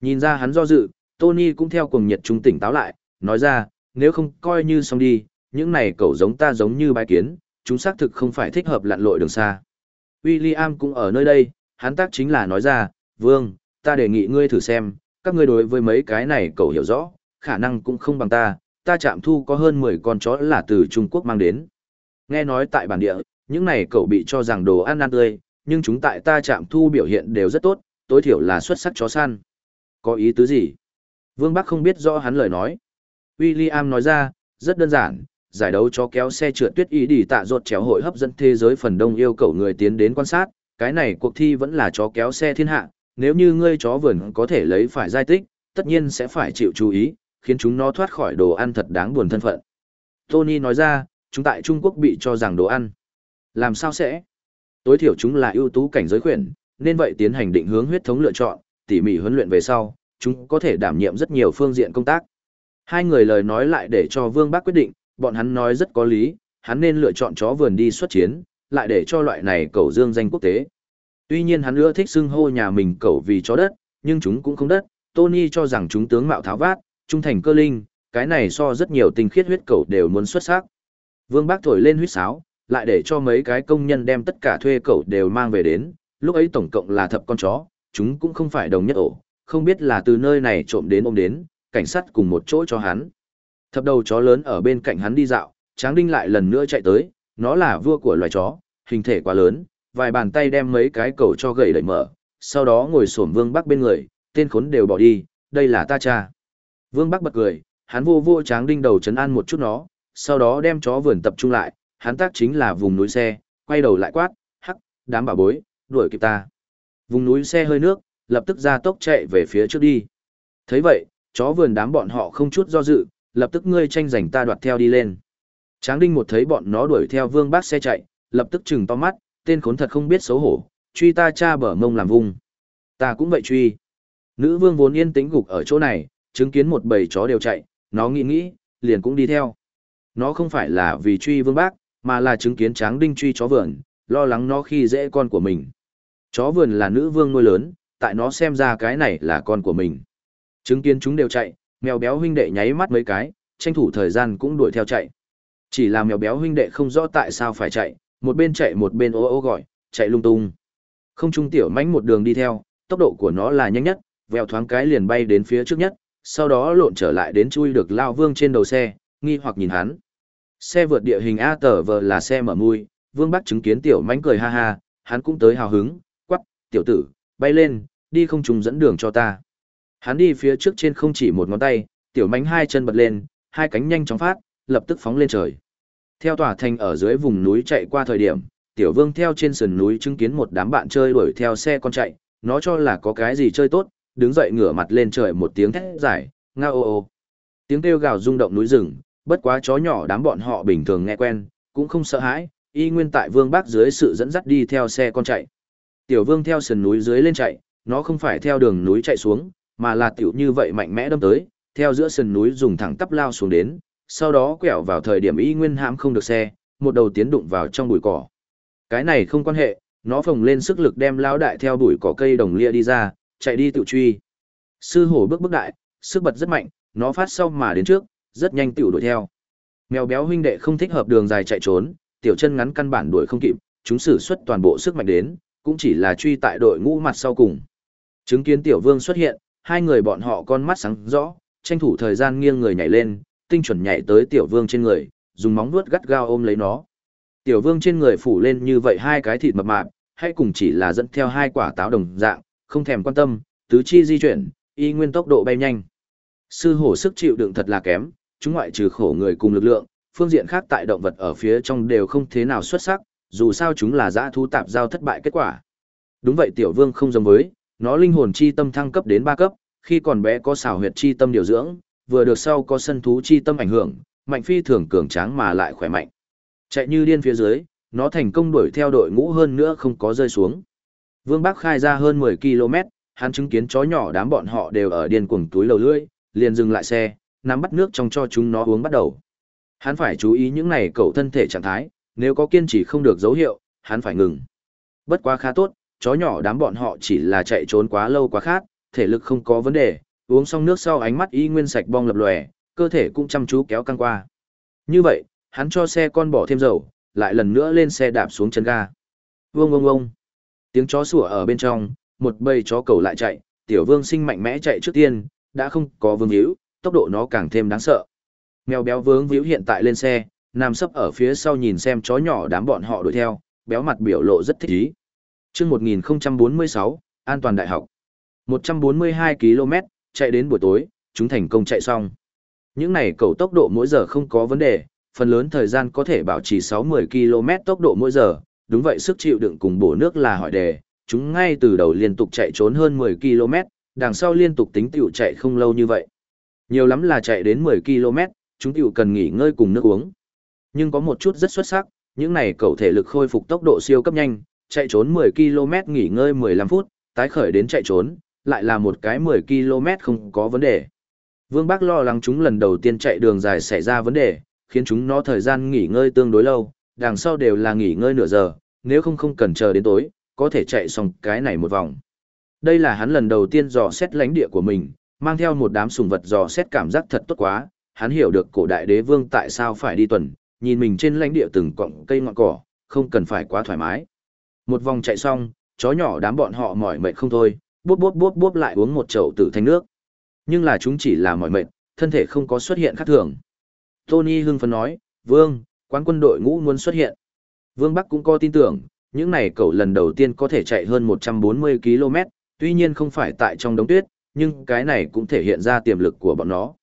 Nhìn ra hắn do dự, Tony cũng theo cùng nhiệt trung tỉnh táo lại, nói ra, nếu không coi như xong đi, những này cậu giống ta giống như bái kiến, chúng xác thực không phải thích hợp lặn lội đường xa. William cũng ở nơi đây, hắn tác chính là nói ra, Vương, ta đề nghị ngươi thử xem, các ngươi đối với mấy cái này cậu hiểu rõ, khả năng cũng không bằng ta, ta chạm thu có hơn 10 con chó là từ Trung Quốc mang đến. Nghe nói tại bản địa, những này cậu bị cho rằng đồ ăn ăn tươi, nhưng chúng tại ta chạm thu biểu hiện đều rất tốt, tối thiểu là xuất sắc chó săn. Có ý tứ gì? Vương Bắc không biết rõ hắn lời nói. William nói ra, rất đơn giản, giải đấu cho kéo xe trượt tuyết ý đi tạ ruột chéo hội hấp dẫn thế giới phần đông yêu cầu người tiến đến quan sát, cái này cuộc thi vẫn là chó kéo xe thiên hạ, nếu như ngươi chó vườn có thể lấy phải giai tích, tất nhiên sẽ phải chịu chú ý, khiến chúng nó thoát khỏi đồ ăn thật đáng buồn thân phận. Tony nói ra, chúng tại Trung Quốc bị cho rằng đồ ăn. Làm sao sẽ? Tối thiểu chúng là ưu tú cảnh giới khuyển, nên vậy tiến hành định hướng huyết thống lựa chọn, tỉ mỉ huấn luyện về sau, chúng có thể đảm nhiệm rất nhiều phương diện công tác. Hai người lời nói lại để cho Vương Bác quyết định, bọn hắn nói rất có lý, hắn nên lựa chọn chó vườn đi xuất chiến, lại để cho loại này cầu dương danh quốc tế. Tuy nhiên hắn ưa thích xưng hô nhà mình cầu vì chó đất, nhưng chúng cũng không đất, Tony cho rằng chúng tướng mạo tháo vát, trung thành cơ linh, cái này so rất nhiều tinh khiết huyết cầu đều muốn xuất sắc. Vương Bác thổi lên huyết sáo, lại để cho mấy cái công nhân đem tất cả thuê cậu đều mang về đến, lúc ấy tổng cộng là thập con chó, chúng cũng không phải đồng nhất ổ, không biết là từ nơi này trộm đến ôm đến, cảnh sát cùng một chỗ cho hắn. Thập đầu chó lớn ở bên cạnh hắn đi dạo, Tráng Đinh lại lần nữa chạy tới, nó là vua của loài chó, hình thể quá lớn, vài bàn tay đem mấy cái cầu cho gậy đẩy mở, sau đó ngồi xổm Vương Bắc bên người, tên khốn đều bỏ đi, đây là ta cha. Vương Bắc bật cười, hắn vô vô Tráng Đinh đầu chấn an một chút nó, sau đó đem chó vườn tập trung lại, hắn tác chính là vùng núi xe, quay đầu lại quát, hắc, đám bà bối, đuổi kịp ta. Vùng núi xe hơi nước, lập tức ra tốc chạy về phía trước đi. thấy vậy, chó vườn đám bọn họ không chút do dự, lập tức ngươi tranh giành ta đoạt theo đi lên. Tráng đinh một thấy bọn nó đuổi theo vương bác xe chạy, lập tức chừng to mắt, tên khốn thật không biết xấu hổ, truy ta cha bở mông làm vung. Ta cũng vậy truy. Nữ vương vốn yên tĩnh gục ở chỗ này, chứng kiến một bầy chó đều chạy, nó nghĩ nghĩ, liền cũng đi theo. Nó không phải là vì truy vương bác, mà là chứng kiến tráng đinh truy chó vườn, lo lắng nó khi dễ con của mình. Chó vườn là nữ vương nuôi lớn, tại nó xem ra cái này là con của mình. Chứng kiến chúng đều chạy, mèo béo huynh đệ nháy mắt mấy cái, tranh thủ thời gian cũng đuổi theo chạy. Chỉ là mèo béo huynh đệ không rõ tại sao phải chạy, một bên chạy một bên ô ô gọi, chạy lung tung. Không trung tiểu mãnh một đường đi theo, tốc độ của nó là nhanh nhất, vèo thoáng cái liền bay đến phía trước nhất, sau đó lộn trở lại đến chui được lao vương trên đầu xe, nghi hoặc nhìn hắn. Xe vượt địa hình A tờ vờ là xe mở mui, vương bắc chứng kiến tiểu mãnh cười ha ha, hắn cũng tới hào hứng, quắc, tiểu tử, bay lên, đi không trùng dẫn đường cho ta. Hắn đi phía trước trên không chỉ một ngón tay, tiểu mánh hai chân bật lên, hai cánh nhanh chóng phát, lập tức phóng lên trời. Theo tòa thành ở dưới vùng núi chạy qua thời điểm, tiểu vương theo trên sườn núi chứng kiến một đám bạn chơi đuổi theo xe con chạy, nó cho là có cái gì chơi tốt, đứng dậy ngửa mặt lên trời một tiếng thét dài, nga ô ô. Tiếng kêu gào rung động núi rừng, bất quá chó nhỏ đám bọn họ bình thường nghe quen, cũng không sợ hãi, y nguyên tại vương bác dưới sự dẫn dắt đi theo xe con chạy. Tiểu vương theo sườn núi dưới lên chạy, nó không phải theo đường núi chạy xuống, mà là tiểu như vậy mạnh mẽ đâm tới, theo giữa sườn núi dùng thẳng tắp lao xuống đến, sau đó quẹo vào thời điểm y nguyên hãm không được xe, một đầu tiến đụng vào trong bụi cỏ. Cái này không quan hệ, nó phồng lên sức lực đem lao đại theo bụi cỏ cây đồng lia đi ra, chạy đi tự truy. Sư hổ bước bước đại, sức bật rất mạnh, nó phát sau mà đến trước, rất nhanh tiểu đuổi theo. Mèo béo huynh đệ không thích hợp đường dài chạy trốn, tiểu chân ngắn căn bản đuổi không kịp, chúng sử xuất toàn bộ sức mạnh đến, cũng chỉ là truy tại đội ngũ mặt sau cùng. Chứng kiến tiểu vương xuất hiện, hai người bọn họ con mắt sáng rõ, tranh thủ thời gian nghiêng người nhảy lên, tinh chuẩn nhảy tới tiểu vương trên người, dùng móng vuốt gắt gao ôm lấy nó. Tiểu vương trên người phủ lên như vậy hai cái thịt mập mạp, hay cùng chỉ là dẫn theo hai quả táo đồng dạng, không thèm quan tâm, tứ chi di chuyển, y nguyên tốc độ bay nhanh. Sư hổ sức chịu đựng thật là kém, chúng ngoại trừ khổ người cùng lực lượng, phương diện khác tại động vật ở phía trong đều không thế nào xuất sắc, dù sao chúng là dã thú tạp giao thất bại kết quả. Đúng vậy tiểu vương không giống với, nó linh hồn chi tâm thăng cấp đến 3 cấp, khi còn bé có xảo huyệt chi tâm điều dưỡng, vừa được sau có sân thú chi tâm ảnh hưởng, mạnh phi thường cường tráng mà lại khỏe mạnh. Chạy như điên phía dưới, nó thành công đuổi theo đội ngũ hơn nữa không có rơi xuống. Vương Bắc khai ra hơn 10 km, hắn chứng kiến chó nhỏ đám bọn họ đều ở điên cuồng túi lầu lưỡi, liền dừng lại xe, nắm bắt nước trong cho chúng nó uống bắt đầu. Hắn phải chú ý những này cậu thân thể trạng thái, nếu có kiên trì không được dấu hiệu, hắn phải ngừng. Bất quá khá tốt, chó nhỏ đám bọn họ chỉ là chạy trốn quá lâu quá khát, thể lực không có vấn đề, uống xong nước sau ánh mắt y nguyên sạch bong lập lòe, cơ thể cũng chăm chú kéo căng qua. Như vậy, hắn cho xe con bỏ thêm dầu, lại lần nữa lên xe đạp xuống chân ga. Vương ông ông. Tiếng chó sủa ở bên trong, một bầy chó cầu lại chạy, tiểu vương sinh mạnh mẽ chạy trước tiên, đã không có vương hữu, tốc độ nó càng thêm đáng sợ. Mèo béo vướng víu hiện tại lên xe, nằm sấp ở phía sau nhìn xem chó nhỏ đám bọn họ đuổi theo, béo mặt biểu lộ rất thích ý. Trước 1046, An toàn đại học. 142 km, chạy đến buổi tối, chúng thành công chạy xong. Những này cầu tốc độ mỗi giờ không có vấn đề, phần lớn thời gian có thể bảo trì 60 km tốc độ mỗi giờ, đúng vậy sức chịu đựng cùng bổ nước là hỏi đề, chúng ngay từ đầu liên tục chạy trốn hơn 10 km, đằng sau liên tục tính tiểu chạy không lâu như vậy. Nhiều lắm là chạy đến 10 km, chúng tiểu cần nghỉ ngơi cùng nước uống. Nhưng có một chút rất xuất sắc, những này cầu thể lực khôi phục tốc độ siêu cấp nhanh, chạy trốn 10 km nghỉ ngơi 15 phút, tái khởi đến chạy trốn, lại là một cái 10 km không có vấn đề. Vương Bác lo lắng chúng lần đầu tiên chạy đường dài xảy ra vấn đề, khiến chúng nó thời gian nghỉ ngơi tương đối lâu, đằng sau đều là nghỉ ngơi nửa giờ, nếu không không cần chờ đến tối, có thể chạy xong cái này một vòng. Đây là hắn lần đầu tiên dò xét lãnh địa của mình, mang theo một đám sùng vật dò xét cảm giác thật tốt quá, hắn hiểu được cổ đại đế vương tại sao phải đi tuần, nhìn mình trên lãnh địa từng cọng cây ngọn cỏ, không cần phải quá thoải mái. Một vòng chạy xong, chó nhỏ đám bọn họ mỏi mệt không thôi, bốp bốp bốp bốp lại uống một chậu tử thanh nước. Nhưng là chúng chỉ là mỏi mệt, thân thể không có xuất hiện khác thường. Tony hưng phấn nói, Vương, quán quân đội ngũ muốn xuất hiện. Vương Bắc cũng có tin tưởng, những này cậu lần đầu tiên có thể chạy hơn 140 km, tuy nhiên không phải tại trong đống tuyết, nhưng cái này cũng thể hiện ra tiềm lực của bọn nó.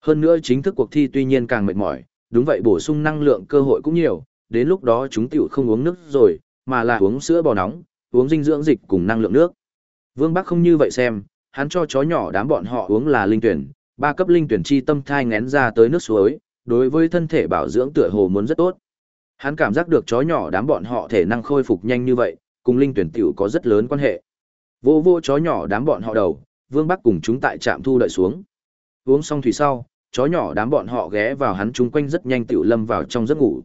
Hơn nữa chính thức cuộc thi tuy nhiên càng mệt mỏi, đúng vậy bổ sung năng lượng cơ hội cũng nhiều, đến lúc đó chúng tiểu không uống nước rồi, mà là uống sữa bò nóng, uống dinh dưỡng dịch cùng năng lượng nước. Vương Bắc không như vậy xem, hắn cho chó nhỏ đám bọn họ uống là linh tuyển, ba cấp linh tuyển chi tâm thai ngén ra tới nước suối, đối với thân thể bảo dưỡng tựa hồ muốn rất tốt. Hắn cảm giác được chó nhỏ đám bọn họ thể năng khôi phục nhanh như vậy, cùng linh tuyển tiểu có rất lớn quan hệ. Vô vô chó nhỏ đám bọn họ đầu, Vương Bắc cùng chúng tại trạm thu đợi xuống. Uống xong thủy sau, chó nhỏ đám bọn họ ghé vào hắn chúng quanh rất nhanh tiểu lâm vào trong giấc ngủ.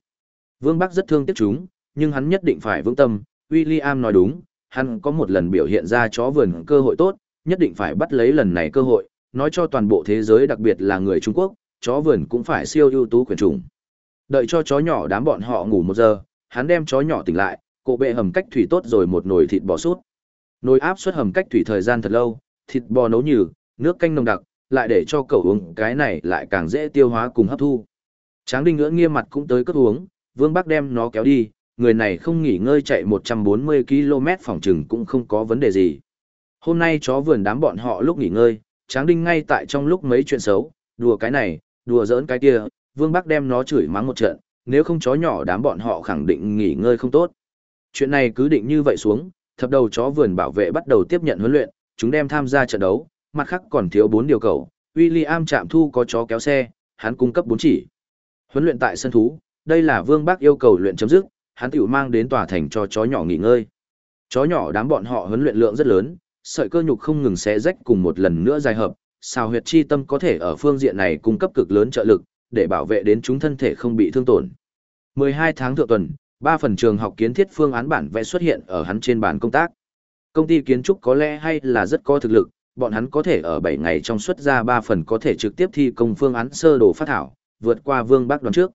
Vương Bắc rất thương tiếc chúng, nhưng hắn nhất định phải vững tâm, William nói đúng, hắn có một lần biểu hiện ra chó vườn cơ hội tốt, nhất định phải bắt lấy lần này cơ hội, nói cho toàn bộ thế giới đặc biệt là người Trung Quốc, chó vườn cũng phải siêu ưu tú quyền trùng. Đợi cho chó nhỏ đám bọn họ ngủ một giờ, hắn đem chó nhỏ tỉnh lại, cổ bệ hầm cách thủy tốt rồi một nồi thịt bò sút. Nồi áp suất hầm cách thủy thời gian thật lâu, thịt bò nấu nhừ, nước canh nồng đặc, lại để cho cậu uống cái này lại càng dễ tiêu hóa cùng hấp thu. Tráng đinh ngưỡng nghiêm mặt cũng tới cất uống, Vương Bắc đem nó kéo đi, người này không nghỉ ngơi chạy 140 km phòng trừng cũng không có vấn đề gì. Hôm nay chó vườn đám bọn họ lúc nghỉ ngơi, Tráng đinh ngay tại trong lúc mấy chuyện xấu, đùa cái này, đùa giỡn cái kia, Vương Bắc đem nó chửi mắng một trận, nếu không chó nhỏ đám bọn họ khẳng định nghỉ ngơi không tốt. Chuyện này cứ định như vậy xuống, thập đầu chó vườn bảo vệ bắt đầu tiếp nhận huấn luyện, chúng đem tham gia trận đấu, mặt khác còn thiếu 4 điều cầu. William chạm thu có chó kéo xe, hắn cung cấp 4 chỉ. Huấn luyện tại sân thú, đây là Vương Bắc yêu cầu luyện chấm dứt, hắn tiểu mang đến tòa thành cho chó nhỏ nghỉ ngơi. Chó nhỏ đám bọn họ huấn luyện lượng rất lớn, sợi cơ nhục không ngừng xé rách cùng một lần nữa dài hợp, sao huyệt chi tâm có thể ở phương diện này cung cấp cực lớn trợ lực, để bảo vệ đến chúng thân thể không bị thương tổn. 12 tháng thượng tuần, ba phần trường học kiến thiết phương án bản vẽ xuất hiện ở hắn trên bàn công tác. Công ty kiến trúc có lẽ hay là rất có thực lực, bọn hắn có thể ở 7 ngày trong xuất ra 3 phần có thể trực tiếp thi công phương án sơ đồ phát thảo, vượt qua Vương Bắc đoán trước.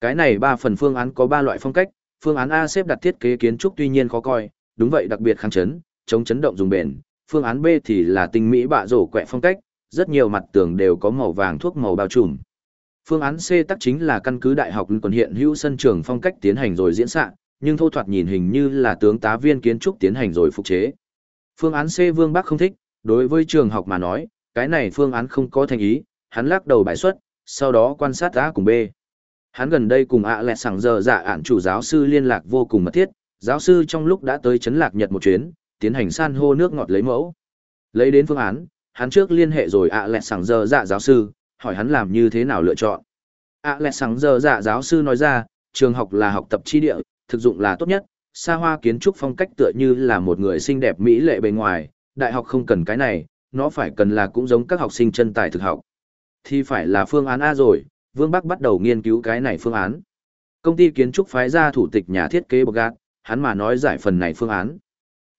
Cái này 3 phần phương án có 3 loại phong cách, phương án A xếp đặt thiết kế kiến trúc tuy nhiên khó coi, đúng vậy đặc biệt kháng chấn, chống chấn động dùng bền. Phương án B thì là tinh mỹ bạ rổ quẹ phong cách, rất nhiều mặt tường đều có màu vàng thuốc màu bao trùm. Phương án C tắc chính là căn cứ đại học còn hiện hữu sân trường phong cách tiến hành rồi diễn xạ, nhưng thô thoạt nhìn hình như là tướng tá viên kiến trúc tiến hành rồi phục chế. Phương án C Vương Bắc không thích, đối với trường học mà nói, cái này phương án không có thành ý, hắn lắc đầu bài xuất, sau đó quan sát A cùng B. Hắn gần đây cùng ạ lẹ sẵn giờ dạ ản chủ giáo sư liên lạc vô cùng mật thiết, giáo sư trong lúc đã tới chấn lạc Nhật một chuyến, tiến hành san hô nước ngọt lấy mẫu. Lấy đến phương án, hắn trước liên hệ rồi ạ lẹ sẵn giờ dạ giáo sư, hỏi hắn làm như thế nào lựa chọn. ạ lẹ sẵn giờ dạ giáo sư nói ra, trường học là học tập chi địa, thực dụng là tốt nhất, xa hoa kiến trúc phong cách tựa như là một người xinh đẹp mỹ lệ bề ngoài, đại học không cần cái này, nó phải cần là cũng giống các học sinh chân tài thực học. Thì phải là phương án A rồi, Vương Bắc bắt đầu nghiên cứu cái này phương án. Công ty kiến trúc phái ra thủ tịch nhà thiết kế Bogart, hắn mà nói giải phần này phương án.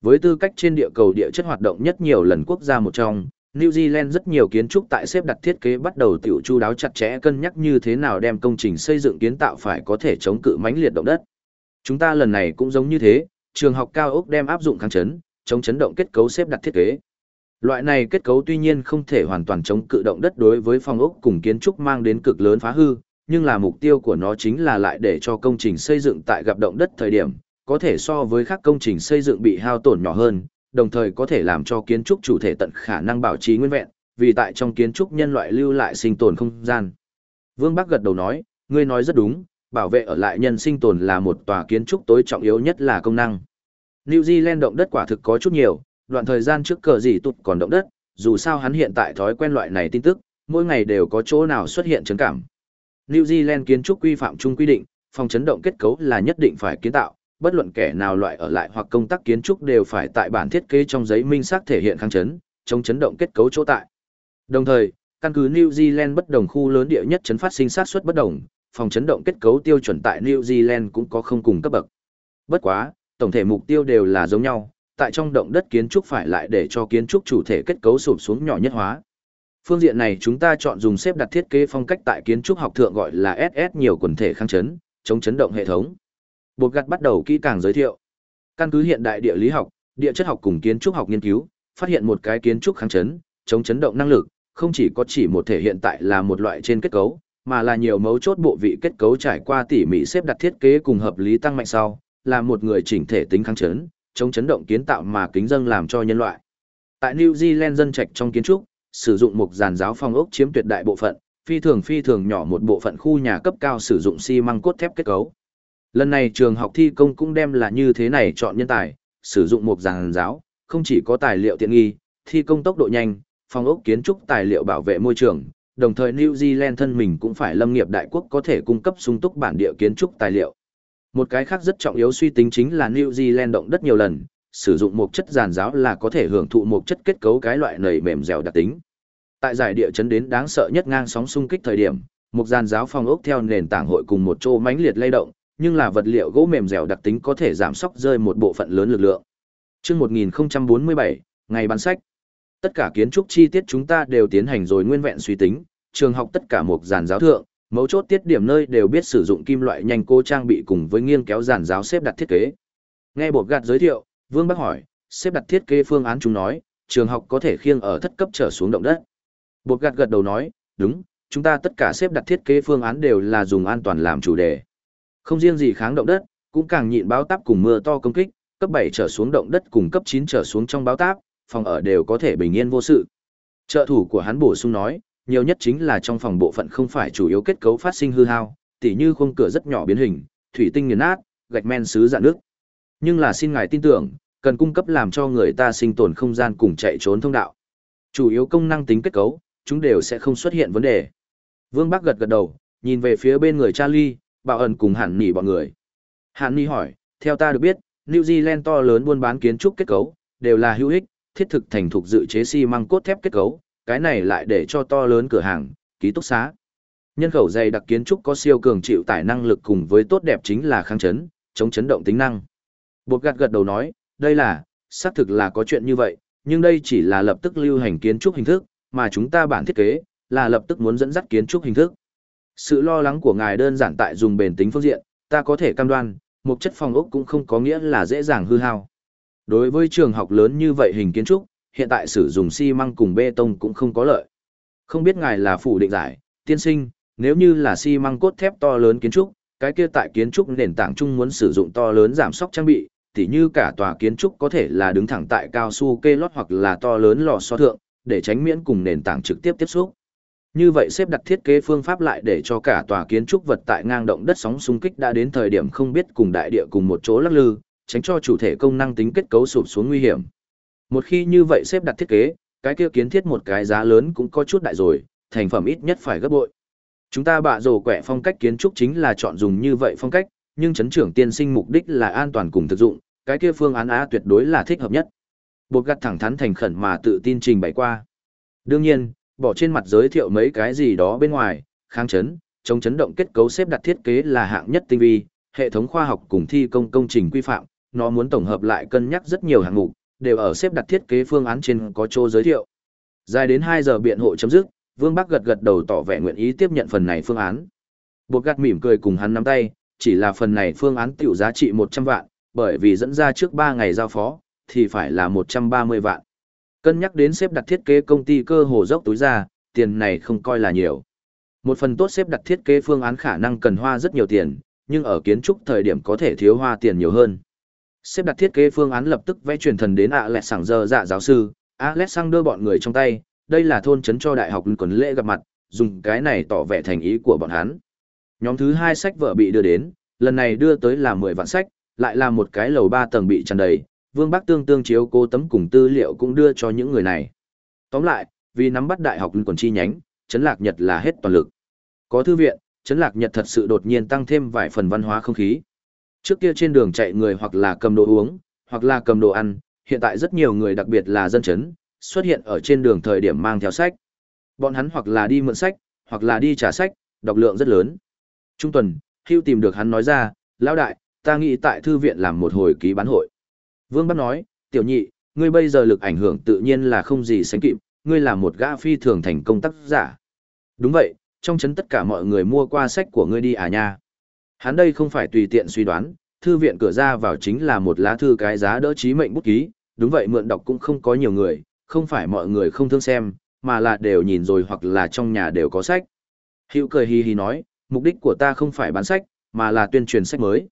Với tư cách trên địa cầu địa chất hoạt động nhất nhiều lần quốc gia một trong, New Zealand rất nhiều kiến trúc tại xếp đặt thiết kế bắt đầu tiểu chu đáo chặt chẽ cân nhắc như thế nào đem công trình xây dựng kiến tạo phải có thể chống cự mãnh liệt động đất. Chúng ta lần này cũng giống như thế, trường học cao ốc đem áp dụng kháng chấn, chống chấn động kết cấu xếp đặt thiết kế. Loại này kết cấu tuy nhiên không thể hoàn toàn chống cự động đất đối với phòng ốc cùng kiến trúc mang đến cực lớn phá hư, nhưng là mục tiêu của nó chính là lại để cho công trình xây dựng tại gặp động đất thời điểm, có thể so với các công trình xây dựng bị hao tổn nhỏ hơn, đồng thời có thể làm cho kiến trúc chủ thể tận khả năng bảo trì nguyên vẹn, vì tại trong kiến trúc nhân loại lưu lại sinh tồn không gian. Vương Bắc gật đầu nói, ngươi nói rất đúng, bảo vệ ở lại nhân sinh tồn là một tòa kiến trúc tối trọng yếu nhất là công năng. New Zealand động đất quả thực có chút nhiều, đoạn thời gian trước cờ gì tụt còn động đất, dù sao hắn hiện tại thói quen loại này tin tức, mỗi ngày đều có chỗ nào xuất hiện chấn cảm. New Zealand kiến trúc quy phạm chung quy định, phòng chấn động kết cấu là nhất định phải kiến tạo, bất luận kẻ nào loại ở lại hoặc công tác kiến trúc đều phải tại bản thiết kế trong giấy minh xác thể hiện kháng chấn, chống chấn động kết cấu chỗ tại. Đồng thời, căn cứ New Zealand bất đồng khu lớn địa nhất chấn phát sinh sát suất bất đồng, phòng chấn động kết cấu tiêu chuẩn tại New Zealand cũng có không cùng cấp bậc. Bất quá, tổng thể mục tiêu đều là giống nhau, tại trong động đất kiến trúc phải lại để cho kiến trúc chủ thể kết cấu sụp xuống nhỏ nhất hóa. Phương diện này chúng ta chọn dùng xếp đặt thiết kế phong cách tại kiến trúc học thượng gọi là SS nhiều quần thể kháng chấn, chống chấn động hệ thống. Bột gặt bắt đầu kỹ càng giới thiệu. Căn cứ hiện đại địa lý học, địa chất học cùng kiến trúc học nghiên cứu, phát hiện một cái kiến trúc kháng chấn, chống chấn động năng lực, không chỉ có chỉ một thể hiện tại là một loại trên kết cấu, mà là nhiều mấu chốt bộ vị kết cấu trải qua tỉ mỉ xếp đặt thiết kế cùng hợp lý tăng mạnh sau, là một người chỉnh thể tính kháng chấn, chống chấn động kiến tạo mà kính dâng làm cho nhân loại. Tại New Zealand dân trạch trong kiến trúc, sử dụng một giàn giáo phong ốc chiếm tuyệt đại bộ phận, phi thường phi thường nhỏ một bộ phận khu nhà cấp cao sử dụng xi măng cốt thép kết cấu. Lần này trường học thi công cũng đem là như thế này chọn nhân tài, sử dụng một giàn giáo, không chỉ có tài liệu tiện nghi, thi công tốc độ nhanh, phong ốc kiến trúc tài liệu bảo vệ môi trường, đồng thời New Zealand thân mình cũng phải lâm nghiệp đại quốc có thể cung cấp sung túc bản địa kiến trúc tài liệu. Một cái khác rất trọng yếu suy tính chính là New Zealand động đất nhiều lần, sử dụng một chất giàn giáo là có thể hưởng thụ một chất kết cấu cái loại nầy mềm dẻo đặc tính. Tại giải địa chấn đến đáng sợ nhất ngang sóng xung kích thời điểm, một giàn giáo phong ốc theo nền tảng hội cùng một chỗ mãnh liệt lay động, nhưng là vật liệu gỗ mềm dẻo đặc tính có thể giảm sóc rơi một bộ phận lớn lực lượng. Chương 1047, ngày bán sách. Tất cả kiến trúc chi tiết chúng ta đều tiến hành rồi nguyên vẹn suy tính, trường học tất cả một giàn giáo thượng, mấu chốt tiết điểm nơi đều biết sử dụng kim loại nhanh cô trang bị cùng với nghiêng kéo giàn giáo xếp đặt thiết kế. Nghe bột gạt giới thiệu, Vương Bắc hỏi, xếp đặt thiết kế phương án chúng nói, trường học có thể khiêng ở thất cấp trở xuống động đất. Bột gạt gật đầu nói, đúng, chúng ta tất cả xếp đặt thiết kế phương án đều là dùng an toàn làm chủ đề. Không riêng gì kháng động đất, cũng càng nhịn báo táp cùng mưa to công kích, cấp 7 trở xuống động đất cùng cấp 9 trở xuống trong báo táp, phòng ở đều có thể bình yên vô sự. Trợ thủ của hắn bổ sung nói, nhiều nhất chính là trong phòng bộ phận không phải chủ yếu kết cấu phát sinh hư hao, tỉ như khung cửa rất nhỏ biến hình, thủy tinh nghiền nát, gạch men xứ dạn nước. Nhưng là xin ngài tin tưởng, cần cung cấp làm cho người ta sinh tồn không gian cùng chạy trốn thông đạo. Chủ yếu công năng tính kết cấu, chúng đều sẽ không xuất hiện vấn đề. Vương Bắc gật gật đầu, nhìn về phía bên người Charlie, bảo ẩn cùng hẳn nỉ bọn người. Hẳn Nhi hỏi, theo ta được biết, New Zealand to lớn buôn bán kiến trúc kết cấu, đều là hữu ích, thiết thực thành thục dự chế xi măng cốt thép kết cấu, cái này lại để cho to lớn cửa hàng, ký túc xá. Nhân khẩu dày đặc kiến trúc có siêu cường chịu tải năng lực cùng với tốt đẹp chính là kháng chấn, chống chấn động tính năng. Bột gạt gật đầu nói, đây là, xác thực là có chuyện như vậy, nhưng đây chỉ là lập tức lưu hành kiến trúc hình thức, mà chúng ta bản thiết kế, là lập tức muốn dẫn dắt kiến trúc hình thức. Sự lo lắng của ngài đơn giản tại dùng bền tính phương diện, ta có thể cam đoan, một chất phòng ốc cũng không có nghĩa là dễ dàng hư hao. Đối với trường học lớn như vậy hình kiến trúc, hiện tại sử dụng xi măng cùng bê tông cũng không có lợi. Không biết ngài là phủ định giải, tiên sinh, nếu như là xi măng cốt thép to lớn kiến trúc, cái kia tại kiến trúc nền tảng chung muốn sử dụng to lớn giảm sóc trang bị, tỉ như cả tòa kiến trúc có thể là đứng thẳng tại cao su kê lót hoặc là to lớn lò xo thượng, để tránh miễn cùng nền tảng trực tiếp tiếp xúc. Như vậy xếp đặt thiết kế phương pháp lại để cho cả tòa kiến trúc vật tại ngang động đất sóng xung kích đã đến thời điểm không biết cùng đại địa cùng một chỗ lắc lư, tránh cho chủ thể công năng tính kết cấu sụp xuống nguy hiểm. Một khi như vậy xếp đặt thiết kế, cái kia kiến thiết một cái giá lớn cũng có chút đại rồi, thành phẩm ít nhất phải gấp bội. Chúng ta bạ rồ quẻ phong cách kiến trúc chính là chọn dùng như vậy phong cách, nhưng chấn trưởng tiên sinh mục đích là an toàn cùng thực dụng, cái kia phương án á tuyệt đối là thích hợp nhất. Bột gặt thẳng thắn thành khẩn mà tự tin trình bày qua. Đương nhiên, bỏ trên mặt giới thiệu mấy cái gì đó bên ngoài, kháng chấn, chống chấn động kết cấu xếp đặt thiết kế là hạng nhất tinh vi, hệ thống khoa học cùng thi công công trình quy phạm, nó muốn tổng hợp lại cân nhắc rất nhiều hạng mục, đều ở xếp đặt thiết kế phương án trên có chỗ giới thiệu. Dài đến 2 giờ biện hộ chấm dứt, Vương Bắc gật gật đầu tỏ vẻ nguyện ý tiếp nhận phần này phương án. Bột gạt mỉm cười cùng hắn nắm tay, chỉ là phần này phương án tiểu giá trị 100 vạn, bởi vì dẫn ra trước 3 ngày giao phó, thì phải là 130 vạn. Cân nhắc đến xếp đặt thiết kế công ty cơ hồ dốc túi ra, tiền này không coi là nhiều. Một phần tốt xếp đặt thiết kế phương án khả năng cần hoa rất nhiều tiền, nhưng ở kiến trúc thời điểm có thể thiếu hoa tiền nhiều hơn. Xếp đặt thiết kế phương án lập tức vẽ truyền thần đến Alexander dạ giáo sư, Alexander bọn người trong tay, đây là thôn trấn cho đại học quần lễ gặp mặt, dùng cái này tỏ vẻ thành ý của bọn hắn. Nhóm thứ hai sách vở bị đưa đến, lần này đưa tới là 10 vạn sách, lại là một cái lầu 3 tầng bị tràn đầy, Vương Bắc tương tương chiếu cố tấm cùng tư liệu cũng đưa cho những người này. Tóm lại, vì nắm bắt đại học quần chi nhánh, Trấn Lạc Nhật là hết toàn lực. Có thư viện, Trấn Lạc Nhật thật sự đột nhiên tăng thêm vài phần văn hóa không khí. Trước kia trên đường chạy người hoặc là cầm đồ uống, hoặc là cầm đồ ăn, hiện tại rất nhiều người đặc biệt là dân chấn, xuất hiện ở trên đường thời điểm mang theo sách. Bọn hắn hoặc là đi mượn sách, hoặc là đi trả sách, đọc lượng rất lớn. Trung tuần, Hưu tìm được hắn nói ra, lão đại, ta nghĩ tại thư viện làm một hồi ký bán hội. Vương Bắc nói, tiểu nhị, ngươi bây giờ lực ảnh hưởng tự nhiên là không gì sánh kịp, ngươi là một gã phi thường thành công tác giả. Đúng vậy, trong chấn tất cả mọi người mua qua sách của ngươi đi à nha. Hắn đây không phải tùy tiện suy đoán, thư viện cửa ra vào chính là một lá thư cái giá đỡ trí mệnh bút ký, đúng vậy mượn đọc cũng không có nhiều người, không phải mọi người không thương xem, mà là đều nhìn rồi hoặc là trong nhà đều có sách. Hữu cười hì hì nói, mục đích của ta không phải bán sách, mà là tuyên truyền sách mới.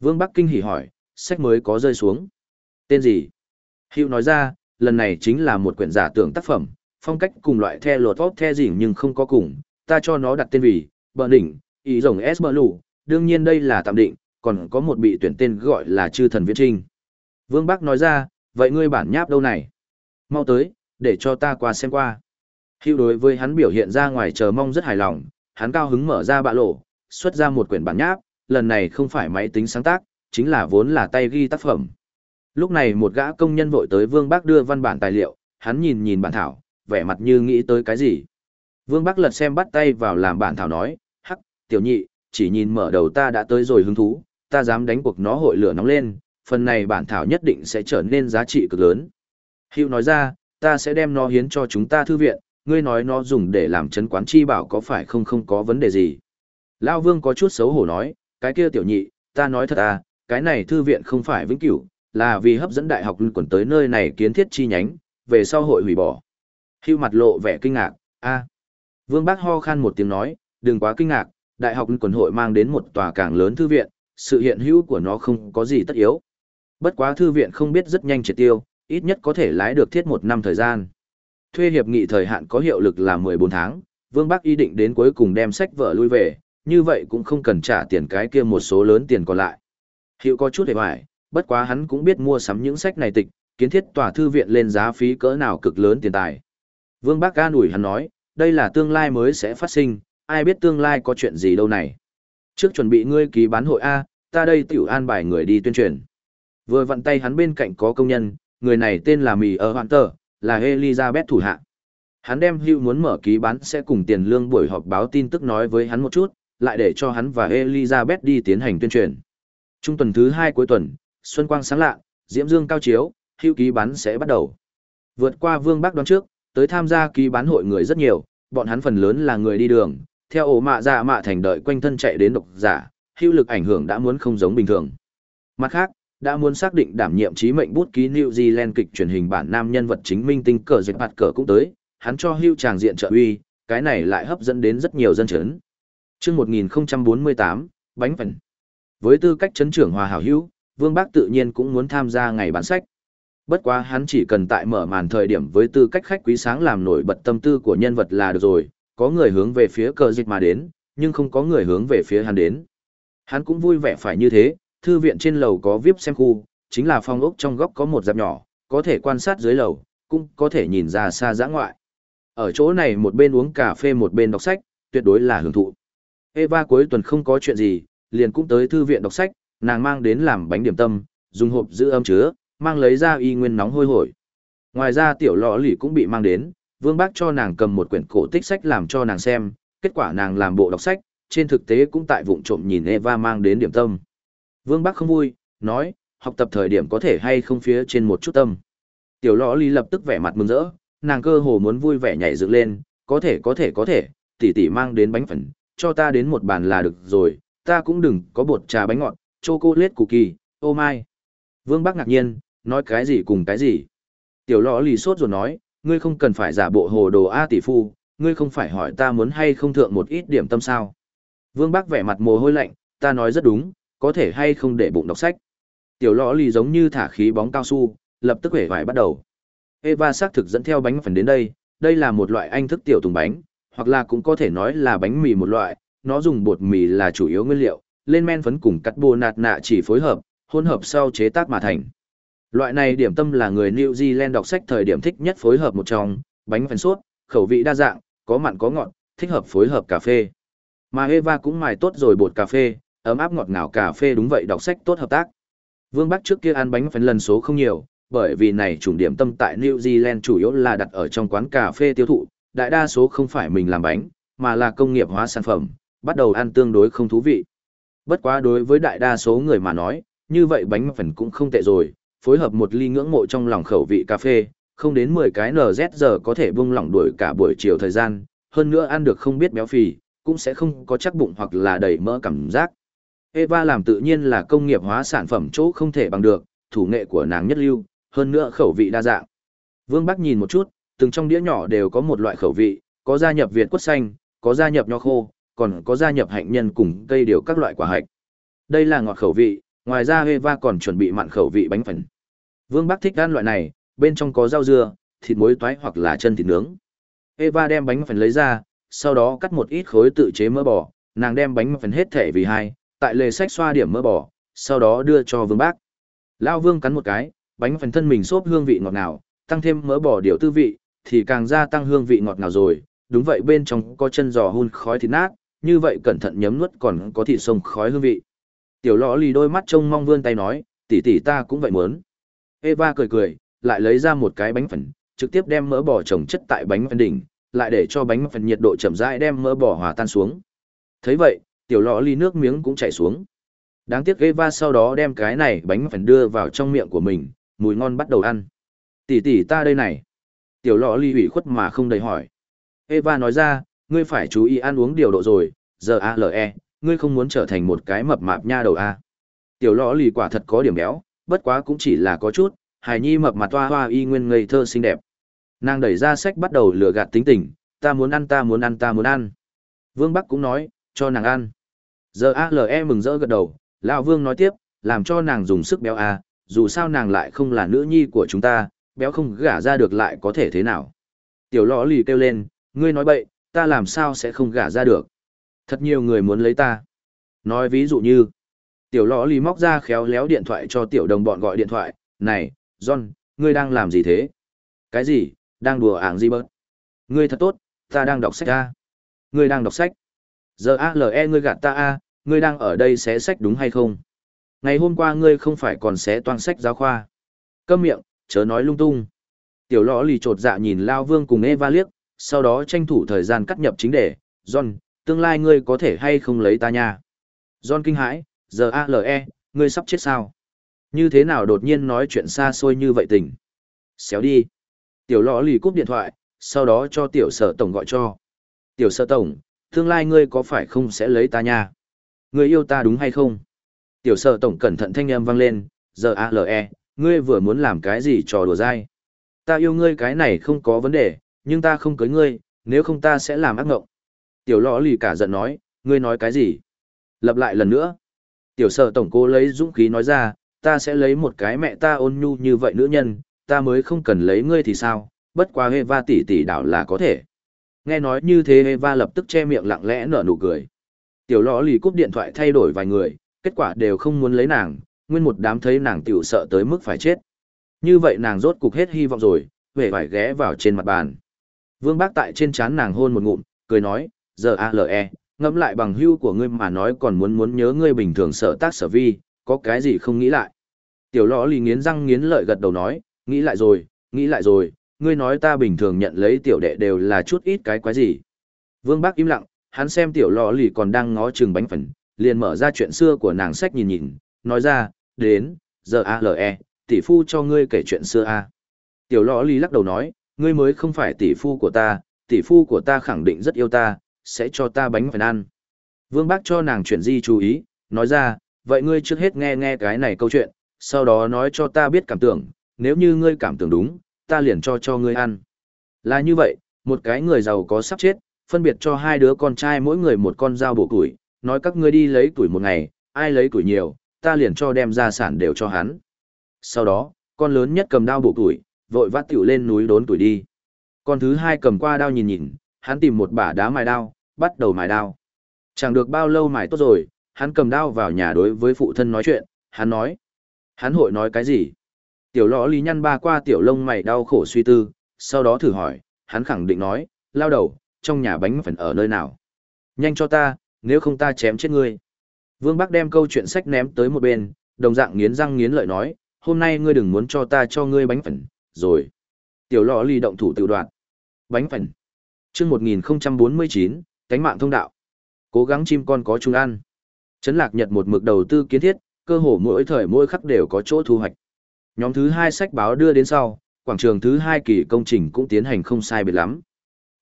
Vương Bắc Kinh hỉ hỏi, sách mới có rơi xuống. Tên gì? Hữu nói ra, lần này chính là một quyển giả tưởng tác phẩm, phong cách cùng loại the lột vót the gì nhưng không có cùng, ta cho nó đặt tên vì, bờ đỉnh, ý rồng S bờ lù, đương nhiên đây là tạm định, còn có một bị tuyển tên gọi là chư thần viễn trinh. Vương Bắc nói ra, vậy ngươi bản nháp đâu này? Mau tới, để cho ta qua xem qua. Hữu đối với hắn biểu hiện ra ngoài chờ mong rất hài lòng, hắn cao hứng mở ra bạ lộ, xuất ra một quyển bản nháp, lần này không phải máy tính sáng tác, chính là vốn là tay ghi tác phẩm. Lúc này một gã công nhân vội tới Vương Bắc đưa văn bản tài liệu, hắn nhìn nhìn bản thảo, vẻ mặt như nghĩ tới cái gì. Vương Bắc lật xem bắt tay vào làm bản thảo nói, hắc, tiểu nhị, chỉ nhìn mở đầu ta đã tới rồi hứng thú, ta dám đánh cuộc nó hội lửa nóng lên, phần này bản thảo nhất định sẽ trở nên giá trị cực lớn. Hữu nói ra, ta sẽ đem nó hiến cho chúng ta thư viện, ngươi nói nó dùng để làm chấn quán chi bảo có phải không không có vấn đề gì. Lao Vương có chút xấu hổ nói, cái kia tiểu nhị, ta nói thật à, cái này thư viện không phải vĩnh cửu, là vì hấp dẫn đại học quần tới nơi này kiến thiết chi nhánh, về sau hội hủy bỏ. Hưu mặt lộ vẻ kinh ngạc, a. Vương Bác ho khan một tiếng nói, đừng quá kinh ngạc, đại học quần hội mang đến một tòa càng lớn thư viện, sự hiện hữu của nó không có gì tất yếu. Bất quá thư viện không biết rất nhanh triệt tiêu, ít nhất có thể lái được thiết một năm thời gian. Thuê hiệp nghị thời hạn có hiệu lực là 14 tháng, Vương Bắc ý định đến cuối cùng đem sách vợ lui về, như vậy cũng không cần trả tiền cái kia một số lớn tiền còn lại. Hiệu có chút hề hoài, bất quá hắn cũng biết mua sắm những sách này tịch, kiến thiết tòa thư viện lên giá phí cỡ nào cực lớn tiền tài. Vương Bắc ca ủi hắn nói, đây là tương lai mới sẽ phát sinh, ai biết tương lai có chuyện gì đâu này. Trước chuẩn bị ngươi ký bán hội A, ta đây tiểu an bài người đi tuyên truyền. Vừa vặn tay hắn bên cạnh có công nhân, người này tên là Mì ở Hoạn Tờ, là Elizabeth thủ hạ. Hắn đem hưu muốn mở ký bán sẽ cùng tiền lương buổi họp báo tin tức nói với hắn một chút, lại để cho hắn và Elizabeth đi tiến hành tuyên truyền. Trung tuần thứ hai cuối tuần, xuân quang sáng lạ, diễm dương cao chiếu, hưu ký bán sẽ bắt đầu. Vượt qua Vương bác đoán trước, tới tham gia ký bán hội người rất nhiều, bọn hắn phần lớn là người đi đường, theo ổ mạ dạ mạ thành đợi quanh thân chạy đến độc giả, hữu lực ảnh hưởng đã muốn không giống bình thường. Mặt khác, đã muốn xác định đảm nhiệm trí mệnh bút ký New Zealand kịch truyền hình bản nam nhân vật chính minh tinh cờ dịch bạt cờ cũng tới, hắn cho hưu tràng diện trợ uy, cái này lại hấp dẫn đến rất nhiều dân chấn. Chương 1048, bánh phần. Với tư cách chấn trưởng hòa hảo hữu, Vương Bác tự nhiên cũng muốn tham gia ngày bán sách. Bất quá hắn chỉ cần tại mở màn thời điểm với tư cách khách quý sáng làm nổi bật tâm tư của nhân vật là được rồi, có người hướng về phía cờ dịch mà đến, nhưng không có người hướng về phía hắn đến. Hắn cũng vui vẻ phải như thế, thư viện trên lầu có VIP xem khu, chính là phòng ốc trong góc có một dạp nhỏ, có thể quan sát dưới lầu, cũng có thể nhìn ra xa giã ngoại. Ở chỗ này một bên uống cà phê một bên đọc sách, tuyệt đối là hưởng thụ. Eva cuối tuần không có chuyện gì, liền cũng tới thư viện đọc sách, nàng mang đến làm bánh điểm tâm, dùng hộp giữ âm chứa, mang lấy ra y nguyên nóng hôi hổi. Ngoài ra tiểu lọ lì cũng bị mang đến, Vương Bác cho nàng cầm một quyển cổ tích sách làm cho nàng xem, kết quả nàng làm bộ đọc sách, trên thực tế cũng tại vụng trộm nhìn Eva mang đến điểm tâm. Vương Bác không vui, nói, học tập thời điểm có thể hay không phía trên một chút tâm. Tiểu lọ lì lập tức vẻ mặt mừng rỡ, nàng cơ hồ muốn vui vẻ nhảy dựng lên, có thể có thể có thể, tỷ tỷ mang đến bánh phần, cho ta đến một bàn là được rồi, ta cũng đừng có bột trà bánh ngọt, chocolate cookie, oh ô mai. Vương Bắc ngạc nhiên, nói cái gì cùng cái gì. Tiểu lọ lì sốt rồi nói, ngươi không cần phải giả bộ hồ đồ A tỷ phu, ngươi không phải hỏi ta muốn hay không thượng một ít điểm tâm sao. Vương Bắc vẻ mặt mồ hôi lạnh, ta nói rất đúng, có thể hay không để bụng đọc sách. Tiểu lọ lì giống như thả khí bóng cao su, lập tức hể vải bắt đầu. Eva xác thực dẫn theo bánh phần đến đây, đây là một loại anh thức tiểu tùng bánh, hoặc là cũng có thể nói là bánh mì một loại, nó dùng bột mì là chủ yếu nguyên liệu, lên men phấn cùng cắt bồ nạt nạ chỉ phối hợp, hỗn hợp sau chế tác mà thành. Loại này điểm tâm là người New Zealand đọc sách thời điểm thích nhất phối hợp một trong, bánh phèn suốt, khẩu vị đa dạng, có mặn có ngọt, thích hợp phối hợp cà phê. Mà Eva cũng mài tốt rồi bột cà phê, ấm áp ngọt ngào cà phê đúng vậy đọc sách tốt hợp tác. Vương Bắc trước kia ăn bánh phèn lần số không nhiều, bởi vì này chủng điểm tâm tại New Zealand chủ yếu là đặt ở trong quán cà phê tiêu thụ, đại đa số không phải mình làm bánh, mà là công nghiệp hóa sản phẩm, bắt đầu ăn tương đối không thú vị. Bất quá đối với đại đa số người mà nói, như vậy bánh phần cũng không tệ rồi, phối hợp một ly ngưỡng mộ trong lòng khẩu vị cà phê, không đến 10 cái NZ giờ có thể bung lỏng đuổi cả buổi chiều thời gian, hơn nữa ăn được không biết béo phì, cũng sẽ không có chắc bụng hoặc là đầy mỡ cảm giác. Eva làm tự nhiên là công nghiệp hóa sản phẩm chỗ không thể bằng được, thủ nghệ của nàng nhất lưu, hơn nữa khẩu vị đa dạng. Vương Bắc nhìn một chút, từng trong đĩa nhỏ đều có một loại khẩu vị, có gia nhập Việt quất xanh, có gia nhập nho khô, còn có gia nhập hạnh nhân cùng cây điều các loại quả hạch. Đây là ngọt khẩu vị, ngoài ra Eva còn chuẩn bị mặn khẩu vị bánh phấn. Vương Bắc thích ăn loại này, bên trong có rau dưa, thịt muối toái hoặc là chân thịt nướng. Eva đem bánh phần lấy ra, sau đó cắt một ít khối tự chế mỡ bò, nàng đem bánh phần hết thể vì hai, tại lề sách xoa điểm mỡ bò, sau đó đưa cho Vương Bác. Lão Vương cắn một cái, bánh phần thân mình xốp hương vị ngọt ngào, tăng thêm mỡ bò điều tư vị, thì càng gia tăng hương vị ngọt ngào rồi, đúng vậy bên trong có chân giò hun khói thịt nát, như vậy cẩn thận nhấm nuốt còn có thịt sông khói hương vị. Tiểu lọ lì đôi mắt trông mong vươn tay nói, tỷ tỷ ta cũng vậy muốn. Eva cười cười, lại lấy ra một cái bánh phấn, trực tiếp đem mỡ bò trồng chất tại bánh phần đỉnh, lại để cho bánh phần nhiệt độ chậm rãi đem mỡ bò hòa tan xuống. Thấy vậy, tiểu lọ ly nước miếng cũng chảy xuống. Đáng tiếc Eva sau đó đem cái này bánh phần đưa vào trong miệng của mình, mùi ngon bắt đầu ăn. Tỷ tỷ ta đây này. Tiểu lọ ly ủy khuất mà không đầy hỏi. Eva nói ra, ngươi phải chú ý ăn uống điều độ rồi, giờ ALE, ngươi không muốn trở thành một cái mập mạp nha đầu A. Tiểu lọ lì quả thật có điểm béo, bất quá cũng chỉ là có chút, hài nhi mập mặt toa hoa y nguyên ngây thơ xinh đẹp. Nàng đẩy ra sách bắt đầu lừa gạt tính tình, ta muốn ăn ta muốn ăn ta muốn ăn. Vương Bắc cũng nói, cho nàng ăn. Giờ ALE mừng rỡ gật đầu, Lão Vương nói tiếp, làm cho nàng dùng sức béo A, dù sao nàng lại không là nữ nhi của chúng ta, béo không gả ra được lại có thể thế nào. Tiểu lọ lì kêu lên, ngươi nói bậy, ta làm sao sẽ không gả ra được. Thật nhiều người muốn lấy ta. Nói ví dụ như, tiểu lọ lì móc ra khéo léo điện thoại cho tiểu đồng bọn gọi điện thoại, này, John, ngươi đang làm gì thế? Cái gì, đang đùa ảng gì bớt? Ngươi thật tốt, ta đang đọc sách a. Ngươi đang đọc sách. Giờ ALE ngươi gạt ta a, ngươi đang ở đây xé sách đúng hay không? Ngày hôm qua ngươi không phải còn xé toan sách giáo khoa. Câm miệng, chớ nói lung tung. Tiểu lõ lì trột dạ nhìn Lao Vương cùng Eva liếc, sau đó tranh thủ thời gian cắt nhập chính đề, John, tương lai ngươi có thể hay không lấy ta nha. John kinh hãi, giờ ALE, ngươi sắp chết sao? Như thế nào đột nhiên nói chuyện xa xôi như vậy tình? Xéo đi. Tiểu lọ lì cúp điện thoại, sau đó cho tiểu sở tổng gọi cho. Tiểu sở tổng, tương lai ngươi có phải không sẽ lấy ta nha? Ngươi yêu ta đúng hay không? Tiểu sở tổng cẩn thận thanh âm vang lên, giờ ALE, ngươi vừa muốn làm cái gì trò đùa dai. Ta yêu ngươi cái này không có vấn đề, nhưng ta không cưới ngươi, nếu không ta sẽ làm ác ngộng. Tiểu lọ lì cả giận nói, ngươi nói cái gì? Lặp lại lần nữa. Tiểu sở tổng cô lấy dũng khí nói ra, ta sẽ lấy một cái mẹ ta ôn nhu như vậy nữ nhân, ta mới không cần lấy ngươi thì sao, bất quá Eva tỷ tỷ đảo là có thể. Nghe nói như thế Eva lập tức che miệng lặng lẽ nở nụ cười. Tiểu lọ lì cúp điện thoại thay đổi vài người, kết quả đều không muốn lấy nàng, nguyên một đám thấy nàng tiểu sợ tới mức phải chết. Như vậy nàng rốt cục hết hy vọng rồi, về phải ghé vào trên mặt bàn. Vương Bác tại trên trán nàng hôn một ngụm, cười nói, giờ ALE, ngẫm lại bằng hưu của ngươi mà nói còn muốn muốn nhớ ngươi bình thường sợ tác sở vi, có cái gì không nghĩ lại. Tiểu lõ lì nghiến răng nghiến lợi gật đầu nói, nghĩ lại rồi, nghĩ lại rồi, ngươi nói ta bình thường nhận lấy tiểu đệ đều là chút ít cái quái gì. Vương Bác im lặng, hắn xem tiểu lò lì còn đang ngó chừng bánh phần, liền mở ra chuyện xưa của nàng sách nhìn nhìn, nói ra, đến, giờ ALE, tỷ phu cho ngươi kể chuyện xưa a. Tiểu lọ lì lắc đầu nói, ngươi mới không phải tỷ phu của ta, tỷ phu của ta khẳng định rất yêu ta, sẽ cho ta bánh phải ăn. Vương Bác cho nàng chuyện gì chú ý, nói ra, vậy ngươi trước hết nghe nghe cái này câu chuyện, sau đó nói cho ta biết cảm tưởng, nếu như ngươi cảm tưởng đúng, ta liền cho cho ngươi ăn. Là như vậy, một cái người giàu có sắp chết, phân biệt cho hai đứa con trai mỗi người một con dao bổ củi, nói các ngươi đi lấy tuổi một ngày, ai lấy tuổi nhiều, ta liền cho đem gia sản đều cho hắn. Sau đó, con lớn nhất cầm đao bổ tuổi, vội vắt tiểu lên núi đốn tuổi đi. Con thứ hai cầm qua đao nhìn nhìn, hắn tìm một bả đá mài đao, bắt đầu mài đao. Chẳng được bao lâu mài tốt rồi, hắn cầm đao vào nhà đối với phụ thân nói chuyện, hắn nói. Hắn hội nói cái gì? Tiểu lõ lý nhăn ba qua tiểu lông mày đau khổ suy tư, sau đó thử hỏi, hắn khẳng định nói, lao đầu, trong nhà bánh phần ở nơi nào? Nhanh cho ta, nếu không ta chém chết ngươi. Vương Bắc đem câu chuyện sách ném tới một bên, đồng dạng nghiến răng nghiến lợi nói, hôm nay ngươi đừng muốn cho ta cho ngươi bánh phần, rồi. Tiểu lọ ly động thủ tự đoạn. Bánh phần. chương 1049, cánh mạng thông đạo. Cố gắng chim con có chung ăn. Trấn lạc nhật một mực đầu tư kiến thiết, cơ hồ mỗi thời mỗi khắc đều có chỗ thu hoạch. Nhóm thứ hai sách báo đưa đến sau, quảng trường thứ hai kỳ công trình cũng tiến hành không sai biệt lắm.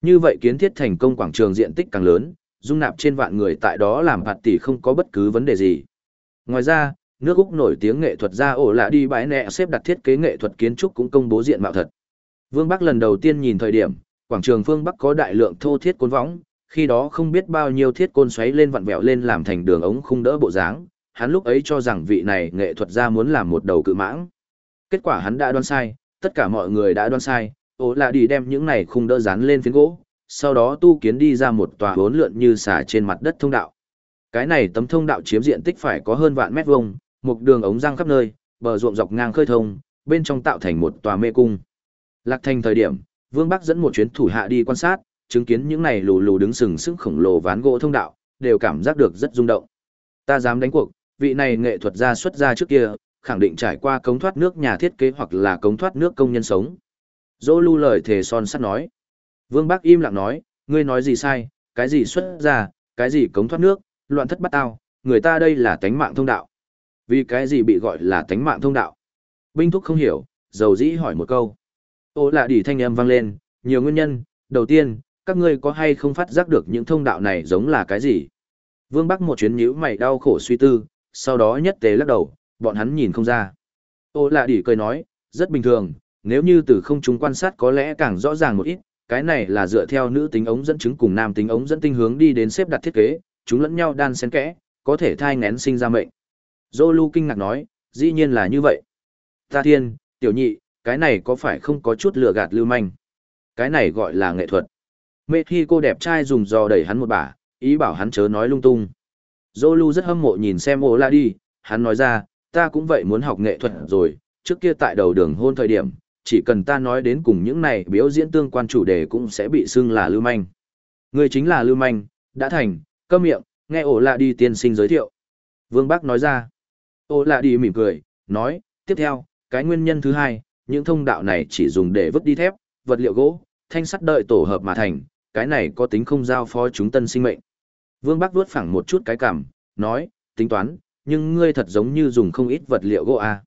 Như vậy kiến thiết thành công quảng trường diện tích càng lớn, dung nạp trên vạn người tại đó làm hạt tỷ không có bất cứ vấn đề gì. Ngoài ra, nước Úc nổi tiếng nghệ thuật gia ổ lạ đi bãi nẹ xếp đặt thiết kế nghệ thuật kiến trúc cũng công bố diện mạo thật. Vương Bắc lần đầu tiên nhìn thời điểm, quảng trường phương Bắc có đại lượng thô thiết côn võng, khi đó không biết bao nhiêu thiết côn xoáy lên vặn vẹo lên làm thành đường ống khung đỡ bộ dáng, hắn lúc ấy cho rằng vị này nghệ thuật gia muốn làm một đầu cự mãng. Kết quả hắn đã đoán sai, tất cả mọi người đã đoán sai, ổ là đi đem những này khung đỡ dán lên phiến gỗ, sau đó tu kiến đi ra một tòa hốn lượn như xả trên mặt đất thông đạo. Cái này tấm thông đạo chiếm diện tích phải có hơn vạn mét vuông, một đường ống răng khắp nơi, bờ ruộng dọc ngang khơi thông, bên trong tạo thành một tòa mê cung. Lạc thành thời điểm, Vương Bắc dẫn một chuyến thủ hạ đi quan sát, chứng kiến những này lù lù đứng sừng sững khổng lồ ván gỗ thông đạo, đều cảm giác được rất rung động. Ta dám đánh cuộc, vị này nghệ thuật gia xuất ra trước kia, khẳng định trải qua cống thoát nước nhà thiết kế hoặc là cống thoát nước công nhân sống. Dỗ lưu lời thề son sắt nói. Vương Bắc im lặng nói, ngươi nói gì sai, cái gì xuất ra, cái gì cống thoát nước, loạn thất bắt tao, người ta đây là tánh mạng thông đạo. Vì cái gì bị gọi là tánh mạng thông đạo? Binh thúc không hiểu, dầu dĩ hỏi một câu. Ô lạ đỉ thanh âm vang lên, nhiều nguyên nhân, đầu tiên, các ngươi có hay không phát giác được những thông đạo này giống là cái gì? Vương Bắc một chuyến nhíu mày đau khổ suy tư, sau đó nhất tế lắc đầu, bọn hắn nhìn không ra. Ô lạ đỉ cười nói, rất bình thường, nếu như từ không chúng quan sát có lẽ càng rõ ràng một ít, cái này là dựa theo nữ tính ống dẫn chứng cùng nam tính ống dẫn tinh hướng đi đến xếp đặt thiết kế, chúng lẫn nhau đan xen kẽ, có thể thai ngén sinh ra mệnh. Zolu kinh ngạc nói, dĩ nhiên là như vậy. Ta thiên, tiểu nhị, cái này có phải không có chút lừa gạt lưu manh? Cái này gọi là nghệ thuật. Mê khi cô đẹp trai dùng dò đẩy hắn một bả, ý bảo hắn chớ nói lung tung. Zolu rất hâm mộ nhìn xem ô la đi, hắn nói ra, ta cũng vậy muốn học nghệ thuật rồi, trước kia tại đầu đường hôn thời điểm, chỉ cần ta nói đến cùng những này biểu diễn tương quan chủ đề cũng sẽ bị xưng là lưu manh. Người chính là lưu manh, đã thành, câm miệng, nghe ổ lạ đi tiên sinh giới thiệu. Vương Bắc nói ra, ổ lạ đi mỉm cười, nói, tiếp theo, cái nguyên nhân thứ hai, những thông đạo này chỉ dùng để vứt đi thép, vật liệu gỗ, thanh sắt đợi tổ hợp mà thành, cái này có tính không giao phó chúng tân sinh mệnh. Vương Bắc vuốt phẳng một chút cái cảm, nói, tính toán, nhưng ngươi thật giống như dùng không ít vật liệu gỗ à.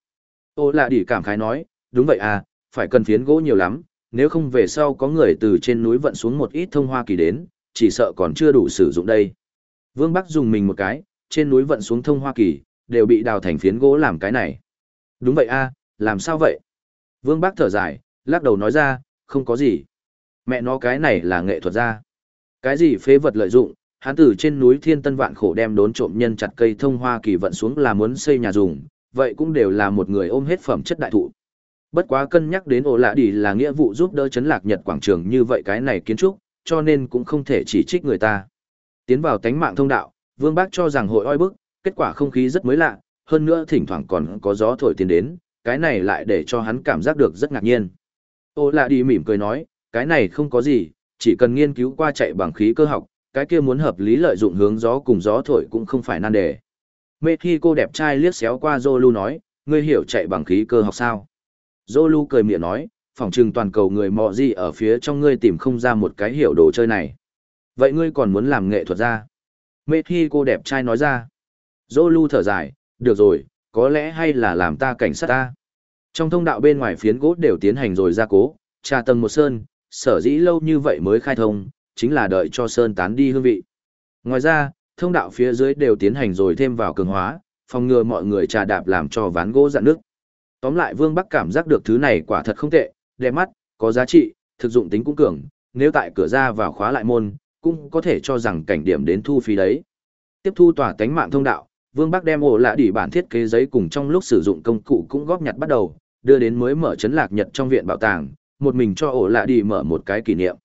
Ô lạ đỉ cảm khái nói, đúng vậy à, phải cần phiến gỗ nhiều lắm, nếu không về sau có người từ trên núi vận xuống một ít thông hoa kỳ đến, chỉ sợ còn chưa đủ sử dụng đây. Vương Bắc dùng mình một cái, trên núi vận xuống thông hoa kỳ, đều bị đào thành phiến gỗ làm cái này. Đúng vậy a, làm sao vậy? Vương Bắc thở dài, lắc đầu nói ra, không có gì. Mẹ nó cái này là nghệ thuật ra. Cái gì phế vật lợi dụng, hắn từ trên núi thiên tân vạn khổ đem đốn trộm nhân chặt cây thông hoa kỳ vận xuống là muốn xây nhà dùng, vậy cũng đều là một người ôm hết phẩm chất đại thụ. Bất quá cân nhắc đến ổ lạ đi là nghĩa vụ giúp đỡ chấn lạc Nhật quảng trường như vậy cái này kiến trúc, cho nên cũng không thể chỉ trích người ta. Tiến vào tánh mạng thông đạo, Vương Bác cho rằng hội oi bức, kết quả không khí rất mới lạ, hơn nữa thỉnh thoảng còn có gió thổi tiến đến, cái này lại để cho hắn cảm giác được rất ngạc nhiên. Ô lạ đi mỉm cười nói, cái này không có gì, chỉ cần nghiên cứu qua chạy bằng khí cơ học, cái kia muốn hợp lý lợi dụng hướng gió cùng gió thổi cũng không phải nan đề. Mê khi cô đẹp trai liếc xéo qua Zolu nói, ngươi hiểu chạy bằng khí cơ học sao? Zolu cười miệng nói, phỏng trừng toàn cầu người mọ gì ở phía trong ngươi tìm không ra một cái hiểu đồ chơi này. Vậy ngươi còn muốn làm nghệ thuật ra? Mê khi cô đẹp trai nói ra. Zolu thở dài, được rồi, có lẽ hay là làm ta cảnh sát ta. Trong thông đạo bên ngoài phiến gỗ đều tiến hành rồi ra cố, trà tầng một sơn, sở dĩ lâu như vậy mới khai thông, chính là đợi cho sơn tán đi hương vị. Ngoài ra, thông đạo phía dưới đều tiến hành rồi thêm vào cường hóa, phòng ngừa mọi người trà đạp làm cho ván gỗ dạn nước. Tóm lại Vương Bắc cảm giác được thứ này quả thật không tệ, đẹp mắt, có giá trị, thực dụng tính cũng cường, nếu tại cửa ra vào khóa lại môn, cũng có thể cho rằng cảnh điểm đến thu phí đấy. Tiếp thu tòa tánh mạng thông đạo, Vương Bắc đem ổ lạ đỉ bản thiết kế giấy cùng trong lúc sử dụng công cụ cũng góp nhặt bắt đầu, đưa đến mới mở chấn lạc nhật trong viện bảo tàng, một mình cho ổ lạ đỉ mở một cái kỷ niệm.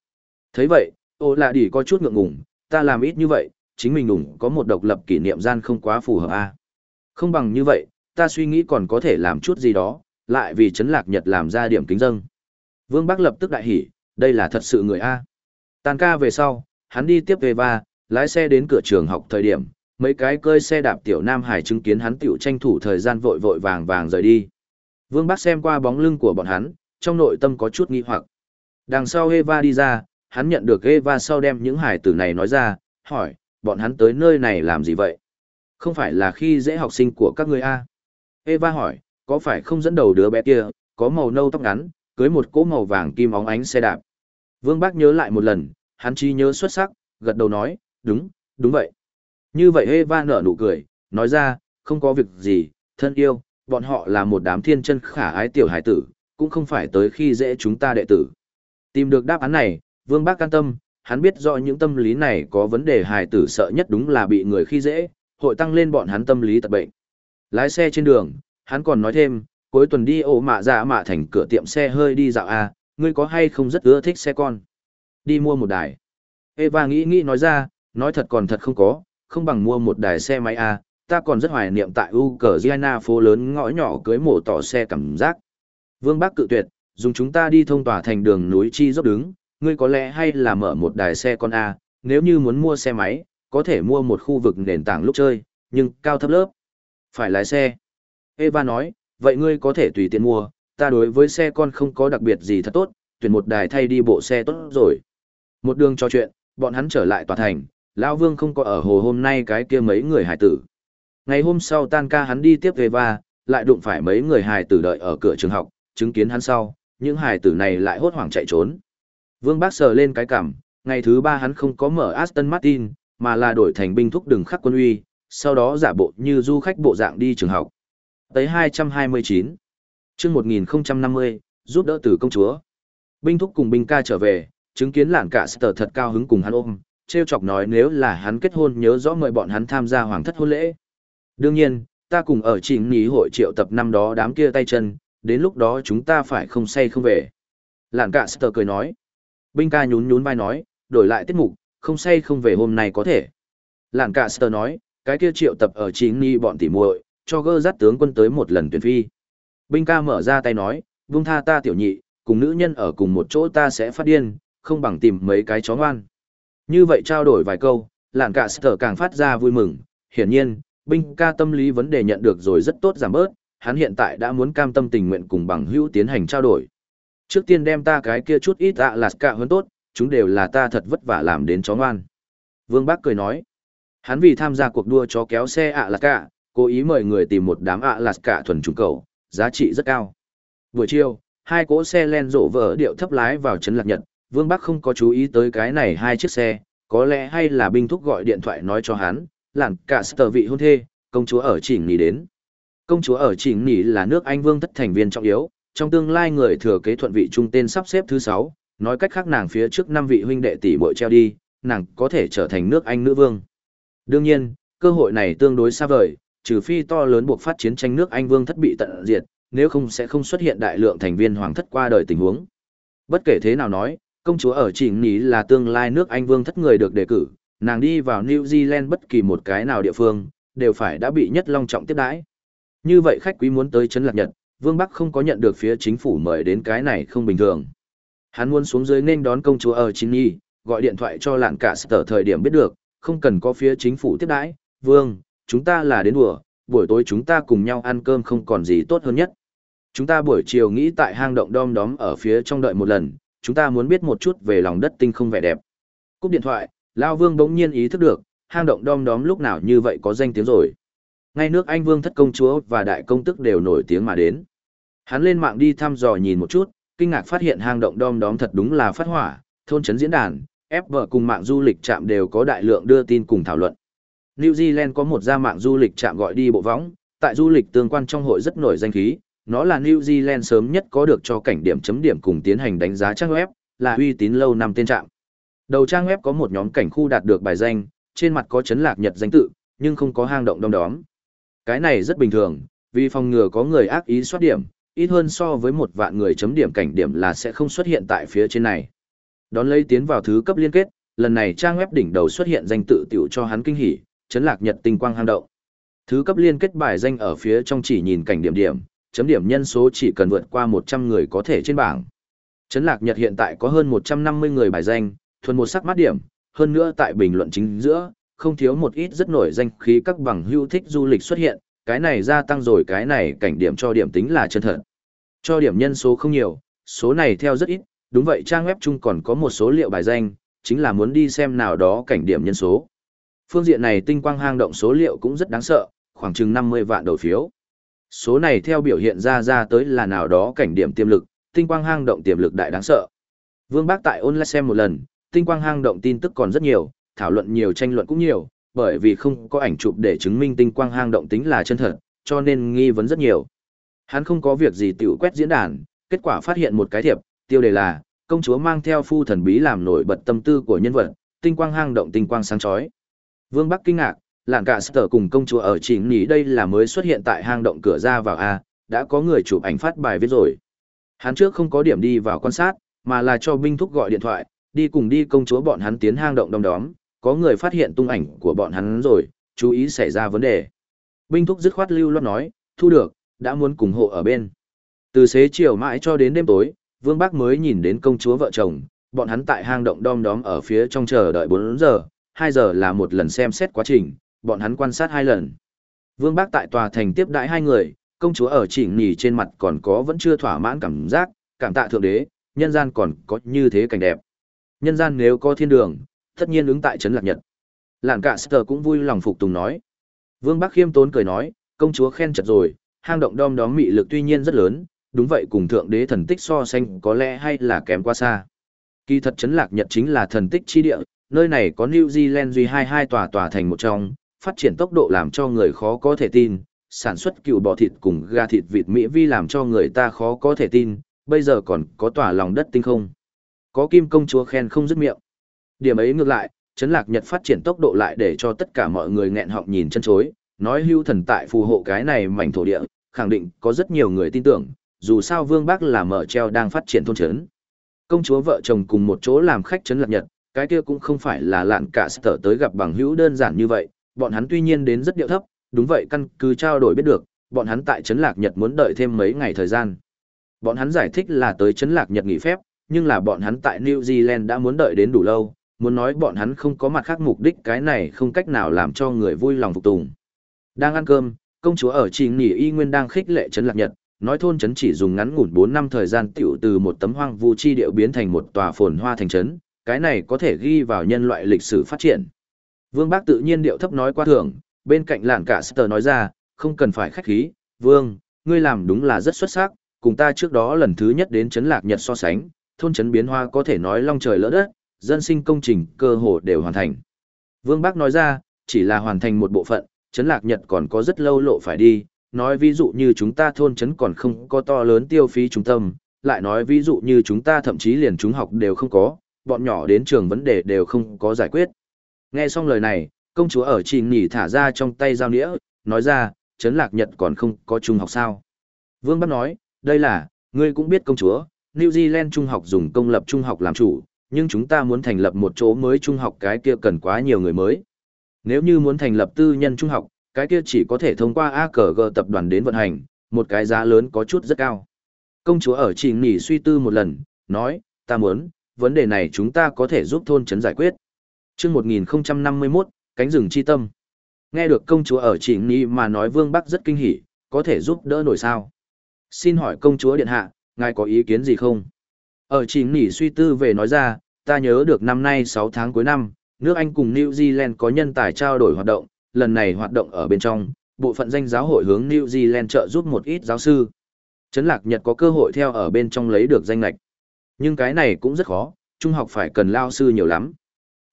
thấy vậy, ổ lạ đỉ có chút ngượng ngùng, ta làm ít như vậy, chính mình ủng có một độc lập kỷ niệm gian không quá phù hợp a à? Không bằng như vậy, ta suy nghĩ còn có thể làm chút gì đó, lại vì chấn lạc nhật làm ra điểm kính dâng. Vương Bắc lập tức đại hỉ, đây là thật sự người A. Tàn ca về sau, hắn đi tiếp về và, lái xe đến cửa trường học thời điểm, mấy cái cơi xe đạp tiểu Nam Hải chứng kiến hắn tiểu tranh thủ thời gian vội vội vàng vàng rời đi. Vương Bắc xem qua bóng lưng của bọn hắn, trong nội tâm có chút nghi hoặc. Đằng sau Eva đi ra, hắn nhận được Eva sau đem những hải tử này nói ra, hỏi, bọn hắn tới nơi này làm gì vậy? Không phải là khi dễ học sinh của các người A. Eva hỏi, có phải không dẫn đầu đứa bé kia, có màu nâu tóc ngắn, cưới một cỗ màu vàng kim óng ánh xe đạp. Vương Bác nhớ lại một lần, hắn chi nhớ xuất sắc, gật đầu nói, đúng, đúng vậy. Như vậy Eva nở nụ cười, nói ra, không có việc gì, Thân yêu, bọn họ là một đám thiên chân khả ái tiểu hải tử, cũng không phải tới khi dễ chúng ta đệ tử. Tìm được đáp án này, Vương Bác can tâm, hắn biết rõ những tâm lý này có vấn đề hài tử sợ nhất đúng là bị người khi dễ, hội tăng lên bọn hắn tâm lý tật bệnh. Lái xe trên đường, hắn còn nói thêm, cuối tuần đi ổ mạ dạ mạ thành cửa tiệm xe hơi đi dạo à ngươi có hay không rất ưa thích xe con? Đi mua một đài. Eva nghĩ nghĩ nói ra, nói thật còn thật không có, không bằng mua một đài xe máy à ta còn rất hoài niệm tại Ukraine phố lớn ngõ nhỏ cưới mổ tỏ xe cảm giác. Vương Bắc cự tuyệt, dùng chúng ta đi thông tỏa thành đường núi chi dốc đứng, ngươi có lẽ hay là mở một đài xe con A, nếu như muốn mua xe máy, có thể mua một khu vực nền tảng lúc chơi, nhưng cao thấp lớp. Phải lái xe. Eva nói, vậy ngươi có thể tùy tiện mua, ta đối với xe con không có đặc biệt gì thật tốt, tuyển một đài thay đi bộ xe tốt rồi. Một đường trò chuyện, bọn hắn trở lại tòa thành, Lão Vương không có ở hồ hôm nay cái kia mấy người hải tử. Ngày hôm sau tan ca hắn đi tiếp Eva, lại đụng phải mấy người hải tử đợi ở cửa trường học, chứng kiến hắn sau, những hải tử này lại hốt hoảng chạy trốn. Vương Bác sờ lên cái cằm. ngày thứ ba hắn không có mở Aston Martin, mà là đổi thành binh thúc đừng khắc quân uy, sau đó giả bộ như du khách bộ dạng đi trường học. Tới 229. chương 1050, giúp đỡ tử công chúa. Binh thúc cùng binh ca trở về, chứng kiến lạn cả sở thật cao hứng cùng hắn ôm, treo chọc nói nếu là hắn kết hôn nhớ rõ mời bọn hắn tham gia hoàng thất hôn lễ. Đương nhiên, ta cùng ở trình nghỉ hội triệu tập năm đó đám kia tay chân, đến lúc đó chúng ta phải không say không về. Lạn cả sở cười nói. Binh ca nhún nhún vai nói, đổi lại tiết mục, không say không về hôm nay có thể. Lạn cả sở nói, cái kia triệu tập ở chính ni bọn tỉ muội, cho gơ dắt tướng quân tới một lần tuyển phi. Binh ca mở ra tay nói, vung tha ta tiểu nhị, cùng nữ nhân ở cùng một chỗ ta sẽ phát điên, không bằng tìm mấy cái chó ngoan. Như vậy trao đổi vài câu, làng cả sở càng phát ra vui mừng, hiển nhiên, binh ca tâm lý vấn đề nhận được rồi rất tốt giảm bớt, hắn hiện tại đã muốn cam tâm tình nguyện cùng bằng hữu tiến hành trao đổi. Trước tiên đem ta cái kia chút ít ạ lạt cả hơn tốt, chúng đều là ta thật vất vả làm đến chó ngoan. Vương Bác cười nói, hắn vì tham gia cuộc đua chó kéo xe ạ lạt cả, cố ý mời người tìm một đám ạ lạt cả thuần trùng cầu, giá trị rất cao. Buổi chiều, hai cỗ xe len rộ vỡ điệu thấp lái vào trấn lạc nhật, Vương Bắc không có chú ý tới cái này hai chiếc xe, có lẽ hay là binh thúc gọi điện thoại nói cho hắn, lặn cả sở vị hôn thê, công chúa ở chỉnh nghỉ đến. Công chúa ở chỉnh nỉ là nước Anh vương thất thành viên trọng yếu, trong tương lai người thừa kế thuận vị trung tên sắp xếp thứ sáu, nói cách khác nàng phía trước năm vị huynh đệ tỷ muội treo đi, nàng có thể trở thành nước Anh nữ vương. Đương nhiên, cơ hội này tương đối xa vời, trừ phi to lớn buộc phát chiến tranh nước Anh vương thất bị tận diệt, nếu không sẽ không xuất hiện đại lượng thành viên hoàng thất qua đời tình huống. Bất kể thế nào nói, công chúa ở chỉnh nỉ là tương lai nước Anh vương thất người được đề cử, nàng đi vào New Zealand bất kỳ một cái nào địa phương, đều phải đã bị nhất long trọng tiếp đãi. Như vậy khách quý muốn tới Trấn Lạc Nhật, Vương Bắc không có nhận được phía chính phủ mời đến cái này không bình thường. Hắn muốn xuống dưới nên đón công chúa ở Chính Nhi, gọi điện thoại cho lạn cả sở thời điểm biết được, không cần có phía chính phủ tiếp đãi. Vương, chúng ta là đến đùa, buổi tối chúng ta cùng nhau ăn cơm không còn gì tốt hơn nhất. Chúng ta buổi chiều nghĩ tại hang động đom đóm ở phía trong đợi một lần, chúng ta muốn biết một chút về lòng đất tinh không vẻ đẹp. Cúp điện thoại, Lao Vương bỗng nhiên ý thức được, hang động đom đóm lúc nào như vậy có danh tiếng rồi. Ngay nước Anh Vương thất công chúa và đại công tức đều nổi tiếng mà đến. Hắn lên mạng đi thăm dò nhìn một chút, kinh ngạc phát hiện hang động đom đóm thật đúng là phát hỏa, thôn trấn diễn đàn, FB cùng mạng du lịch trạm đều có đại lượng đưa tin cùng thảo luận. New Zealand có một gia mạng du lịch trạm gọi đi bộ võng, tại du lịch tương quan trong hội rất nổi danh khí, nó là New Zealand sớm nhất có được cho cảnh điểm chấm điểm cùng tiến hành đánh giá trang web, là uy tín lâu năm tên trạm. Đầu trang web có một nhóm cảnh khu đạt được bài danh, trên mặt có chấn lạc nhật danh tự, nhưng không có hang động đom đóm. Cái này rất bình thường, vì phòng ngừa có người ác ý soát điểm, ít hơn so với một vạn người chấm điểm cảnh điểm là sẽ không xuất hiện tại phía trên này. Đón lấy tiến vào thứ cấp liên kết, lần này trang web đỉnh đầu xuất hiện danh tự tiểu cho hắn kinh hỉ, chấn lạc nhật tinh quang hang động. Thứ cấp liên kết bài danh ở phía trong chỉ nhìn cảnh điểm điểm, chấm điểm nhân số chỉ cần vượt qua 100 người có thể trên bảng. Chấn lạc Nhật hiện tại có hơn 150 người bài danh, thuần một sắc mắt điểm, hơn nữa tại bình luận chính giữa, không thiếu một ít rất nổi danh khí các bằng hữu thích du lịch xuất hiện, cái này gia tăng rồi cái này cảnh điểm cho điểm tính là chân thật. Cho điểm nhân số không nhiều, số này theo rất ít, đúng vậy trang web chung còn có một số liệu bài danh, chính là muốn đi xem nào đó cảnh điểm nhân số. Phương diện này tinh quang hang động số liệu cũng rất đáng sợ, khoảng chừng 50 vạn đầu phiếu. Số này theo biểu hiện ra ra tới là nào đó cảnh điểm tiềm lực, tinh quang hang động tiềm lực đại đáng sợ. Vương Bác tại online xem một lần, tinh quang hang động tin tức còn rất nhiều, thảo luận nhiều tranh luận cũng nhiều, bởi vì không có ảnh chụp để chứng minh tinh quang hang động tính là chân thật, cho nên nghi vấn rất nhiều. Hắn không có việc gì tiểu quét diễn đàn, kết quả phát hiện một cái thiệp, tiêu đề là, công chúa mang theo phu thần bí làm nổi bật tâm tư của nhân vật, tinh quang hang động tinh quang sáng chói. Vương Bắc kinh ngạc, lạng cả sở cùng công chúa ở chỉ nghỉ đây là mới xuất hiện tại hang động cửa ra vào A, đã có người chụp ảnh phát bài viết rồi. Hắn trước không có điểm đi vào quan sát, mà là cho binh thúc gọi điện thoại, đi cùng đi công chúa bọn hắn tiến hang động đông đóm, có người phát hiện tung ảnh của bọn hắn rồi, chú ý xảy ra vấn đề. Binh thúc dứt khoát lưu loát nói, thu được, đã muốn cùng hộ ở bên. Từ xế chiều mãi cho đến đêm tối, Vương Bác mới nhìn đến công chúa vợ chồng, bọn hắn tại hang động đom đóm ở phía trong chờ đợi 4 giờ, 2 giờ là một lần xem xét quá trình, bọn hắn quan sát hai lần. Vương Bác tại tòa thành tiếp đãi hai người, công chúa ở chỉnh nỉ trên mặt còn có vẫn chưa thỏa mãn cảm giác, cảm tạ thượng đế, nhân gian còn có như thế cảnh đẹp. Nhân gian nếu có thiên đường, tất nhiên ứng tại trấn lạc nhật. Lạn cả sơ cũng vui lòng phục tùng nói. Vương Bắc khiêm tốn cười nói, công chúa khen chật rồi, hang động đom đóm mị lực tuy nhiên rất lớn, đúng vậy cùng thượng đế thần tích so sánh có lẽ hay là kém quá xa. Kỳ thật trấn lạc nhật chính là thần tích chi địa, nơi này có New Zealand duy hai hai tòa tòa thành một trong, phát triển tốc độ làm cho người khó có thể tin, sản xuất cựu bò thịt cùng gà thịt vịt Mỹ vi làm cho người ta khó có thể tin, bây giờ còn có tòa lòng đất tinh không. Có kim công chúa khen không dứt miệng. Điểm ấy ngược lại, Trấn Lạc Nhật phát triển tốc độ lại để cho tất cả mọi người nghẹn họng nhìn chân chối, nói hưu thần tại phù hộ cái này mảnh thổ địa, khẳng định có rất nhiều người tin tưởng, dù sao Vương Bác là mở treo đang phát triển thôn trấn. Công chúa vợ chồng cùng một chỗ làm khách Trấn Lạc Nhật, cái kia cũng không phải là lạn cả sở tới gặp bằng hữu đơn giản như vậy, bọn hắn tuy nhiên đến rất điệu thấp, đúng vậy căn cứ trao đổi biết được, bọn hắn tại Trấn Lạc Nhật muốn đợi thêm mấy ngày thời gian. Bọn hắn giải thích là tới Trấn Lạc Nhật nghỉ phép, nhưng là bọn hắn tại New Zealand đã muốn đợi đến đủ lâu, muốn nói bọn hắn không có mặt khác mục đích cái này không cách nào làm cho người vui lòng phục tùng. Đang ăn cơm, công chúa ở Trình Nỉ Y Nguyên đang khích lệ Trấn Lạc Nhật, nói thôn trấn chỉ dùng ngắn ngủn 4 năm thời gian tiểu từ một tấm hoang vu chi điệu biến thành một tòa phồn hoa thành trấn, cái này có thể ghi vào nhân loại lịch sử phát triển. Vương Bác tự nhiên điệu thấp nói qua thường, bên cạnh làng cả Sister nói ra, không cần phải khách khí, Vương, ngươi làm đúng là rất xuất sắc, cùng ta trước đó lần thứ nhất đến trấn Lạc Nhật so sánh, thôn trấn biến hoa có thể nói long trời lỡ đất, dân sinh công trình cơ hồ đều hoàn thành. Vương Bác nói ra, chỉ là hoàn thành một bộ phận, trấn Lạc Nhật còn có rất lâu lộ phải đi, nói ví dụ như chúng ta thôn trấn còn không có to lớn tiêu phí trung tâm, lại nói ví dụ như chúng ta thậm chí liền chúng học đều không có, bọn nhỏ đến trường vấn đề đều không có giải quyết. Nghe xong lời này, công chúa ở trình nghỉ thả ra trong tay giao nĩa, nói ra, Trấn Lạc Nhật còn không có trung học sao. Vương Bắc nói, đây là, ngươi cũng biết công chúa, New Zealand trung học dùng công lập trung học làm chủ, nhưng chúng ta muốn thành lập một chỗ mới trung học cái kia cần quá nhiều người mới. Nếu như muốn thành lập tư nhân trung học, cái kia chỉ có thể thông qua AKG tập đoàn đến vận hành, một cái giá lớn có chút rất cao. Công chúa ở trình nỉ suy tư một lần, nói, ta muốn, vấn đề này chúng ta có thể giúp thôn trấn giải quyết. chương 1051, cánh rừng chi tâm. Nghe được công chúa ở trình nỉ mà nói Vương Bắc rất kinh hỉ, có thể giúp đỡ nổi sao. Xin hỏi công chúa điện hạ, ngài có ý kiến gì không? Ở chỉ nỉ suy tư về nói ra, ta nhớ được năm nay 6 tháng cuối năm, nước Anh cùng New Zealand có nhân tài trao đổi hoạt động, lần này hoạt động ở bên trong, bộ phận danh giáo hội hướng New Zealand trợ giúp một ít giáo sư. Trấn Lạc Nhật có cơ hội theo ở bên trong lấy được danh lạch. Nhưng cái này cũng rất khó, trung học phải cần lao sư nhiều lắm.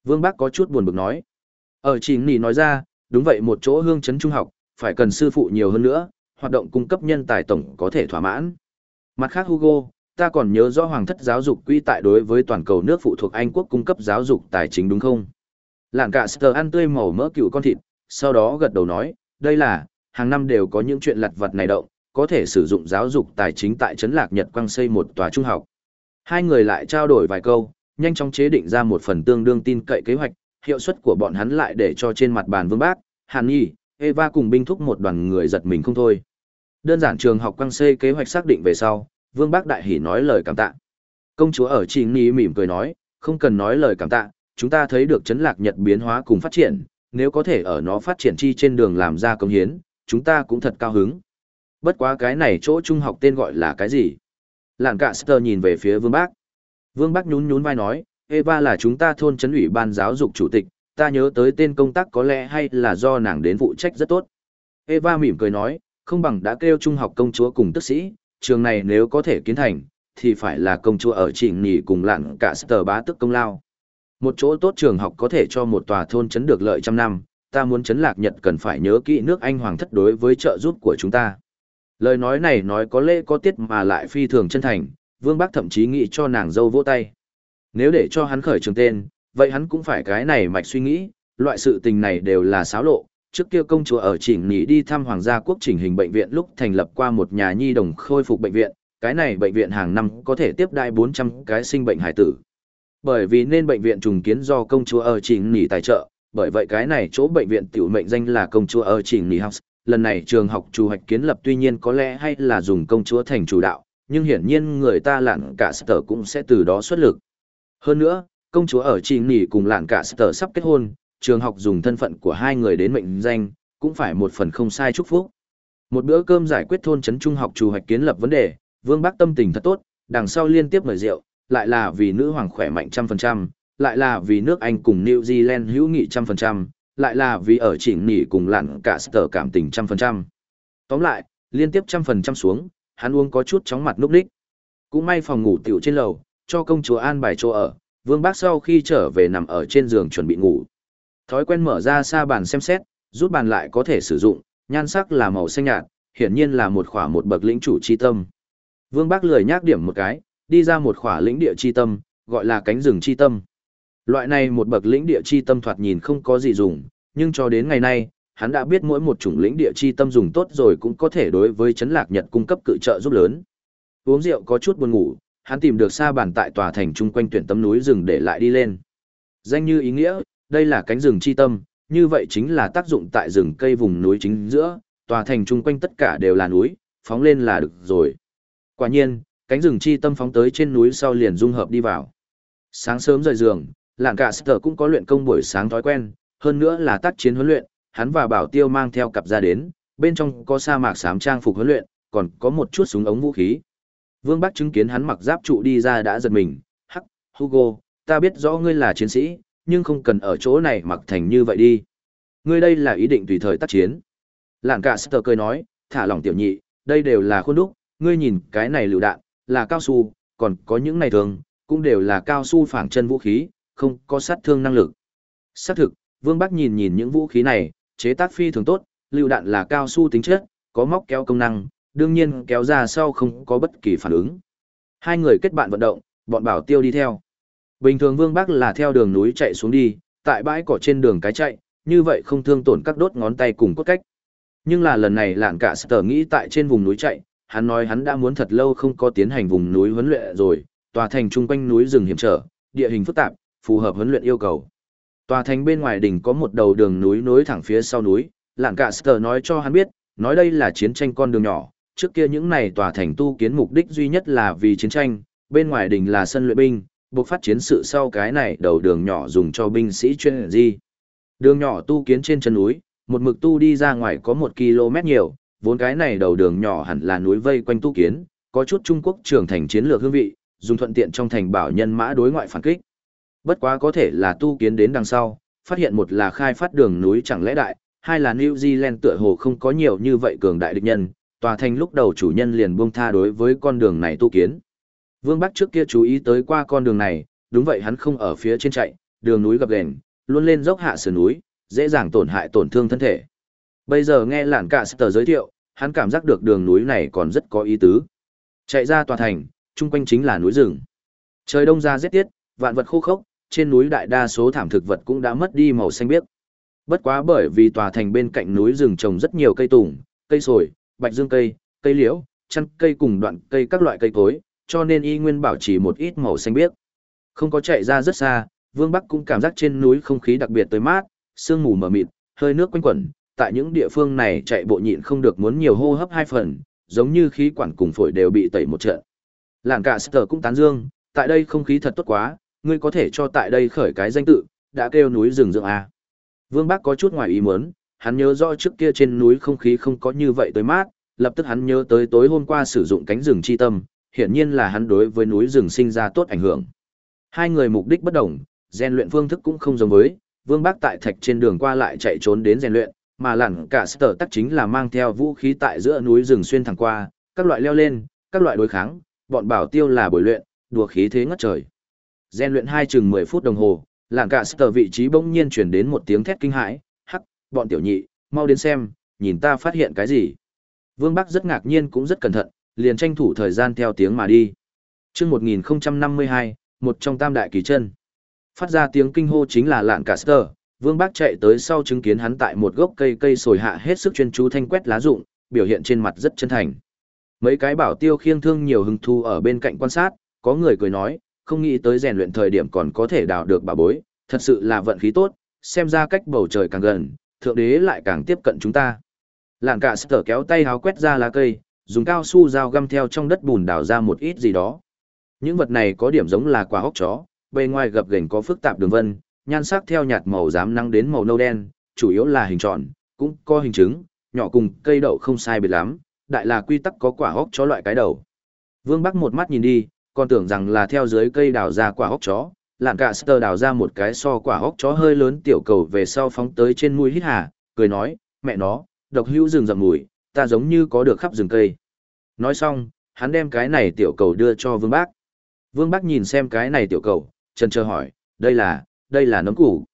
Vương Bắc có chút buồn bực nói. Ở chỉ nỉ nói ra, đúng vậy một chỗ hương trấn trung học, phải cần sư phụ nhiều hơn nữa, hoạt động cung cấp nhân tài tổng có thể thỏa mãn. Mặt khác Hugo, ta còn nhớ rõ Hoàng thất giáo dục quỹ tại đối với toàn cầu nước phụ thuộc Anh quốc cung cấp giáo dục tài chính đúng không? Lạng cả sờ ăn tươi màu mỡ cựu con thịt, sau đó gật đầu nói, đây là, hàng năm đều có những chuyện lặt vặt này động, có thể sử dụng giáo dục tài chính tại Trấn Lạc Nhật quang xây một tòa trung học. Hai người lại trao đổi vài câu, nhanh chóng chế định ra một phần tương đương tin cậy kế hoạch, hiệu suất của bọn hắn lại để cho trên mặt bàn Vương Bác, Hàn Nhi, Eva cùng binh thúc một đoàn người giật mình không thôi. Đơn giản trường học quang xây kế hoạch xác định về sau, Vương Bác đại hỉ nói lời cảm tạ. Công chúa ở Trình ní mỉm cười nói, không cần nói lời cảm tạ, chúng ta thấy được chấn Lạc Nhật biến hóa cùng phát triển, nếu có thể ở nó phát triển chi trên đường làm ra công hiến, chúng ta cũng thật cao hứng. Bất quá cái này chỗ trung học tên gọi là cái gì? Lạn cả Sơ nhìn về phía Vương Bác. Vương Bác nhún nhún vai nói, Eva là chúng ta thôn chấn ủy ban giáo dục chủ tịch, ta nhớ tới tên công tác có lẽ hay là do nàng đến phụ trách rất tốt. Eva mỉm cười nói, không bằng đã kêu trung học công chúa cùng tức sĩ, trường này nếu có thể kiến thành, thì phải là công chúa ở trình nhì cùng lặn cả Sơ bá tức công lao. Một chỗ tốt trường học có thể cho một tòa thôn chấn được lợi trăm năm, ta muốn chấn lạc Nhật cần phải nhớ kỹ nước Anh Hoàng thất đối với trợ giúp của chúng ta. Lời nói này nói có lễ có tiết mà lại phi thường chân thành, Vương bác thậm chí nghĩ cho nàng dâu vỗ tay. Nếu để cho hắn khởi trường tên, vậy hắn cũng phải cái này mạch suy nghĩ, loại sự tình này đều là xáo lộ. Trước kia công chúa ở chỉnh Nỉ đi thăm Hoàng gia quốc chỉnh hình bệnh viện lúc thành lập qua một nhà nhi đồng khôi phục bệnh viện, cái này bệnh viện hàng năm có thể tiếp đại 400 cái sinh bệnh hải tử. Bởi vì nên bệnh viện trùng kiến do công chúa ở chỉnh Nỉ tài trợ, bởi vậy cái này chỗ bệnh viện tiểu mệnh danh là công chúa ở chỉnh Nỉ. house. Lần này trường học chủ hoạch kiến lập tuy nhiên có lẽ hay là dùng công chúa thành chủ đạo, nhưng hiển nhiên người ta lặn cả sở cũng sẽ từ đó xuất lực. Hơn nữa, công chúa ở Trình Nỉ cùng lặn cả sở sắp kết hôn, trường học dùng thân phận của hai người đến mệnh danh, cũng phải một phần không sai chúc phúc. Một bữa cơm giải quyết thôn trấn trung học chủ hoạch kiến lập vấn đề, Vương Bắc tâm tình thật tốt, đằng sau liên tiếp mời rượu, lại là vì nữ hoàng khỏe mạnh trăm phần trăm, lại là vì nước Anh cùng New Zealand hữu nghị trăm phần trăm, lại là vì ở chỉnh Nỉ cùng lặn cả sở cảm tình trăm phần trăm. Tóm lại, liên tiếp trăm phần trăm xuống, hắn uống có chút chóng mặt núp đích. Cũng may phòng ngủ tiểu trên lầu, cho công chúa an bài chỗ ở, vương bác sau khi trở về nằm ở trên giường chuẩn bị ngủ. Thói quen mở ra xa bàn xem xét, rút bàn lại có thể sử dụng, nhan sắc là màu xanh nhạt, hiển nhiên là một khỏa một bậc lĩnh chủ chi tâm. Vương bác lười nhác điểm một cái, đi ra một khỏa lĩnh địa chi tâm, gọi là cánh rừng chi tâm. Loại này một bậc lĩnh địa chi tâm thoạt nhìn không có gì dùng, nhưng cho đến ngày nay, hắn đã biết mỗi một chủng lĩnh địa chi tâm dùng tốt rồi cũng có thể đối với chấn lạc nhật cung cấp cự trợ giúp lớn. Uống rượu có chút buồn ngủ, hắn tìm được xa bàn tại tòa thành chung quanh tuyển tấm núi rừng để lại đi lên. Danh như ý nghĩa, đây là cánh rừng chi tâm, như vậy chính là tác dụng tại rừng cây vùng núi chính giữa, tòa thành chung quanh tất cả đều là núi, phóng lên là được rồi. Quả nhiên, cánh rừng chi tâm phóng tới trên núi sau liền dung hợp đi vào. Sáng sớm rời giường, lạng cả sở cũng có luyện công buổi sáng thói quen, hơn nữa là tác chiến huấn luyện, hắn và bảo tiêu mang theo cặp ra đến, bên trong có sa mạc sám trang phục huấn luyện, còn có một chút súng ống vũ khí. Vương Bắc chứng kiến hắn mặc giáp trụ đi ra đã giật mình, hắc, Hugo, ta biết rõ ngươi là chiến sĩ, nhưng không cần ở chỗ này mặc thành như vậy đi. Ngươi đây là ý định tùy thời tác chiến. Lạng cả Sơ cười nói, thả lỏng tiểu nhị, đây đều là khuôn đúc, ngươi nhìn cái này lựu đạn, là cao su, còn có những này thường, cũng đều là cao su phản chân vũ khí, không có sát thương năng lực. Xác thực, Vương Bắc nhìn nhìn những vũ khí này, chế tác phi thường tốt, lựu đạn là cao su tính chất, có móc kéo công năng, đương nhiên kéo ra sau không có bất kỳ phản ứng. Hai người kết bạn vận động, bọn bảo tiêu đi theo. Bình thường Vương Bắc là theo đường núi chạy xuống đi, tại bãi cỏ trên đường cái chạy, như vậy không thương tổn các đốt ngón tay cùng cốt cách. Nhưng là lần này lạn cả sở nghĩ tại trên vùng núi chạy, hắn nói hắn đã muốn thật lâu không có tiến hành vùng núi huấn luyện rồi, tòa thành trung quanh núi rừng hiểm trở, địa hình phức tạp, phù hợp huấn luyện yêu cầu. Tòa thành bên ngoài đỉnh có một đầu đường núi nối thẳng phía sau núi, lạn cả Sở nói cho hắn biết, nói đây là chiến tranh con đường nhỏ, trước kia những này tòa thành tu kiến mục đích duy nhất là vì chiến tranh, bên ngoài đỉnh là sân luyện binh, buộc phát chiến sự sau cái này đầu đường nhỏ dùng cho binh sĩ chuyên di. Đường nhỏ tu kiến trên chân núi, một mực tu đi ra ngoài có một km nhiều, vốn cái này đầu đường nhỏ hẳn là núi vây quanh tu kiến, có chút Trung Quốc trưởng thành chiến lược hương vị, dùng thuận tiện trong thành bảo nhân mã đối ngoại phản kích. Bất quá có thể là tu kiến đến đằng sau, phát hiện một là khai phát đường núi chẳng lẽ đại, hai là New Zealand tựa hồ không có nhiều như vậy cường đại địch nhân, tòa thành lúc đầu chủ nhân liền buông tha đối với con đường này tu kiến. Vương Bắc trước kia chú ý tới qua con đường này, đúng vậy hắn không ở phía trên chạy, đường núi gập ghềnh, luôn lên dốc hạ sườn núi, dễ dàng tổn hại tổn thương thân thể. Bây giờ nghe lạn cả tờ giới thiệu, hắn cảm giác được đường núi này còn rất có ý tứ. Chạy ra tòa thành, chung quanh chính là núi rừng. Trời đông ra rét tiết, vạn vật khô khốc, trên núi đại đa số thảm thực vật cũng đã mất đi màu xanh biếc. Bất quá bởi vì tòa thành bên cạnh núi rừng trồng rất nhiều cây tùng, cây sồi, bạch dương cây, cây liễu, chăn cây cùng đoạn cây các loại cây cối, cho nên y nguyên bảo trì một ít màu xanh biếc. Không có chạy ra rất xa, Vương Bắc cũng cảm giác trên núi không khí đặc biệt tới mát, sương mù mờ mịt, hơi nước quanh quẩn, tại những địa phương này chạy bộ nhịn không được muốn nhiều hô hấp hai phần, giống như khí quản cùng phổi đều bị tẩy một trận. Làng cả Sở cũng tán dương, tại đây không khí thật tốt quá, ngươi có thể cho tại đây khởi cái danh tự, đã kêu núi rừng rượng à. Vương Bắc có chút ngoài ý muốn, hắn nhớ rõ trước kia trên núi không khí không có như vậy tới mát, lập tức hắn nhớ tới tối hôm qua sử dụng cánh rừng chi tâm, hiển nhiên là hắn đối với núi rừng sinh ra tốt ảnh hưởng. Hai người mục đích bất đồng, rèn luyện phương thức cũng không giống với, Vương Bác tại thạch trên đường qua lại chạy trốn đến rèn luyện, mà lặn cả sở tắc chính là mang theo vũ khí tại giữa núi rừng xuyên thẳng qua, các loại leo lên, các loại đối kháng, bọn bảo tiêu là bồi luyện, đùa khí thế ngất trời. Gen luyện hai chừng 10 phút đồng hồ, lạng cả sở vị trí bỗng nhiên chuyển đến một tiếng thét kinh hãi, hắc, bọn tiểu nhị, mau đến xem, nhìn ta phát hiện cái gì. Vương Bắc rất ngạc nhiên cũng rất cẩn thận, liền tranh thủ thời gian theo tiếng mà đi. chương 1052, một trong tam đại kỳ chân. Phát ra tiếng kinh hô chính là lạn Caster, Vương Bác chạy tới sau chứng kiến hắn tại một gốc cây cây sồi hạ hết sức chuyên chú thanh quét lá rụng, biểu hiện trên mặt rất chân thành. Mấy cái bảo tiêu khiêng thương nhiều hứng thu ở bên cạnh quan sát, có người cười nói, không nghĩ tới rèn luyện thời điểm còn có thể đào được bà bối, thật sự là vận khí tốt, xem ra cách bầu trời càng gần, thượng đế lại càng tiếp cận chúng ta. Lạn cả sở kéo tay háo quét ra lá cây, dùng cao su dao găm theo trong đất bùn đào ra một ít gì đó. Những vật này có điểm giống là quả hốc chó, bề ngoài gập ghềnh có phức tạp đường vân, nhan sắc theo nhạt màu dám năng đến màu nâu đen, chủ yếu là hình tròn, cũng có hình trứng, nhỏ cùng cây đậu không sai biệt lắm, đại là quy tắc có quả hốc chó loại cái đầu. Vương Bắc một mắt nhìn đi, còn tưởng rằng là theo dưới cây đào ra quả hốc chó, lạn cả sơ đào ra một cái so quả hốc chó hơi lớn tiểu cầu về sau phóng tới trên mũi hít hà, cười nói, mẹ nó, độc hữu rừng rậm mùi, ta giống như có được khắp rừng cây. Nói xong, hắn đem cái này tiểu cầu đưa cho Vương Bác. Vương Bác nhìn xem cái này tiểu cầu, chân chờ hỏi, đây là, đây là nấm củ.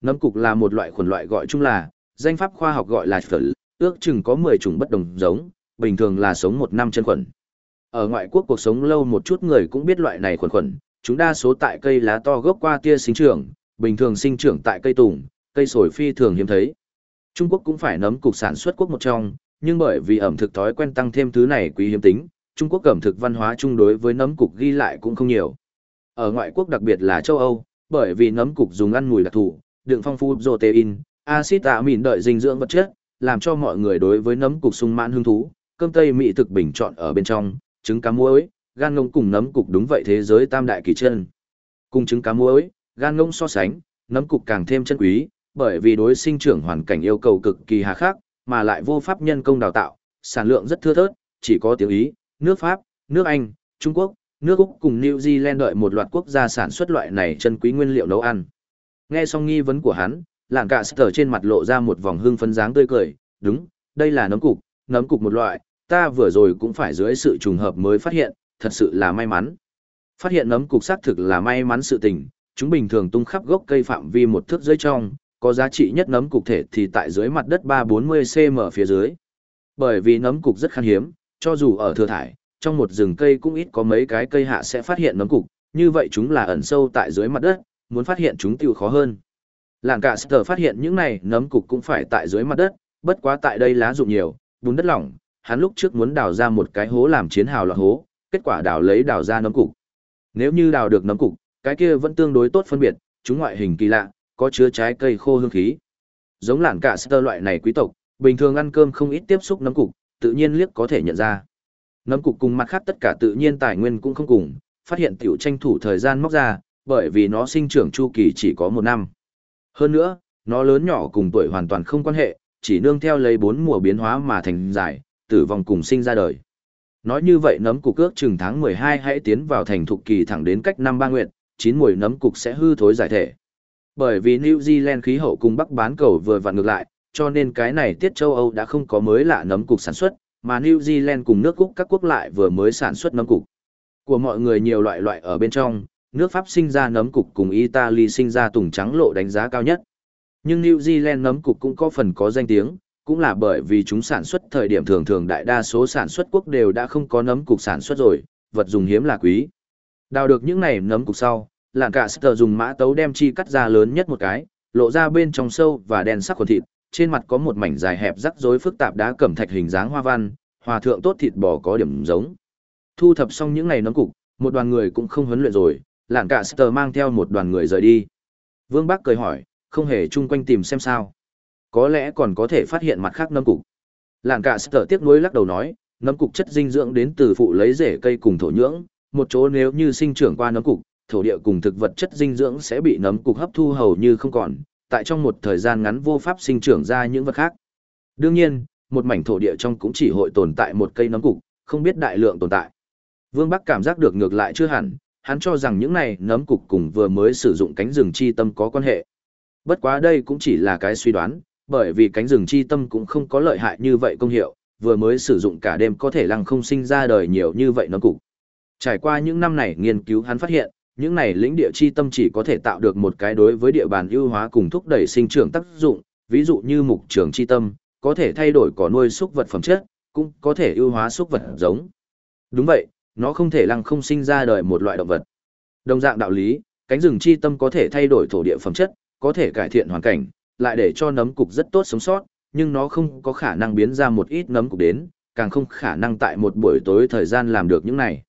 Nấm cục là một loại khuẩn loại gọi chung là, danh pháp khoa học gọi là phở, ước chừng có 10 chủng bất đồng giống, bình thường là sống một năm chân khuẩn. Ở ngoại quốc cuộc sống lâu một chút người cũng biết loại này khuẩn khuẩn, chúng đa số tại cây lá to gốc qua tia sinh trưởng, bình thường sinh trưởng tại cây tùng, cây sồi phi thường hiếm thấy. Trung Quốc cũng phải nấm cục sản xuất quốc một trong, nhưng bởi vì ẩm thực thói quen tăng thêm thứ này quý hiếm tính, Trung Quốc ẩm thực văn hóa chung đối với nấm cục ghi lại cũng không nhiều. Ở ngoại quốc đặc biệt là châu Âu, bởi vì nấm cục dùng ăn mùi đặc thù, đựng phong phú protein, axit amin đợi dinh dưỡng vật chất, làm cho mọi người đối với nấm cục sung mãn hứng thú. Cơm tây mỹ thực bình chọn ở bên trong, trứng cá muối, gan ngông cùng nấm cục đúng vậy thế giới tam đại kỳ chân. Cùng trứng cá muối, gan ngông so sánh, nấm cục càng thêm chân quý, bởi vì đối sinh trưởng hoàn cảnh yêu cầu cực kỳ hà khắc, mà lại vô pháp nhân công đào tạo, sản lượng rất thưa thớt, chỉ có tiếng Ý, nước Pháp, nước Anh, Trung Quốc, nước Úc cùng New Zealand đợi một loạt quốc gia sản xuất loại này chân quý nguyên liệu nấu ăn. Nghe xong nghi vấn của hắn, làng cả sở trên mặt lộ ra một vòng hương phấn dáng tươi cười, đúng, đây là nấm cục, nấm cục một loại, ta vừa rồi cũng phải dưới sự trùng hợp mới phát hiện, thật sự là may mắn. Phát hiện nấm cục xác thực là may mắn sự tình, chúng bình thường tung khắp gốc cây phạm vi một thước dưới trong, có giá trị nhất nấm cục thể thì tại dưới mặt đất 340 cm phía dưới. Bởi vì nấm cục rất khan hiếm, cho dù ở thừa thải, trong một rừng cây cũng ít có mấy cái cây hạ sẽ phát hiện nấm cục, như vậy chúng là ẩn sâu tại dưới mặt đất, muốn phát hiện chúng tiêu khó hơn. Làng cả sở phát hiện những này nấm cục cũng phải tại dưới mặt đất, bất quá tại đây lá rụng nhiều, bùn đất lỏng, hắn lúc trước muốn đào ra một cái hố làm chiến hào là hố, kết quả đào lấy đào ra nấm cục. Nếu như đào được nấm cục, cái kia vẫn tương đối tốt phân biệt, chúng ngoại hình kỳ lạ, có chứa trái cây khô hương khí. Giống làng cả sơ loại này quý tộc, bình thường ăn cơm không ít tiếp xúc nấm cục, tự nhiên liếc có thể nhận ra. Nấm cục cùng mặt khác tất cả tự nhiên tài nguyên cũng không cùng, phát hiện tiểu tranh thủ thời gian móc ra, bởi vì nó sinh trưởng chu kỳ chỉ có một năm. Hơn nữa, nó lớn nhỏ cùng tuổi hoàn toàn không quan hệ, chỉ nương theo lấy bốn mùa biến hóa mà thành giải, tử vong cùng sinh ra đời. Nói như vậy nấm cục ước chừng tháng 12 hãy tiến vào thành thục kỳ thẳng đến cách năm ba nguyện, chín mùi nấm cục sẽ hư thối giải thể. Bởi vì New Zealand khí hậu cùng Bắc bán cầu vừa vặn ngược lại, cho nên cái này tiết châu Âu đã không có mới lạ nấm cục sản xuất, mà New Zealand cùng nước Cúc các quốc lại vừa mới sản xuất nấm cục. Của mọi người nhiều loại loại ở bên trong, nước Pháp sinh ra nấm cục cùng Italy sinh ra tùng trắng lộ đánh giá cao nhất. Nhưng New Zealand nấm cục cũng có phần có danh tiếng, cũng là bởi vì chúng sản xuất thời điểm thường thường đại đa số sản xuất quốc đều đã không có nấm cục sản xuất rồi, vật dùng hiếm là quý. Đào được những này nấm cục sau, lạng cả sờ dùng mã tấu đem chi cắt ra lớn nhất một cái, lộ ra bên trong sâu và đen sắc khuẩn thịt, trên mặt có một mảnh dài hẹp rắc rối phức tạp đá cẩm thạch hình dáng hoa văn, hòa thượng tốt thịt bò có điểm giống. Thu thập xong những ngày nấm cục, một đoàn người cũng không huấn luyện rồi, lạng cả sờ mang theo một đoàn người rời đi. Vương Bắc cười hỏi, không hề chung quanh tìm xem sao. Có lẽ còn có thể phát hiện mặt khác nấm cục. Lạng cả sờ tiếc nuối lắc đầu nói, nấm cục chất dinh dưỡng đến từ phụ lấy rễ cây cùng thổ nhưỡng, một chỗ nếu như sinh trưởng qua nấm cục, thổ địa cùng thực vật chất dinh dưỡng sẽ bị nấm cục hấp thu hầu như không còn, tại trong một thời gian ngắn vô pháp sinh trưởng ra những vật khác. Đương nhiên, một mảnh thổ địa trong cũng chỉ hội tồn tại một cây nấm cục, không biết đại lượng tồn tại. Vương Bắc cảm giác được ngược lại chưa hẳn, hắn cho rằng những này nấm cục cùng vừa mới sử dụng cánh rừng chi tâm có quan hệ. Bất quá đây cũng chỉ là cái suy đoán, bởi vì cánh rừng chi tâm cũng không có lợi hại như vậy công hiệu, vừa mới sử dụng cả đêm có thể lăng không sinh ra đời nhiều như vậy nấm cục. Trải qua những năm này nghiên cứu hắn phát hiện, những này lĩnh địa chi tâm chỉ có thể tạo được một cái đối với địa bàn ưu hóa cùng thúc đẩy sinh trưởng tác dụng, ví dụ như mục trường chi tâm, có thể thay đổi cỏ nuôi súc vật phẩm chất, cũng có thể ưu hóa súc vật giống. Đúng vậy, nó không thể lăng không sinh ra đời một loại động vật. Đồng dạng đạo lý, cánh rừng chi tâm có thể thay đổi thổ địa phẩm chất, có thể cải thiện hoàn cảnh, lại để cho nấm cục rất tốt sống sót, nhưng nó không có khả năng biến ra một ít nấm cục đến, càng không khả năng tại một buổi tối thời gian làm được những này.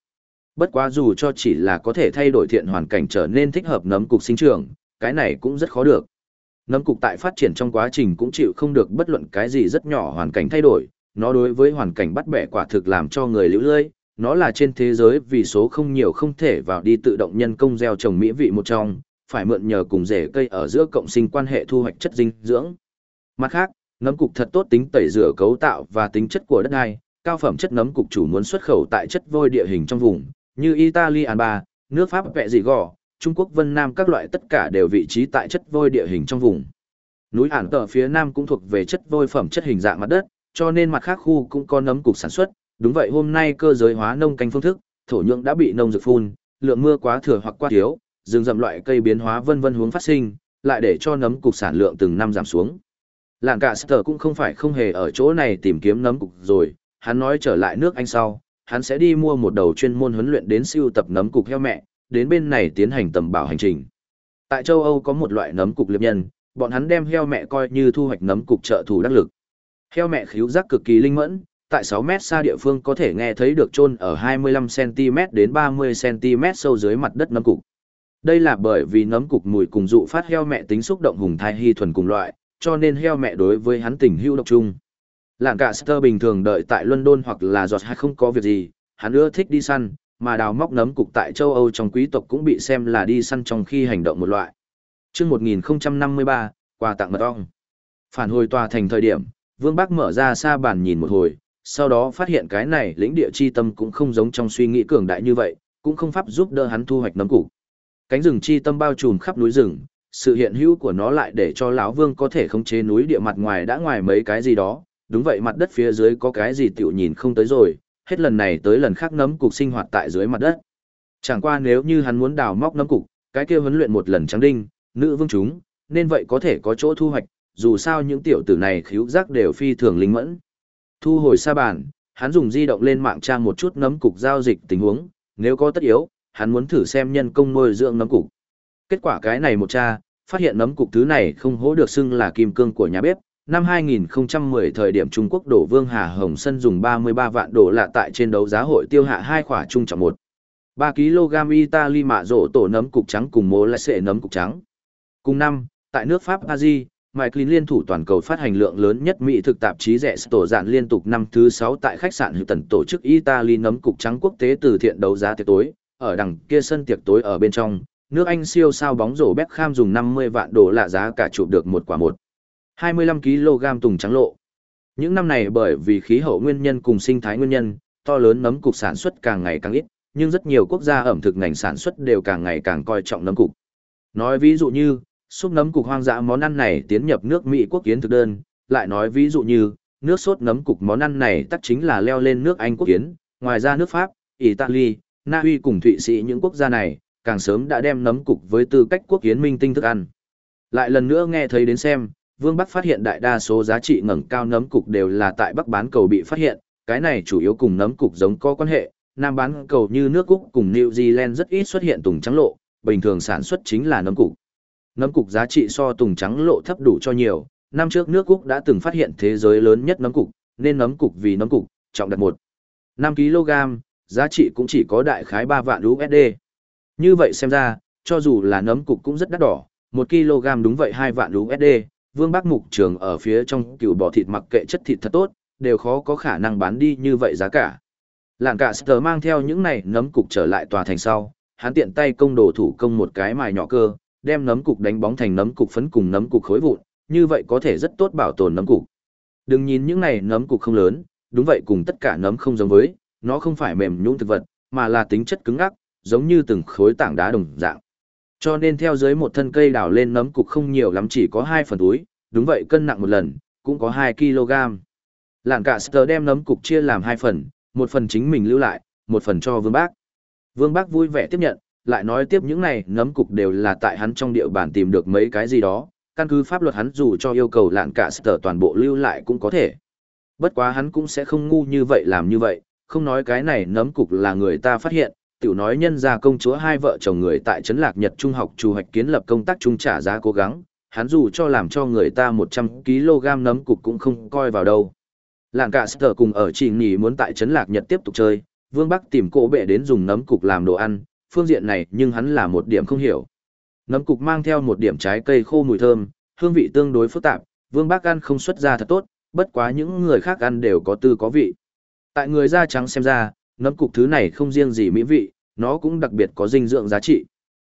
Bất quá dù cho chỉ là có thể thay đổi thiện hoàn cảnh trở nên thích hợp nấm cục sinh trưởng, cái này cũng rất khó được. Nấm cục tại phát triển trong quá trình cũng chịu không được bất luận cái gì rất nhỏ hoàn cảnh thay đổi, nó đối với hoàn cảnh bắt bẻ quả thực làm cho người lưu lơi, nó là trên thế giới vì số không nhiều không thể vào đi tự động nhân công gieo trồng mỹ vị một trong, phải mượn nhờ cùng rễ cây ở giữa cộng sinh quan hệ thu hoạch chất dinh dưỡng. Mặt khác, nấm cục thật tốt tính tẩy rửa cấu tạo và tính chất của đất đai, cao phẩm chất nấm cục chủ muốn xuất khẩu tại chất vôi địa hình trong vùng, như Italy Alba, nước Pháp vẹ dị gò, Trung Quốc Vân Nam các loại tất cả đều vị trí tại chất vôi địa hình trong vùng. Núi Ản tờ phía Nam cũng thuộc về chất vôi phẩm chất hình dạng mặt đất, cho nên mặt khác khu cũng có nấm cục sản xuất, đúng vậy hôm nay cơ giới hóa nông canh phương thức, thổ nhưỡng đã bị nông dược phun, lượng mưa quá thừa hoặc quá thiếu, rừng rậm loại cây biến hóa vân vân hướng phát sinh, lại để cho nấm cục sản lượng từng năm giảm xuống. Làng cả Sở cũng không phải không hề ở chỗ này tìm kiếm nấm cục rồi, hắn nói trở lại nước Anh sau, hắn sẽ đi mua một đầu chuyên môn huấn luyện đến siêu tập nấm cục heo mẹ, đến bên này tiến hành tầm bảo hành trình. Tại châu Âu có một loại nấm cục liệp nhân, bọn hắn đem heo mẹ coi như thu hoạch nấm cục trợ thủ đắc lực. Heo mẹ khíu giác cực kỳ linh mẫn, tại 6 mét xa địa phương có thể nghe thấy được chôn ở 25cm đến 30cm sâu dưới mặt đất nấm cục. Đây là bởi vì nấm cục mùi cùng dụ phát heo mẹ tính xúc động hùng thai hy thuần cùng loại, cho nên heo mẹ đối với hắn tình hữu độc chung. Lạng cả Sơ bình thường đợi tại London hoặc là giọt hay không có việc gì, hắn ưa thích đi săn, mà đào móc nấm cục tại châu Âu trong quý tộc cũng bị xem là đi săn trong khi hành động một loại. Trước 1053, quà tặng mật ong. Phản hồi tòa thành thời điểm, Vương Bắc mở ra xa bàn nhìn một hồi, sau đó phát hiện cái này lĩnh địa chi tâm cũng không giống trong suy nghĩ cường đại như vậy, cũng không pháp giúp đỡ hắn thu hoạch nấm cục. Cánh rừng chi tâm bao trùm khắp núi rừng, sự hiện hữu của nó lại để cho lão vương có thể khống chế núi địa mặt ngoài đã ngoài mấy cái gì đó, đúng vậy mặt đất phía dưới có cái gì tiểu nhìn không tới rồi, hết lần này tới lần khác nấm cục sinh hoạt tại dưới mặt đất. Chẳng qua nếu như hắn muốn đào móc nấm cục, cái kia huấn luyện một lần trắng đinh, nữ vương chúng, nên vậy có thể có chỗ thu hoạch, dù sao những tiểu tử này khíu giác đều phi thường linh mẫn. Thu hồi xa bàn, hắn dùng di động lên mạng tra một chút nấm cục giao dịch tình huống, nếu có tất yếu, hắn muốn thử xem nhân công nuôi dưỡng nấm cục. Kết quả cái này một tra, phát hiện nấm cục thứ này không hố được xưng là kim cương của nhà bếp. Năm 2010 thời điểm Trung Quốc đổ Vương Hà Hồng Sân dùng 33 vạn đô la tại trên đấu giá hội tiêu hạ hai khỏa trung trọng một. 3 kg Italy mạ rổ tổ nấm cục trắng cùng mô lại sệ nấm cục trắng. Cùng năm, tại nước Pháp Paris, Mike Clean liên thủ toàn cầu phát hành lượng lớn nhất Mỹ thực tạp chí rẻ tổ dạn liên tục năm thứ 6 tại khách sạn Hilton tổ chức Italy nấm cục trắng quốc tế từ thiện đấu giá tiệc tối, ở đằng kia sân tiệc tối ở bên trong, nước Anh siêu sao bóng rổ Beckham dùng 50 vạn đô la giá cả chụp được một quả một. 25 kg tùng trắng lộ. Những năm này bởi vì khí hậu nguyên nhân cùng sinh thái nguyên nhân, to lớn nấm cục sản xuất càng ngày càng ít, nhưng rất nhiều quốc gia ẩm thực ngành sản xuất đều càng ngày càng coi trọng nấm cục. Nói ví dụ như, súp nấm cục hoang dã món ăn này tiến nhập nước Mỹ quốc kiến thực đơn, lại nói ví dụ như, nước sốt nấm cục món ăn này tắc chính là leo lên nước Anh quốc kiến, ngoài ra nước Pháp, Italy, Na Uy cùng Thụy Sĩ những quốc gia này, càng sớm đã đem nấm cục với tư cách quốc kiến minh tinh thức ăn. Lại lần nữa nghe thấy đến xem, Vương Bắc phát hiện đại đa số giá trị ngẩng cao nấm cục đều là tại Bắc bán cầu bị phát hiện, cái này chủ yếu cùng nấm cục giống có quan hệ, Nam bán cầu như nước úc cùng New Zealand rất ít xuất hiện tùng trắng lộ, bình thường sản xuất chính là nấm cục. Nấm cục giá trị so tùng trắng lộ thấp đủ cho nhiều, năm trước nước úc đã từng phát hiện thế giới lớn nhất nấm cục, nên nấm cục vì nấm cục, trọng đặt 1. 5 kg, giá trị cũng chỉ có đại khái 3 vạn USD. Như vậy xem ra, cho dù là nấm cục cũng rất đắt đỏ, 1 kg đúng vậy 2 vạn USD, Vương Bác Mục Trường ở phía trong cựu bò thịt mặc kệ chất thịt thật tốt, đều khó có khả năng bán đi như vậy giá cả. Làng cả Sờ mang theo những này nấm cục trở lại tòa thành sau, hắn tiện tay công đồ thủ công một cái mài nhỏ cơ, đem nấm cục đánh bóng thành nấm cục phấn cùng nấm cục khối vụn, như vậy có thể rất tốt bảo tồn nấm cục. Đừng nhìn những này nấm cục không lớn, đúng vậy cùng tất cả nấm không giống với, nó không phải mềm nhũn thực vật, mà là tính chất cứng ngắc, giống như từng khối tảng đá đồng dạng. Cho nên theo dưới một thân cây đào lên nấm cục không nhiều lắm chỉ có 2 phần túi, đúng vậy cân nặng một lần, cũng có 2 kg. Lạng cả sờ đem nấm cục chia làm hai phần, một phần chính mình lưu lại, một phần cho Vương Bác. Vương Bác vui vẻ tiếp nhận, lại nói tiếp những này nấm cục đều là tại hắn trong địa bàn tìm được mấy cái gì đó, căn cứ pháp luật hắn dù cho yêu cầu lạng cả sở toàn bộ lưu lại cũng có thể. Bất quá hắn cũng sẽ không ngu như vậy làm như vậy, không nói cái này nấm cục là người ta phát hiện, tiểu nói nhân gia công chúa hai vợ chồng người tại Trấn Lạc Nhật Trung học chủ hoạch kiến lập công tác trung trả giá cố gắng, hắn dù cho làm cho người ta 100kg nấm cục cũng không coi vào đâu. Lạng cả sở cùng ở chỉ nghỉ muốn tại Trấn Lạc Nhật tiếp tục chơi, Vương Bắc tìm cổ bệ đến dùng nấm cục làm đồ ăn, phương diện này nhưng hắn là một điểm không hiểu. Nấm cục mang theo một điểm trái cây khô mùi thơm, hương vị tương đối phức tạp, Vương Bắc ăn không xuất ra thật tốt, bất quá những người khác ăn đều có tư có vị. Tại người da trắng xem ra, nấm cục thứ này không riêng gì mỹ vị, nó cũng đặc biệt có dinh dưỡng giá trị.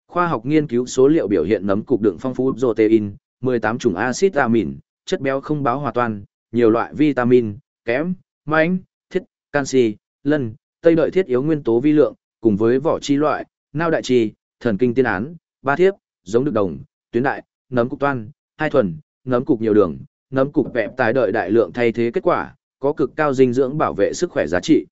Khoa học nghiên cứu số liệu biểu hiện nấm cục đựng phong phú protein, 18 chủng axit amin, chất béo không báo hòa toàn, nhiều loại vitamin, kẽm, mánh, thiết, canxi, lân, tây đợi thiết yếu nguyên tố vi lượng, cùng với vỏ chi loại, nao đại chi, thần kinh tiên án, ba thiếp, giống được đồng, tuyến đại, nấm cục toan, hai thuần, nấm cục nhiều đường, nấm cục vẹp tài đợi đại lượng thay thế kết quả, có cực cao dinh dưỡng bảo vệ sức khỏe giá trị.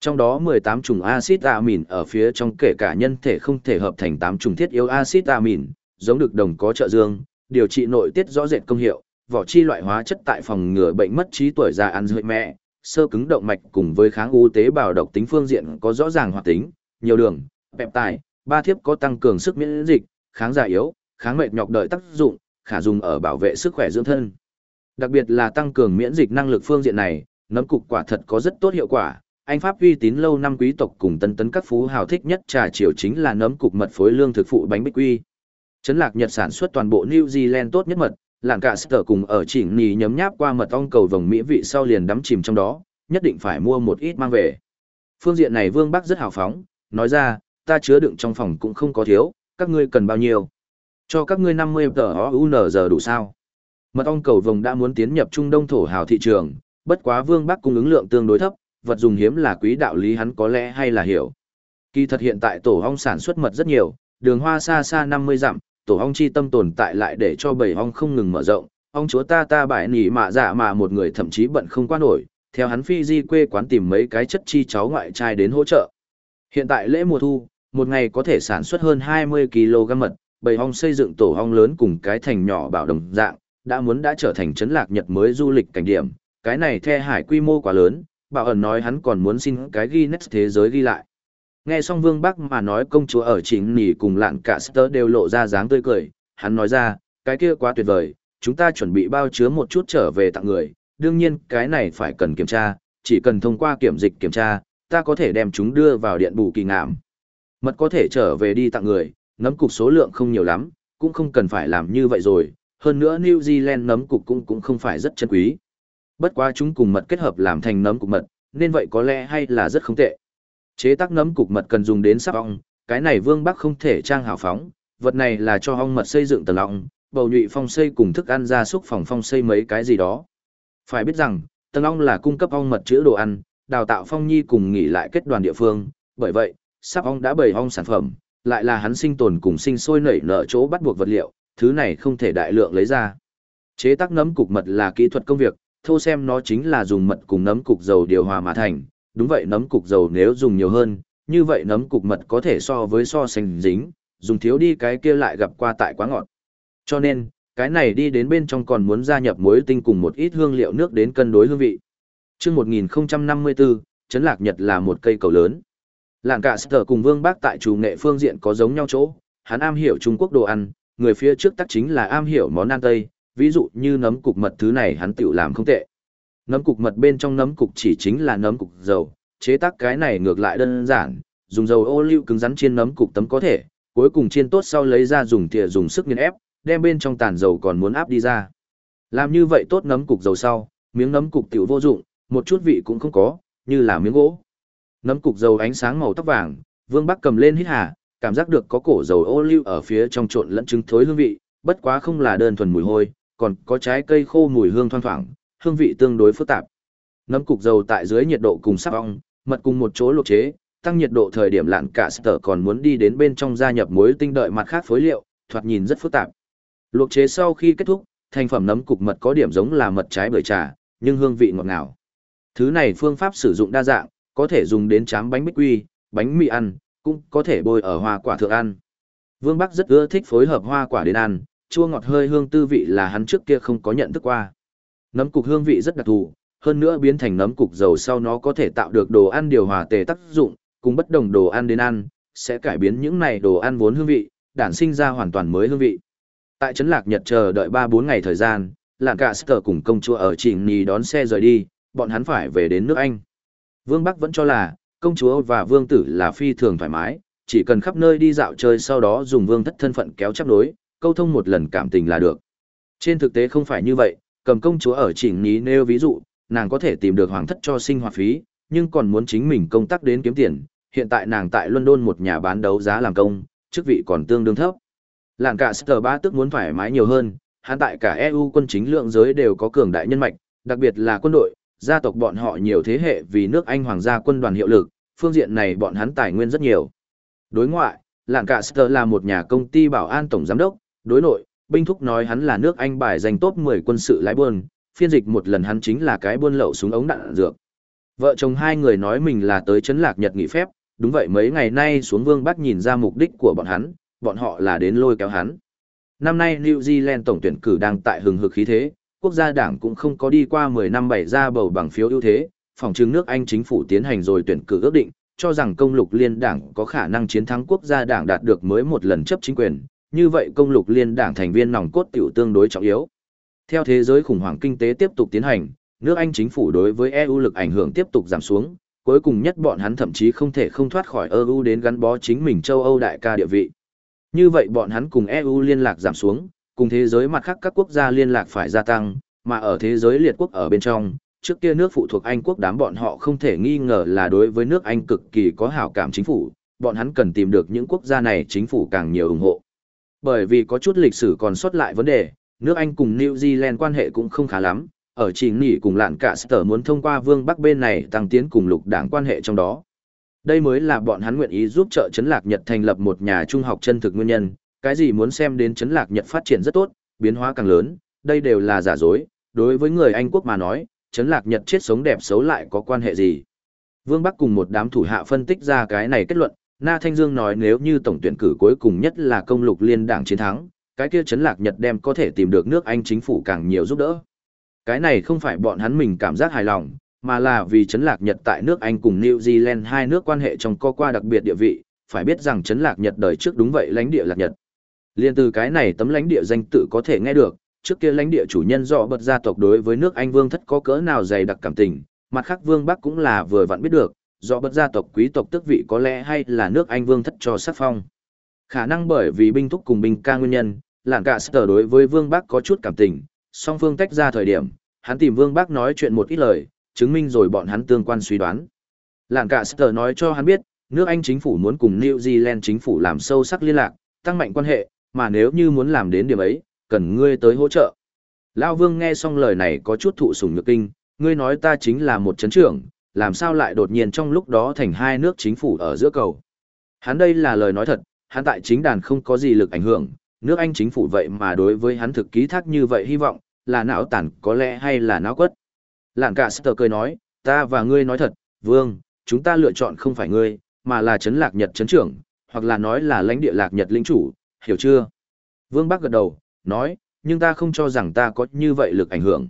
Trong đó 18 chủng axit amin ở phía trong kể cả nhân thể không thể hợp thành 8 chủng thiết yếu axit amin, giống được đồng có trợ dương, điều trị nội tiết rõ rệt công hiệu, vỏ chi loại hóa chất tại phòng ngừa bệnh mất trí tuổi già ăn dưới mẹ, sơ cứng động mạch cùng với kháng u tế bào độc tính phương diện có rõ ràng hoạt tính, nhiều đường, peptide, ba thiếp có tăng cường sức miễn dịch, kháng già yếu, kháng mệt nhọc đợi tác dụng, khả dùng ở bảo vệ sức khỏe dưỡng thân. Đặc biệt là tăng cường miễn dịch năng lực phương diện này, nấm cục quả thật có rất tốt hiệu quả. Anh Pháp uy tín lâu năm quý tộc cùng tân tấn các phú hào thích nhất trà chiều chính là nấm cục mật phối lương thực phụ bánh bích quy. Trấn lạc Nhật sản xuất toàn bộ New Zealand tốt nhất mật, làng cả sở cùng ở chỉnh nì nhấm nháp qua mật ong cầu vồng mỹ vị sau liền đắm chìm trong đó, nhất định phải mua một ít mang về. Phương diện này Vương Bắc rất hào phóng, nói ra, ta chứa đựng trong phòng cũng không có thiếu, các ngươi cần bao nhiêu? Cho các ngươi 50 tờ UN giờ đủ sao? Mật ong cầu vồng đã muốn tiến nhập Trung Đông thổ hào thị trường, bất quá Vương Bắc cung ứng lượng tương đối thấp, vật dùng hiếm là quý đạo lý hắn có lẽ hay là hiểu. Kỳ thật hiện tại tổ ong sản xuất mật rất nhiều, đường hoa xa xa 50 dặm, tổ ong chi tâm tồn tại lại để cho bầy ong không ngừng mở rộng, ong chúa ta ta bại nỉ mạ giả mà một người thậm chí bận không qua nổi, theo hắn phi di quê quán tìm mấy cái chất chi cháu ngoại trai đến hỗ trợ. Hiện tại lễ mùa thu, một ngày có thể sản xuất hơn 20 kg mật, bầy ong xây dựng tổ ong lớn cùng cái thành nhỏ bảo đồng dạng, đã muốn đã trở thành trấn lạc nhật mới du lịch cảnh điểm, cái này the hải quy mô quá lớn, bảo ẩn nói hắn còn muốn xin cái Guinness thế giới ghi lại. Nghe xong Vương Bắc mà nói công chúa ở chính nỉ cùng lạn cả Sister đều lộ ra dáng tươi cười, hắn nói ra, cái kia quá tuyệt vời, chúng ta chuẩn bị bao chứa một chút trở về tặng người, đương nhiên cái này phải cần kiểm tra, chỉ cần thông qua kiểm dịch kiểm tra, ta có thể đem chúng đưa vào điện bù kỳ ngạm. Mật có thể trở về đi tặng người, nấm cục số lượng không nhiều lắm, cũng không cần phải làm như vậy rồi, hơn nữa New Zealand nấm cục cũng cũng không phải rất chân quý. Bất quá chúng cùng mật kết hợp làm thành nấm cục mật, nên vậy có lẽ hay là rất không tệ. Chế tác nấm cục mật cần dùng đến sắp ong, cái này Vương Bắc không thể trang hào phóng, vật này là cho ong mật xây dựng tầng ong, bầu nhụy phong xây cùng thức ăn ra súc phòng phong xây mấy cái gì đó. Phải biết rằng, tầng ong là cung cấp ong mật chữa đồ ăn, đào tạo phong nhi cùng nghỉ lại kết đoàn địa phương, bởi vậy, sắp ong đã bày ong sản phẩm, lại là hắn sinh tồn cùng sinh sôi nảy nở chỗ bắt buộc vật liệu, thứ này không thể đại lượng lấy ra. Chế tác nấm cục mật là kỹ thuật công việc, thô xem nó chính là dùng mật cùng nấm cục dầu điều hòa mà thành, đúng vậy nấm cục dầu nếu dùng nhiều hơn, như vậy nấm cục mật có thể so với so sánh dính, dùng thiếu đi cái kia lại gặp qua tại quá ngọt. Cho nên, cái này đi đến bên trong còn muốn gia nhập muối tinh cùng một ít hương liệu nước đến cân đối hương vị. Trước 1054, Trấn Lạc Nhật là một cây cầu lớn. Làng cả sở cùng Vương Bác tại chủ nghệ phương diện có giống nhau chỗ, hắn am hiểu Trung Quốc đồ ăn, người phía trước tắc chính là am hiểu món ăn Tây, ví dụ như nấm cục mật thứ này hắn tự làm không tệ. Nấm cục mật bên trong nấm cục chỉ chính là nấm cục dầu, chế tác cái này ngược lại đơn giản, dùng dầu ô liu cứng rắn chiên nấm cục tấm có thể, cuối cùng chiên tốt sau lấy ra dùng thìa dùng sức nghiền ép, đem bên trong tàn dầu còn muốn áp đi ra. Làm như vậy tốt nấm cục dầu sau, miếng nấm cục tiểu vô dụng, một chút vị cũng không có, như là miếng gỗ. Nấm cục dầu ánh sáng màu tóc vàng, Vương Bắc cầm lên hít hà, cảm giác được có cổ dầu ô liu ở phía trong trộn lẫn trứng thối hương vị, bất quá không là đơn thuần mùi hôi, còn có trái cây khô mùi hương thoang thoảng, hương vị tương đối phức tạp. Nấm cục dầu tại dưới nhiệt độ cùng sắc ong, mật cùng một chỗ luộc chế, tăng nhiệt độ thời điểm lạn cả sở còn muốn đi đến bên trong gia nhập muối tinh đợi mặt khác phối liệu, thoạt nhìn rất phức tạp. Luộc chế sau khi kết thúc, thành phẩm nấm cục mật có điểm giống là mật trái bưởi trà, nhưng hương vị ngọt ngào. Thứ này phương pháp sử dụng đa dạng, có thể dùng đến chám bánh bích quy, bánh mì ăn, cũng có thể bôi ở hoa quả thượng ăn. Vương Bắc rất ưa thích phối hợp hoa quả đến ăn, chua ngọt hơi hương tư vị là hắn trước kia không có nhận thức qua. Nấm cục hương vị rất đặc thù, hơn nữa biến thành nấm cục dầu sau nó có thể tạo được đồ ăn điều hòa tề tác dụng, cùng bất đồng đồ ăn đến ăn, sẽ cải biến những này đồ ăn vốn hương vị, đản sinh ra hoàn toàn mới hương vị. Tại trấn Lạc Nhật chờ đợi 3-4 ngày thời gian, lạng cả Sở cùng công chúa ở Trịnh Nì đón xe rời đi, bọn hắn phải về đến nước Anh. Vương Bắc vẫn cho là, công chúa và vương tử là phi thường thoải mái, chỉ cần khắp nơi đi dạo chơi sau đó dùng vương thất thân phận kéo chấp đối, câu thông một lần cảm tình là được. Trên thực tế không phải như vậy, cầm công chúa ở chỉnh ní nêu ví dụ, nàng có thể tìm được hoàng thất cho sinh hoạt phí, nhưng còn muốn chính mình công tác đến kiếm tiền, hiện tại nàng tại London một nhà bán đấu giá làm công, chức vị còn tương đương thấp. Làng cả Star ba tức muốn thoải mái nhiều hơn, hắn tại cả EU quân chính lượng giới đều có cường đại nhân mạch, đặc biệt là quân đội, gia tộc bọn họ nhiều thế hệ vì nước Anh hoàng gia quân đoàn hiệu lực, phương diện này bọn hắn tài nguyên rất nhiều. Đối ngoại, Làng Cả Star là một nhà công ty bảo an tổng giám đốc, đối nội, binh thúc nói hắn là nước Anh bài danh top 10 quân sự lái buôn, phiên dịch một lần hắn chính là cái buôn lậu súng ống đạn dược. Vợ chồng hai người nói mình là tới chấn lạc Nhật nghỉ phép, đúng vậy mấy ngày nay xuống Vương Bắc nhìn ra mục đích của bọn hắn, bọn họ là đến lôi kéo hắn. Năm nay New Zealand tổng tuyển cử đang tại hừng hực khí thế, quốc gia đảng cũng không có đi qua 10 năm bảy ra bầu bằng phiếu ưu thế, phòng chứng nước Anh chính phủ tiến hành rồi tuyển cử ước định, cho rằng công lục liên đảng có khả năng chiến thắng quốc gia đảng đạt được mới một lần chấp chính quyền, như vậy công lục liên đảng thành viên nòng cốt tiểu tương đối trọng yếu. Theo thế giới khủng hoảng kinh tế tiếp tục tiến hành, nước Anh chính phủ đối với EU lực ảnh hưởng tiếp tục giảm xuống, cuối cùng nhất bọn hắn thậm chí không thể không thoát khỏi EU đến gắn bó chính mình châu Âu đại ca địa vị. Như vậy bọn hắn cùng EU liên lạc giảm xuống, cùng thế giới mặt khác các quốc gia liên lạc phải gia tăng, mà ở thế giới liệt quốc ở bên trong, trước kia nước phụ thuộc Anh quốc đám bọn họ không thể nghi ngờ là đối với nước Anh cực kỳ có hảo cảm chính phủ, bọn hắn cần tìm được những quốc gia này chính phủ càng nhiều ủng hộ. Bởi vì có chút lịch sử còn sót lại vấn đề, nước Anh cùng New Zealand quan hệ cũng không khá lắm, ở chỉ nghỉ cùng lạn cả sở muốn thông qua vương bắc bên này tăng tiến cùng lục đảng quan hệ trong đó. Đây mới là bọn hắn nguyện ý giúp trợ Trấn lạc Nhật thành lập một nhà trung học chân thực nguyên nhân, cái gì muốn xem đến Trấn lạc Nhật phát triển rất tốt, biến hóa càng lớn, đây đều là giả dối, đối với người Anh quốc mà nói, Trấn lạc Nhật chết sống đẹp xấu lại có quan hệ gì. Vương Bắc cùng một đám thủ hạ phân tích ra cái này kết luận, Na Thanh Dương nói nếu như tổng tuyển cử cuối cùng nhất là công lục liên đảng chiến thắng, cái kia chấn lạc Nhật đem có thể tìm được nước Anh chính phủ càng nhiều giúp đỡ. Cái này không phải bọn hắn mình cảm giác hài lòng, mà là vì chấn lạc Nhật tại nước Anh cùng New Zealand hai nước quan hệ trong co qua đặc biệt địa vị, phải biết rằng chấn lạc Nhật đời trước đúng vậy lãnh địa lạc Nhật. Liên từ cái này tấm lãnh địa danh tự có thể nghe được, trước kia lãnh địa chủ nhân rõ bật gia tộc đối với nước Anh vương thất có cỡ nào dày đặc cảm tình, mặt khác vương Bắc cũng là vừa vặn biết được, do bất gia tộc quý tộc tước vị có lẽ hay là nước Anh vương thất cho sắc phong. Khả năng bởi vì binh thúc cùng binh ca nguyên nhân, làng cả sở đối với vương Bắc có chút cảm tình, song phương tách ra thời điểm, hắn tìm vương Bắc nói chuyện một ít lời, chứng minh rồi bọn hắn tương quan suy đoán. Làng cả sở nói cho hắn biết, nước Anh chính phủ muốn cùng New Zealand chính phủ làm sâu sắc liên lạc, tăng mạnh quan hệ, mà nếu như muốn làm đến điểm ấy, cần ngươi tới hỗ trợ. Lão Vương nghe xong lời này có chút thụ sủng nhược kinh, ngươi nói ta chính là một chấn trưởng, làm sao lại đột nhiên trong lúc đó thành hai nước chính phủ ở giữa cầu. Hắn đây là lời nói thật, hắn tại chính đàn không có gì lực ảnh hưởng, nước Anh chính phủ vậy mà đối với hắn thực ký thác như vậy hy vọng, là não tàn có lẽ hay là não quất. Lạng cả Sơ cười nói, ta và ngươi nói thật, Vương, chúng ta lựa chọn không phải ngươi, mà là chấn lạc Nhật chấn trưởng, hoặc là nói là lãnh địa lạc Nhật lĩnh chủ, hiểu chưa? Vương Bắc gật đầu, nói, nhưng ta không cho rằng ta có như vậy lực ảnh hưởng.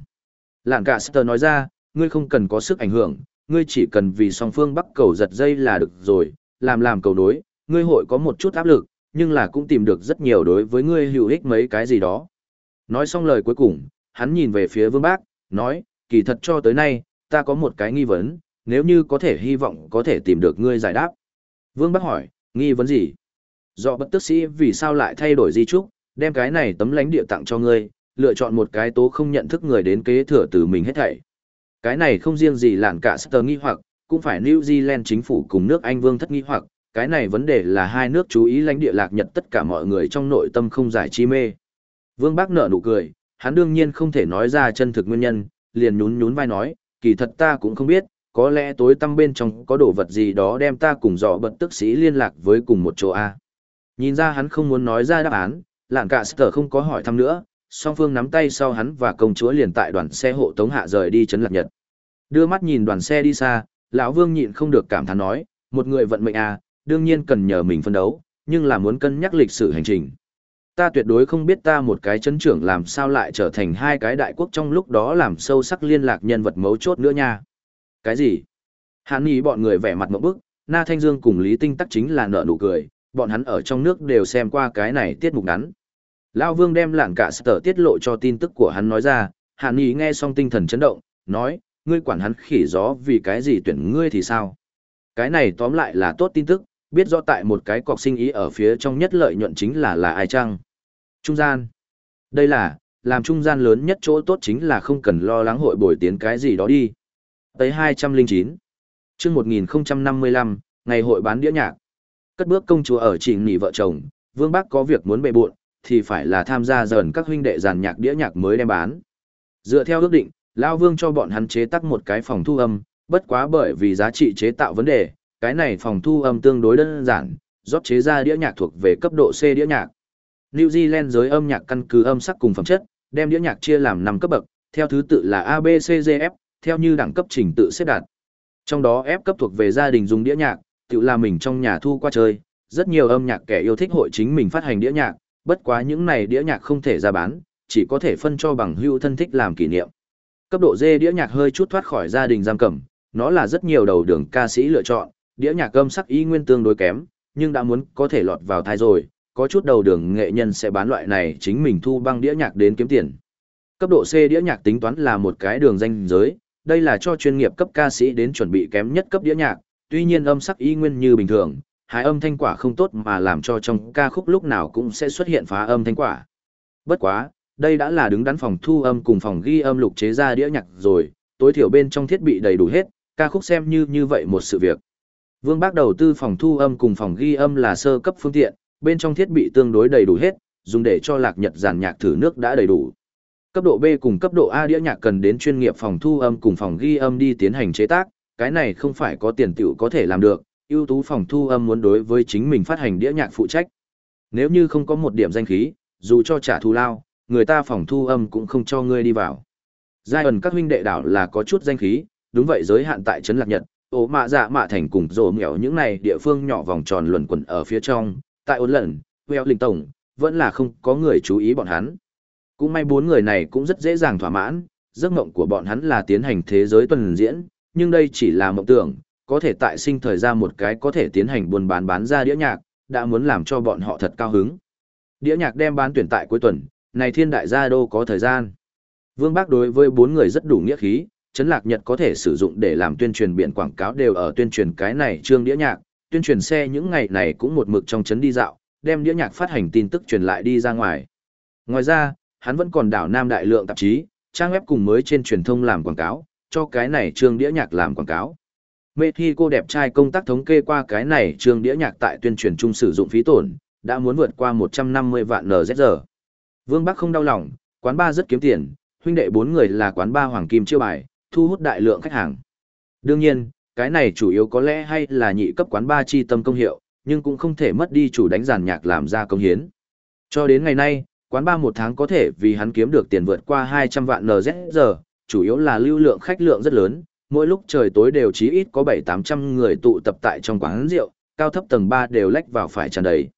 Lạng cả Sơ nói ra, ngươi không cần có sức ảnh hưởng, ngươi chỉ cần vì song phương bắt cầu giật dây là được rồi, làm làm cầu đối, ngươi hội có một chút áp lực, nhưng là cũng tìm được rất nhiều đối với ngươi hữu ích mấy cái gì đó. Nói xong lời cuối cùng, hắn nhìn về phía vương bác, nói, kỳ thật cho tới nay, ta có một cái nghi vấn, nếu như có thể hy vọng có thể tìm được ngươi giải đáp. Vương bác hỏi, nghi vấn gì? Do bất tức sĩ vì sao lại thay đổi di trúc, đem cái này tấm lánh địa tặng cho ngươi, lựa chọn một cái tố không nhận thức người đến kế thừa từ mình hết thảy. Cái này không riêng gì lạn cả Sutter nghi hoặc, cũng phải New Zealand chính phủ cùng nước Anh vương thất nghi hoặc, cái này vấn đề là hai nước chú ý lãnh địa lạc nhật tất cả mọi người trong nội tâm không giải chi mê. Vương Bác nở nụ cười, hắn đương nhiên không thể nói ra chân thực nguyên nhân, liền nhún nhún vai nói, kỳ thật ta cũng không biết, có lẽ tối tăm bên trong có đồ vật gì đó đem ta cùng dọ bật tức sĩ liên lạc với cùng một chỗ A. Nhìn ra hắn không muốn nói ra đáp án, lạn cả sở không có hỏi thăm nữa, song phương nắm tay sau hắn và công chúa liền tại đoàn xe hộ tống hạ rời đi trấn lạc nhật đưa mắt nhìn đoàn xe đi xa lão vương nhịn không được cảm thán nói một người vận mệnh à đương nhiên cần nhờ mình phân đấu nhưng là muốn cân nhắc lịch sử hành trình Ta tuyệt đối không biết ta một cái chấn trưởng làm sao lại trở thành hai cái đại quốc trong lúc đó làm sâu sắc liên lạc nhân vật mấu chốt nữa nha. Cái gì? Hắn nghĩ bọn người vẻ mặt mẫu bức, Na Thanh Dương cùng Lý Tinh tắc chính là nợ nụ cười, bọn hắn ở trong nước đều xem qua cái này tiết mục ngắn. Lão Vương đem lảng cả sở tiết lộ cho tin tức của hắn nói ra, Hàn ý nghe xong tinh thần chấn động, nói, ngươi quản hắn khỉ gió vì cái gì tuyển ngươi thì sao? Cái này tóm lại là tốt tin tức, biết rõ tại một cái cọc sinh ý ở phía trong nhất lợi nhuận chính là là ai chăng? Trung gian. Đây là, làm trung gian lớn nhất chỗ tốt chính là không cần lo lắng hội bồi tiến cái gì đó đi. Tới 209. chương 1055, ngày hội bán đĩa nhạc. Cất bước công chúa ở trình nỉ vợ chồng, Vương Bắc có việc muốn bệ buộn, thì phải là tham gia dần các huynh đệ giàn nhạc đĩa nhạc mới đem bán. Dựa theo ước định, Lao Vương cho bọn hắn chế tác một cái phòng thu âm, bất quá bởi vì giá trị chế tạo vấn đề, cái này phòng thu âm tương đối đơn giản, rót chế ra đĩa nhạc thuộc về cấp độ C đĩa nhạc. New Zealand giới âm nhạc căn cứ âm sắc cùng phẩm chất, đem đĩa nhạc chia làm 5 cấp bậc, theo thứ tự là A B C D F, theo như đẳng cấp trình tự xếp đặt. Trong đó F cấp thuộc về gia đình dùng đĩa nhạc, tự là mình trong nhà thu qua chơi, rất nhiều âm nhạc kẻ yêu thích hội chính mình phát hành đĩa nhạc, bất quá những này đĩa nhạc không thể ra bán, chỉ có thể phân cho bằng hữu thân thích làm kỷ niệm. Cấp độ D đĩa nhạc hơi chút thoát khỏi gia đình giam cầm, nó là rất nhiều đầu đường ca sĩ lựa chọn, đĩa nhạc âm sắc y nguyên tương đối kém, nhưng đã muốn có thể lọt vào thai rồi, có chút đầu đường nghệ nhân sẽ bán loại này chính mình thu băng đĩa nhạc đến kiếm tiền. Cấp độ C đĩa nhạc tính toán là một cái đường danh giới, đây là cho chuyên nghiệp cấp ca sĩ đến chuẩn bị kém nhất cấp đĩa nhạc, tuy nhiên âm sắc y nguyên như bình thường, hai âm thanh quả không tốt mà làm cho trong ca khúc lúc nào cũng sẽ xuất hiện phá âm thanh quả. Bất quá, đây đã là đứng đắn phòng thu âm cùng phòng ghi âm lục chế ra đĩa nhạc rồi, tối thiểu bên trong thiết bị đầy đủ hết, ca khúc xem như như vậy một sự việc. Vương Bác đầu tư phòng thu âm cùng phòng ghi âm là sơ cấp phương tiện, bên trong thiết bị tương đối đầy đủ hết, dùng để cho lạc nhật giàn nhạc thử nước đã đầy đủ. Cấp độ B cùng cấp độ A đĩa nhạc cần đến chuyên nghiệp phòng thu âm cùng phòng ghi âm đi tiến hành chế tác, cái này không phải có tiền tiểu có thể làm được, ưu tú phòng thu âm muốn đối với chính mình phát hành đĩa nhạc phụ trách. Nếu như không có một điểm danh khí, dù cho trả thù lao, người ta phòng thu âm cũng không cho ngươi đi vào. Giai ẩn các huynh đệ đảo là có chút danh khí, đúng vậy giới hạn tại trấn lạc nhật, ổ mạ dạ mạ thành cùng rồ nghèo những này địa phương nhỏ vòng tròn luẩn quẩn ở phía trong, tại ổn lần, Weo Linh Tổng, vẫn là không có người chú ý bọn hắn. Cũng may bốn người này cũng rất dễ dàng thỏa mãn, giấc mộng của bọn hắn là tiến hành thế giới tuần diễn, nhưng đây chỉ là mộng tưởng, có thể tại sinh thời ra một cái có thể tiến hành buôn bán bán ra đĩa nhạc, đã muốn làm cho bọn họ thật cao hứng. Đĩa nhạc đem bán tuyển tại cuối tuần, này thiên đại gia đô có thời gian. Vương Bác đối với bốn người rất đủ nghĩa khí, Trấn Lạc Nhật có thể sử dụng để làm tuyên truyền biển quảng cáo đều ở tuyên truyền cái này trương đĩa nhạc, tuyên truyền xe những ngày này cũng một mực trong trấn đi dạo, đem đĩa nhạc phát hành tin tức truyền lại đi ra ngoài. Ngoài ra, hắn vẫn còn đảo Nam đại lượng tạp chí, trang web cùng mới trên truyền thông làm quảng cáo, cho cái này trương đĩa nhạc làm quảng cáo. Mê thi cô đẹp trai công tác thống kê qua cái này trường đĩa nhạc tại tuyên truyền chung sử dụng phí tổn, đã muốn vượt qua 150 vạn NZR. Vương Bắc không đau lòng, quán ba rất kiếm tiền, huynh đệ bốn người là quán ba hoàng kim chiêu bài, thu hút đại lượng khách hàng. Đương nhiên, cái này chủ yếu có lẽ hay là nhị cấp quán ba chi tâm công hiệu, nhưng cũng không thể mất đi chủ đánh giàn nhạc làm ra công hiến. Cho đến ngày nay, quán ba một tháng có thể vì hắn kiếm được tiền vượt qua 200 vạn NZR, chủ yếu là lưu lượng khách lượng rất lớn, mỗi lúc trời tối đều chí ít có 7-800 người tụ tập tại trong quán rượu, cao thấp tầng 3 đều lách vào phải tràn đầy.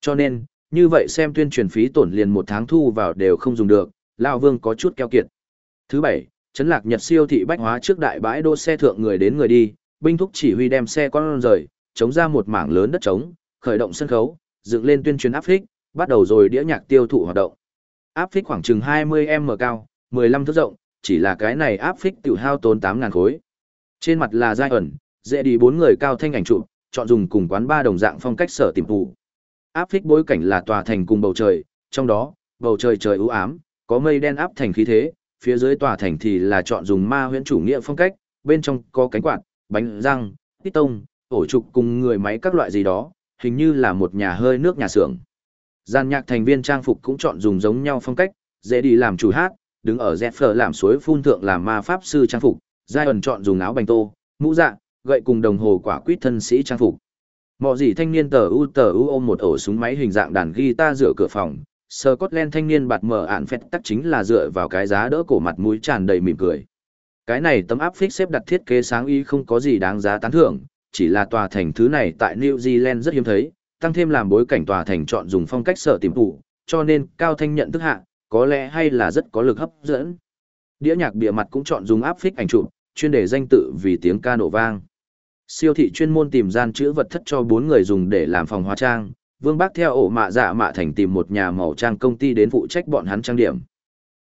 Cho nên, như vậy xem tuyên truyền phí tổn liền một tháng thu vào đều không dùng được, Lao Vương có chút keo kiệt. Thứ bảy, chấn lạc Nhật siêu thị bách hóa trước đại bãi đỗ xe thượng người đến người đi, binh thúc chỉ huy đem xe con rời, chống ra một mảng lớn đất trống, khởi động sân khấu, dựng lên tuyên truyền áp phích, bắt đầu rồi đĩa nhạc tiêu thụ hoạt động. Áp phích khoảng chừng 20m cao, 15 thước rộng, chỉ là cái này áp phích tiểu hao tốn 8.000 khối. Trên mặt là giai ẩn, dễ đi bốn người cao thanh ảnh chụp, chọn dùng cùng quán ba đồng dạng phong cách sở tìm tụ. Áp phích bối cảnh là tòa thành cùng bầu trời, trong đó, bầu trời trời u ám, có mây đen áp thành khí thế, phía dưới tòa thành thì là chọn dùng ma huyễn chủ nghĩa phong cách, bên trong có cánh quạt, bánh răng, tít tông, ổ trục cùng người máy các loại gì đó, hình như là một nhà hơi nước nhà xưởng. Gian nhạc thành viên trang phục cũng chọn dùng giống nhau phong cách, dễ đi làm chủ hát, đứng ở Zephyr làm suối phun thượng làm ma pháp sư trang phục, giai ẩn chọn dùng áo bành tô, mũ dạ, gậy cùng đồng hồ quả quýt thân sĩ trang phục. Mọ gì thanh niên tờ u tờ u ôm một ổ súng máy hình dạng đàn guitar dựa cửa phòng, Scotland thanh niên bạt mở ạn phét tắc chính là dựa vào cái giá đỡ cổ mặt mũi tràn đầy mỉm cười. Cái này tấm áp phích xếp đặt thiết kế sáng ý không có gì đáng giá tán thưởng, chỉ là tòa thành thứ này tại New Zealand rất hiếm thấy, tăng thêm làm bối cảnh tòa thành chọn dùng phong cách sở tìm tụ, cho nên cao thanh nhận thức hạ, có lẽ hay là rất có lực hấp dẫn. Đĩa nhạc bìa mặt cũng chọn dùng áp phích ảnh chụp, chuyên để danh tự vì tiếng ca nổ vang. Siêu thị chuyên môn tìm gian chữ vật thất cho bốn người dùng để làm phòng hóa trang, Vương Bác theo ổ mạ dạ mạ thành tìm một nhà màu trang công ty đến phụ trách bọn hắn trang điểm.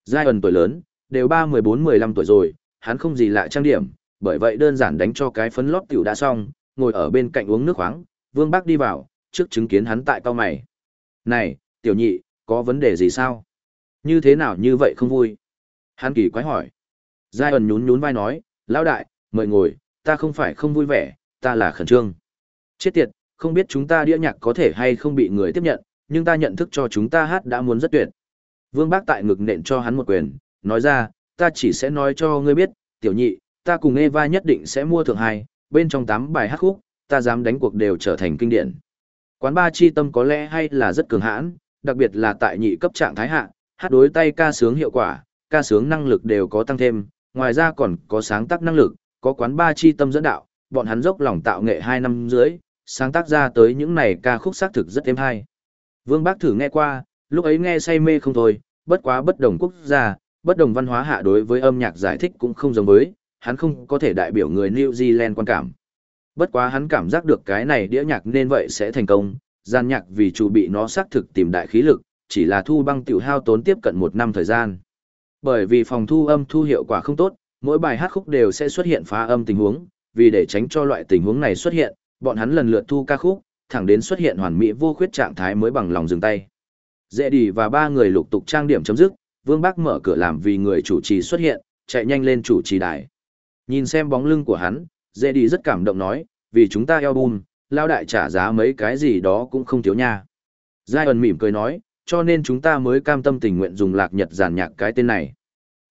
Giai ẩn tuổi lớn, đều ba mười bốn mười lăm tuổi rồi, hắn không gì lạ trang điểm, bởi vậy đơn giản đánh cho cái phấn lót tiểu đã xong, ngồi ở bên cạnh uống nước khoáng, Vương Bác đi vào, trước chứng kiến hắn tại cao mày. Này, tiểu nhị, có vấn đề gì sao? Như thế nào như vậy không vui? Hắn kỳ quái hỏi. Giai ẩn nhún nhún vai nói, lão đại, mời ngồi, ta không phải không vui vẻ, ta là khẩn trương. Chết tiệt, không biết chúng ta đĩa nhạc có thể hay không bị người tiếp nhận, nhưng ta nhận thức cho chúng ta hát đã muốn rất tuyệt. Vương Bác tại ngực nện cho hắn một quyền, nói ra, ta chỉ sẽ nói cho ngươi biết, tiểu nhị, ta cùng Eva nhất định sẽ mua thượng hai, bên trong tám bài hát khúc, ta dám đánh cuộc đều trở thành kinh điển. Quán ba chi tâm có lẽ hay là rất cường hãn, đặc biệt là tại nhị cấp trạng thái hạ, hát đối tay ca sướng hiệu quả, ca sướng năng lực đều có tăng thêm, ngoài ra còn có sáng tác năng lực, có quán ba chi tâm dẫn đạo, bọn hắn dốc lòng tạo nghệ 2 năm dưới, sáng tác ra tới những này ca khúc xác thực rất êm hay. Vương Bác thử nghe qua, lúc ấy nghe say mê không thôi, bất quá bất đồng quốc gia, bất đồng văn hóa hạ đối với âm nhạc giải thích cũng không giống với, hắn không có thể đại biểu người New Zealand quan cảm. Bất quá hắn cảm giác được cái này đĩa nhạc nên vậy sẽ thành công, gian nhạc vì chủ bị nó xác thực tìm đại khí lực, chỉ là thu băng tiểu hao tốn tiếp cận một năm thời gian. Bởi vì phòng thu âm thu hiệu quả không tốt, mỗi bài hát khúc đều sẽ xuất hiện phá âm tình huống, vì để tránh cho loại tình huống này xuất hiện, bọn hắn lần lượt thu ca khúc, thẳng đến xuất hiện hoàn mỹ vô khuyết trạng thái mới bằng lòng dừng tay. Dễ đi và ba người lục tục trang điểm chấm dứt, Vương Bác mở cửa làm vì người chủ trì xuất hiện, chạy nhanh lên chủ trì đài. Nhìn xem bóng lưng của hắn, Dễ đi rất cảm động nói, vì chúng ta album, lao đại trả giá mấy cái gì đó cũng không thiếu nha. Giai ẩn mỉm cười nói, cho nên chúng ta mới cam tâm tình nguyện dùng lạc nhật giàn nhạc cái tên này.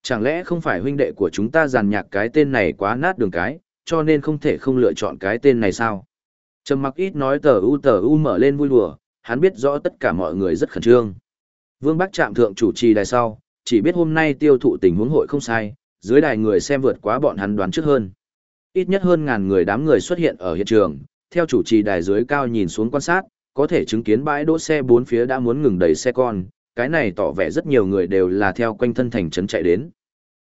Chẳng lẽ không phải huynh đệ của chúng ta giàn nhạc cái tên này quá nát đường cái, cho nên không thể không lựa chọn cái tên này sao? Trầm mặc ít nói tờ u tờ u mở lên vui đùa, hắn biết rõ tất cả mọi người rất khẩn trương. Vương Bắc Trạm thượng chủ trì đài sau, chỉ biết hôm nay tiêu thụ tình huống hội không sai, dưới đài người xem vượt quá bọn hắn đoán trước hơn. Ít nhất hơn ngàn người đám người xuất hiện ở hiện trường, theo chủ trì đài dưới cao nhìn xuống quan sát, có thể chứng kiến bãi đỗ xe bốn phía đã muốn ngừng đầy xe con, cái này tỏ vẻ rất nhiều người đều là theo quanh thân thành trấn chạy đến.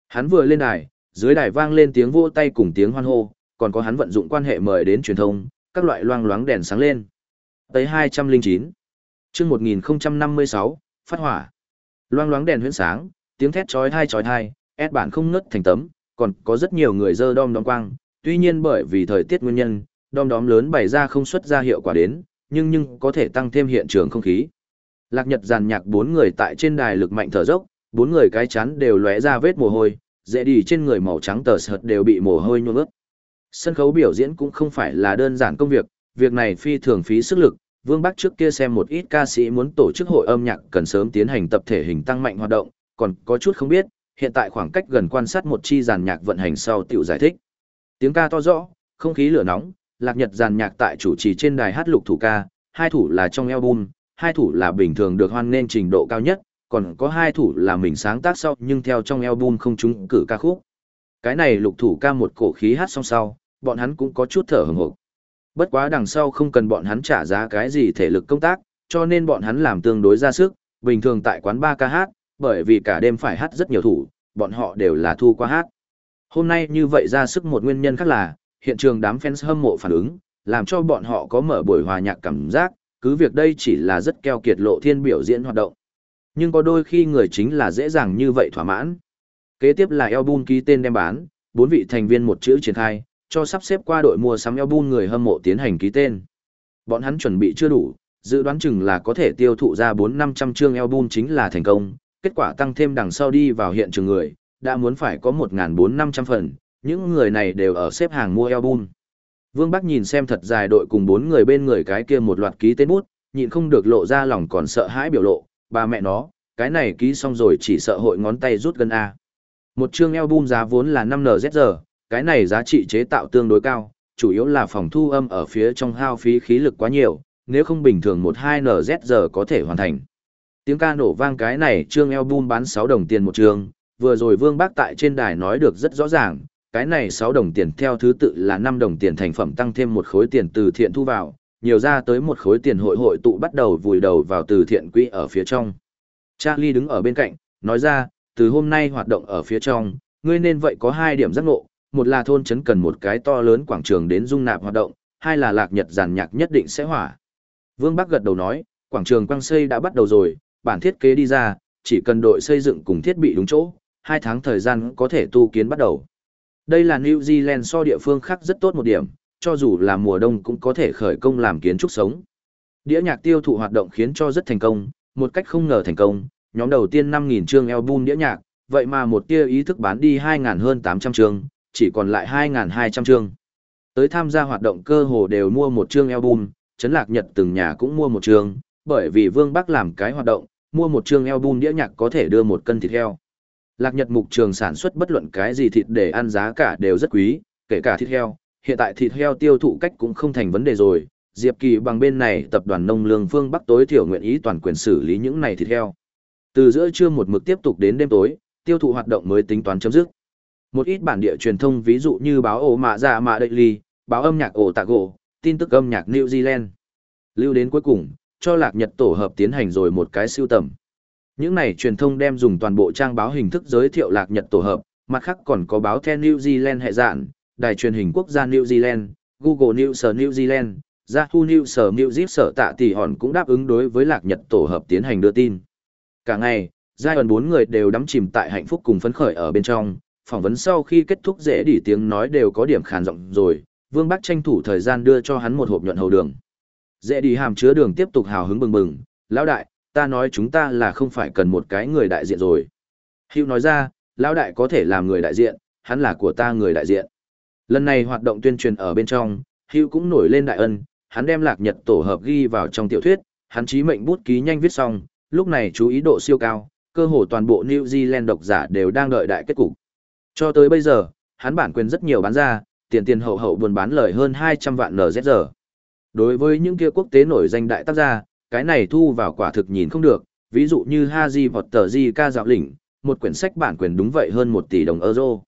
Hắn vừa lên đài, dưới đài vang lên tiếng vỗ tay cùng tiếng hoan hô, còn có hắn vận dụng quan hệ mời đến truyền thông, các loại loang loáng đèn sáng lên. Tới 209. Chương 1056, phát hỏa. Loang loáng đèn huyễn sáng, tiếng thét chói tai chói tai, ép bản không ngớt thành tấm, còn có rất nhiều người dơ đom đóm quang, tuy nhiên bởi vì thời tiết nguyên nhân, đom đóm lớn bày ra không xuất ra hiệu quả đến, nhưng nhưng có thể tăng thêm hiện trường không khí. Lạc Nhật giàn nhạc bốn người tại trên đài lực mạnh thở dốc, bốn người cái chắn đều lóe ra vết mồ hôi, dễ đi trên người màu trắng tờ sợt đều bị mồ hôi nhuộm ướt. Sân khấu biểu diễn cũng không phải là đơn giản công việc, việc này phi thường phí sức lực. Vương Bắc trước kia xem một ít ca sĩ muốn tổ chức hội âm nhạc cần sớm tiến hành tập thể hình tăng mạnh hoạt động, còn có chút không biết, hiện tại khoảng cách gần quan sát một chi giàn nhạc vận hành sau tiểu giải thích. Tiếng ca to rõ, không khí lửa nóng, lạc nhật giàn nhạc tại chủ trì trên đài hát lục thủ ca, hai thủ là trong album, hai thủ là bình thường được hoan nên trình độ cao nhất, còn có hai thủ là mình sáng tác sau nhưng theo trong album không trúng cử ca khúc. Cái này lục thủ ca một cổ khí hát song sau, bọn hắn cũng có chút thở hừng hực. Bất quá đằng sau không cần bọn hắn trả giá cái gì thể lực công tác, cho nên bọn hắn làm tương đối ra sức, bình thường tại quán ba ca hát, bởi vì cả đêm phải hát rất nhiều thủ, bọn họ đều là thu qua hát. Hôm nay như vậy ra sức một nguyên nhân khác là, hiện trường đám fans hâm mộ phản ứng, làm cho bọn họ có mở buổi hòa nhạc cảm giác, cứ việc đây chỉ là rất keo kiệt lộ thiên biểu diễn hoạt động. Nhưng có đôi khi người chính là dễ dàng như vậy thỏa mãn. Kế tiếp là album ký tên đem bán, bốn vị thành viên một chữ triển khai, cho sắp xếp qua đội mua sắm album người hâm mộ tiến hành ký tên. Bọn hắn chuẩn bị chưa đủ, dự đoán chừng là có thể tiêu thụ ra 4-500 chương album chính là thành công, kết quả tăng thêm đằng sau đi vào hiện trường người, đã muốn phải có 1.400-500 phần, những người này đều ở xếp hàng mua album. Vương Bắc nhìn xem thật dài đội cùng bốn người bên người cái kia một loạt ký tên bút, nhịn không được lộ ra lòng còn sợ hãi biểu lộ, bà mẹ nó, cái này ký xong rồi chỉ sợ hội ngón tay rút gần A. Một chương album giá vốn là 5NZG, cái này giá trị chế tạo tương đối cao, chủ yếu là phòng thu âm ở phía trong hao phí khí lực quá nhiều, nếu không bình thường 1-2NZG có thể hoàn thành. Tiếng ca nổ vang cái này chương album bán 6 đồng tiền một trường, vừa rồi Vương Bác tại trên đài nói được rất rõ ràng, cái này 6 đồng tiền theo thứ tự là 5 đồng tiền thành phẩm tăng thêm một khối tiền từ thiện thu vào, nhiều ra tới một khối tiền hội hội tụ bắt đầu vùi đầu vào từ thiện quỹ ở phía trong. Charlie đứng ở bên cạnh, nói ra, từ hôm nay hoạt động ở phía trong, ngươi nên vậy có hai điểm giác ngộ, một là thôn trấn cần một cái to lớn quảng trường đến dung nạp hoạt động, hai là lạc nhật giàn nhạc nhất định sẽ hỏa. Vương Bắc gật đầu nói, quảng trường quang xây đã bắt đầu rồi, bản thiết kế đi ra, chỉ cần đội xây dựng cùng thiết bị đúng chỗ, hai tháng thời gian có thể tu kiến bắt đầu. Đây là New Zealand so địa phương khác rất tốt một điểm, cho dù là mùa đông cũng có thể khởi công làm kiến trúc sống. Đĩa nhạc tiêu thụ hoạt động khiến cho rất thành công, một cách không ngờ thành công, nhóm đầu tiên 5.000 chương album đĩa nhạc, vậy mà một tia ý thức bán đi 2.000 hơn 800 chương, chỉ còn lại 2.200 chương. Tới tham gia hoạt động cơ hồ đều mua một chương album, Trấn Lạc Nhật từng nhà cũng mua một chương, bởi vì Vương Bắc làm cái hoạt động, mua một chương album đĩa nhạc có thể đưa một cân thịt heo. Lạc Nhật mục trường sản xuất bất luận cái gì thịt để ăn giá cả đều rất quý, kể cả thịt heo, hiện tại thịt heo tiêu thụ cách cũng không thành vấn đề rồi. Diệp Kỳ bằng bên này tập đoàn nông lương phương Bắc tối thiểu nguyện ý toàn quyền xử lý những này thịt heo. Từ giữa trưa một mực tiếp tục đến đêm tối, tiêu thụ hoạt động mới tính toán chấm dứt. Một ít bản địa truyền thông ví dụ như báo ổ mạ dạ mạ đậy ly, báo âm nhạc ổ tạ gỗ, tin tức âm nhạc New Zealand. Lưu đến cuối cùng, cho lạc nhật tổ hợp tiến hành rồi một cái siêu tầm. Những này truyền thông đem dùng toàn bộ trang báo hình thức giới thiệu lạc nhật tổ hợp, mặt khác còn có báo The New Zealand hệ dạn, đài truyền hình quốc gia New Zealand, Google News New Zealand, Yahoo News zip sở tạ tỷ hòn cũng đáp ứng đối với lạc nhật tổ hợp tiến hành đưa tin. Cả ngày, giai đoạn bốn người đều đắm chìm tại hạnh phúc cùng phấn khởi ở bên trong, phỏng vấn sau khi kết thúc dễ đỉ tiếng nói đều có điểm khàn giọng rồi, Vương Bắc tranh thủ thời gian đưa cho hắn một hộp nhuận hầu đường. Dễ đi hàm chứa đường tiếp tục hào hứng bừng bừng, lão đại, ta nói chúng ta là không phải cần một cái người đại diện rồi. Hữu nói ra, lão đại có thể làm người đại diện, hắn là của ta người đại diện. Lần này hoạt động tuyên truyền ở bên trong, Hữu cũng nổi lên đại ân, hắn đem lạc nhật tổ hợp ghi vào trong tiểu thuyết, hắn chí mệnh bút ký nhanh viết xong, lúc này chú ý độ siêu cao, cơ hồ toàn bộ New Zealand độc giả đều đang đợi đại kết cục. Cho tới bây giờ, hắn bản quyền rất nhiều bán ra, tiền tiền hậu hậu buôn bán lời hơn 200 vạn NZR. Đối với những kia quốc tế nổi danh đại tác gia, cái này thu vào quả thực nhìn không được, ví dụ như Haji hoặc J.K. Dạo Lĩnh, một quyển sách bản quyền đúng vậy hơn 1 tỷ đồng euro.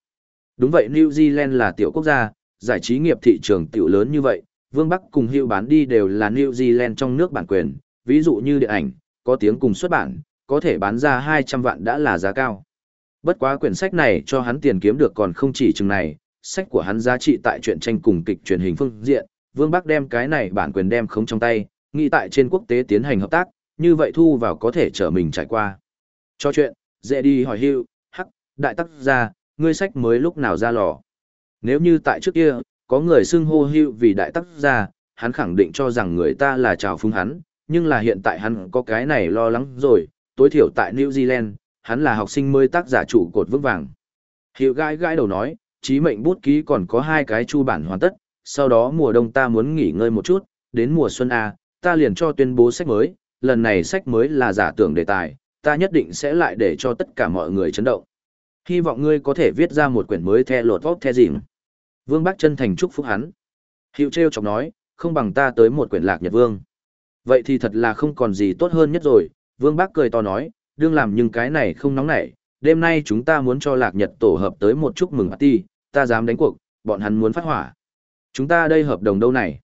Đúng vậy New Zealand là tiểu quốc gia, giải trí nghiệp thị trường tiểu lớn như vậy, Vương Bắc cùng hiệu bán đi đều là New Zealand trong nước bản quyền, ví dụ như điện ảnh, có tiếng cùng xuất bản, có thể bán ra 200 vạn đã là giá cao. Bất quá quyển sách này cho hắn tiền kiếm được còn không chỉ chừng này, sách của hắn giá trị tại truyện tranh cùng kịch truyền hình phương diện, Vương Bắc đem cái này bản quyền đem không trong tay, nghĩ tại trên quốc tế tiến hành hợp tác, như vậy thu vào có thể trở mình trải qua. Cho chuyện, dễ đi hỏi hưu, hắc, đại tác gia, ngươi sách mới lúc nào ra lò. Nếu như tại trước kia, có người xưng hô hưu vì đại tác gia, hắn khẳng định cho rằng người ta là chào phúng hắn, nhưng là hiện tại hắn có cái này lo lắng rồi, tối thiểu tại New Zealand, hắn là học sinh mới tác giả chủ cột vững vàng. Hiệu gãi gãi đầu nói, trí mệnh bút ký còn có hai cái chu bản hoàn tất, sau đó mùa đông ta muốn nghỉ ngơi một chút, đến mùa xuân A, ta liền cho tuyên bố sách mới, lần này sách mới là giả tưởng đề tài, ta nhất định sẽ lại để cho tất cả mọi người chấn động. Hy vọng ngươi có thể viết ra một quyển mới theo lột vóc theo dịm. Vương Bắc chân thành chúc phúc hắn. Hiệu treo chọc nói, không bằng ta tới một quyển lạc nhật vương. Vậy thì thật là không còn gì tốt hơn nhất rồi, Vương Bác cười to nói, đương làm nhưng cái này không nóng nảy, đêm nay chúng ta muốn cho lạc nhật tổ hợp tới một chúc mừng party, ta dám đánh cuộc, bọn hắn muốn phát hỏa. Chúng ta đây hợp đồng đâu này?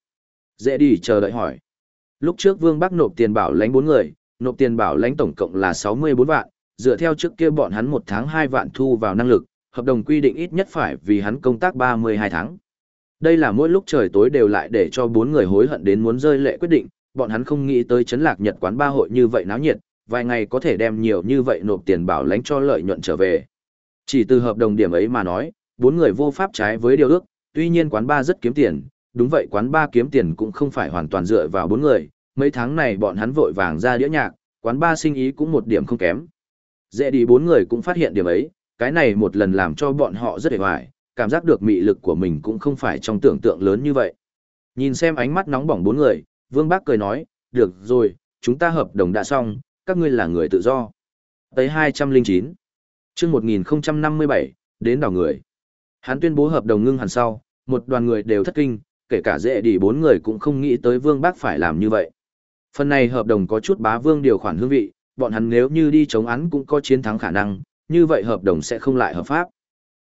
Dễ đi chờ đợi hỏi. Lúc trước Vương Bắc nộp tiền bảo lãnh bốn người, nộp tiền bảo lãnh tổng cộng là 64 vạn, dựa theo trước kia bọn hắn một tháng 2 vạn thu vào năng lực, hợp đồng quy định ít nhất phải vì hắn công tác 32 tháng. Đây là mỗi lúc trời tối đều lại để cho bốn người hối hận đến muốn rơi lệ quyết định, bọn hắn không nghĩ tới chấn lạc nhật quán ba hội như vậy náo nhiệt, vài ngày có thể đem nhiều như vậy nộp tiền bảo lãnh cho lợi nhuận trở về. Chỉ từ hợp đồng điểm ấy mà nói, bốn người vô pháp trái với điều ước, tuy nhiên quán ba rất kiếm tiền, đúng vậy quán ba kiếm tiền cũng không phải hoàn toàn dựa vào bốn người, mấy tháng này bọn hắn vội vàng ra đĩa nhạc, quán ba sinh ý cũng một điểm không kém. Dễ đi bốn người cũng phát hiện điểm ấy, cái này một lần làm cho bọn họ rất hề hoài, cảm giác được mị lực của mình cũng không phải trong tưởng tượng lớn như vậy. Nhìn xem ánh mắt nóng bỏng bốn người, Vương Bác cười nói, được rồi, chúng ta hợp đồng đã xong, các ngươi là người tự do. Tới 209. chương 1057, đến đảo người. Hắn tuyên bố hợp đồng ngưng hẳn sau, một đoàn người đều thất kinh, kể cả dễ đi bốn người cũng không nghĩ tới Vương Bác phải làm như vậy. Phần này hợp đồng có chút bá vương điều khoản hương vị, bọn hắn nếu như đi chống án cũng có chiến thắng khả năng, như vậy hợp đồng sẽ không lại hợp pháp.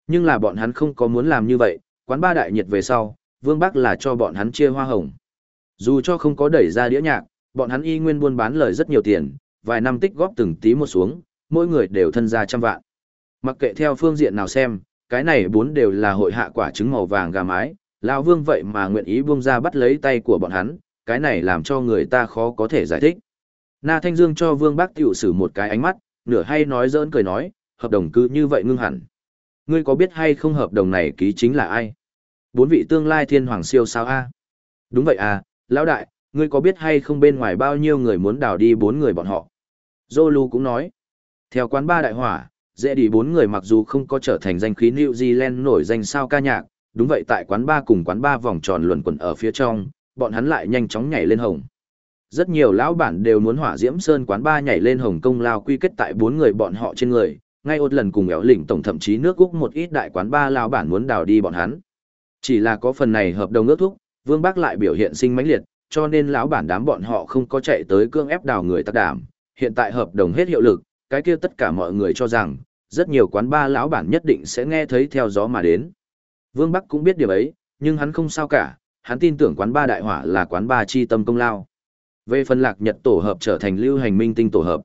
Nhưng là bọn hắn không có muốn làm như vậy, quán ba đại nhiệt về sau, Vương Bắc là cho bọn hắn chia hoa hồng. Dù cho không có đẩy ra đĩa nhạc, bọn hắn y nguyên buôn bán lời rất nhiều tiền, vài năm tích góp từng tí một xuống, mỗi người đều thân ra trăm vạn. Mặc kệ theo phương diện nào xem, cái này bốn đều là hội hạ quả trứng màu vàng gà mái, lão vương vậy mà nguyện ý buông ra bắt lấy tay của bọn hắn, cái này làm cho người ta khó có thể giải thích. Na Thanh Dương cho Vương Bác tiểu sử một cái ánh mắt, nửa hay nói giỡn cười nói, hợp đồng cứ như vậy ngưng hẳn. Ngươi có biết hay không hợp đồng này ký chính là ai? Bốn vị tương lai thiên hoàng siêu sao a? Đúng vậy à, lão đại, ngươi có biết hay không bên ngoài bao nhiêu người muốn đào đi bốn người bọn họ? Zolu cũng nói. Theo quán ba đại hỏa, dễ đi bốn người mặc dù không có trở thành danh khí New Zealand nổi danh sao ca nhạc, đúng vậy tại quán ba cùng quán ba vòng tròn luẩn quẩn ở phía trong, bọn hắn lại nhanh chóng nhảy lên hồng. Rất nhiều lão bản đều muốn hỏa diễm sơn quán ba nhảy lên hồng công lao quy kết tại bốn người bọn họ trên người, ngay ốt lần cùng éo lỉnh tổng thậm chí nước Úc một ít đại quán ba lão bản muốn đào đi bọn hắn. Chỉ là có phần này hợp đồng ước thúc, Vương Bắc lại biểu hiện sinh mãnh liệt, cho nên lão bản đám bọn họ không có chạy tới cương ép đào người tác đảm. Hiện tại hợp đồng hết hiệu lực, cái kia tất cả mọi người cho rằng, rất nhiều quán ba lão bản nhất định sẽ nghe thấy theo gió mà đến. Vương Bắc cũng biết điều ấy, nhưng hắn không sao cả, hắn tin tưởng quán ba đại hỏa là quán ba chi tâm công lao. Về phần lạc nhật tổ hợp trở thành lưu hành minh tinh tổ hợp.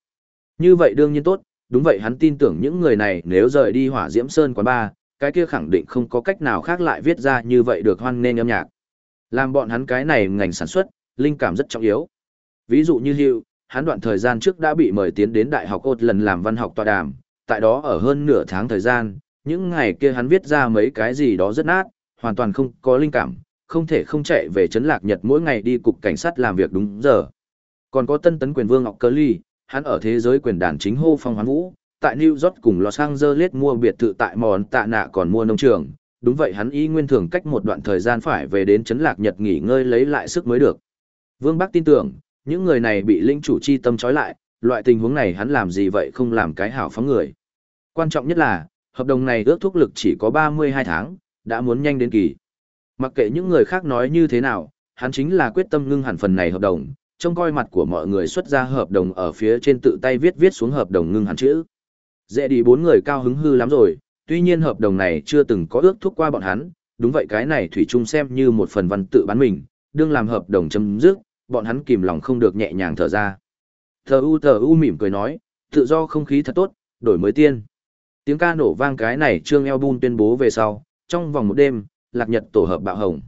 Như vậy đương nhiên tốt, đúng vậy hắn tin tưởng những người này nếu rời đi hỏa diễm sơn quán ba, cái kia khẳng định không có cách nào khác lại viết ra như vậy được hoan nên âm nhạc. Làm bọn hắn cái này ngành sản xuất, linh cảm rất trọng yếu. Ví dụ như Hugh, hắn đoạn thời gian trước đã bị mời tiến đến Đại học ột lần làm văn học tọa đàm, tại đó ở hơn nửa tháng thời gian, những ngày kia hắn viết ra mấy cái gì đó rất nát, hoàn toàn không có linh cảm, không thể không chạy về trấn lạc Nhật mỗi ngày đi cục cảnh sát làm việc đúng giờ. Còn có tân tấn quyền vương Ngọc Cơ Ly, hắn ở thế giới quyền đàn chính hô phong hoán vũ, tại New York cùng Los Angeles mua biệt thự tại mòn tạ nạ còn mua nông trường. Đúng vậy hắn y nguyên thường cách một đoạn thời gian phải về đến trấn lạc Nhật nghỉ ngơi lấy lại sức mới được. Vương Bắc tin tưởng, những người này bị linh chủ chi tâm trói lại, loại tình huống này hắn làm gì vậy không làm cái hảo phóng người. Quan trọng nhất là, hợp đồng này ước thúc lực chỉ có 32 tháng, đã muốn nhanh đến kỳ. Mặc kệ những người khác nói như thế nào, hắn chính là quyết tâm ngưng hẳn phần này hợp đồng, trông coi mặt của mọi người xuất ra hợp đồng ở phía trên tự tay viết viết xuống hợp đồng ngưng hẳn chữ. Dễ đi bốn người cao hứng hư lắm rồi, tuy nhiên hợp đồng này chưa từng có ước thúc qua bọn hắn, đúng vậy cái này Thủy Trung xem như một phần văn tự bán mình, đương làm hợp đồng chấm dứt, bọn hắn kìm lòng không được nhẹ nhàng thở ra. Thờ u thờ u mỉm cười nói, tự do không khí thật tốt, đổi mới tiên. Tiếng ca nổ vang cái này Trương Album tuyên bố về sau, trong vòng một đêm, lạc nhật tổ hợp bạo hồng.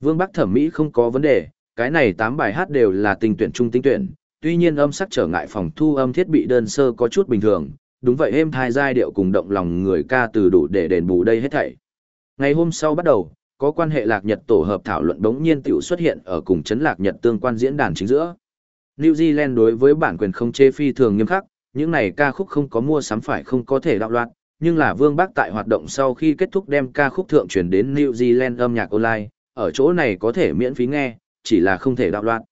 Vương Bắc thẩm mỹ không có vấn đề, cái này 8 bài hát đều là tình tuyển trung tinh tuyển, tuy nhiên âm sắc trở ngại phòng thu âm thiết bị đơn sơ có chút bình thường, đúng vậy êm thai giai điệu cùng động lòng người ca từ đủ để đền bù đây hết thảy. Ngày hôm sau bắt đầu, có quan hệ lạc nhật tổ hợp thảo luận đống nhiên tiểu xuất hiện ở cùng chấn lạc nhật tương quan diễn đàn chính giữa. New Zealand đối với bản quyền không chê phi thường nghiêm khắc, những này ca khúc không có mua sắm phải không có thể đạo loạn, nhưng là Vương Bắc tại hoạt động sau khi kết thúc đem ca khúc thượng truyền đến New Zealand âm nhạc online, ở chỗ này có thể miễn phí nghe, chỉ là không thể đạo loạn.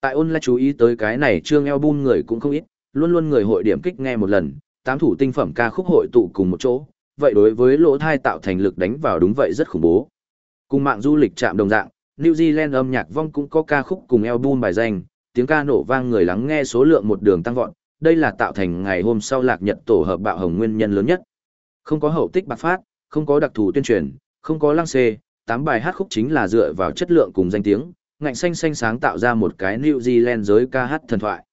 Tại online chú ý tới cái này chương album người cũng không ít, luôn luôn người hội điểm kích nghe một lần, tám thủ tinh phẩm ca khúc hội tụ cùng một chỗ, vậy đối với lỗ thai tạo thành lực đánh vào đúng vậy rất khủng bố. Cùng mạng du lịch chạm đồng dạng, New Zealand âm nhạc vong cũng có ca khúc cùng album bài danh, tiếng ca nổ vang người lắng nghe số lượng một đường tăng vọt, đây là tạo thành ngày hôm sau lạc nhật tổ hợp bạo hồng nguyên nhân lớn nhất. Không có hậu tích bạc phát, không có đặc thù tuyên truyền, không có lăng xê, tám bài hát khúc chính là dựa vào chất lượng cùng danh tiếng, ngạnh xanh xanh sáng tạo ra một cái New Zealand giới ca hát thần thoại.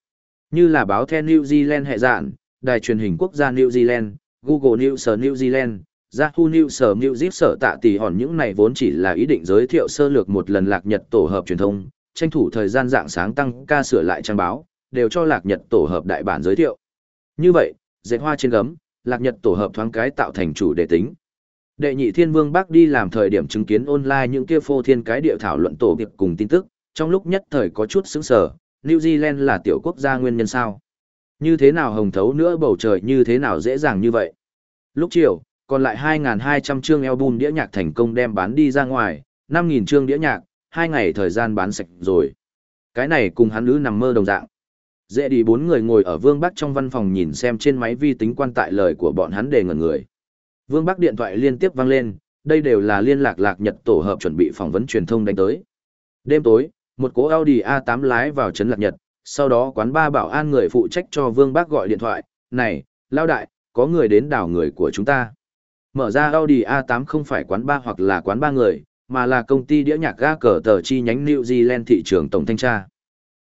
Như là báo The New Zealand hệ dạn, đài truyền hình quốc gia New Zealand, Google News New Zealand, Yahoo News Music sở tạ tỷ hòn những này vốn chỉ là ý định giới thiệu sơ lược một lần lạc nhật tổ hợp truyền thông, tranh thủ thời gian dạng sáng tăng ca sửa lại trang báo, đều cho lạc nhật tổ hợp đại bản giới thiệu. Như vậy, dệt hoa trên gấm, lạc nhật tổ hợp thoáng cái tạo thành chủ đề tính. Đệ nhị thiên vương bác đi làm thời điểm chứng kiến online những kia phô thiên cái địa thảo luận tổ việc cùng tin tức, trong lúc nhất thời có chút sững sờ, New Zealand là tiểu quốc gia nguyên nhân sao? Như thế nào hồng thấu nữa bầu trời như thế nào dễ dàng như vậy? Lúc chiều, còn lại 2.200 chương album đĩa nhạc thành công đem bán đi ra ngoài, 5.000 chương đĩa nhạc, hai ngày thời gian bán sạch rồi. Cái này cùng hắn nữ nằm mơ đồng dạng. Dễ đi bốn người ngồi ở Vương Bắc trong văn phòng nhìn xem trên máy vi tính quan tại lời của bọn hắn đề ngẩn người. Vương Bắc điện thoại liên tiếp vang lên, đây đều là liên lạc lạc nhật tổ hợp chuẩn bị phỏng vấn truyền thông đánh tới. Đêm tối, một cố Audi A8 lái vào trấn lạc nhật, sau đó quán ba bảo an người phụ trách cho Vương Bắc gọi điện thoại, này, lao đại, có người đến đảo người của chúng ta. Mở ra Audi A8 không phải quán ba hoặc là quán ba người, mà là công ty đĩa nhạc ga cờ tờ chi nhánh New Zealand thị trường tổng thanh tra.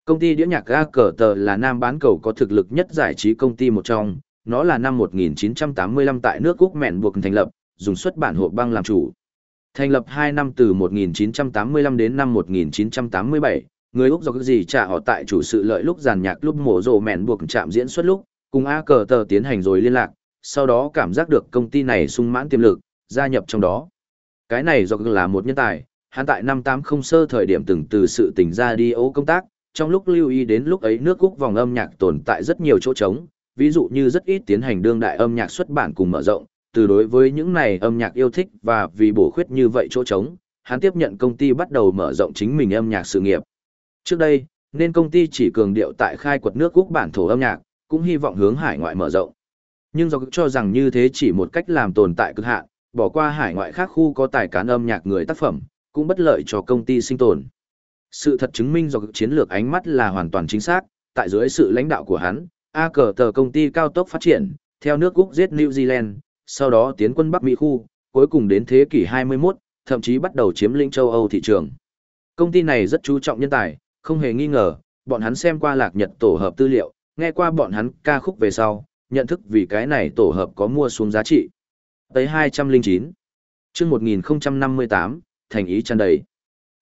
Công ty đĩa nhạc ga cờ tờ là nam bán cầu có thực lực nhất giải trí công ty một trong, nó là năm 1985 tại nước Úc mẹn buộc thành lập, dùng xuất bản hộp băng làm chủ. Thành lập 2 năm từ 1985 đến năm 1987, người Úc do cái gì trả họ tại chủ sự lợi lúc giàn nhạc lúc mổ rồ mẹn buộc chạm diễn xuất lúc, cùng A cờ tờ tiến hành rồi liên lạc, sau đó cảm giác được công ty này sung mãn tiềm lực, gia nhập trong đó. Cái này do là một nhân tài, hắn tại năm 80 sơ thời điểm từng từ sự tỉnh ra đi ấu công tác, trong lúc lưu ý đến lúc ấy nước Úc vòng âm nhạc tồn tại rất nhiều chỗ trống, ví dụ như rất ít tiến hành đương đại âm nhạc xuất bản cùng mở rộng, từ đối với những này âm nhạc yêu thích và vì bổ khuyết như vậy chỗ trống, hắn tiếp nhận công ty bắt đầu mở rộng chính mình âm nhạc sự nghiệp. Trước đây, nên công ty chỉ cường điệu tại khai quật nước Úc bản thổ âm nhạc, cũng hy vọng hướng hải ngoại mở rộng. Nhưng do cho rằng như thế chỉ một cách làm tồn tại cực hạn, bỏ qua hải ngoại khác khu có tài cán âm nhạc người tác phẩm, cũng bất lợi cho công ty sinh tồn. Sự thật chứng minh do chiến lược ánh mắt là hoàn toàn chính xác, tại dưới sự lãnh đạo của hắn, A cờ tờ công ty cao tốc phát triển, theo nước Úc giết New Zealand, sau đó tiến quân Bắc Mỹ khu, cuối cùng đến thế kỷ 21, thậm chí bắt đầu chiếm lĩnh châu Âu thị trường. Công ty này rất chú trọng nhân tài, không hề nghi ngờ, bọn hắn xem qua lạc nhật tổ hợp tư liệu, nghe qua bọn hắn ca khúc về sau, nhận thức vì cái này tổ hợp có mua xuống giá trị. Tới 209, chương 1058, thành ý tràn đầy.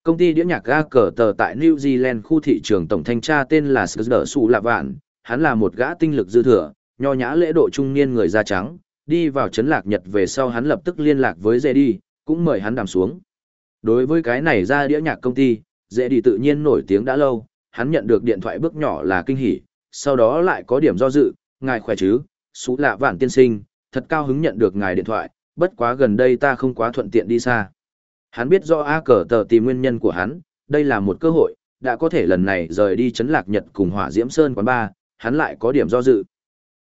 Công ty đĩa nhạc ga cờ tờ tại New Zealand khu thị trường tổng thanh tra tên là Skrder Su Lạ Vạn, hắn là một gã tinh lực dư thừa, nho nhã lễ độ trung niên người da trắng, đi vào chấn lạc Nhật về sau hắn lập tức liên lạc với Dê đi, cũng mời hắn đàm xuống. Đối với cái này ra đĩa nhạc công ty, Dê đi tự nhiên nổi tiếng đã lâu, hắn nhận được điện thoại bước nhỏ là kinh hỉ, sau đó lại có điểm do dự, ngài khỏe chứ, Su Lạ Vạn tiên sinh, thật cao hứng nhận được ngài điện thoại, bất quá gần đây ta không quá thuận tiện đi xa. Hắn biết do A cờ tờ tìm nguyên nhân của hắn, đây là một cơ hội, đã có thể lần này rời đi chấn lạc Nhật cùng hỏa diễm sơn quán ba, hắn lại có điểm do dự.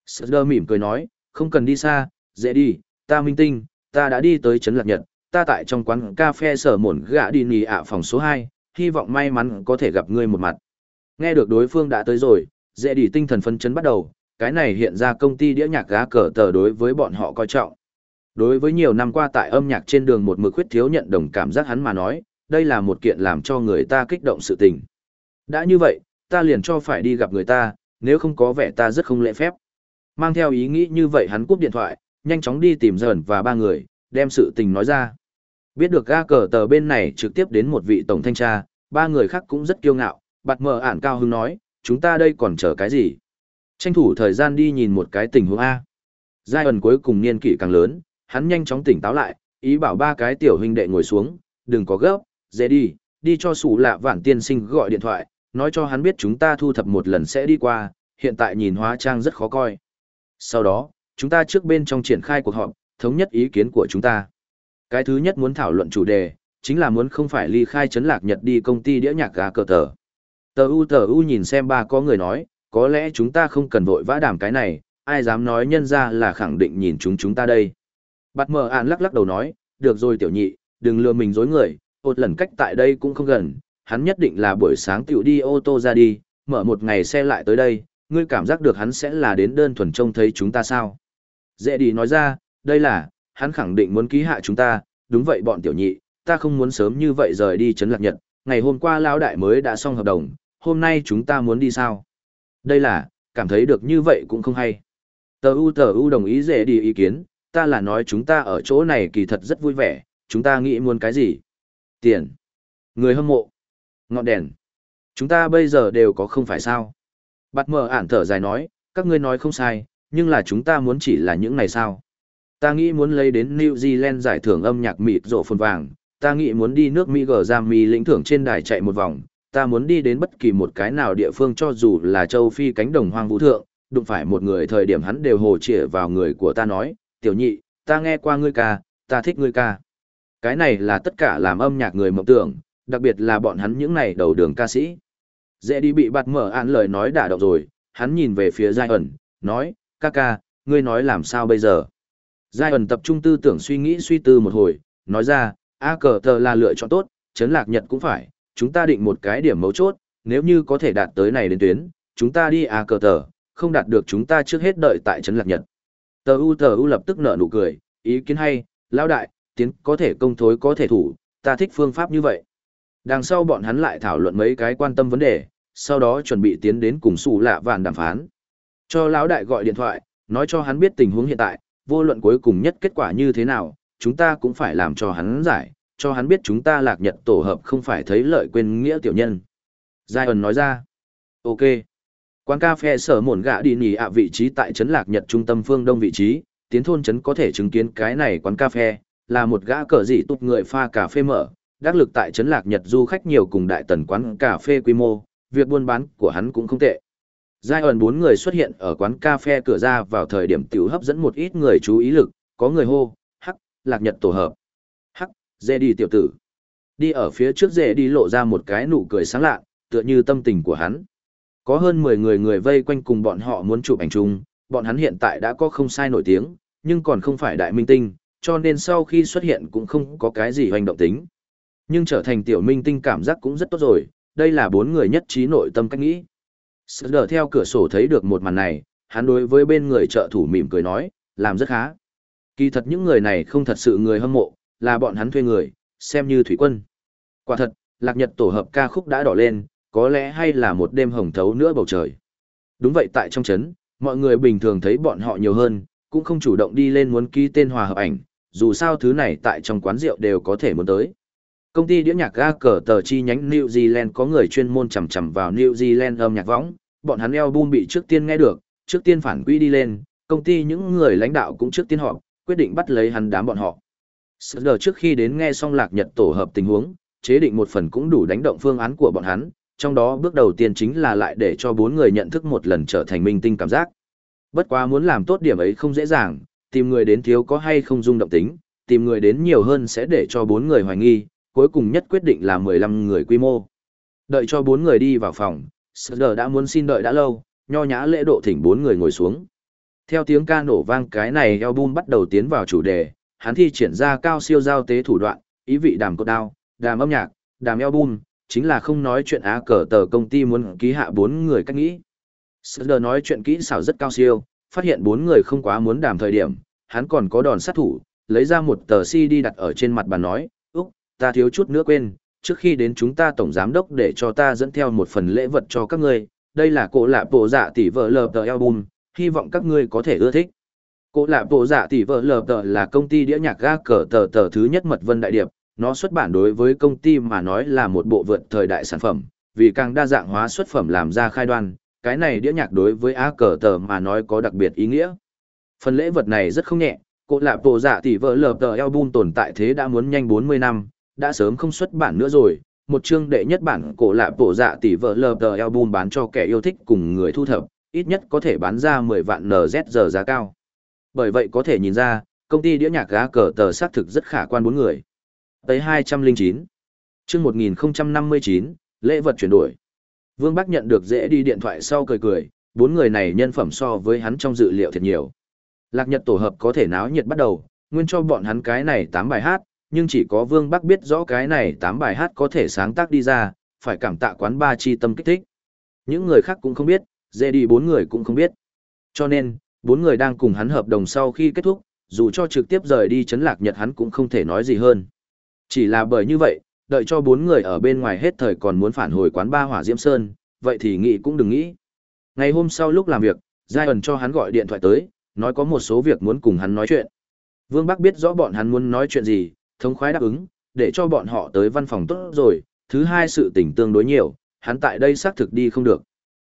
Sơ mỉm cười nói, không cần đi xa, dễ đi, ta minh tinh, ta đã đi tới chấn lạc Nhật, ta tại trong quán cà phê sở mổn gạ đi nì ạ phòng số 2, hy vọng may mắn có thể gặp ngươi một mặt. Nghe được đối phương đã tới rồi, dễ đi tinh thần phấn chấn bắt đầu, cái này hiện ra công ty đĩa nhạc gá cờ tờ đối với bọn họ coi trọng. Đối với nhiều năm qua tại âm nhạc trên đường một mực khuyết thiếu nhận đồng cảm giác hắn mà nói, đây là một kiện làm cho người ta kích động sự tình. Đã như vậy, ta liền cho phải đi gặp người ta, nếu không có vẻ ta rất không lễ phép. Mang theo ý nghĩ như vậy hắn cúp điện thoại, nhanh chóng đi tìm dần và ba người, đem sự tình nói ra. Biết được ga cờ tờ bên này trực tiếp đến một vị tổng thanh tra, ba người khác cũng rất kiêu ngạo, bạt mờ ản cao hứng nói, chúng ta đây còn chờ cái gì? Tranh thủ thời gian đi nhìn một cái tình huống A. Giai ẩn cuối cùng niên kỷ càng lớn, hắn nhanh chóng tỉnh táo lại, ý bảo ba cái tiểu huynh đệ ngồi xuống, đừng có gấp, dễ đi, đi cho sủ lạ vạn tiên sinh gọi điện thoại, nói cho hắn biết chúng ta thu thập một lần sẽ đi qua, hiện tại nhìn hóa trang rất khó coi. Sau đó, chúng ta trước bên trong triển khai cuộc họp, thống nhất ý kiến của chúng ta. Cái thứ nhất muốn thảo luận chủ đề, chính là muốn không phải ly khai chấn lạc Nhật đi công ty đĩa nhạc gà cờ tờ. Tờ U tờ U nhìn xem ba có người nói, có lẽ chúng ta không cần vội vã đảm cái này, ai dám nói nhân ra là khẳng định nhìn chúng chúng ta đây. Bạt mờ ạn lắc lắc đầu nói, được rồi tiểu nhị, đừng lừa mình dối người, một lần cách tại đây cũng không gần, hắn nhất định là buổi sáng tiểu đi ô tô ra đi, mở một ngày xe lại tới đây, ngươi cảm giác được hắn sẽ là đến đơn thuần trông thấy chúng ta sao. Dễ đi nói ra, đây là, hắn khẳng định muốn ký hạ chúng ta, đúng vậy bọn tiểu nhị, ta không muốn sớm như vậy rời đi chấn lạc nhật, ngày hôm qua lão đại mới đã xong hợp đồng, hôm nay chúng ta muốn đi sao. Đây là, cảm thấy được như vậy cũng không hay. Tờ U tờ U đồng ý dễ đi ý kiến, ta là nói chúng ta ở chỗ này kỳ thật rất vui vẻ, chúng ta nghĩ muốn cái gì? Tiền. Người hâm mộ. Ngọn đèn. Chúng ta bây giờ đều có không phải sao? Bạt mờ ản thở dài nói, các ngươi nói không sai, nhưng là chúng ta muốn chỉ là những này sao? Ta nghĩ muốn lấy đến New Zealand giải thưởng âm nhạc mịt rộ phồn vàng, ta nghĩ muốn đi nước Mỹ gờ giam mì lĩnh thưởng trên đài chạy một vòng, ta muốn đi đến bất kỳ một cái nào địa phương cho dù là châu Phi cánh đồng hoang vũ thượng, đụng phải một người thời điểm hắn đều hồ trịa vào người của ta nói, tiểu nhị, ta nghe qua ngươi ca, ta thích ngươi ca. Cái này là tất cả làm âm nhạc người mộng tưởng, đặc biệt là bọn hắn những này đầu đường ca sĩ. Dễ đi bị bạt mở án lời nói đả động rồi, hắn nhìn về phía Giai ẩn, nói, ca ca, ngươi nói làm sao bây giờ? Giai ẩn tập trung tư tưởng suy nghĩ suy tư một hồi, nói ra, A cờ tờ là lựa chọn tốt, chấn lạc nhật cũng phải, chúng ta định một cái điểm mấu chốt, nếu như có thể đạt tới này đến tuyến, chúng ta đi A cờ tờ, không đạt được chúng ta trước hết đợi tại chấn lạc nhật. Tờ U tờ U lập tức nở nụ cười, ý kiến hay, lão đại, tiến có thể công thối có thể thủ, ta thích phương pháp như vậy. Đằng sau bọn hắn lại thảo luận mấy cái quan tâm vấn đề, sau đó chuẩn bị tiến đến cùng xù lạ vạn đàm phán. Cho lão đại gọi điện thoại, nói cho hắn biết tình huống hiện tại, vô luận cuối cùng nhất kết quả như thế nào, chúng ta cũng phải làm cho hắn giải, cho hắn biết chúng ta lạc nhật tổ hợp không phải thấy lợi quên nghĩa tiểu nhân. Giai ẩn nói ra, ok. Quán cà phê sở mồn gạ đi nỉ ạ vị trí tại trấn lạc nhật trung tâm phương đông vị trí, tiến thôn trấn có thể chứng kiến cái này quán cà phê, là một gã cờ dị tụt người pha cà phê mở, đắc lực tại trấn lạc nhật du khách nhiều cùng đại tần quán cà phê quy mô, việc buôn bán của hắn cũng không tệ. Giai ẩn bốn người xuất hiện ở quán cà phê cửa ra vào thời điểm tiểu hấp dẫn một ít người chú ý lực, có người hô, hắc, lạc nhật tổ hợp. Hắc, dê đi tiểu tử. Đi ở phía trước dê đi lộ ra một cái nụ cười sáng lạ, tựa như tâm tình của hắn. Có hơn 10 người người vây quanh cùng bọn họ muốn chụp ảnh chung, bọn hắn hiện tại đã có không sai nổi tiếng, nhưng còn không phải đại minh tinh, cho nên sau khi xuất hiện cũng không có cái gì hành động tính. Nhưng trở thành tiểu minh tinh cảm giác cũng rất tốt rồi, đây là bốn người nhất trí nội tâm cách nghĩ. Sờ theo cửa sổ thấy được một màn này, hắn đối với bên người trợ thủ mỉm cười nói, làm rất khá. Kỳ thật những người này không thật sự người hâm mộ, là bọn hắn thuê người, xem như thủy quân. Quả thật, lạc nhật tổ hợp ca khúc đã đỏ lên, có lẽ hay là một đêm hồng thấu nữa bầu trời. Đúng vậy tại trong chấn, mọi người bình thường thấy bọn họ nhiều hơn, cũng không chủ động đi lên muốn ký tên hòa hợp ảnh, dù sao thứ này tại trong quán rượu đều có thể muốn tới. Công ty đĩa nhạc ga cờ tờ chi nhánh New Zealand có người chuyên môn chầm chầm vào New Zealand âm nhạc võng, bọn hắn album bị trước tiên nghe được, trước tiên phản quỹ đi lên, công ty những người lãnh đạo cũng trước tiên họp, quyết định bắt lấy hắn đám bọn họ. Sở trước khi đến nghe xong lạc nhật tổ hợp tình huống, chế định một phần cũng đủ đánh động phương án của bọn hắn, trong đó bước đầu tiên chính là lại để cho bốn người nhận thức một lần trở thành minh tinh cảm giác. Bất quá muốn làm tốt điểm ấy không dễ dàng, tìm người đến thiếu có hay không dung động tính, tìm người đến nhiều hơn sẽ để cho bốn người hoài nghi, cuối cùng nhất quyết định là 15 người quy mô. Đợi cho bốn người đi vào phòng, Sở đã muốn xin đợi đã lâu, nho nhã lễ độ thỉnh bốn người ngồi xuống. Theo tiếng ca nổ vang cái này album bắt đầu tiến vào chủ đề, hắn thi triển ra cao siêu giao tế thủ đoạn, ý vị đàm cốt đao, đàm âm nhạc, đàm album, chính là không nói chuyện á cờ tờ công ty muốn ký hạ bốn người cách nghĩ. Sở nói chuyện kỹ xảo rất cao siêu, phát hiện bốn người không quá muốn đàm thời điểm, hắn còn có đòn sát thủ, lấy ra một tờ CD đặt ở trên mặt bàn nói, Úc, ta thiếu chút nữa quên, trước khi đến chúng ta tổng giám đốc để cho ta dẫn theo một phần lễ vật cho các ngươi, đây là cổ lạ bộ dạ tỷ vợ lờ tờ album, hy vọng các ngươi có thể ưa thích. Cổ lạ bộ dạ tỷ vợ lờ tờ là công ty đĩa nhạc ga cờ tờ tờ thứ nhất mật vân đại điệp, nó xuất bản đối với công ty mà nói là một bộ vượt thời đại sản phẩm, vì càng đa dạng hóa xuất phẩm làm ra khai đoan, cái này đĩa nhạc đối với A cờ tờ mà nói có đặc biệt ý nghĩa. Phần lễ vật này rất không nhẹ, cổ lạ bộ dạ tỷ vợ lờ tờ album tồn tại thế đã muốn nhanh 40 năm, đã sớm không xuất bản nữa rồi. Một chương đệ nhất bản cổ lạ bộ dạ tỷ vợ lờ tờ album bán cho kẻ yêu thích cùng người thu thập, ít nhất có thể bán ra 10 vạn NZ giờ giá cao. Bởi vậy có thể nhìn ra, công ty đĩa nhạc gá cờ tờ xác thực rất khả quan bốn người. Tới 209. chương 1059, lễ vật chuyển đổi. Vương Bắc nhận được dễ đi điện thoại sau cười cười, bốn người này nhân phẩm so với hắn trong dự liệu thật nhiều. Lạc Nhật tổ hợp có thể náo nhiệt bắt đầu, nguyên cho bọn hắn cái này 8 bài hát, nhưng chỉ có Vương Bắc biết rõ cái này 8 bài hát có thể sáng tác đi ra, phải cảm tạ quán ba chi tâm kích thích. Những người khác cũng không biết, dễ đi bốn người cũng không biết. Cho nên, bốn người đang cùng hắn hợp đồng sau khi kết thúc, dù cho trực tiếp rời đi chấn lạc nhật hắn cũng không thể nói gì hơn. Chỉ là bởi như vậy, đợi cho bốn người ở bên ngoài hết thời còn muốn phản hồi quán ba hỏa diễm sơn, vậy thì nghĩ cũng đừng nghĩ. Ngày hôm sau lúc làm việc, Giai ẩn cho hắn gọi điện thoại tới, nói có một số việc muốn cùng hắn nói chuyện. Vương Bắc biết rõ bọn hắn muốn nói chuyện gì, thống khoái đáp ứng, để cho bọn họ tới văn phòng tốt rồi, thứ hai sự tình tương đối nhiều, hắn tại đây xác thực đi không được.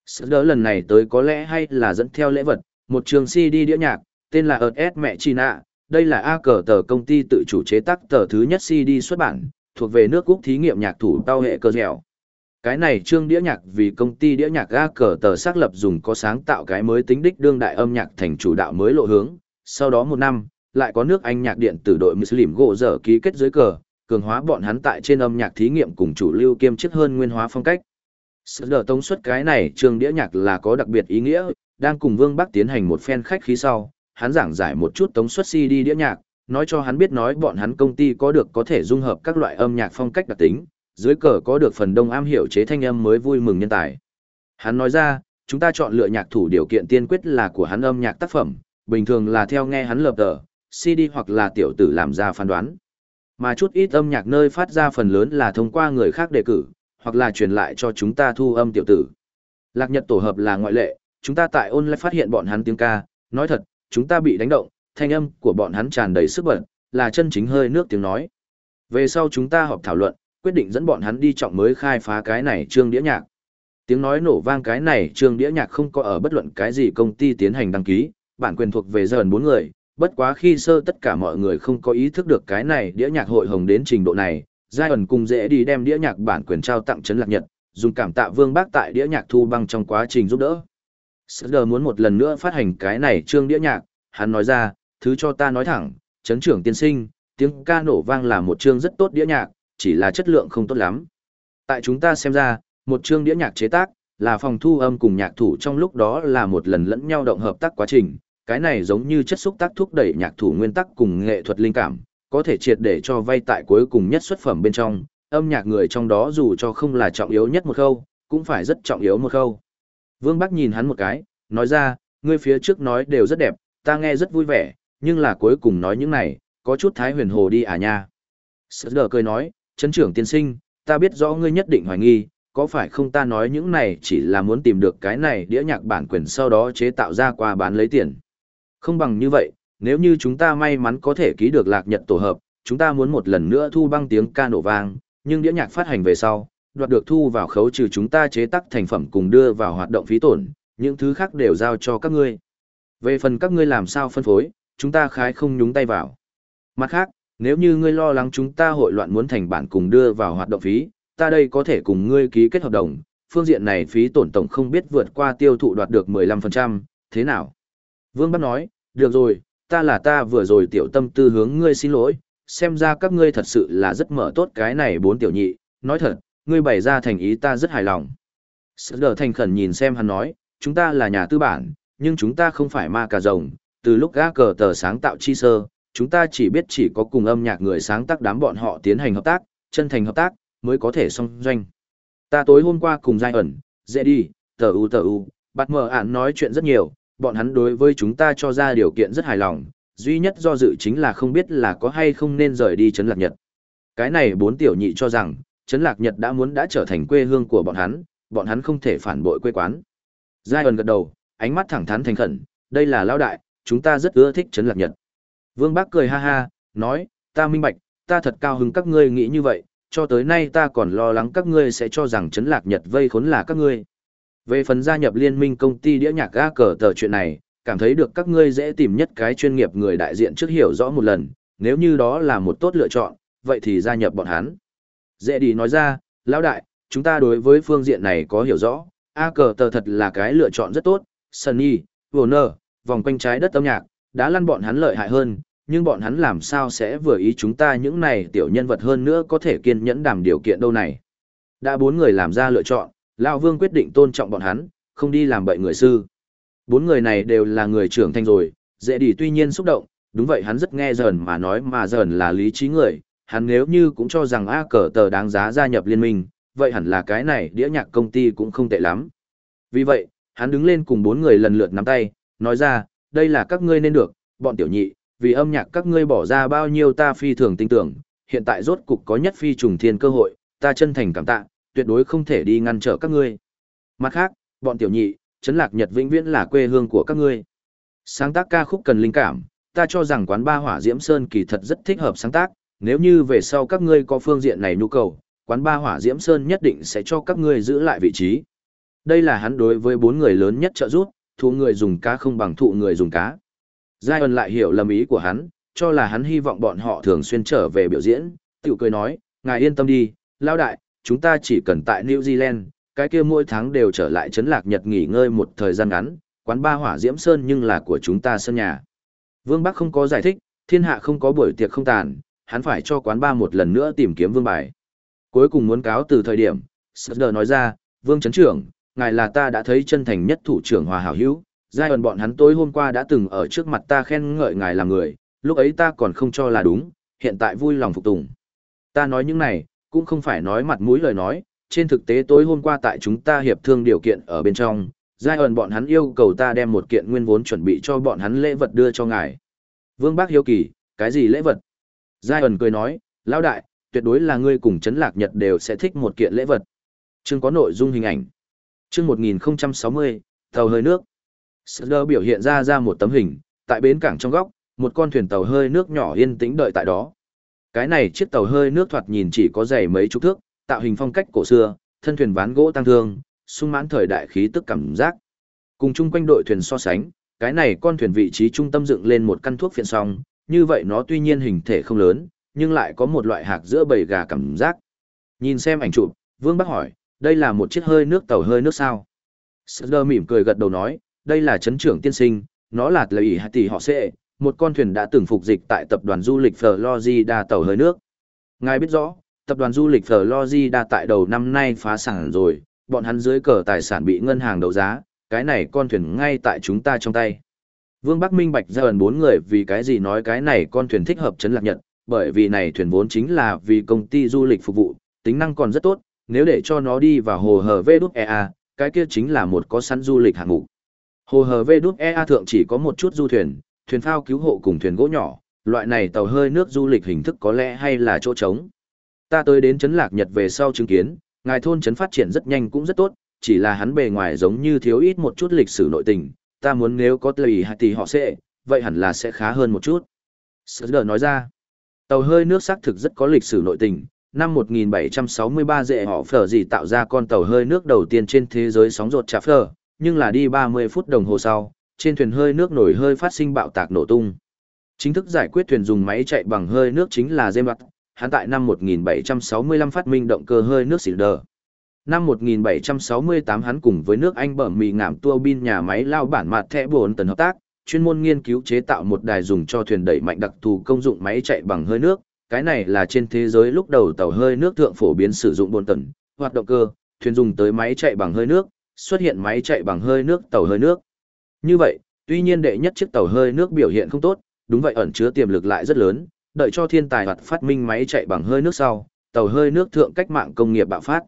Sự đỡ lần này tới có lẽ hay là dẫn theo lễ vật, một trường CD đĩa nhạc, tên là ợt mẹ China, đây là A cờ tờ công ty tự chủ chế tác tờ thứ nhất CD xuất bản, thuộc về nước Úc thí nghiệm nhạc thủ tao hệ cơ dẻo. Cái này trương đĩa nhạc vì công ty đĩa nhạc A cờ tờ xác lập dùng có sáng tạo cái mới tính đích đương đại âm nhạc thành chủ đạo mới lộ hướng, sau đó một năm, lại có nước Anh nhạc điện tử đội Muslim gỗ dở ký kết dưới cờ, cường hóa bọn hắn tại trên âm nhạc thí nghiệm cùng chủ lưu kiêm chức hơn nguyên hóa phong cách. Sự đỡ tống suất cái này trường đĩa nhạc là có đặc biệt ý nghĩa, đang cùng Vương Bắc tiến hành một phen khách khí sau, hắn giảng giải một chút tống suất CD đĩa nhạc, nói cho hắn biết nói bọn hắn công ty có được có thể dung hợp các loại âm nhạc phong cách đặc tính, dưới cờ có được phần đông am hiểu chế thanh âm mới vui mừng nhân tài. Hắn nói ra, chúng ta chọn lựa nhạc thủ điều kiện tiên quyết là của hắn âm nhạc tác phẩm, bình thường là theo nghe hắn lập tờ, CD hoặc là tiểu tử làm ra phán đoán. Mà chút ít âm nhạc nơi phát ra phần lớn là thông qua người khác đề cử, hoặc là truyền lại cho chúng ta thu âm tiểu tử. Lạc Nhật tổ hợp là ngoại lệ, chúng ta tại online phát hiện bọn hắn tiếng ca, nói thật, chúng ta bị đánh động, thanh âm của bọn hắn tràn đầy sức bật, là chân chính hơi nước tiếng nói. Về sau chúng ta họp thảo luận, quyết định dẫn bọn hắn đi trọng mới khai phá cái này trương đĩa nhạc. Tiếng nói nổ vang cái này trương đĩa nhạc không có ở bất luận cái gì công ty tiến hành đăng ký, bản quyền thuộc về dần bốn người, bất quá khi sơ tất cả mọi người không có ý thức được cái này đĩa nhạc hội hồng đến trình độ này, giai ẩn cùng dễ đi đem đĩa nhạc bản quyền trao tặng trấn lạc nhật, dùng cảm tạ vương bác tại đĩa nhạc thu băng trong quá trình giúp đỡ. Sở muốn một lần nữa phát hành cái này trương đĩa nhạc, hắn nói ra, thứ cho ta nói thẳng, chấn trưởng tiên sinh, tiếng ca nổ vang là một chương rất tốt đĩa nhạc, chỉ là chất lượng không tốt lắm. Tại chúng ta xem ra, một chương đĩa nhạc chế tác, là phòng thu âm cùng nhạc thủ trong lúc đó là một lần lẫn nhau động hợp tác quá trình, cái này giống như chất xúc tác thúc đẩy nhạc thủ nguyên tắc cùng nghệ thuật linh cảm, có thể triệt để cho vay tại cuối cùng nhất xuất phẩm bên trong, âm nhạc người trong đó dù cho không là trọng yếu nhất một khâu, cũng phải rất trọng yếu một khâu. Vương Bắc nhìn hắn một cái, nói ra, ngươi phía trước nói đều rất đẹp, ta nghe rất vui vẻ, nhưng là cuối cùng nói những này, có chút thái huyền hồ đi à nha. Sở đờ cười nói, chấn trưởng tiên sinh, ta biết rõ ngươi nhất định hoài nghi, có phải không ta nói những này chỉ là muốn tìm được cái này đĩa nhạc bản quyền sau đó chế tạo ra qua bán lấy tiền. Không bằng như vậy, nếu như chúng ta may mắn có thể ký được lạc nhật tổ hợp, chúng ta muốn một lần nữa thu băng tiếng ca nổ vang, nhưng đĩa nhạc phát hành về sau, đoạt được thu vào khấu trừ chúng ta chế tác thành phẩm cùng đưa vào hoạt động phí tổn, những thứ khác đều giao cho các ngươi. Về phần các ngươi làm sao phân phối, chúng ta khái không nhúng tay vào. Mặt khác, nếu như ngươi lo lắng chúng ta hội loạn muốn thành bản cùng đưa vào hoạt động phí, ta đây có thể cùng ngươi ký kết hợp đồng, phương diện này phí tổn tổng không biết vượt qua tiêu thụ đoạt được 15%, thế nào? Vương Bắc nói, được rồi, ta là ta vừa rồi tiểu tâm tư hướng ngươi xin lỗi, xem ra các ngươi thật sự là rất mở tốt cái này bốn tiểu nhị, nói thật, ngươi bày ra thành ý ta rất hài lòng. Sở đờ thành khẩn nhìn xem hắn nói, chúng ta là nhà tư bản, nhưng chúng ta không phải ma cà rồng, từ lúc gác cờ tờ sáng tạo chi sơ, chúng ta chỉ biết chỉ có cùng âm nhạc người sáng tác đám bọn họ tiến hành hợp tác, chân thành hợp tác, mới có thể song doanh. Ta tối hôm qua cùng Giai ẩn, dễ đi, tờ u tờ u, bắt mờ ản nói chuyện rất nhiều, bọn hắn đối với chúng ta cho ra điều kiện rất hài lòng, duy nhất do dự chính là không biết là có hay không nên rời đi chấn Lạc Nhật. Cái này bốn tiểu nhị cho rằng, Trấn Lạc Nhật đã muốn đã trở thành quê hương của bọn hắn, bọn hắn không thể phản bội quê quán. Giai ẩn gật đầu, ánh mắt thẳng thắn thành khẩn, đây là lao đại, chúng ta rất ưa thích Trấn Lạc Nhật. Vương Bác cười ha ha, nói, ta minh bạch, ta thật cao hứng các ngươi nghĩ như vậy, cho tới nay ta còn lo lắng các ngươi sẽ cho rằng Trấn Lạc Nhật vây khốn là các ngươi. Về phần gia nhập liên minh công ty đĩa nhạc ga cờ tờ chuyện này, cảm thấy được các ngươi dễ tìm nhất cái chuyên nghiệp người đại diện trước hiểu rõ một lần, nếu như đó là một tốt lựa chọn, vậy thì gia nhập bọn hắn. Dễ đi nói ra, lão đại, chúng ta đối với phương diện này có hiểu rõ, A cờ tờ thật là cái lựa chọn rất tốt, Sunny, Warner, vòng quanh trái đất âm nhạc, đã lăn bọn hắn lợi hại hơn, nhưng bọn hắn làm sao sẽ vừa ý chúng ta những này tiểu nhân vật hơn nữa có thể kiên nhẫn đảm điều kiện đâu này. Đã bốn người làm ra lựa chọn, Lão Vương quyết định tôn trọng bọn hắn, không đi làm bậy người sư. Bốn người này đều là người trưởng thành rồi, dễ đi tuy nhiên xúc động, đúng vậy hắn rất nghe dần mà nói mà dần là lý trí người, hắn nếu như cũng cho rằng A cờ tờ đáng giá gia nhập liên minh, vậy hẳn là cái này đĩa nhạc công ty cũng không tệ lắm. Vì vậy, hắn đứng lên cùng bốn người lần lượt nắm tay, nói ra, đây là các ngươi nên được, bọn tiểu nhị, vì âm nhạc các ngươi bỏ ra bao nhiêu ta phi thường tin tưởng, hiện tại rốt cục có nhất phi trùng thiên cơ hội, ta chân thành cảm tạ, tuyệt đối không thể đi ngăn trở các ngươi. Mặt khác, bọn tiểu nhị, Trấn Lạc Nhật vĩnh viễn là quê hương của các ngươi. Sáng tác ca khúc cần linh cảm, ta cho rằng quán ba hỏa diễm sơn kỳ thật rất thích hợp sáng tác, nếu như về sau các ngươi có phương diện này nhu cầu, quán ba hỏa diễm sơn nhất định sẽ cho các ngươi giữ lại vị trí. Đây là hắn đối với bốn người lớn nhất trợ giúp, thụ người dùng cá không bằng thụ người dùng cá. Giai ẩn lại hiểu lầm ý của hắn, cho là hắn hy vọng bọn họ thường xuyên trở về biểu diễn, tiểu cười nói, ngài yên tâm đi, lao đại, chúng ta chỉ cần tại New Zealand, cái kia mỗi tháng đều trở lại trấn lạc Nhật nghỉ ngơi một thời gian ngắn, quán ba hỏa diễm sơn nhưng là của chúng ta sân nhà. Vương Bắc không có giải thích, thiên hạ không có buổi tiệc không tàn, hắn phải cho quán ba một lần nữa tìm kiếm vương bài. Cuối cùng muốn cáo từ thời điểm, Sutter nói ra, vương chấn trưởng, ngài là ta đã thấy chân thành nhất thủ trưởng hòa hảo hữu, giai ẩn bọn hắn tối hôm qua đã từng ở trước mặt ta khen ngợi ngài là người, lúc ấy ta còn không cho là đúng, hiện tại vui lòng phục tùng. Ta nói những này, cũng không phải nói mặt mũi lời nói, trên thực tế tối hôm qua tại chúng ta hiệp thương điều kiện ở bên trong, giai ẩn bọn hắn yêu cầu ta đem một kiện nguyên vốn chuẩn bị cho bọn hắn lễ vật đưa cho ngài. Vương Bác hiếu kỳ, cái gì lễ vật? Giai ẩn cười nói, lão đại, tuyệt đối là ngươi cùng chấn lạc nhật đều sẽ thích một kiện lễ vật. Chương có nội dung hình ảnh. Chương 1060, tàu hơi nước. Sơ biểu hiện ra ra một tấm hình, tại bến cảng trong góc, một con thuyền tàu hơi nước nhỏ yên tĩnh đợi tại đó. Cái này chiếc tàu hơi nước thoạt nhìn chỉ có dày mấy chục thước, tạo hình phong cách cổ xưa, thân thuyền ván gỗ tăng thương, sung mãn thời đại khí tức cảm giác. Cùng chung quanh đội thuyền so sánh, cái này con thuyền vị trí trung tâm dựng lên một căn thuốc phiện song, như vậy nó tuy nhiên hình thể không lớn, nhưng lại có một loại hạc giữa bầy gà cảm giác. Nhìn xem ảnh chụp, Vương Bắc hỏi, đây là một chiếc hơi nước tàu hơi nước sao? Sơ mỉm cười gật đầu nói, đây là chấn trưởng tiên sinh, nó là lời hạt tỷ họ sẽ, một con thuyền đã từng phục dịch tại tập đoàn du lịch Florida tàu hơi nước. Ngài biết rõ, tập đoàn du lịch Florida tại đầu năm nay phá sản rồi, bọn hắn dưới cờ tài sản bị ngân hàng đấu giá, cái này con thuyền ngay tại chúng ta trong tay. Vương Bắc Minh Bạch ra ẩn bốn người vì cái gì nói cái này con thuyền thích hợp Trấn lạc nhật, bởi vì này thuyền vốn chính là vì công ty du lịch phục vụ, tính năng còn rất tốt, nếu để cho nó đi vào hồ hờ VđEA, cái kia chính là một có sẵn du lịch hạng mục. Hồ hờ VđEA thượng chỉ có một chút du thuyền, thuyền phao cứu hộ cùng thuyền gỗ nhỏ, loại này tàu hơi nước du lịch hình thức có lẽ hay là chỗ trống. Ta tới đến Trấn lạc Nhật về sau chứng kiến, ngài thôn Trấn phát triển rất nhanh cũng rất tốt, chỉ là hắn bề ngoài giống như thiếu ít một chút lịch sử nội tình, ta muốn nếu có tùy hạt thì họ sẽ, vậy hẳn là sẽ khá hơn một chút. Sở nói ra, tàu hơi nước xác thực rất có lịch sử nội tình, năm 1763 dệ họ phở gì tạo ra con tàu hơi nước đầu tiên trên thế giới sóng rột chạp phở, nhưng là đi 30 phút đồng hồ sau, trên thuyền hơi nước nổi hơi phát sinh bạo tạc nổ tung. Chính thức giải quyết thuyền dùng máy chạy bằng hơi nước chính là James hắn tại năm 1765 phát minh động cơ hơi nước xỉn đờ. Năm 1768 hắn cùng với nước Anh bở mì ngảm tua bin nhà máy lao bản mặt thẻ buồn tần hợp tác, chuyên môn nghiên cứu chế tạo một đài dùng cho thuyền đẩy mạnh đặc thù công dụng máy chạy bằng hơi nước. Cái này là trên thế giới lúc đầu tàu hơi nước thượng phổ biến sử dụng bồn tần, hoạt động cơ, thuyền dùng tới máy chạy bằng hơi nước, xuất hiện máy chạy bằng hơi nước tàu hơi nước. Như vậy, tuy nhiên đệ nhất chiếc tàu hơi nước biểu hiện không tốt, đúng vậy ẩn chứa tiềm lực lại rất lớn, đợi cho thiên tài hoạt phát minh máy chạy bằng hơi nước sau, tàu hơi nước thượng cách mạng công nghiệp bạo phát.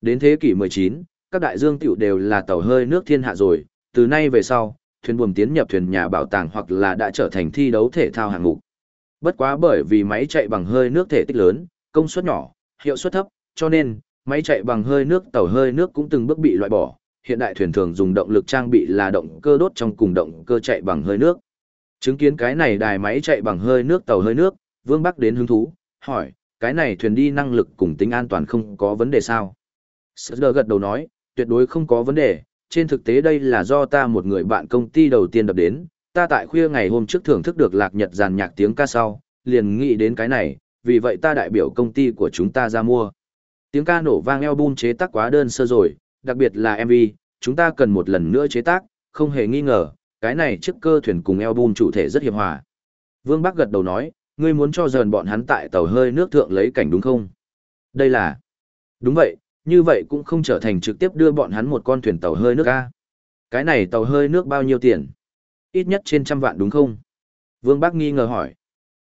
Đến thế kỷ 19, các đại dương tiểu đều là tàu hơi nước thiên hạ rồi, từ nay về sau, thuyền buồm tiến nhập thuyền nhà bảo tàng hoặc là đã trở thành thi đấu thể thao hạng mục. Bất quá bởi vì máy chạy bằng hơi nước thể tích lớn, công suất nhỏ, hiệu suất thấp, cho nên máy chạy bằng hơi nước tàu hơi nước cũng từng bước bị loại bỏ. Hiện đại thuyền thường dùng động lực trang bị là động cơ đốt trong cùng động cơ chạy bằng hơi nước. Chứng kiến cái này đài máy chạy bằng hơi nước tàu hơi nước, Vương Bắc đến hứng thú, hỏi, cái này thuyền đi năng lực cùng tính an toàn không có vấn đề sao? Sơ gật đầu nói, tuyệt đối không có vấn đề, trên thực tế đây là do ta một người bạn công ty đầu tiên đập đến, ta tại khuya ngày hôm trước thưởng thức được lạc nhật giàn nhạc tiếng ca sau, liền nghĩ đến cái này, vì vậy ta đại biểu công ty của chúng ta ra mua. Tiếng ca nổ vang album chế tác quá đơn sơ rồi, đặc biệt là MV, chúng ta cần một lần nữa chế tác, không hề nghi ngờ, cái này chiếc cơ thuyền cùng album chủ thể rất hiệp hòa. Vương Bắc gật đầu nói, ngươi muốn cho dần bọn hắn tại tàu hơi nước thượng lấy cảnh đúng không? Đây là... Đúng vậy, như vậy cũng không trở thành trực tiếp đưa bọn hắn một con thuyền tàu hơi nước ca. Cái này tàu hơi nước bao nhiêu tiền? Ít nhất trên trăm vạn đúng không? Vương Bắc nghi ngờ hỏi.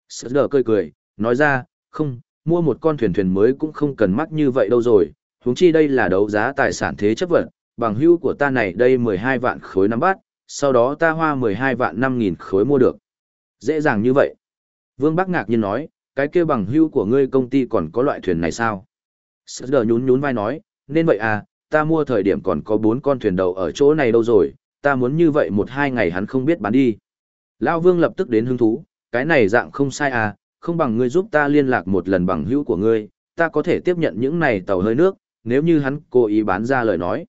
Sợ đờ cười cười, nói ra, không, mua một con thuyền thuyền mới cũng không cần mắc như vậy đâu rồi, huống chi đây là đấu giá tài sản thế chấp vật, bằng hưu của ta này đây 12 vạn khối nắm bát, sau đó ta hoa 12 vạn 5 nghìn khối mua được. Dễ dàng như vậy. Vương Bắc ngạc nhiên nói, cái kia bằng hưu của ngươi công ty còn có loại thuyền này sao? Sợ đờ nhún nhún vai nói, nên vậy à, ta mua thời điểm còn có bốn con thuyền đầu ở chỗ này đâu rồi, ta muốn như vậy một hai ngày hắn không biết bán đi. Lão Vương lập tức đến hứng thú, cái này dạng không sai à, không bằng ngươi giúp ta liên lạc một lần bằng hữu của ngươi, ta có thể tiếp nhận những này tàu hơi nước, nếu như hắn cố ý bán ra lời nói.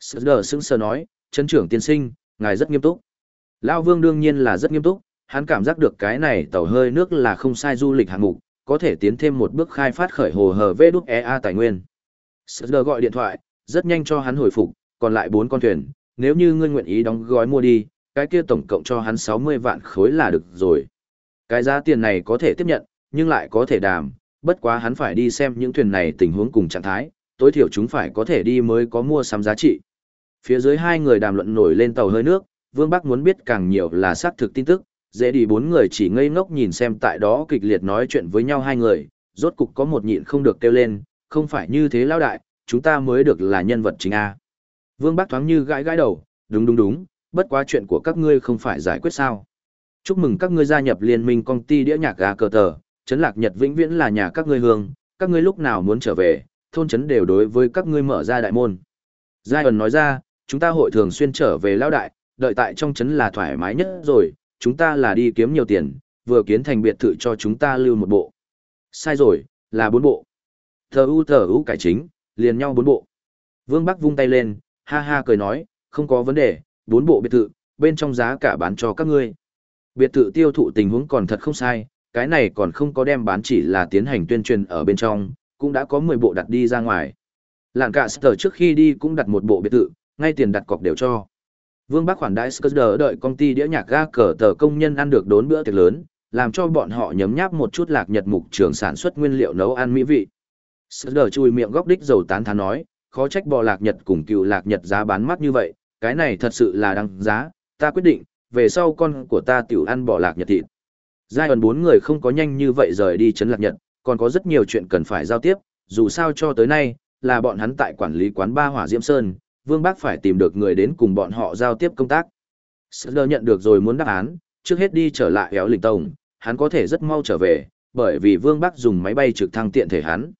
Sợ đờ sững sờ nói, chân trưởng tiên sinh, ngài rất nghiêm túc. Lão Vương đương nhiên là rất nghiêm túc, hắn cảm giác được cái này tàu hơi nước là không sai du lịch hạng mục, có thể tiến thêm một bước khai phát khởi hồ hờ vê đúc EA tài nguyên. sờ gọi điện thoại, rất nhanh cho hắn hồi phục, còn lại bốn con thuyền, nếu như ngươi nguyện ý đóng gói mua đi, cái kia tổng cộng cho hắn 60 vạn khối là được rồi. Cái giá tiền này có thể tiếp nhận, nhưng lại có thể đàm, bất quá hắn phải đi xem những thuyền này tình huống cùng trạng thái, tối thiểu chúng phải có thể đi mới có mua sắm giá trị. Phía dưới hai người đàm luận nổi lên tàu hơi nước, Vương Bắc muốn biết càng nhiều là xác thực tin tức, dễ đi bốn người chỉ ngây ngốc nhìn xem tại đó kịch liệt nói chuyện với nhau hai người, rốt cục có một nhịn không được kêu lên, không phải như thế lao đại, chúng ta mới được là nhân vật chính A. Vương Bắc thoáng như gãi gãi đầu, đúng đúng đúng, bất quá chuyện của các ngươi không phải giải quyết sao. Chúc mừng các ngươi gia nhập liên minh công ty đĩa nhạc gà cờ tờ, chấn lạc nhật vĩnh viễn là nhà các ngươi hương, các ngươi lúc nào muốn trở về, thôn trấn đều đối với các ngươi mở ra đại môn. Giai ẩn nói ra, chúng ta hội thường xuyên trở về lao đại, đợi tại trong trấn là thoải mái nhất rồi, chúng ta là đi kiếm nhiều tiền, vừa kiến thành biệt thự cho chúng ta lưu một bộ. Sai rồi, là bốn bộ. Thờ u thờ u cải chính, liền nhau bốn bộ. Vương Bắc vung tay lên, ha ha cười nói, không có vấn đề, bốn bộ biệt thự, bên trong giá cả bán cho các ngươi. Biệt thự tiêu thụ tình huống còn thật không sai, cái này còn không có đem bán chỉ là tiến hành tuyên truyền ở bên trong, cũng đã có 10 bộ đặt đi ra ngoài. Lạng cả sở trước khi đi cũng đặt một bộ biệt thự, ngay tiền đặt cọc đều cho. Vương Bắc khoản đãi Skr đợi công ty đĩa nhạc ga cờ tờ công nhân ăn được đốn bữa tiệc lớn, làm cho bọn họ nhấm nháp một chút lạc nhật mục trường sản xuất nguyên liệu nấu ăn mỹ vị. Skr chui miệng góc đích dầu tán thán nói, khó trách bò lạc nhật cùng cựu lạc nhật giá bán mắt như vậy, cái này thật sự là đăng giá, ta quyết định, về sau con của ta tiểu ăn bò lạc nhật thịt. Giai ẩn bốn người không có nhanh như vậy rời đi chấn lạc nhật, còn có rất nhiều chuyện cần phải giao tiếp, dù sao cho tới nay, là bọn hắn tại quản lý quán ba hỏa diễm sơn, Vương Bác phải tìm được người đến cùng bọn họ giao tiếp công tác. Sơ nhận được rồi muốn đáp án, trước hết đi trở lại éo lình tổng, hắn có thể rất mau trở về, bởi vì Vương Bác dùng máy bay trực thăng tiện thể hắn.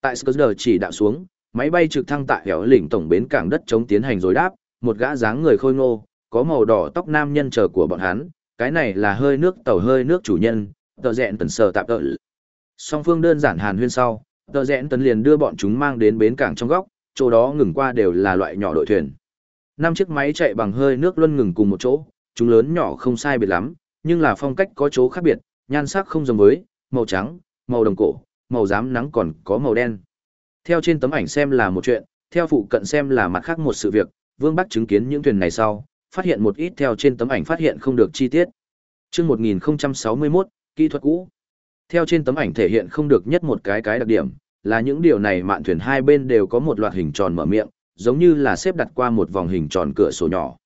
Tại Sơ chỉ đạo xuống, máy bay trực thăng tại éo lĩnh tổng bến cảng đất chống tiến hành rồi đáp, một gã dáng người khôi ngô, có màu đỏ tóc nam nhân chờ của bọn hắn, cái này là hơi nước tàu hơi nước chủ nhân, tờ dẹn tần sờ tạp tợ. Song phương đơn giản hàn huyên sau, tờ dẹn tần liền đưa bọn chúng mang đến bến cảng trong góc, chỗ đó ngừng qua đều là loại nhỏ đội thuyền. Năm chiếc máy chạy bằng hơi nước luân ngừng cùng một chỗ, chúng lớn nhỏ không sai biệt lắm, nhưng là phong cách có chỗ khác biệt, nhan sắc không giống với, màu trắng, màu đồng cổ, màu giám nắng còn có màu đen. Theo trên tấm ảnh xem là một chuyện, theo phụ cận xem là mặt khác một sự việc, Vương Bắc chứng kiến những thuyền này sau, phát hiện một ít theo trên tấm ảnh phát hiện không được chi tiết. Chương 1061, kỹ thuật cũ. Theo trên tấm ảnh thể hiện không được nhất một cái cái đặc điểm, là những điều này mạn thuyền hai bên đều có một loạt hình tròn mở miệng, giống như là xếp đặt qua một vòng hình tròn cửa sổ nhỏ.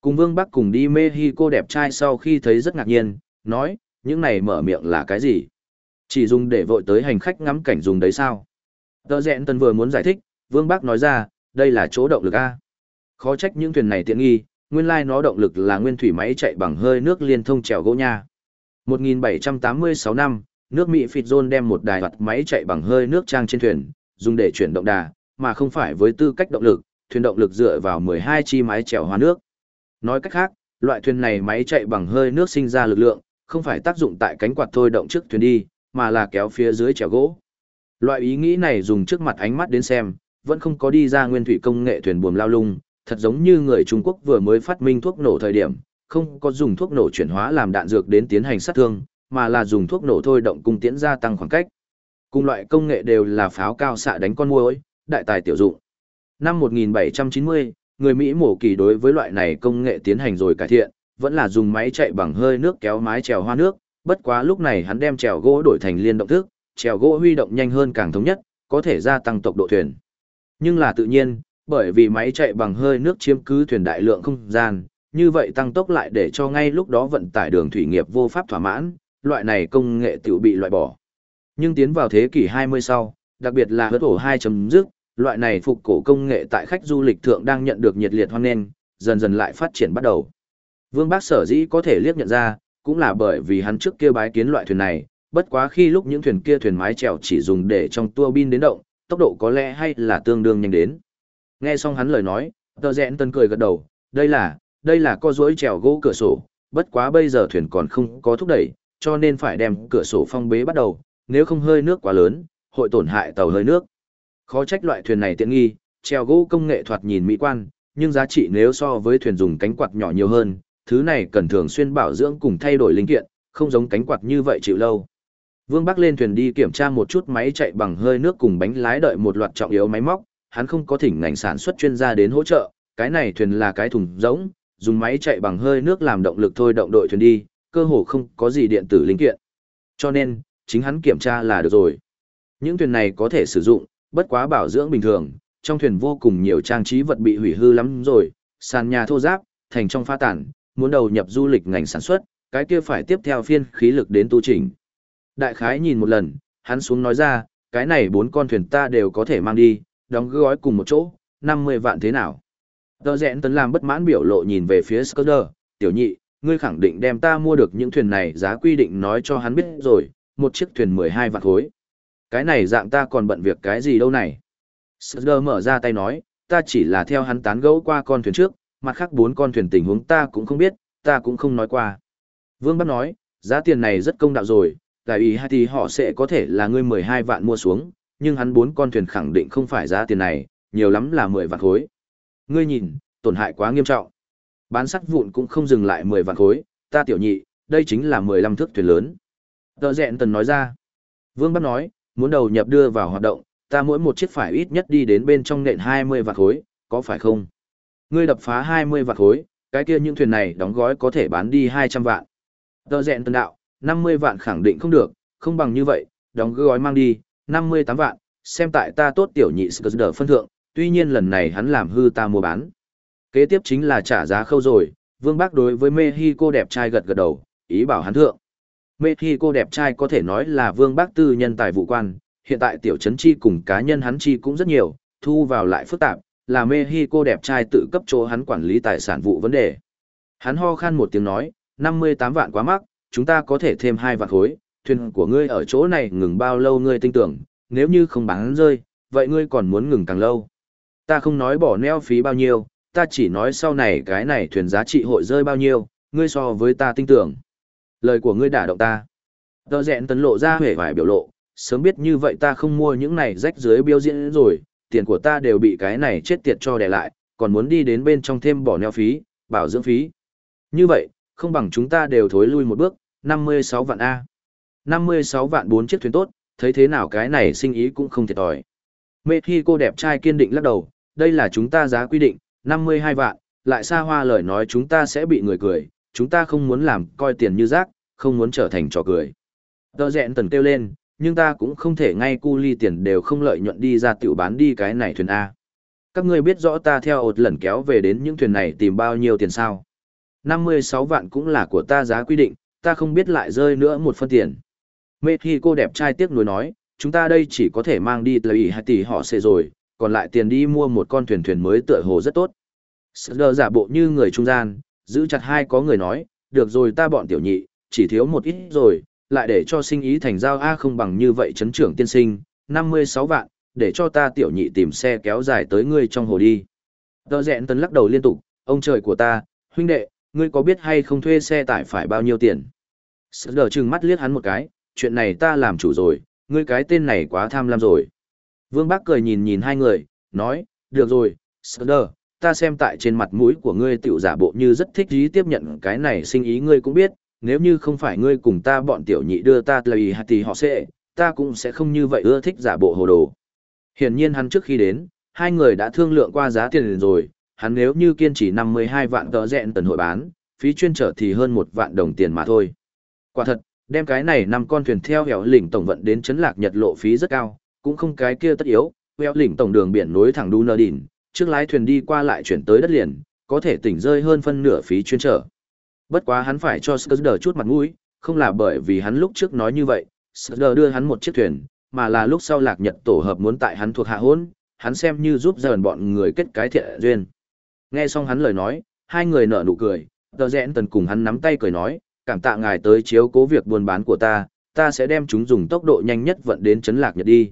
Cùng Vương Bắc cùng đi Mexico đẹp trai sau khi thấy rất ngạc nhiên, nói, những này mở miệng là cái gì? Chỉ dùng để vội tới hành khách ngắm cảnh dùng đấy sao? Tờ dẹn tân vừa muốn giải thích, Vương Bắc nói ra, đây là chỗ động lực A. Khó trách những thuyền này tiện nghi, nguyên lai nó động lực là nguyên thủy máy chạy bằng hơi nước liên thông chèo gỗ nha. 1786 năm, nước Mỹ Fitzon đem một đài vật máy chạy bằng hơi nước trang trên thuyền, dùng để chuyển động đà, mà không phải với tư cách động lực, thuyền động lực dựa vào 12 chi máy chèo hoa nước. Nói cách khác, loại thuyền này máy chạy bằng hơi nước sinh ra lực lượng, không phải tác dụng tại cánh quạt thôi động trước thuyền đi, mà là kéo phía dưới chèo gỗ. Loại ý nghĩ này dùng trước mặt ánh mắt đến xem, vẫn không có đi ra nguyên thủy công nghệ thuyền buồm lao lung, thật giống như người Trung Quốc vừa mới phát minh thuốc nổ thời điểm, không có dùng thuốc nổ chuyển hóa làm đạn dược đến tiến hành sát thương, mà là dùng thuốc nổ thôi động cung tiễn gia tăng khoảng cách. Cùng loại công nghệ đều là pháo cao xạ đánh con muỗi, đại tài tiểu dụng. Năm 1790, người Mỹ mổ kỳ đối với loại này công nghệ tiến hành rồi cải thiện, vẫn là dùng máy chạy bằng hơi nước kéo mái chèo hoa nước, bất quá lúc này hắn đem chèo gỗ đổi thành liên động thức, chèo gỗ huy động nhanh hơn càng thống nhất, có thể gia tăng tốc độ thuyền. Nhưng là tự nhiên, bởi vì máy chạy bằng hơi nước chiếm cứ thuyền đại lượng không gian, như vậy tăng tốc lại để cho ngay lúc đó vận tải đường thủy nghiệp vô pháp thỏa mãn, loại này công nghệ tiểu bị loại bỏ. Nhưng tiến vào thế kỷ 20 sau, đặc biệt là hớt ổ 2 chấm dứt, loại này phục cổ công nghệ tại khách du lịch thượng đang nhận được nhiệt liệt hoan nghênh, dần dần lại phát triển bắt đầu. Vương Bác sở dĩ có thể liếc nhận ra, cũng là bởi vì hắn trước kia bái kiến loại thuyền này, bất quá khi lúc những thuyền kia thuyền mái chèo chỉ dùng để trong tua bin đến động, tốc độ có lẽ hay là tương đương nhanh đến. Nghe xong hắn lời nói, tờ rẽn tân cười gật đầu, đây là, đây là co duỗi chèo gỗ cửa sổ, bất quá bây giờ thuyền còn không có thúc đẩy, cho nên phải đem cửa sổ phong bế bắt đầu, nếu không hơi nước quá lớn, hội tổn hại tàu hơi nước. Khó trách loại thuyền này tiện nghi, treo gỗ công nghệ thoạt nhìn mỹ quan, nhưng giá trị nếu so với thuyền dùng cánh quạt nhỏ nhiều hơn, thứ này cần thường xuyên bảo dưỡng cùng thay đổi linh kiện, không giống cánh quạt như vậy chịu lâu. Vương Bắc lên thuyền đi kiểm tra một chút máy chạy bằng hơi nước cùng bánh lái đợi một loạt trọng yếu máy móc, hắn không có thỉnh ngành sản xuất chuyên gia đến hỗ trợ, cái này thuyền là cái thùng rỗng, dùng máy chạy bằng hơi nước làm động lực thôi động đội thuyền đi, cơ hồ không có gì điện tử linh kiện. Cho nên, chính hắn kiểm tra là được rồi. Những thuyền này có thể sử dụng, bất quá bảo dưỡng bình thường, trong thuyền vô cùng nhiều trang trí vật bị hủy hư lắm rồi, sàn nhà thô ráp, thành trong pha tản, muốn đầu nhập du lịch ngành sản xuất, cái kia phải tiếp theo phiên khí lực đến tu chỉnh. Đại khái nhìn một lần, hắn xuống nói ra, cái này bốn con thuyền ta đều có thể mang đi, đóng gói cùng một chỗ, 50 vạn thế nào. Tờ rẽn tấn làm bất mãn biểu lộ nhìn về phía Skudder, tiểu nhị, ngươi khẳng định đem ta mua được những thuyền này giá quy định nói cho hắn biết rồi, một chiếc thuyền 12 vạn khối. Cái này dạng ta còn bận việc cái gì đâu này. Sơ mở ra tay nói, ta chỉ là theo hắn tán gẫu qua con thuyền trước, mặt khác bốn con thuyền tình huống ta cũng không biết, ta cũng không nói qua. Vương Bắc nói, giá tiền này rất công đạo rồi, tại ý hay thì họ sẽ có thể là ngươi 12 vạn mua xuống, nhưng hắn bốn con thuyền khẳng định không phải giá tiền này, nhiều lắm là 10 vạn khối. Ngươi nhìn, tổn hại quá nghiêm trọng. Bán sắt vụn cũng không dừng lại 10 vạn khối, ta tiểu nhị, đây chính là 15 thước thuyền lớn. Tờ dẹn tần nói ra. Vương Bắc nói, muốn đầu nhập đưa vào hoạt động, ta mỗi một chiếc phải ít nhất đi đến bên trong nện 20 vạn khối, có phải không? Ngươi đập phá 20 vạn khối, cái kia những thuyền này đóng gói có thể bán đi 200 vạn. Tờ dẹn tần đạo, 50 vạn khẳng định không được, không bằng như vậy, đóng gói mang đi, 58 vạn, xem tại ta tốt tiểu nhị Skr phân thượng, tuy nhiên lần này hắn làm hư ta mua bán. Kế tiếp chính là trả giá khâu rồi, Vương Bác đối với Mexico đẹp trai gật gật đầu, ý bảo hắn thượng. Mexico đẹp trai có thể nói là Vương Bác tư nhân tài vụ quan, hiện tại tiểu trấn chi cùng cá nhân hắn chi cũng rất nhiều, thu vào lại phức tạp, là Mexico đẹp trai tự cấp chỗ hắn quản lý tài sản vụ vấn đề. Hắn ho khan một tiếng nói, 58 vạn quá mắc, chúng ta có thể thêm hai vạn khối, thuyền của ngươi ở chỗ này ngừng bao lâu ngươi tin tưởng, nếu như không bán rơi, vậy ngươi còn muốn ngừng càng lâu. Ta không nói bỏ neo phí bao nhiêu, ta chỉ nói sau này cái này thuyền giá trị hội rơi bao nhiêu, ngươi so với ta tin tưởng. Lời của ngươi đả động ta. Tờ rẹn tấn lộ ra hề vải biểu lộ, sớm biết như vậy ta không mua những này rách dưới biêu diễn rồi, tiền của ta đều bị cái này chết tiệt cho đẻ lại, còn muốn đi đến bên trong thêm bỏ neo phí, bảo dưỡng phí. Như vậy, không bằng chúng ta đều thối lui một bước, 56 vạn A. 56 vạn bốn chiếc thuyền tốt, thấy thế nào cái này sinh ý cũng không thiệt tỏi. Mê khi cô đẹp trai kiên định lắc đầu, đây là chúng ta giá quy định, 52 vạn, lại xa hoa lời nói chúng ta sẽ bị người cười, chúng ta không muốn làm coi tiền như rác, không muốn trở thành trò cười. Tờ rẹn tần kêu lên, nhưng ta cũng không thể ngay cu ly tiền đều không lợi nhuận đi ra tiểu bán đi cái này thuyền A. Các ngươi biết rõ ta theo ột lần kéo về đến những thuyền này tìm bao nhiêu tiền sao? 56 vạn cũng là của ta giá quy định, ta không biết lại rơi nữa một phân tiền. Mê khi cô đẹp trai tiếc nuối nói, chúng ta đây chỉ có thể mang đi tờ hai tỷ họ sẽ rồi, còn lại tiền đi mua một con thuyền thuyền mới tựa hồ rất tốt. Sơ giả bộ như người trung gian, giữ chặt hai có người nói, được rồi ta bọn tiểu nhị, chỉ thiếu một ít rồi, lại để cho sinh ý thành giao A không bằng như vậy chấn trưởng tiên sinh, 56 vạn, để cho ta tiểu nhị tìm xe kéo dài tới ngươi trong hồ đi. Tờ rẹn tấn lắc đầu liên tục, ông trời của ta, huynh đệ, ngươi có biết hay không thuê xe tải phải bao nhiêu tiền? Sơ đờ trừng mắt liếc hắn một cái, chuyện này ta làm chủ rồi, ngươi cái tên này quá tham lam rồi. Vương Bác cười nhìn nhìn hai người, nói, được rồi, Sơ đờ, ta xem tại trên mặt mũi của ngươi tiểu giả bộ như rất thích ý tiếp nhận cái này sinh ý ngươi cũng biết, nếu như không phải ngươi cùng ta bọn tiểu nhị đưa ta lời hạt thì họ sẽ, ta cũng sẽ không như vậy ưa thích giả bộ hồ đồ. Hiển nhiên hắn trước khi đến, hai người đã thương lượng qua giá tiền rồi, hắn nếu như kiên trì 52 vạn tờ dẹn tần hội bán, phí chuyên trở thì hơn một vạn đồng tiền mà thôi. Quả thật, đem cái này năm con thuyền theo hẻo lỉnh tổng vận đến chấn lạc nhật lộ phí rất cao, cũng không cái kia tất yếu, hẻo lỉnh tổng đường biển nối thẳng đu nơ đỉnh, trước lái thuyền đi qua lại chuyển tới đất liền, có thể tỉnh rơi hơn phân nửa phí chuyên trở. Bất quá hắn phải cho Skudder chút mặt mũi, không là bởi vì hắn lúc trước nói như vậy, Skudder đưa hắn một chiếc thuyền, mà là lúc sau lạc nhật tổ hợp muốn tại hắn thuộc hạ hôn, hắn xem như giúp dần bọn người kết cái thiện duyên. Nghe xong hắn lời nói, hai người nở nụ cười, tờ rẽn tần cùng hắn nắm tay cười nói, cảm tạ ngài tới chiếu cố việc buôn bán của ta, ta sẽ đem chúng dùng tốc độ nhanh nhất vận đến chấn lạc nhật đi.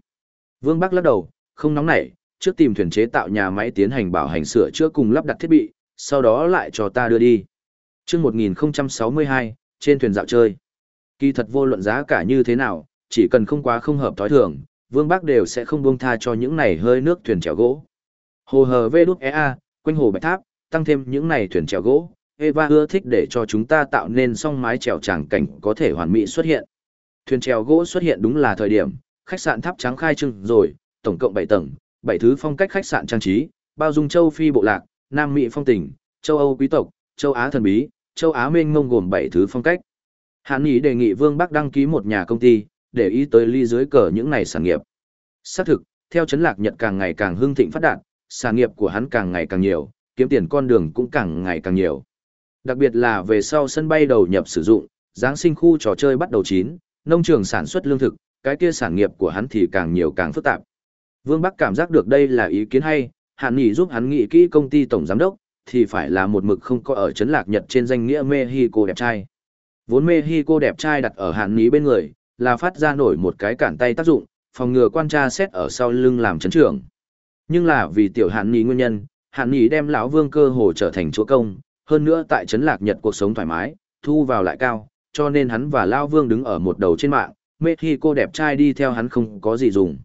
Vương Bắc lắc đầu, không nóng nảy, trước tìm thuyền chế tạo nhà máy tiến hành bảo hành sửa chữa cùng lắp đặt thiết bị, sau đó lại cho ta đưa đi. Trước 1062, trên thuyền dạo chơi. Kỳ thật vô luận giá cả như thế nào, chỉ cần không quá không hợp thói thường, Vương Bắc đều sẽ không buông tha cho những này hơi nước thuyền chèo gỗ. Hồ hờ vê đút EA, quanh hồ bạch tháp, tăng thêm những này thuyền chèo gỗ, Eva ưa thích để cho chúng ta tạo nên song mái chèo tràng cảnh có thể hoàn mỹ xuất hiện. Thuyền chèo gỗ xuất hiện đúng là thời điểm, khách sạn tháp trắng khai trưng rồi, tổng cộng 7 tầng, bảy thứ phong cách khách sạn trang trí, bao dung châu Phi bộ lạc, Nam Mỹ phong tình, châu Âu quý tộc, châu Á thần bí, châu Á mênh mông gồm bảy thứ phong cách. Hàn Nghị đề nghị Vương Bắc đăng ký một nhà công ty, để ý tới ly dưới cờ những này sản nghiệp. Xác thực, theo chấn lạc Nhật càng ngày càng hưng thịnh phát đạt, sản nghiệp của hắn càng ngày càng nhiều, kiếm tiền con đường cũng càng ngày càng nhiều. Đặc biệt là về sau sân bay đầu nhập sử dụng, Giáng sinh khu trò chơi bắt đầu chín, nông trường sản xuất lương thực, cái kia sản nghiệp của hắn thì càng nhiều càng phức tạp. Vương Bắc cảm giác được đây là ý kiến hay, Hàn Nghị giúp hắn nghĩ kỹ công ty tổng giám đốc, thì phải là một mực không có ở chấn lạc Nhật trên danh nghĩa Mexico đẹp trai. Vốn Mexico đẹp trai đặt ở Hàn Nghị bên người, là phát ra nổi một cái cản tay tác dụng, phòng ngừa quan tra xét ở sau lưng làm chấn trưởng. Nhưng là vì tiểu hạn nhì nguyên nhân, hạn nhì đem lão vương cơ hồ trở thành chúa công, hơn nữa tại trấn lạc nhật cuộc sống thoải mái, thu vào lại cao, cho nên hắn và lão vương đứng ở một đầu trên mạng, mê khi cô đẹp trai đi theo hắn không có gì dùng.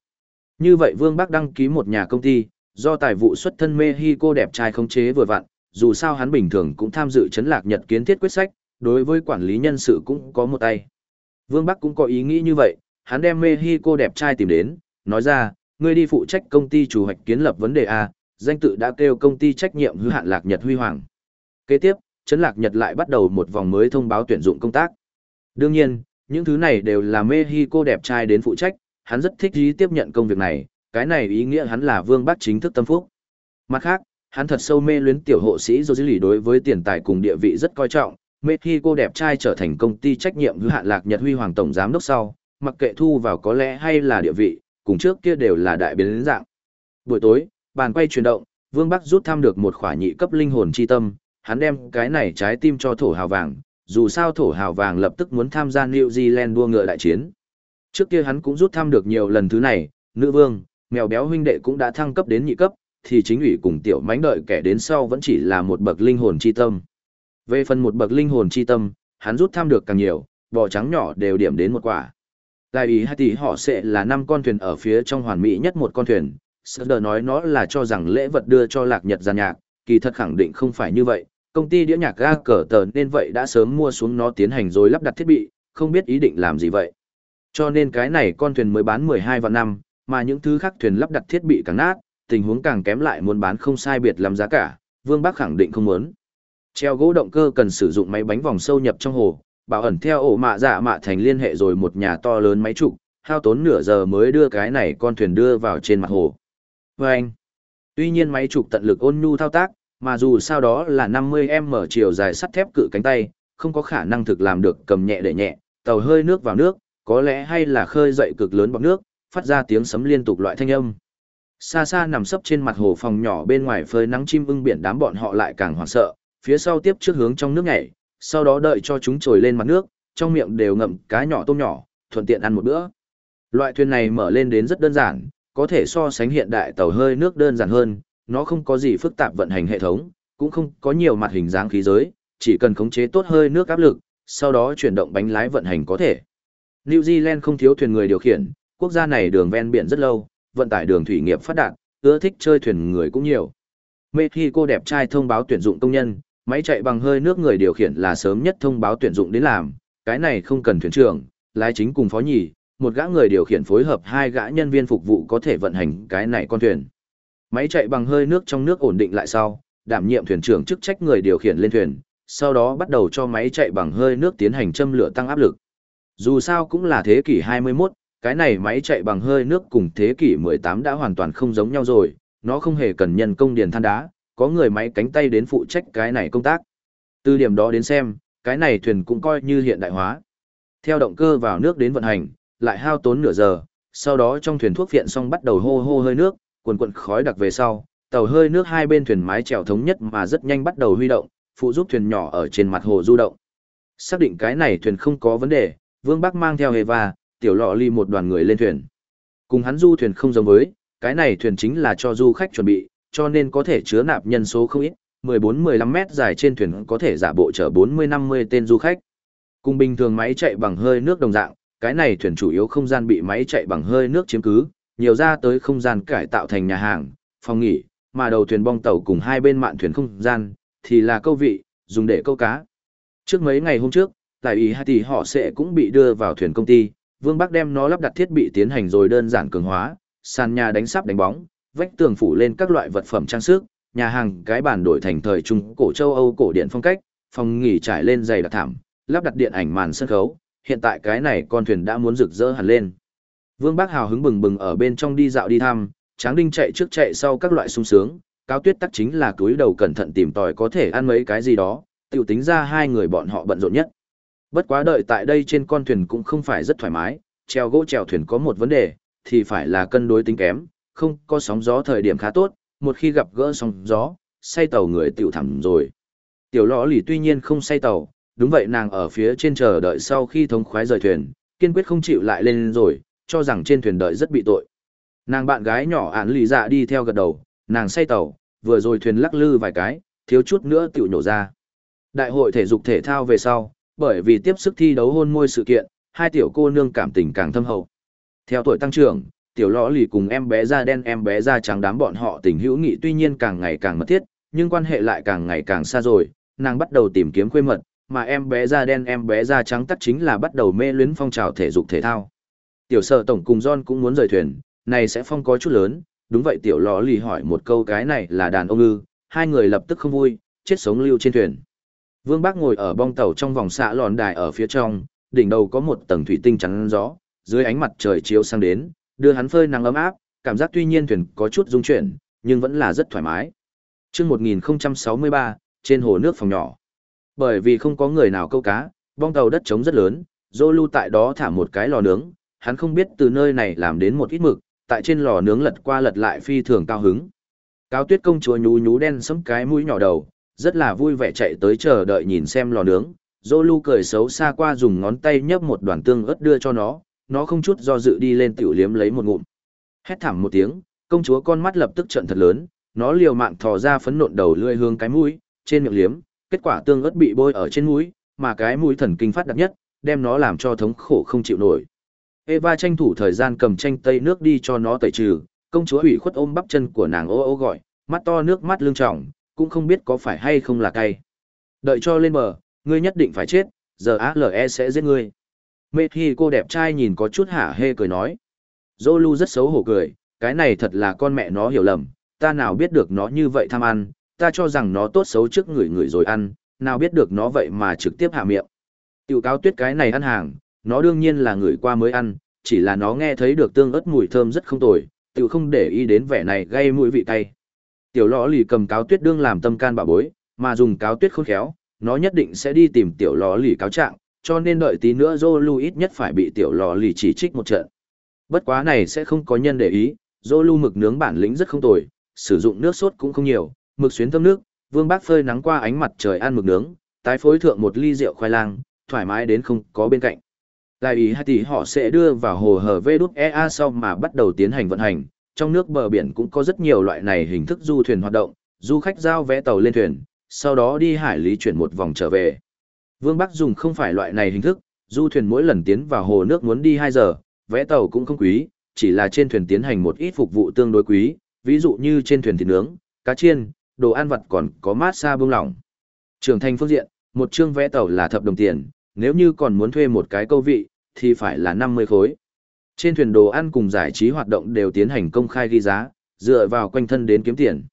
Như vậy Vương Bắc đăng ký một nhà công ty, do tài vụ xuất thân mê cô đẹp trai không chế vừa vặn, dù sao hắn bình thường cũng tham dự chấn lạc nhật kiến thiết quyết sách, đối với quản lý nhân sự cũng có một tay. Vương Bắc cũng có ý nghĩ như vậy, hắn đem mê cô đẹp trai tìm đến, nói ra, ngươi đi phụ trách công ty chủ hoạch kiến lập vấn đề A, danh tự đã kêu công ty trách nhiệm hữu hạn lạc nhật huy hoàng. Kế tiếp, chấn lạc nhật lại bắt đầu một vòng mới thông báo tuyển dụng công tác. Đương nhiên, những thứ này đều là mê cô đẹp trai đến phụ trách, hắn rất thích ý tiếp nhận công việc này, cái này ý nghĩa hắn là vương bác chính thức tâm phúc. Mặt khác, hắn thật sâu mê luyến tiểu hộ sĩ do dĩ lì đối với tiền tài cùng địa vị rất coi trọng, mê khi cô đẹp trai trở thành công ty trách nhiệm hữu hạn lạc nhật huy hoàng tổng giám đốc sau, mặc kệ thu vào có lẽ hay là địa vị, cùng trước kia đều là đại biến dạng. Buổi tối, bàn quay chuyển động, Vương Bắc rút thăm được một khỏa nhị cấp linh hồn chi tâm, hắn đem cái này trái tim cho thổ hào vàng, dù sao thổ hào vàng lập tức muốn tham gia New Zealand đua ngựa đại chiến. Trước kia hắn cũng rút thăm được nhiều lần thứ này, nữ vương, mèo béo huynh đệ cũng đã thăng cấp đến nhị cấp, thì chính ủy cùng tiểu mánh đợi kẻ đến sau vẫn chỉ là một bậc linh hồn chi tâm. Về phần một bậc linh hồn chi tâm, hắn rút thăm được càng nhiều, bò trắng nhỏ đều điểm đến một quả. Lại ý hai tỷ họ sẽ là năm con thuyền ở phía trong hoàn mỹ nhất một con thuyền. Sutter nói nó là cho rằng lễ vật đưa cho lạc nhật gian nhạc, kỳ thật khẳng định không phải như vậy. Công ty đĩa nhạc ga cờ tờ nên vậy đã sớm mua xuống nó tiến hành rồi lắp đặt thiết bị, không biết ý định làm gì vậy. Cho nên cái này con thuyền mới bán 12 vạn năm, mà những thứ khác thuyền lắp đặt thiết bị càng nát, tình huống càng kém lại muốn bán không sai biệt làm giá cả, Vương Bắc khẳng định không muốn. Treo gỗ động cơ cần sử dụng máy bánh vòng sâu nhập trong hồ, bảo ẩn theo ổ mạ dạ mạ thành liên hệ rồi một nhà to lớn máy trục, hao tốn nửa giờ mới đưa cái này con thuyền đưa vào trên mặt hồ. Và anh, tuy nhiên máy trục tận lực ôn nhu thao tác, mà dù sao đó là 50m chiều dài sắt thép cự cánh tay, không có khả năng thực làm được cầm nhẹ để nhẹ, tàu hơi nước vào nước, có lẽ hay là khơi dậy cực lớn bọt nước, phát ra tiếng sấm liên tục loại thanh âm. Xa xa nằm sấp trên mặt hồ phòng nhỏ bên ngoài phơi nắng chim ưng biển đám bọn họ lại càng hoảng sợ, phía sau tiếp trước hướng trong nước nhảy, sau đó đợi cho chúng trồi lên mặt nước, trong miệng đều ngậm cá nhỏ tôm nhỏ, thuận tiện ăn một bữa. Loại thuyền này mở lên đến rất đơn giản, có thể so sánh hiện đại tàu hơi nước đơn giản hơn, nó không có gì phức tạp vận hành hệ thống, cũng không có nhiều mặt hình dáng khí giới, chỉ cần khống chế tốt hơi nước áp lực, sau đó chuyển động bánh lái vận hành có thể. New Zealand không thiếu thuyền người điều khiển, quốc gia này đường ven biển rất lâu, vận tải đường thủy nghiệp phát đạt, ưa thích chơi thuyền người cũng nhiều. Mexico cô đẹp trai thông báo tuyển dụng công nhân, máy chạy bằng hơi nước người điều khiển là sớm nhất thông báo tuyển dụng đến làm, cái này không cần thuyền trưởng, lái chính cùng phó nhì, một gã người điều khiển phối hợp hai gã nhân viên phục vụ có thể vận hành cái này con thuyền. Máy chạy bằng hơi nước trong nước ổn định lại sau, đảm nhiệm thuyền trưởng chức trách người điều khiển lên thuyền, sau đó bắt đầu cho máy chạy bằng hơi nước tiến hành châm lửa tăng áp lực. Dù sao cũng là thế kỷ 21, cái này máy chạy bằng hơi nước cùng thế kỷ 18 đã hoàn toàn không giống nhau rồi, nó không hề cần nhân công điền than đá, có người máy cánh tay đến phụ trách cái này công tác. Từ điểm đó đến xem, cái này thuyền cũng coi như hiện đại hóa. Theo động cơ vào nước đến vận hành, lại hao tốn nửa giờ, sau đó trong thuyền thuốc viện xong bắt đầu hô hô hơi nước, quần quần khói đặc về sau, tàu hơi nước hai bên thuyền mái chèo thống nhất mà rất nhanh bắt đầu huy động, phụ giúp thuyền nhỏ ở trên mặt hồ du động. Xác định cái này thuyền không có vấn đề, Vương Bắc mang theo Eva, tiểu lọ ly một đoàn người lên thuyền. Cùng hắn du thuyền không giống với, cái này thuyền chính là cho du khách chuẩn bị, cho nên có thể chứa nạp nhân số không ít, 14-15 mét dài trên thuyền có thể giả bộ chở 40-50 tên du khách. Cùng bình thường máy chạy bằng hơi nước đồng dạng, cái này thuyền chủ yếu không gian bị máy chạy bằng hơi nước chiếm cứ, nhiều ra tới không gian cải tạo thành nhà hàng, phòng nghỉ, mà đầu thuyền bong tàu cùng hai bên mạn thuyền không gian, thì là câu vị, dùng để câu cá. Trước mấy ngày hôm trước, tại ý hai tỷ họ sẽ cũng bị đưa vào thuyền công ty, Vương Bắc đem nó lắp đặt thiết bị tiến hành rồi đơn giản cường hóa, sàn nhà đánh sắp đánh bóng, vách tường phủ lên các loại vật phẩm trang sức, nhà hàng cái bàn đổi thành thời trung cổ châu Âu cổ điện phong cách, phòng nghỉ trải lên dày đặc thảm, lắp đặt điện ảnh màn sân khấu, hiện tại cái này con thuyền đã muốn rực rỡ hẳn lên. Vương Bắc hào hứng bừng bừng ở bên trong đi dạo đi thăm, Tráng Đinh chạy trước chạy sau các loại sung sướng, Cao Tuyết tắc chính là túi đầu cẩn thận tìm tòi có thể ăn mấy cái gì đó, tiểu tính ra hai người bọn họ bận rộn nhất. Bất quá đợi tại đây trên con thuyền cũng không phải rất thoải mái, treo gỗ treo thuyền có một vấn đề, thì phải là cân đối tính kém, không có sóng gió thời điểm khá tốt, một khi gặp gỡ sóng gió, say tàu người tiểu thẳm rồi. Tiểu lõ lì tuy nhiên không say tàu, đúng vậy nàng ở phía trên chờ đợi sau khi thống khoái rời thuyền, kiên quyết không chịu lại lên rồi, cho rằng trên thuyền đợi rất bị tội. Nàng bạn gái nhỏ ản lì dạ đi theo gật đầu, nàng say tàu, vừa rồi thuyền lắc lư vài cái, thiếu chút nữa tiểu nhổ ra. Đại hội thể dục thể thao về sau, bởi vì tiếp sức thi đấu hôn môi sự kiện, hai tiểu cô nương cảm tình càng thâm hậu. Theo tuổi tăng trưởng, tiểu lõ lì cùng em bé da đen em bé da trắng đám bọn họ tình hữu nghị tuy nhiên càng ngày càng mật thiết, nhưng quan hệ lại càng ngày càng xa rồi, nàng bắt đầu tìm kiếm khuê mật, mà em bé da đen em bé da trắng tất chính là bắt đầu mê luyến phong trào thể dục thể thao. Tiểu sở tổng cùng John cũng muốn rời thuyền, này sẽ phong có chút lớn, đúng vậy tiểu lò lì hỏi một câu cái này là đàn ông ư, hai người lập tức không vui, chết sống lưu trên thuyền. Vương Bác ngồi ở bong tàu trong vòng xạ lòn đài ở phía trong, đỉnh đầu có một tầng thủy tinh chắn gió, dưới ánh mặt trời chiếu sang đến, đưa hắn phơi nắng ấm áp, cảm giác tuy nhiên thuyền có chút rung chuyển, nhưng vẫn là rất thoải mái. Trước 1063, trên hồ nước phòng nhỏ. Bởi vì không có người nào câu cá, bong tàu đất trống rất lớn, Zolu tại đó thả một cái lò nướng, hắn không biết từ nơi này làm đến một ít mực, tại trên lò nướng lật qua lật lại phi thường cao hứng. Cao tuyết công chúa nhú nhú đen sẫm cái mũi nhỏ đầu, rất là vui vẻ chạy tới chờ đợi nhìn xem lò nướng. Zolu cười xấu xa qua dùng ngón tay nhấp một đoàn tương ớt đưa cho nó, nó không chút do dự đi lên tiểu liếm lấy một ngụm. Hét thảm một tiếng, công chúa con mắt lập tức trợn thật lớn, nó liều mạng thò ra phấn nộn đầu lưỡi hướng cái mũi, trên miệng liếm, kết quả tương ớt bị bôi ở trên mũi, mà cái mũi thần kinh phát đặc nhất, đem nó làm cho thống khổ không chịu nổi. Eva tranh thủ thời gian cầm tranh tây nước đi cho nó tẩy trừ, công chúa ủy khuất ôm bắp chân của nàng ô ô gọi, mắt to nước mắt lưng tròng, cũng không biết có phải hay không là cay. Đợi cho lên bờ, ngươi nhất định phải chết, giờ ALE sẽ giết ngươi. Mê Thi cô đẹp trai nhìn có chút hả hê cười nói. Zolu rất xấu hổ cười, cái này thật là con mẹ nó hiểu lầm, ta nào biết được nó như vậy tham ăn, ta cho rằng nó tốt xấu trước người người rồi ăn, nào biết được nó vậy mà trực tiếp hạ miệng. Tiểu cáo tuyết cái này ăn hàng, nó đương nhiên là người qua mới ăn, chỉ là nó nghe thấy được tương ớt mùi thơm rất không tồi, tiểu không để ý đến vẻ này gây mũi vị cay. Tiểu lọ lì cầm cáo tuyết đương làm tâm can bà bối, mà dùng cáo tuyết khôn khéo, nó nhất định sẽ đi tìm tiểu lò lì cáo trạng, cho nên đợi tí nữa Zolu ít nhất phải bị tiểu lò lì chỉ trích một trận. Bất quá này sẽ không có nhân để ý, Zolu mực nướng bản lĩnh rất không tồi, sử dụng nước sốt cũng không nhiều, mực xuyến thơm nước, Vương Bác phơi nắng qua ánh mặt trời ăn mực nướng, tái phối thượng một ly rượu khoai lang, thoải mái đến không có bên cạnh. Lại ý hai tỷ họ sẽ đưa vào hồ hở vê đút EA sau mà bắt đầu tiến hành vận hành, trong nước bờ biển cũng có rất nhiều loại này hình thức du thuyền hoạt động, du khách giao vé tàu lên thuyền, sau đó đi hải lý chuyển một vòng trở về. Vương Bắc dùng không phải loại này hình thức, du thuyền mỗi lần tiến vào hồ nước muốn đi 2 giờ, vé tàu cũng không quý, chỉ là trên thuyền tiến hành một ít phục vụ tương đối quý, ví dụ như trên thuyền thịt nướng, cá chiên, đồ ăn vặt còn có mát xa bông lỏng. Trường thành phương diện, một chương vé tàu là thập đồng tiền, nếu như còn muốn thuê một cái câu vị, thì phải là 50 khối. Trên thuyền đồ ăn cùng giải trí hoạt động đều tiến hành công khai ghi giá, dựa vào quanh thân đến kiếm tiền.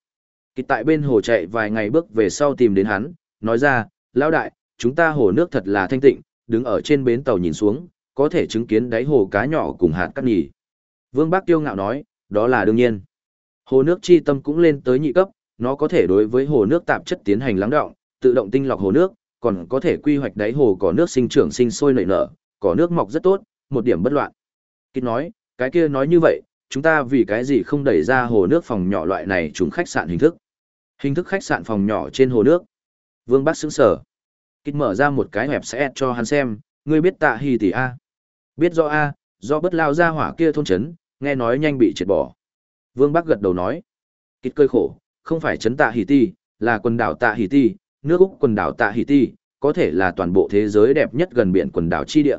Kịch tại bên hồ chạy vài ngày bước về sau tìm đến hắn, nói ra, lão đại, chúng ta hồ nước thật là thanh tịnh, đứng ở trên bến tàu nhìn xuống, có thể chứng kiến đáy hồ cá nhỏ cùng hạt cắt nhì. Vương Bác Tiêu ngạo nói, đó là đương nhiên. Hồ nước chi tâm cũng lên tới nhị cấp, nó có thể đối với hồ nước tạp chất tiến hành lắng động, tự động tinh lọc hồ nước, còn có thể quy hoạch đáy hồ có nước sinh trưởng sinh sôi nảy nở, có nước mọc rất tốt, một điểm bất loạn. Kít nói, cái kia nói như vậy, chúng ta vì cái gì không đẩy ra hồ nước phòng nhỏ loại này trùng khách sạn hình thức. Hình thức khách sạn phòng nhỏ trên hồ nước. Vương Bác sững sở. Kít mở ra một cái hẹp sẽ cho hắn xem, ngươi biết tạ hì tỷ A. Biết rõ A, do bất lao ra hỏa kia thôn chấn, nghe nói nhanh bị triệt bỏ. Vương Bắc gật đầu nói. Kít cơi khổ, không phải chấn tạ hì tỷ, là quần đảo tạ hì tỷ, nước Úc quần đảo tạ hì tỷ, có thể là toàn bộ thế giới đẹp nhất gần biển quần đảo chi địa.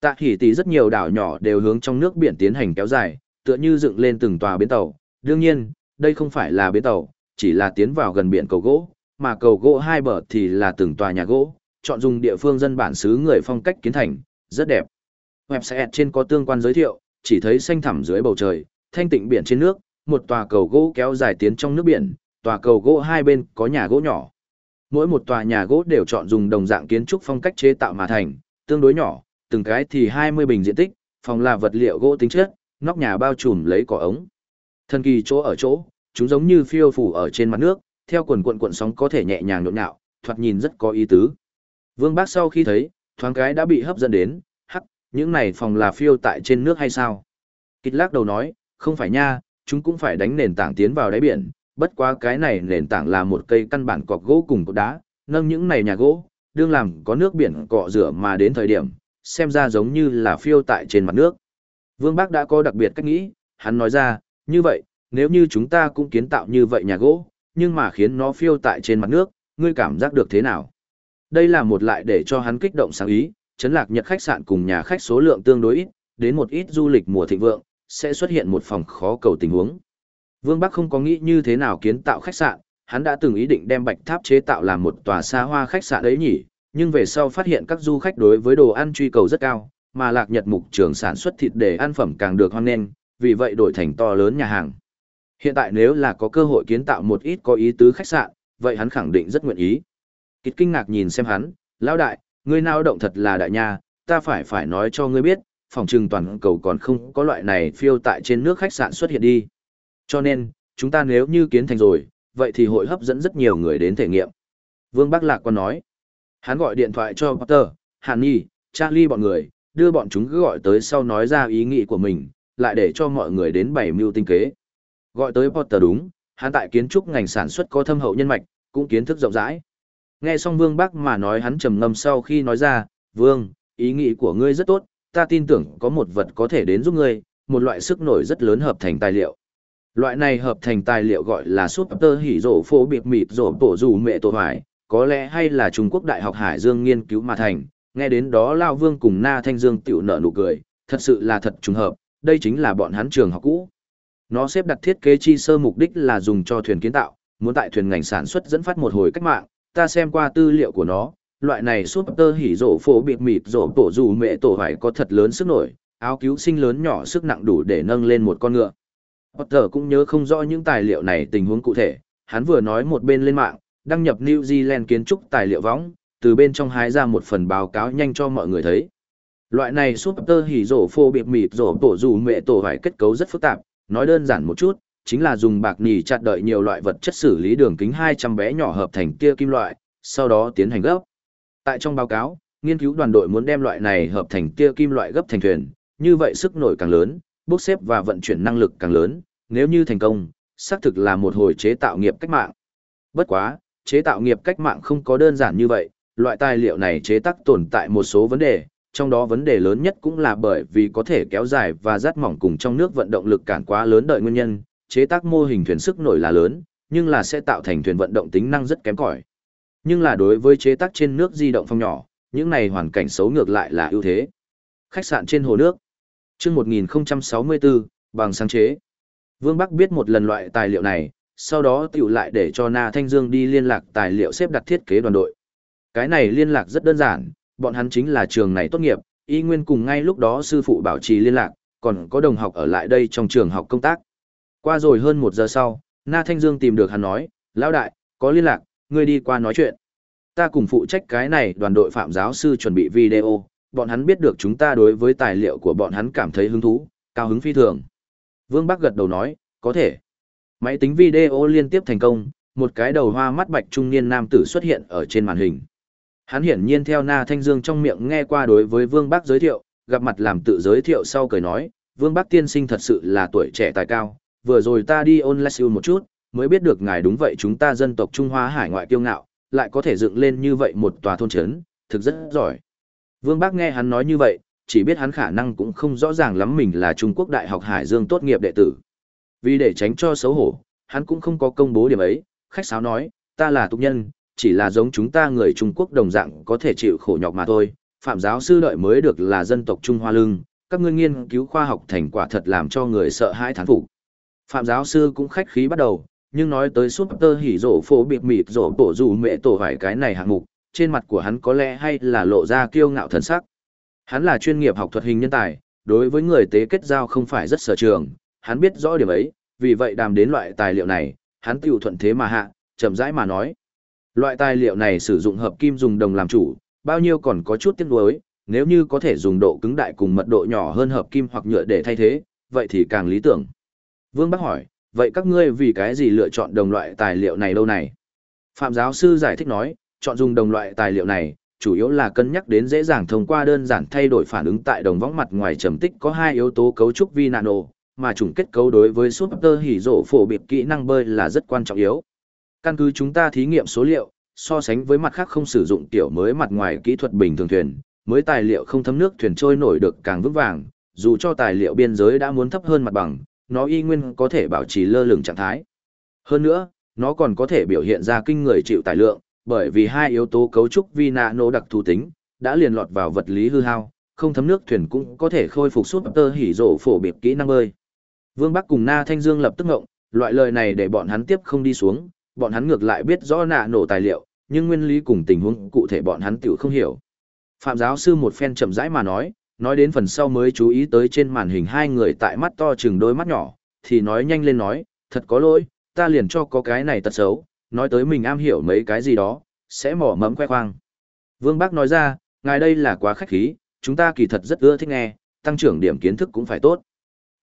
Tạ hỉ tỷ rất nhiều đảo nhỏ đều hướng trong nước biển tiến hành kéo dài, tựa như dựng lên từng tòa bến tàu. Đương nhiên, đây không phải là bến tàu, chỉ là tiến vào gần biển cầu gỗ, mà cầu gỗ hai bờ thì là từng tòa nhà gỗ, chọn dùng địa phương dân bản xứ người phong cách kiến thành, rất đẹp. Website trên có tương quan giới thiệu, chỉ thấy xanh thẳm dưới bầu trời, thanh tịnh biển trên nước, một tòa cầu gỗ kéo dài tiến trong nước biển, tòa cầu gỗ hai bên có nhà gỗ nhỏ. Mỗi một tòa nhà gỗ đều chọn dùng đồng dạng kiến trúc phong cách chế tạo mà thành, tương đối nhỏ, từng cái thì 20 bình diện tích, phòng là vật liệu gỗ tính chất, nóc nhà bao trùm lấy cỏ ống. Thần kỳ chỗ ở chỗ, chúng giống như phiêu phủ ở trên mặt nước, theo quần cuộn cuộn sóng có thể nhẹ nhàng nhộn nhạo, thoạt nhìn rất có ý tứ. Vương Bác sau khi thấy, thoáng cái đã bị hấp dẫn đến, hắc, những này phòng là phiêu tại trên nước hay sao? Kịch lắc đầu nói, không phải nha, chúng cũng phải đánh nền tảng tiến vào đáy biển, bất quá cái này nền tảng là một cây căn bản cọc gỗ cùng cột đá, nâng những này nhà gỗ, đương làm có nước biển cọ rửa mà đến thời điểm, xem ra giống như là phiêu tại trên mặt nước. Vương Bác đã có đặc biệt cách nghĩ, hắn nói ra, như vậy, nếu như chúng ta cũng kiến tạo như vậy nhà gỗ, nhưng mà khiến nó phiêu tại trên mặt nước, ngươi cảm giác được thế nào? Đây là một lại để cho hắn kích động sáng ý, chấn lạc nhật khách sạn cùng nhà khách số lượng tương đối ít, đến một ít du lịch mùa thịnh vượng, sẽ xuất hiện một phòng khó cầu tình huống. Vương Bắc không có nghĩ như thế nào kiến tạo khách sạn, hắn đã từng ý định đem bạch tháp chế tạo làm một tòa xa hoa khách sạn ấy nhỉ, nhưng về sau phát hiện các du khách đối với đồ ăn truy cầu rất cao, mà lạc nhật mục trường sản xuất thịt để ăn phẩm càng được hoan nghênh, vì vậy đổi thành to lớn nhà hàng. Hiện tại nếu là có cơ hội kiến tạo một ít có ý tứ khách sạn, vậy hắn khẳng định rất nguyện ý. Kịt kinh ngạc nhìn xem hắn, lão đại, ngươi nào động thật là đại nha, ta phải phải nói cho ngươi biết, phòng trừng toàn cầu còn không có loại này phiêu tại trên nước khách sạn xuất hiện đi. Cho nên, chúng ta nếu như kiến thành rồi, vậy thì hội hấp dẫn rất nhiều người đến thể nghiệm. Vương Bắc Lạc còn nói, hắn gọi điện thoại cho Potter, Hàn Nhi, Charlie bọn người, đưa bọn chúng cứ gọi tới sau nói ra ý nghĩ của mình, lại để cho mọi người đến bày mưu tinh kế. Gọi tới Potter đúng, hắn tại kiến trúc ngành sản xuất có thâm hậu nhân mạch, cũng kiến thức rộng rãi. Nghe xong Vương Bắc mà nói hắn trầm ngâm sau khi nói ra, Vương, ý nghĩ của ngươi rất tốt, ta tin tưởng có một vật có thể đến giúp ngươi, một loại sức nổi rất lớn hợp thành tài liệu. Loại này hợp thành tài liệu gọi là super hỉ rổ phô biệt mịt rổ tổ dù mẹ tổ hoài, có lẽ hay là Trung Quốc Đại học Hải Dương nghiên cứu mà thành, nghe đến đó Lao Vương cùng Na Thanh Dương tiểu nở nụ cười, thật sự là thật trùng hợp, đây chính là bọn hắn trường học cũ. Nó xếp đặt thiết kế chi sơ mục đích là dùng cho thuyền kiến tạo, muốn tại thuyền ngành sản xuất dẫn phát một hồi cách mạng, ta xem qua tư liệu của nó, loại này super hỉ rổ phổ biệt mịt rổ tổ dù mẹ tổ hải có thật lớn sức nổi, áo cứu sinh lớn nhỏ sức nặng đủ để nâng lên một con ngựa. Potter cũng nhớ không rõ những tài liệu này tình huống cụ thể, hắn vừa nói một bên lên mạng, đăng nhập New Zealand kiến trúc tài liệu võng, từ bên trong hái ra một phần báo cáo nhanh cho mọi người thấy. Loại này super hỉ rổ phô biệt mịt rổ tổ dù mẹ tổ vải kết cấu rất phức tạp, nói đơn giản một chút, chính là dùng bạc nỉ chặt đợi nhiều loại vật chất xử lý đường kính 200 bé nhỏ hợp thành tia kim loại, sau đó tiến hành gấp. Tại trong báo cáo, nghiên cứu đoàn đội muốn đem loại này hợp thành tia kim loại gấp thành thuyền, như vậy sức nổi càng lớn, bốc xếp và vận chuyển năng lực càng lớn, nếu như thành công, xác thực là một hồi chế tạo nghiệp cách mạng. Bất quá, chế tạo nghiệp cách mạng không có đơn giản như vậy, loại tài liệu này chế tác tồn tại một số vấn đề, trong đó vấn đề lớn nhất cũng là bởi vì có thể kéo dài và rát mỏng cùng trong nước vận động lực cản quá lớn đợi nguyên nhân, chế tác mô hình thuyền sức nổi là lớn, nhưng là sẽ tạo thành thuyền vận động tính năng rất kém cỏi. Nhưng là đối với chế tác trên nước di động phong nhỏ, những này hoàn cảnh xấu ngược lại là ưu thế. Khách sạn trên hồ nước. Chương 1064, bằng sáng chế. Vương Bắc biết một lần loại tài liệu này, sau đó tiểu lại để cho Na Thanh Dương đi liên lạc tài liệu xếp đặt thiết kế đoàn đội. Cái này liên lạc rất đơn giản, bọn hắn chính là trường này tốt nghiệp, y nguyên cùng ngay lúc đó sư phụ bảo trì liên lạc, còn có đồng học ở lại đây trong trường học công tác. Qua rồi hơn một giờ sau, Na Thanh Dương tìm được hắn nói, lão đại, có liên lạc, ngươi đi qua nói chuyện. Ta cùng phụ trách cái này đoàn đội phạm giáo sư chuẩn bị video, bọn hắn biết được chúng ta đối với tài liệu của bọn hắn cảm thấy hứng thú, cao hứng phi thường. Vương Bắc gật đầu nói, có thể. Máy tính video liên tiếp thành công, một cái đầu hoa mắt bạch trung niên nam tử xuất hiện ở trên màn hình. Hắn hiển nhiên theo Na Thanh Dương trong miệng nghe qua đối với Vương Bắc giới thiệu, gặp mặt làm tự giới thiệu sau cười nói, Vương Bắc tiên sinh thật sự là tuổi trẻ tài cao, vừa rồi ta đi online một chút, mới biết được ngài đúng vậy chúng ta dân tộc Trung Hoa hải ngoại kiêu ngạo, lại có thể dựng lên như vậy một tòa thôn trấn, thực rất giỏi. Vương Bắc nghe hắn nói như vậy, chỉ biết hắn khả năng cũng không rõ ràng lắm mình là Trung Quốc Đại học Hải Dương tốt nghiệp đệ tử. Vì để tránh cho xấu hổ, hắn cũng không có công bố điểm ấy, khách sáo nói, ta là tục nhân, chỉ là giống chúng ta người Trung Quốc đồng dạng có thể chịu khổ nhọc mà thôi, phạm giáo sư đợi mới được là dân tộc Trung Hoa lưng, các ngươi nghiên cứu khoa học thành quả thật làm cho người sợ hãi thán phục. Phạm giáo sư cũng khách khí bắt đầu, nhưng nói tới super hỉ rổ phổ bịp mịt rổ tổ dù mẹ tổ vải cái này hạng mục, trên mặt của hắn có lẽ hay là lộ ra kiêu ngạo thần sắc. Hắn là chuyên nghiệp học thuật hình nhân tài, đối với người tế kết giao không phải rất sở trường, hắn biết rõ điểm ấy, vì vậy đàm đến loại tài liệu này, hắn tiêu thuận thế mà hạ, chậm rãi mà nói. Loại tài liệu này sử dụng hợp kim dùng đồng làm chủ, bao nhiêu còn có chút tiếc nuối, nếu như có thể dùng độ cứng đại cùng mật độ nhỏ hơn hợp kim hoặc nhựa để thay thế, vậy thì càng lý tưởng. Vương Bắc hỏi, vậy các ngươi vì cái gì lựa chọn đồng loại tài liệu này đâu này? Phạm giáo sư giải thích nói, chọn dùng đồng loại tài liệu này, chủ yếu là cân nhắc đến dễ dàng thông qua đơn giản thay đổi phản ứng tại đồng võng mặt ngoài trầm tích có hai yếu tố cấu trúc vi nano, mà chủng kết cấu đối với super hỉ rộ phổ biệt kỹ năng bơi là rất quan trọng yếu. Căn cứ chúng ta thí nghiệm số liệu, so sánh với mặt khác không sử dụng tiểu mới mặt ngoài kỹ thuật bình thường thuyền, mới tài liệu không thấm nước thuyền trôi nổi được càng vững vàng, dù cho tài liệu biên giới đã muốn thấp hơn mặt bằng, nó y nguyên có thể bảo trì lơ lửng trạng thái. Hơn nữa, nó còn có thể biểu hiện ra kinh người chịu tải lượng, bởi vì hai yếu tố cấu trúc vi nạ đặc thù tính, đã liền lọt vào vật lý hư hao, không thấm nước thuyền cũng có thể khôi phục suốt tơ hỉ rộ phổ biệt kỹ năng bơi. Vương Bắc cùng Na Thanh Dương lập tức ngộng, loại lời này để bọn hắn tiếp không đi xuống, bọn hắn ngược lại biết rõ nạ nổ tài liệu, nhưng nguyên lý cùng tình huống cụ thể bọn hắn tiểu không hiểu. Phạm giáo sư một phen chậm rãi mà nói, nói đến phần sau mới chú ý tới trên màn hình hai người tại mắt to chừng đôi mắt nhỏ, thì nói nhanh lên nói, thật có lỗi, ta liền cho có cái này tật xấu, nói tới mình am hiểu mấy cái gì đó, sẽ mỏ mẫm khoe khoang. Vương Bác nói ra, ngài đây là quá khách khí, chúng ta kỳ thật rất ưa thích nghe, tăng trưởng điểm kiến thức cũng phải tốt.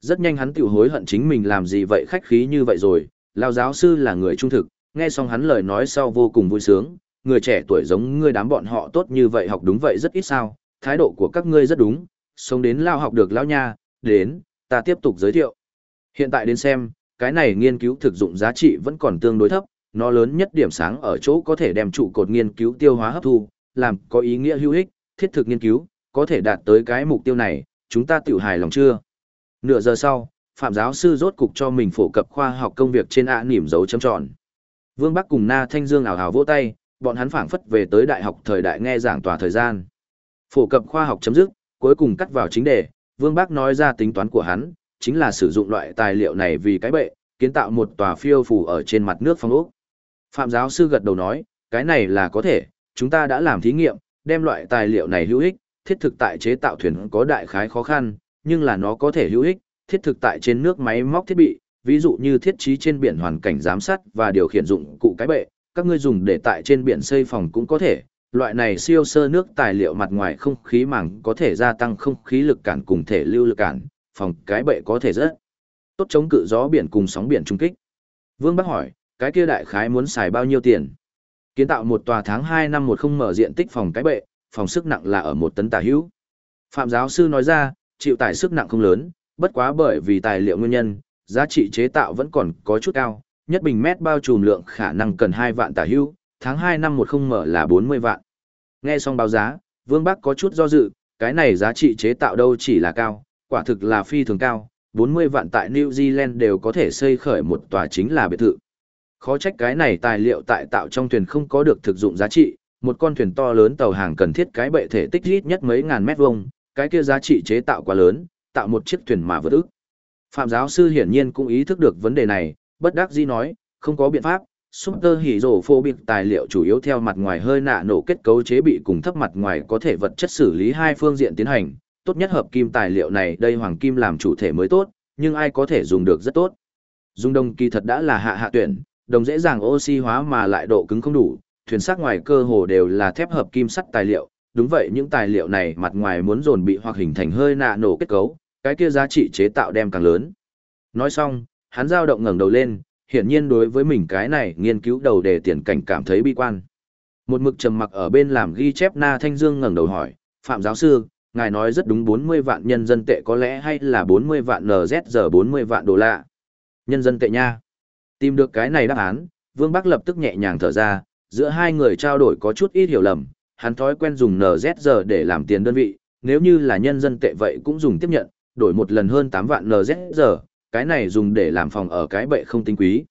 Rất nhanh hắn tiểu hối hận chính mình làm gì vậy khách khí như vậy rồi, lao giáo sư là người trung thực, nghe xong hắn lời nói sau vô cùng vui sướng, người trẻ tuổi giống ngươi đám bọn họ tốt như vậy học đúng vậy rất ít sao, thái độ của các ngươi rất đúng, sống đến lao học được lao nha, đến, ta tiếp tục giới thiệu. Hiện tại đến xem, cái này nghiên cứu thực dụng giá trị vẫn còn tương đối thấp, nó lớn nhất điểm sáng ở chỗ có thể đem trụ cột nghiên cứu tiêu hóa hấp thu, làm có ý nghĩa hữu ích, thiết thực nghiên cứu, có thể đạt tới cái mục tiêu này, chúng ta tự hài lòng chưa? Nửa giờ sau, Phạm giáo sư rốt cục cho mình phổ cập khoa học công việc trên ạ nỉm dấu chấm tròn. Vương Bắc cùng Na Thanh Dương ảo hào vỗ tay, bọn hắn phảng phất về tới đại học thời đại nghe giảng tòa thời gian. Phổ cập khoa học chấm dứt, cuối cùng cắt vào chính đề, Vương Bắc nói ra tính toán của hắn, chính là sử dụng loại tài liệu này vì cái bệ, kiến tạo một tòa phiêu phù ở trên mặt nước phong ốc. Phạm giáo sư gật đầu nói, cái này là có thể, chúng ta đã làm thí nghiệm, đem loại tài liệu này hữu ích, thiết thực tại chế tạo thuyền có đại khái khó khăn, nhưng là nó có thể hữu ích, thiết thực tại trên nước máy móc thiết bị, ví dụ như thiết trí trên biển hoàn cảnh giám sát và điều khiển dụng cụ cái bệ, các ngươi dùng để tại trên biển xây phòng cũng có thể. Loại này siêu sơ nước tài liệu mặt ngoài không khí màng có thể gia tăng không khí lực cản cùng thể lưu lực cản, phòng cái bệ có thể rất tốt chống cự gió biển cùng sóng biển trung kích. Vương Bắc hỏi, cái kia đại khái muốn xài bao nhiêu tiền? Kiến tạo một tòa tháng 2 năm một không mở diện tích phòng cái bệ, phòng sức nặng là ở một tấn tà hữu. Phạm giáo sư nói ra, chịu tải sức nặng không lớn, bất quá bởi vì tài liệu nguyên nhân, giá trị chế tạo vẫn còn có chút cao, nhất bình mét bao trùm lượng khả năng cần 2 vạn tả hữu, tháng 2 năm một không mở là 40 vạn. Nghe xong báo giá, Vương Bắc có chút do dự, cái này giá trị chế tạo đâu chỉ là cao, quả thực là phi thường cao, 40 vạn tại New Zealand đều có thể xây khởi một tòa chính là biệt thự. Khó trách cái này tài liệu tại tạo trong thuyền không có được thực dụng giá trị, một con thuyền to lớn tàu hàng cần thiết cái bệ thể tích ít nhất mấy ngàn mét vuông, cái kia giá trị chế tạo quá lớn, tạo một chiếc thuyền mà vượt ức. Phạm giáo sư hiển nhiên cũng ý thức được vấn đề này, bất đắc dĩ nói, không có biện pháp, Super Hero biệt tài liệu chủ yếu theo mặt ngoài hơi nạ nổ kết cấu chế bị cùng thấp mặt ngoài có thể vật chất xử lý hai phương diện tiến hành, tốt nhất hợp kim tài liệu này đây hoàng kim làm chủ thể mới tốt, nhưng ai có thể dùng được rất tốt. Dung đồng kỳ thật đã là hạ hạ tuyển, đồng dễ dàng oxy hóa mà lại độ cứng không đủ, thuyền sắc ngoài cơ hồ đều là thép hợp kim sắt tài liệu, đúng vậy những tài liệu này mặt ngoài muốn dồn bị hoặc hình thành hơi nạ nổ kết cấu, cái kia giá trị chế tạo đem càng lớn. Nói xong, hắn dao động ngẩng đầu lên, hiển nhiên đối với mình cái này nghiên cứu đầu đề tiền cảnh cảm thấy bi quan. Một mực trầm mặc ở bên làm ghi chép Na Thanh Dương ngẩng đầu hỏi, Phạm giáo sư, ngài nói rất đúng 40 vạn nhân dân tệ có lẽ hay là 40 vạn NZ giờ 40 vạn đô la. Nhân dân tệ nha. Tìm được cái này đáp án, Vương Bắc lập tức nhẹ nhàng thở ra, giữa hai người trao đổi có chút ít hiểu lầm, hắn thói quen dùng NZG để làm tiền đơn vị, nếu như là nhân dân tệ vậy cũng dùng tiếp nhận, đổi một lần hơn 8 vạn NZG, cái này dùng để làm phòng ở cái bệ không tinh quý.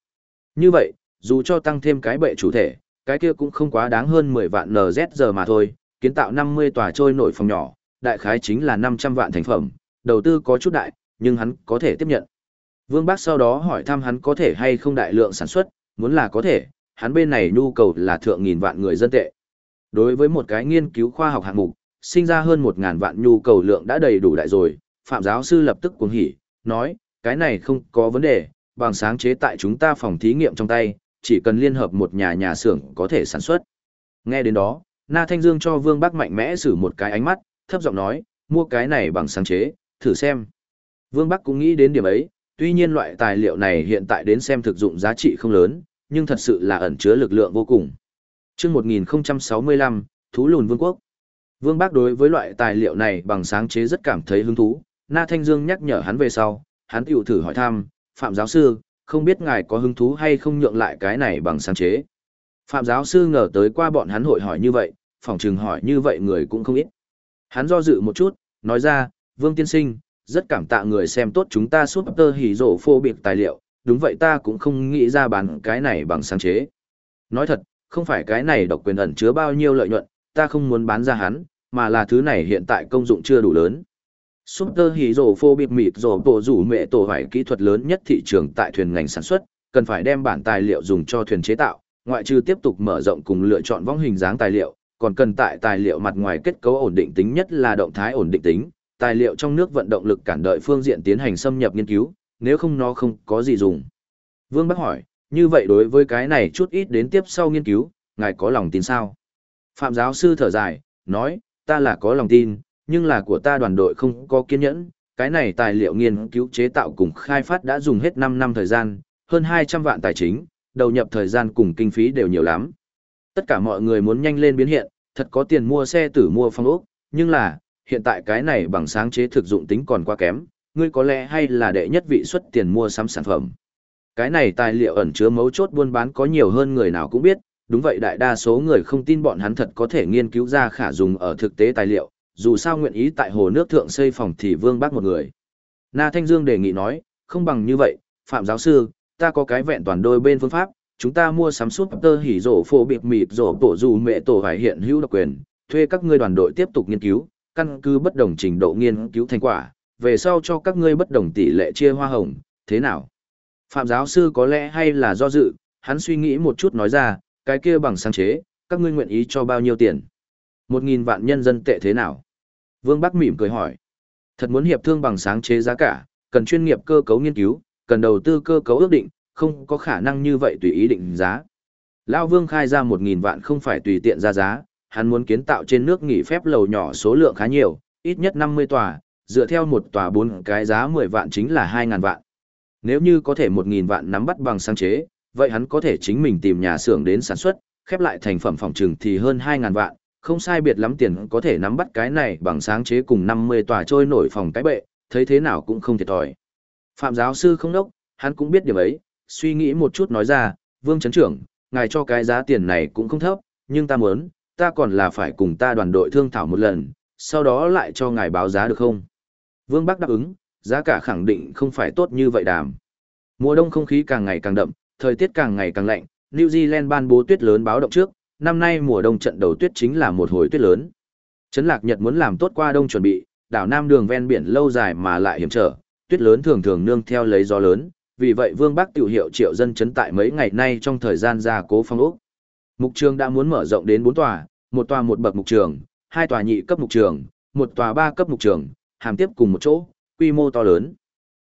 Như vậy, dù cho tăng thêm cái bệ chủ thể, cái kia cũng không quá đáng hơn 10 vạn NZG mà thôi, kiến tạo 50 tòa trôi nổi phòng nhỏ, đại khái chính là 500 vạn thành phẩm, đầu tư có chút đại, nhưng hắn có thể tiếp nhận. Vương Bác sau đó hỏi thăm hắn có thể hay không đại lượng sản xuất, muốn là có thể, hắn bên này nhu cầu là thượng nghìn vạn người dân tệ. Đối với một cái nghiên cứu khoa học hạng mục, sinh ra hơn 1.000 vạn nhu cầu lượng đã đầy đủ đại rồi, Phạm giáo sư lập tức cuồng hỉ, nói, cái này không có vấn đề, bằng sáng chế tại chúng ta phòng thí nghiệm trong tay, chỉ cần liên hợp một nhà nhà xưởng có thể sản xuất. Nghe đến đó, Na Thanh Dương cho Vương Bắc mạnh mẽ sử một cái ánh mắt, thấp giọng nói, mua cái này bằng sáng chế, thử xem. Vương Bắc cũng nghĩ đến điểm ấy, tuy nhiên loại tài liệu này hiện tại đến xem thực dụng giá trị không lớn, nhưng thật sự là ẩn chứa lực lượng vô cùng chương 1065, Thú lùn Vương quốc. Vương bác đối với loại tài liệu này bằng sáng chế rất cảm thấy hứng thú, Na Thanh Dương nhắc nhở hắn về sau, hắn tiểu thử hỏi thăm, Phạm giáo sư, không biết ngài có hứng thú hay không nhượng lại cái này bằng sáng chế. Phạm giáo sư ngờ tới qua bọn hắn hội hỏi như vậy, phòng trừng hỏi như vậy người cũng không ít. Hắn do dự một chút, nói ra, Vương Tiên Sinh, rất cảm tạ người xem tốt chúng ta suốt tơ hỉ rổ phô biệt tài liệu, đúng vậy ta cũng không nghĩ ra bán cái này bằng sáng chế. Nói thật, không phải cái này độc quyền ẩn chứa bao nhiêu lợi nhuận, ta không muốn bán ra hắn, mà là thứ này hiện tại công dụng chưa đủ lớn. Super Hero phô biệt mịt rổ tổ rủ mẹ tổ Hải kỹ thuật lớn nhất thị trường tại thuyền ngành sản xuất, cần phải đem bản tài liệu dùng cho thuyền chế tạo, ngoại trừ tiếp tục mở rộng cùng lựa chọn vong hình dáng tài liệu, còn cần tại tài liệu mặt ngoài kết cấu ổn định tính nhất là động thái ổn định tính, tài liệu trong nước vận động lực cản đợi phương diện tiến hành xâm nhập nghiên cứu, nếu không nó không có gì dùng. Vương Bắc hỏi, như vậy đối với cái này chút ít đến tiếp sau nghiên cứu, ngài có lòng tin sao? Phạm giáo sư thở dài, nói, ta là có lòng tin, nhưng là của ta đoàn đội không có kiên nhẫn, cái này tài liệu nghiên cứu chế tạo cùng khai phát đã dùng hết 5 năm thời gian, hơn 200 vạn tài chính, đầu nhập thời gian cùng kinh phí đều nhiều lắm. Tất cả mọi người muốn nhanh lên biến hiện, thật có tiền mua xe tử mua phong ốc, nhưng là, hiện tại cái này bằng sáng chế thực dụng tính còn quá kém, ngươi có lẽ hay là đệ nhất vị xuất tiền mua sắm sản phẩm. Cái này tài liệu ẩn chứa mấu chốt buôn bán có nhiều hơn người nào cũng biết, đúng vậy đại đa số người không tin bọn hắn thật có thể nghiên cứu ra khả dùng ở thực tế tài liệu, dù sao nguyện ý tại hồ nước thượng xây phòng thì vương bác một người. Na Thanh Dương đề nghị nói, không bằng như vậy, Phạm giáo sư, ta có cái vẹn toàn đôi bên phương pháp, chúng ta mua sắm suốt tơ hỉ rổ phổ biệt mịt rổ tổ dù mẹ tổ hải hiện hữu độc quyền, thuê các ngươi đoàn đội tiếp tục nghiên cứu, căn cứ bất đồng trình độ nghiên cứu thành quả, về sau cho các ngươi bất đồng tỷ lệ chia hoa hồng, thế nào? Phạm giáo sư có lẽ hay là do dự, hắn suy nghĩ một chút nói ra, cái kia bằng sáng chế, các ngươi nguyện ý cho bao nhiêu tiền? Một nghìn vạn nhân dân tệ thế nào? Vương Bắc mỉm cười hỏi. Thật muốn hiệp thương bằng sáng chế giá cả, cần chuyên nghiệp cơ cấu nghiên cứu, cần đầu tư cơ cấu ước định, không có khả năng như vậy tùy ý định giá. Lão Vương khai ra một nghìn vạn không phải tùy tiện ra giá, hắn muốn kiến tạo trên nước nghỉ phép lầu nhỏ số lượng khá nhiều, ít nhất năm mươi tòa, dựa theo một tòa bốn cái giá mười vạn chính là hai ngàn vạn. Nếu như có thể một nghìn vạn nắm bắt bằng sáng chế, vậy hắn có thể chính mình tìm nhà xưởng đến sản xuất, khép lại thành phẩm phòng trừng thì hơn hai ngàn vạn, không sai biệt lắm tiền có thể nắm bắt cái này bằng sáng chế cùng năm mươi tòa trôi nổi phòng cái bệ, thấy thế nào cũng không thiệt thòi. Phạm giáo sư không đốc, hắn cũng biết điểm ấy, suy nghĩ một chút nói ra, Vương Trấn Trưởng, ngài cho cái giá tiền này cũng không thấp, nhưng ta muốn, ta còn là phải cùng ta đoàn đội thương thảo một lần, sau đó lại cho ngài báo giá được không? Vương Bắc đáp ứng, giá cả khẳng định không phải tốt như vậy đàm. Mùa đông không khí càng ngày càng đậm, thời tiết càng ngày càng lạnh, New Zealand ban bố tuyết lớn báo động trước, năm nay mùa đông trận đầu tuyết chính là một hồi tuyết lớn. Trấn Lạc Nhật muốn làm tốt qua đông chuẩn bị, đảo Nam đường ven biển lâu dài mà lại hiểm trở, tuyết lớn thường thường nương theo lấy gió lớn, vì vậy Vương Bắc tiểu hiệu triệu dân trấn tại mấy ngày nay trong thời gian ra cố phong ốc. Mục trường đã muốn mở rộng đến 4 tòa, một tòa một bậc mục trường, hai tòa nhị cấp mục trường, một tòa ba cấp mục trường, hàm tiếp cùng một chỗ, quy mô to lớn.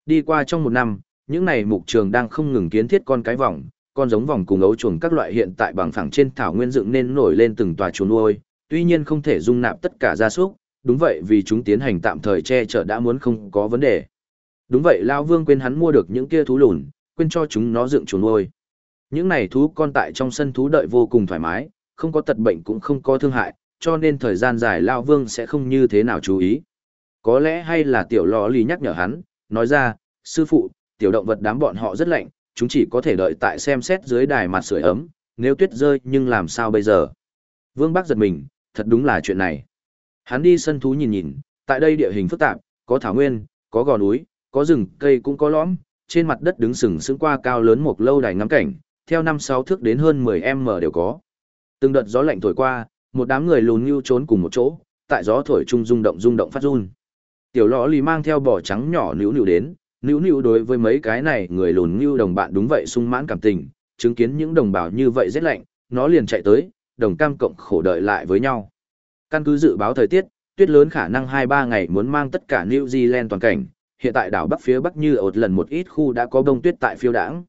Đi qua trong một năm, những này mục trường đang không ngừng kiến thiết con cái vòng, con giống vòng cùng ấu chuồng các loại hiện tại bằng phẳng trên thảo nguyên dựng nên nổi lên từng tòa chuồng nuôi, tuy nhiên không thể dung nạp tất cả gia súc, đúng vậy vì chúng tiến hành tạm thời che chở đã muốn không có vấn đề. Đúng vậy Lao Vương quên hắn mua được những kia thú lùn, quên cho chúng nó dựng chuồng nuôi. Những này thú con tại trong sân thú đợi vô cùng thoải mái, không có tật bệnh cũng không có thương hại, cho nên thời gian dài Lao Vương sẽ không như thế nào chú ý. Có lẽ hay là tiểu lò lì nhắc nhở hắn, nói ra, sư phụ, tiểu động vật đám bọn họ rất lạnh, chúng chỉ có thể đợi tại xem xét dưới đài mặt sưởi ấm, nếu tuyết rơi nhưng làm sao bây giờ? Vương Bắc giật mình, thật đúng là chuyện này. Hắn đi sân thú nhìn nhìn, tại đây địa hình phức tạp, có thảo nguyên, có gò núi, có rừng cây cũng có lõm, trên mặt đất đứng sừng sững qua cao lớn một lâu đài ngắm cảnh, theo năm sáu thước đến hơn 10m đều có. Từng đợt gió lạnh thổi qua, một đám người lùn như trốn cùng một chỗ, tại gió thổi chung rung động rung động phát run. Tiểu lọ lì mang theo bỏ trắng nhỏ níu níu đến, níu níu đối với mấy cái này người lùn như đồng bạn đúng vậy sung mãn cảm tình, chứng kiến những đồng bào như vậy rét lạnh, nó liền chạy tới, đồng cam cộng khổ đợi lại với nhau. Căn cứ dự báo thời tiết, tuyết lớn khả năng 2-3 ngày muốn mang tất cả New Zealand toàn cảnh, hiện tại đảo Bắc phía Bắc như ột lần một ít khu đã có bông tuyết tại phiêu đảng.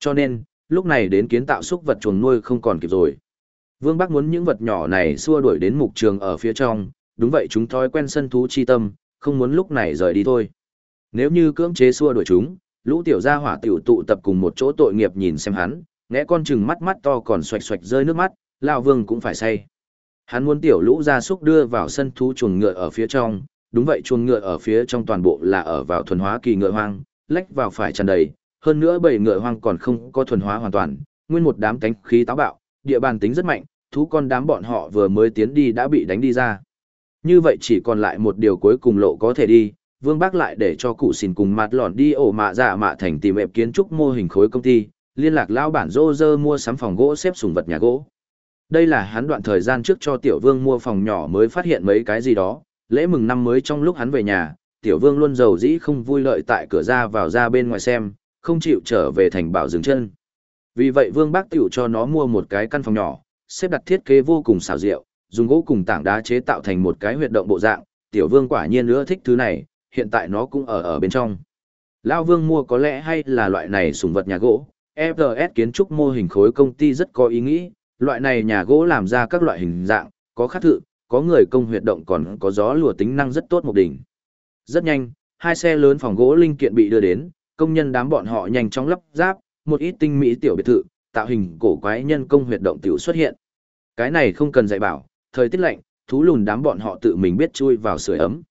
Cho nên, lúc này đến kiến tạo xúc vật chuồng nuôi không còn kịp rồi. Vương Bắc muốn những vật nhỏ này xua đuổi đến mục trường ở phía trong, đúng vậy chúng thói quen sân thú chi tâm, không muốn lúc này rời đi thôi. Nếu như cưỡng chế xua đuổi chúng, lũ tiểu gia hỏa tiểu tụ tập cùng một chỗ tội nghiệp nhìn xem hắn, ngẽ con chừng mắt mắt to còn xoạch xoạch rơi nước mắt, lão vương cũng phải say. Hắn muốn tiểu lũ gia súc đưa vào sân thú chuồng ngựa ở phía trong, đúng vậy chuồng ngựa ở phía trong toàn bộ là ở vào thuần hóa kỳ ngựa hoang, lách vào phải tràn đầy, hơn nữa bầy ngựa hoang còn không có thuần hóa hoàn toàn, nguyên một đám cánh khí táo bạo, địa bàn tính rất mạnh, thú con đám bọn họ vừa mới tiến đi đã bị đánh đi ra. Như vậy chỉ còn lại một điều cuối cùng lộ có thể đi, Vương Bác lại để cho cụ xin cùng mặt lòn đi ổ mạ dạ mạ thành tìm ẹp kiến trúc mô hình khối công ty, liên lạc lao bản rô rơ mua sắm phòng gỗ xếp sùng vật nhà gỗ. Đây là hắn đoạn thời gian trước cho Tiểu Vương mua phòng nhỏ mới phát hiện mấy cái gì đó, lễ mừng năm mới trong lúc hắn về nhà, Tiểu Vương luôn giàu dĩ không vui lợi tại cửa ra vào ra bên ngoài xem, không chịu trở về thành bảo dừng chân. Vì vậy Vương Bác tiểu cho nó mua một cái căn phòng nhỏ, xếp đặt thiết kế vô cùng xảo diệu, dùng gỗ cùng tảng đá chế tạo thành một cái huyệt động bộ dạng, Tiểu Vương quả nhiên nữa thích thứ này, hiện tại nó cũng ở ở bên trong. Lao Vương mua có lẽ hay là loại này sùng vật nhà gỗ, FRS kiến trúc mô hình khối công ty rất có ý nghĩ, loại này nhà gỗ làm ra các loại hình dạng, có khắc thự, có người công huyệt động còn có gió lùa tính năng rất tốt một đỉnh. Rất nhanh, hai xe lớn phòng gỗ linh kiện bị đưa đến, công nhân đám bọn họ nhanh chóng lắp ráp, một ít tinh mỹ tiểu biệt thự, tạo hình cổ quái nhân công huyệt động tiểu xuất hiện. Cái này không cần dạy bảo, thời tiết lạnh, thú lùn đám bọn họ tự mình biết chui vào sưởi ấm.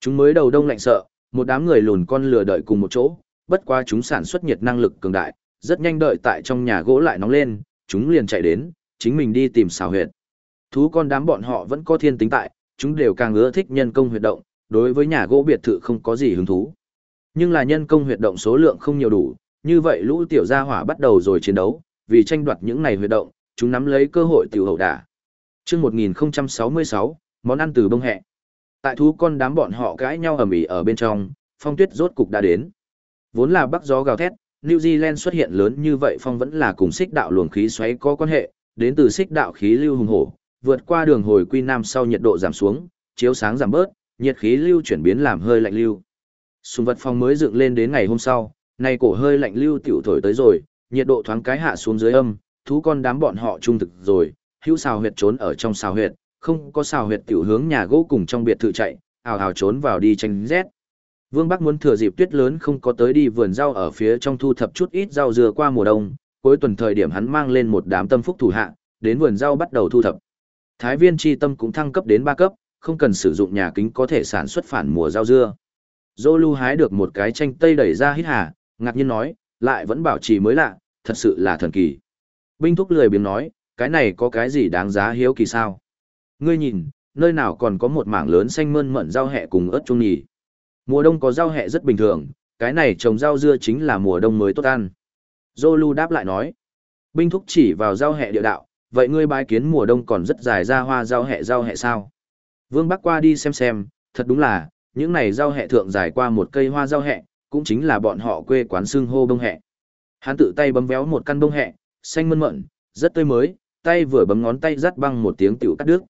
Chúng mới đầu đông lạnh sợ, một đám người lùn con lừa đợi cùng một chỗ, bất quá chúng sản xuất nhiệt năng lực cường đại, rất nhanh đợi tại trong nhà gỗ lại nóng lên, chúng liền chạy đến, chính mình đi tìm xào huyệt. Thú con đám bọn họ vẫn có thiên tính tại, chúng đều càng ưa thích nhân công huyệt động, đối với nhà gỗ biệt thự không có gì hứng thú. Nhưng là nhân công huyệt động số lượng không nhiều đủ, như vậy lũ tiểu gia hỏa bắt đầu rồi chiến đấu, vì tranh đoạt những này huyệt động, chúng nắm lấy cơ hội tiểu hậu đả. Chương 1066, món ăn từ bông hẹ. Tại thú con đám bọn họ cãi nhau ầm ĩ ở bên trong, phong tuyết rốt cục đã đến. Vốn là bắc gió gào thét, New Zealand xuất hiện lớn như vậy phong vẫn là cùng xích đạo luồng khí xoáy có quan hệ, đến từ xích đạo khí lưu hùng hổ, vượt qua đường hồi quy nam sau nhiệt độ giảm xuống, chiếu sáng giảm bớt, nhiệt khí lưu chuyển biến làm hơi lạnh lưu. Sùng vật phong mới dựng lên đến ngày hôm sau, nay cổ hơi lạnh lưu tiểu thổi tới rồi, nhiệt độ thoáng cái hạ xuống dưới âm, thú con đám bọn họ trung thực rồi, hữu xào huyệt trốn ở trong xào huyệt, không có xào huyệt tiểu hướng nhà gỗ cùng trong biệt thự chạy, ào ào trốn vào đi tranh rét. Vương Bắc muốn thừa dịp tuyết lớn không có tới đi vườn rau ở phía trong thu thập chút ít rau dừa qua mùa đông, cuối tuần thời điểm hắn mang lên một đám tâm phúc thủ hạ, đến vườn rau bắt đầu thu thập. Thái viên chi tâm cũng thăng cấp đến 3 cấp, không cần sử dụng nhà kính có thể sản xuất phản mùa rau dưa. Dô lưu hái được một cái chanh tây đẩy ra hít hà, ngạc nhiên nói, lại vẫn bảo trì mới lạ, thật sự là thần kỳ. Binh thúc lười biếng nói, cái này có cái gì đáng giá hiếu kỳ sao? Ngươi nhìn, nơi nào còn có một mảng lớn xanh mơn mận rau hẹ cùng ớt chung nhì. Mùa đông có rau hẹ rất bình thường, cái này trồng rau dưa chính là mùa đông mới tốt ăn. Zolu đáp lại nói. Binh thúc chỉ vào rau hẹ địa đạo, vậy ngươi bái kiến mùa đông còn rất dài ra hoa rau hẹ rau hẹ sao? Vương Bắc qua đi xem xem, thật đúng là, những này rau hẹ thượng dài qua một cây hoa rau hẹ, cũng chính là bọn họ quê quán xương hô bông hẹ. Hắn tự tay bấm véo một căn bông hẹ, xanh mơn mận, rất tươi mới, tay vừa bấm ngón tay rắt băng một tiếng tiểu cắt đứt.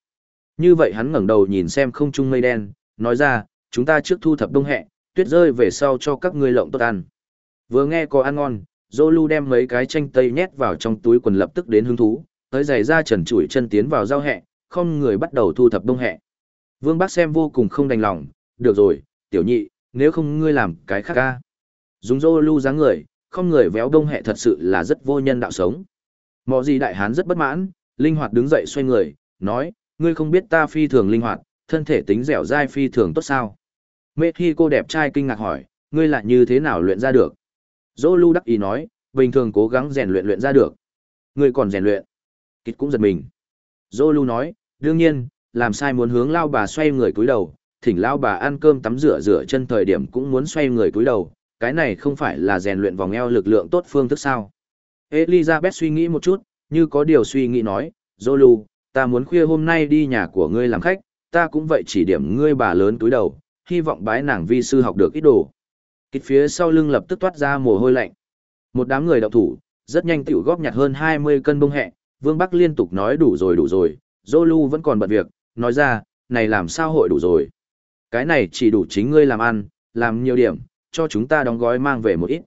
Như vậy hắn ngẩng đầu nhìn xem không trung mây đen, nói ra, chúng ta trước thu thập đông hẹ, tuyết rơi về sau cho các ngươi lộng tốt ăn. Vừa nghe có ăn ngon, Zolu đem mấy cái chanh tây nhét vào trong túi quần lập tức đến hứng thú, tới giày ra trần trụi chân tiến vào giao hẹ, không người bắt đầu thu thập đông hẹ. Vương Bác xem vô cùng không đành lòng, được rồi, tiểu nhị, nếu không ngươi làm cái khác ca. Dùng Zolu dáng người, không người véo đông hẹ thật sự là rất vô nhân đạo sống. Mọ gì đại hán rất bất mãn, linh hoạt đứng dậy xoay người, nói, ngươi không biết ta phi thường linh hoạt, thân thể tính dẻo dai phi thường tốt sao. Mê khi cô đẹp trai kinh ngạc hỏi, ngươi lại như thế nào luyện ra được? Dô lưu đắc ý nói, bình thường cố gắng rèn luyện luyện ra được. Ngươi còn rèn luyện. Kịch cũng giật mình. Dô lưu nói, đương nhiên, làm sai muốn hướng lao bà xoay người cúi đầu, thỉnh lao bà ăn cơm tắm rửa rửa chân thời điểm cũng muốn xoay người cúi đầu, cái này không phải là rèn luyện vòng eo lực lượng tốt phương thức sao. Elizabeth suy nghĩ một chút, như có điều suy nghĩ nói, Zolu, ta muốn khuya hôm nay đi nhà của ngươi làm khách, ta cũng vậy chỉ điểm ngươi bà lớn túi đầu, hy vọng bái nàng vi sư học được ít đồ. Kịch phía sau lưng lập tức toát ra mồ hôi lạnh. Một đám người đạo thủ, rất nhanh tiểu góp nhặt hơn 20 cân bông hẹ, Vương Bắc liên tục nói đủ rồi đủ rồi, Zolu vẫn còn bận việc, nói ra, này làm sao hội đủ rồi. Cái này chỉ đủ chính ngươi làm ăn, làm nhiều điểm, cho chúng ta đóng gói mang về một ít.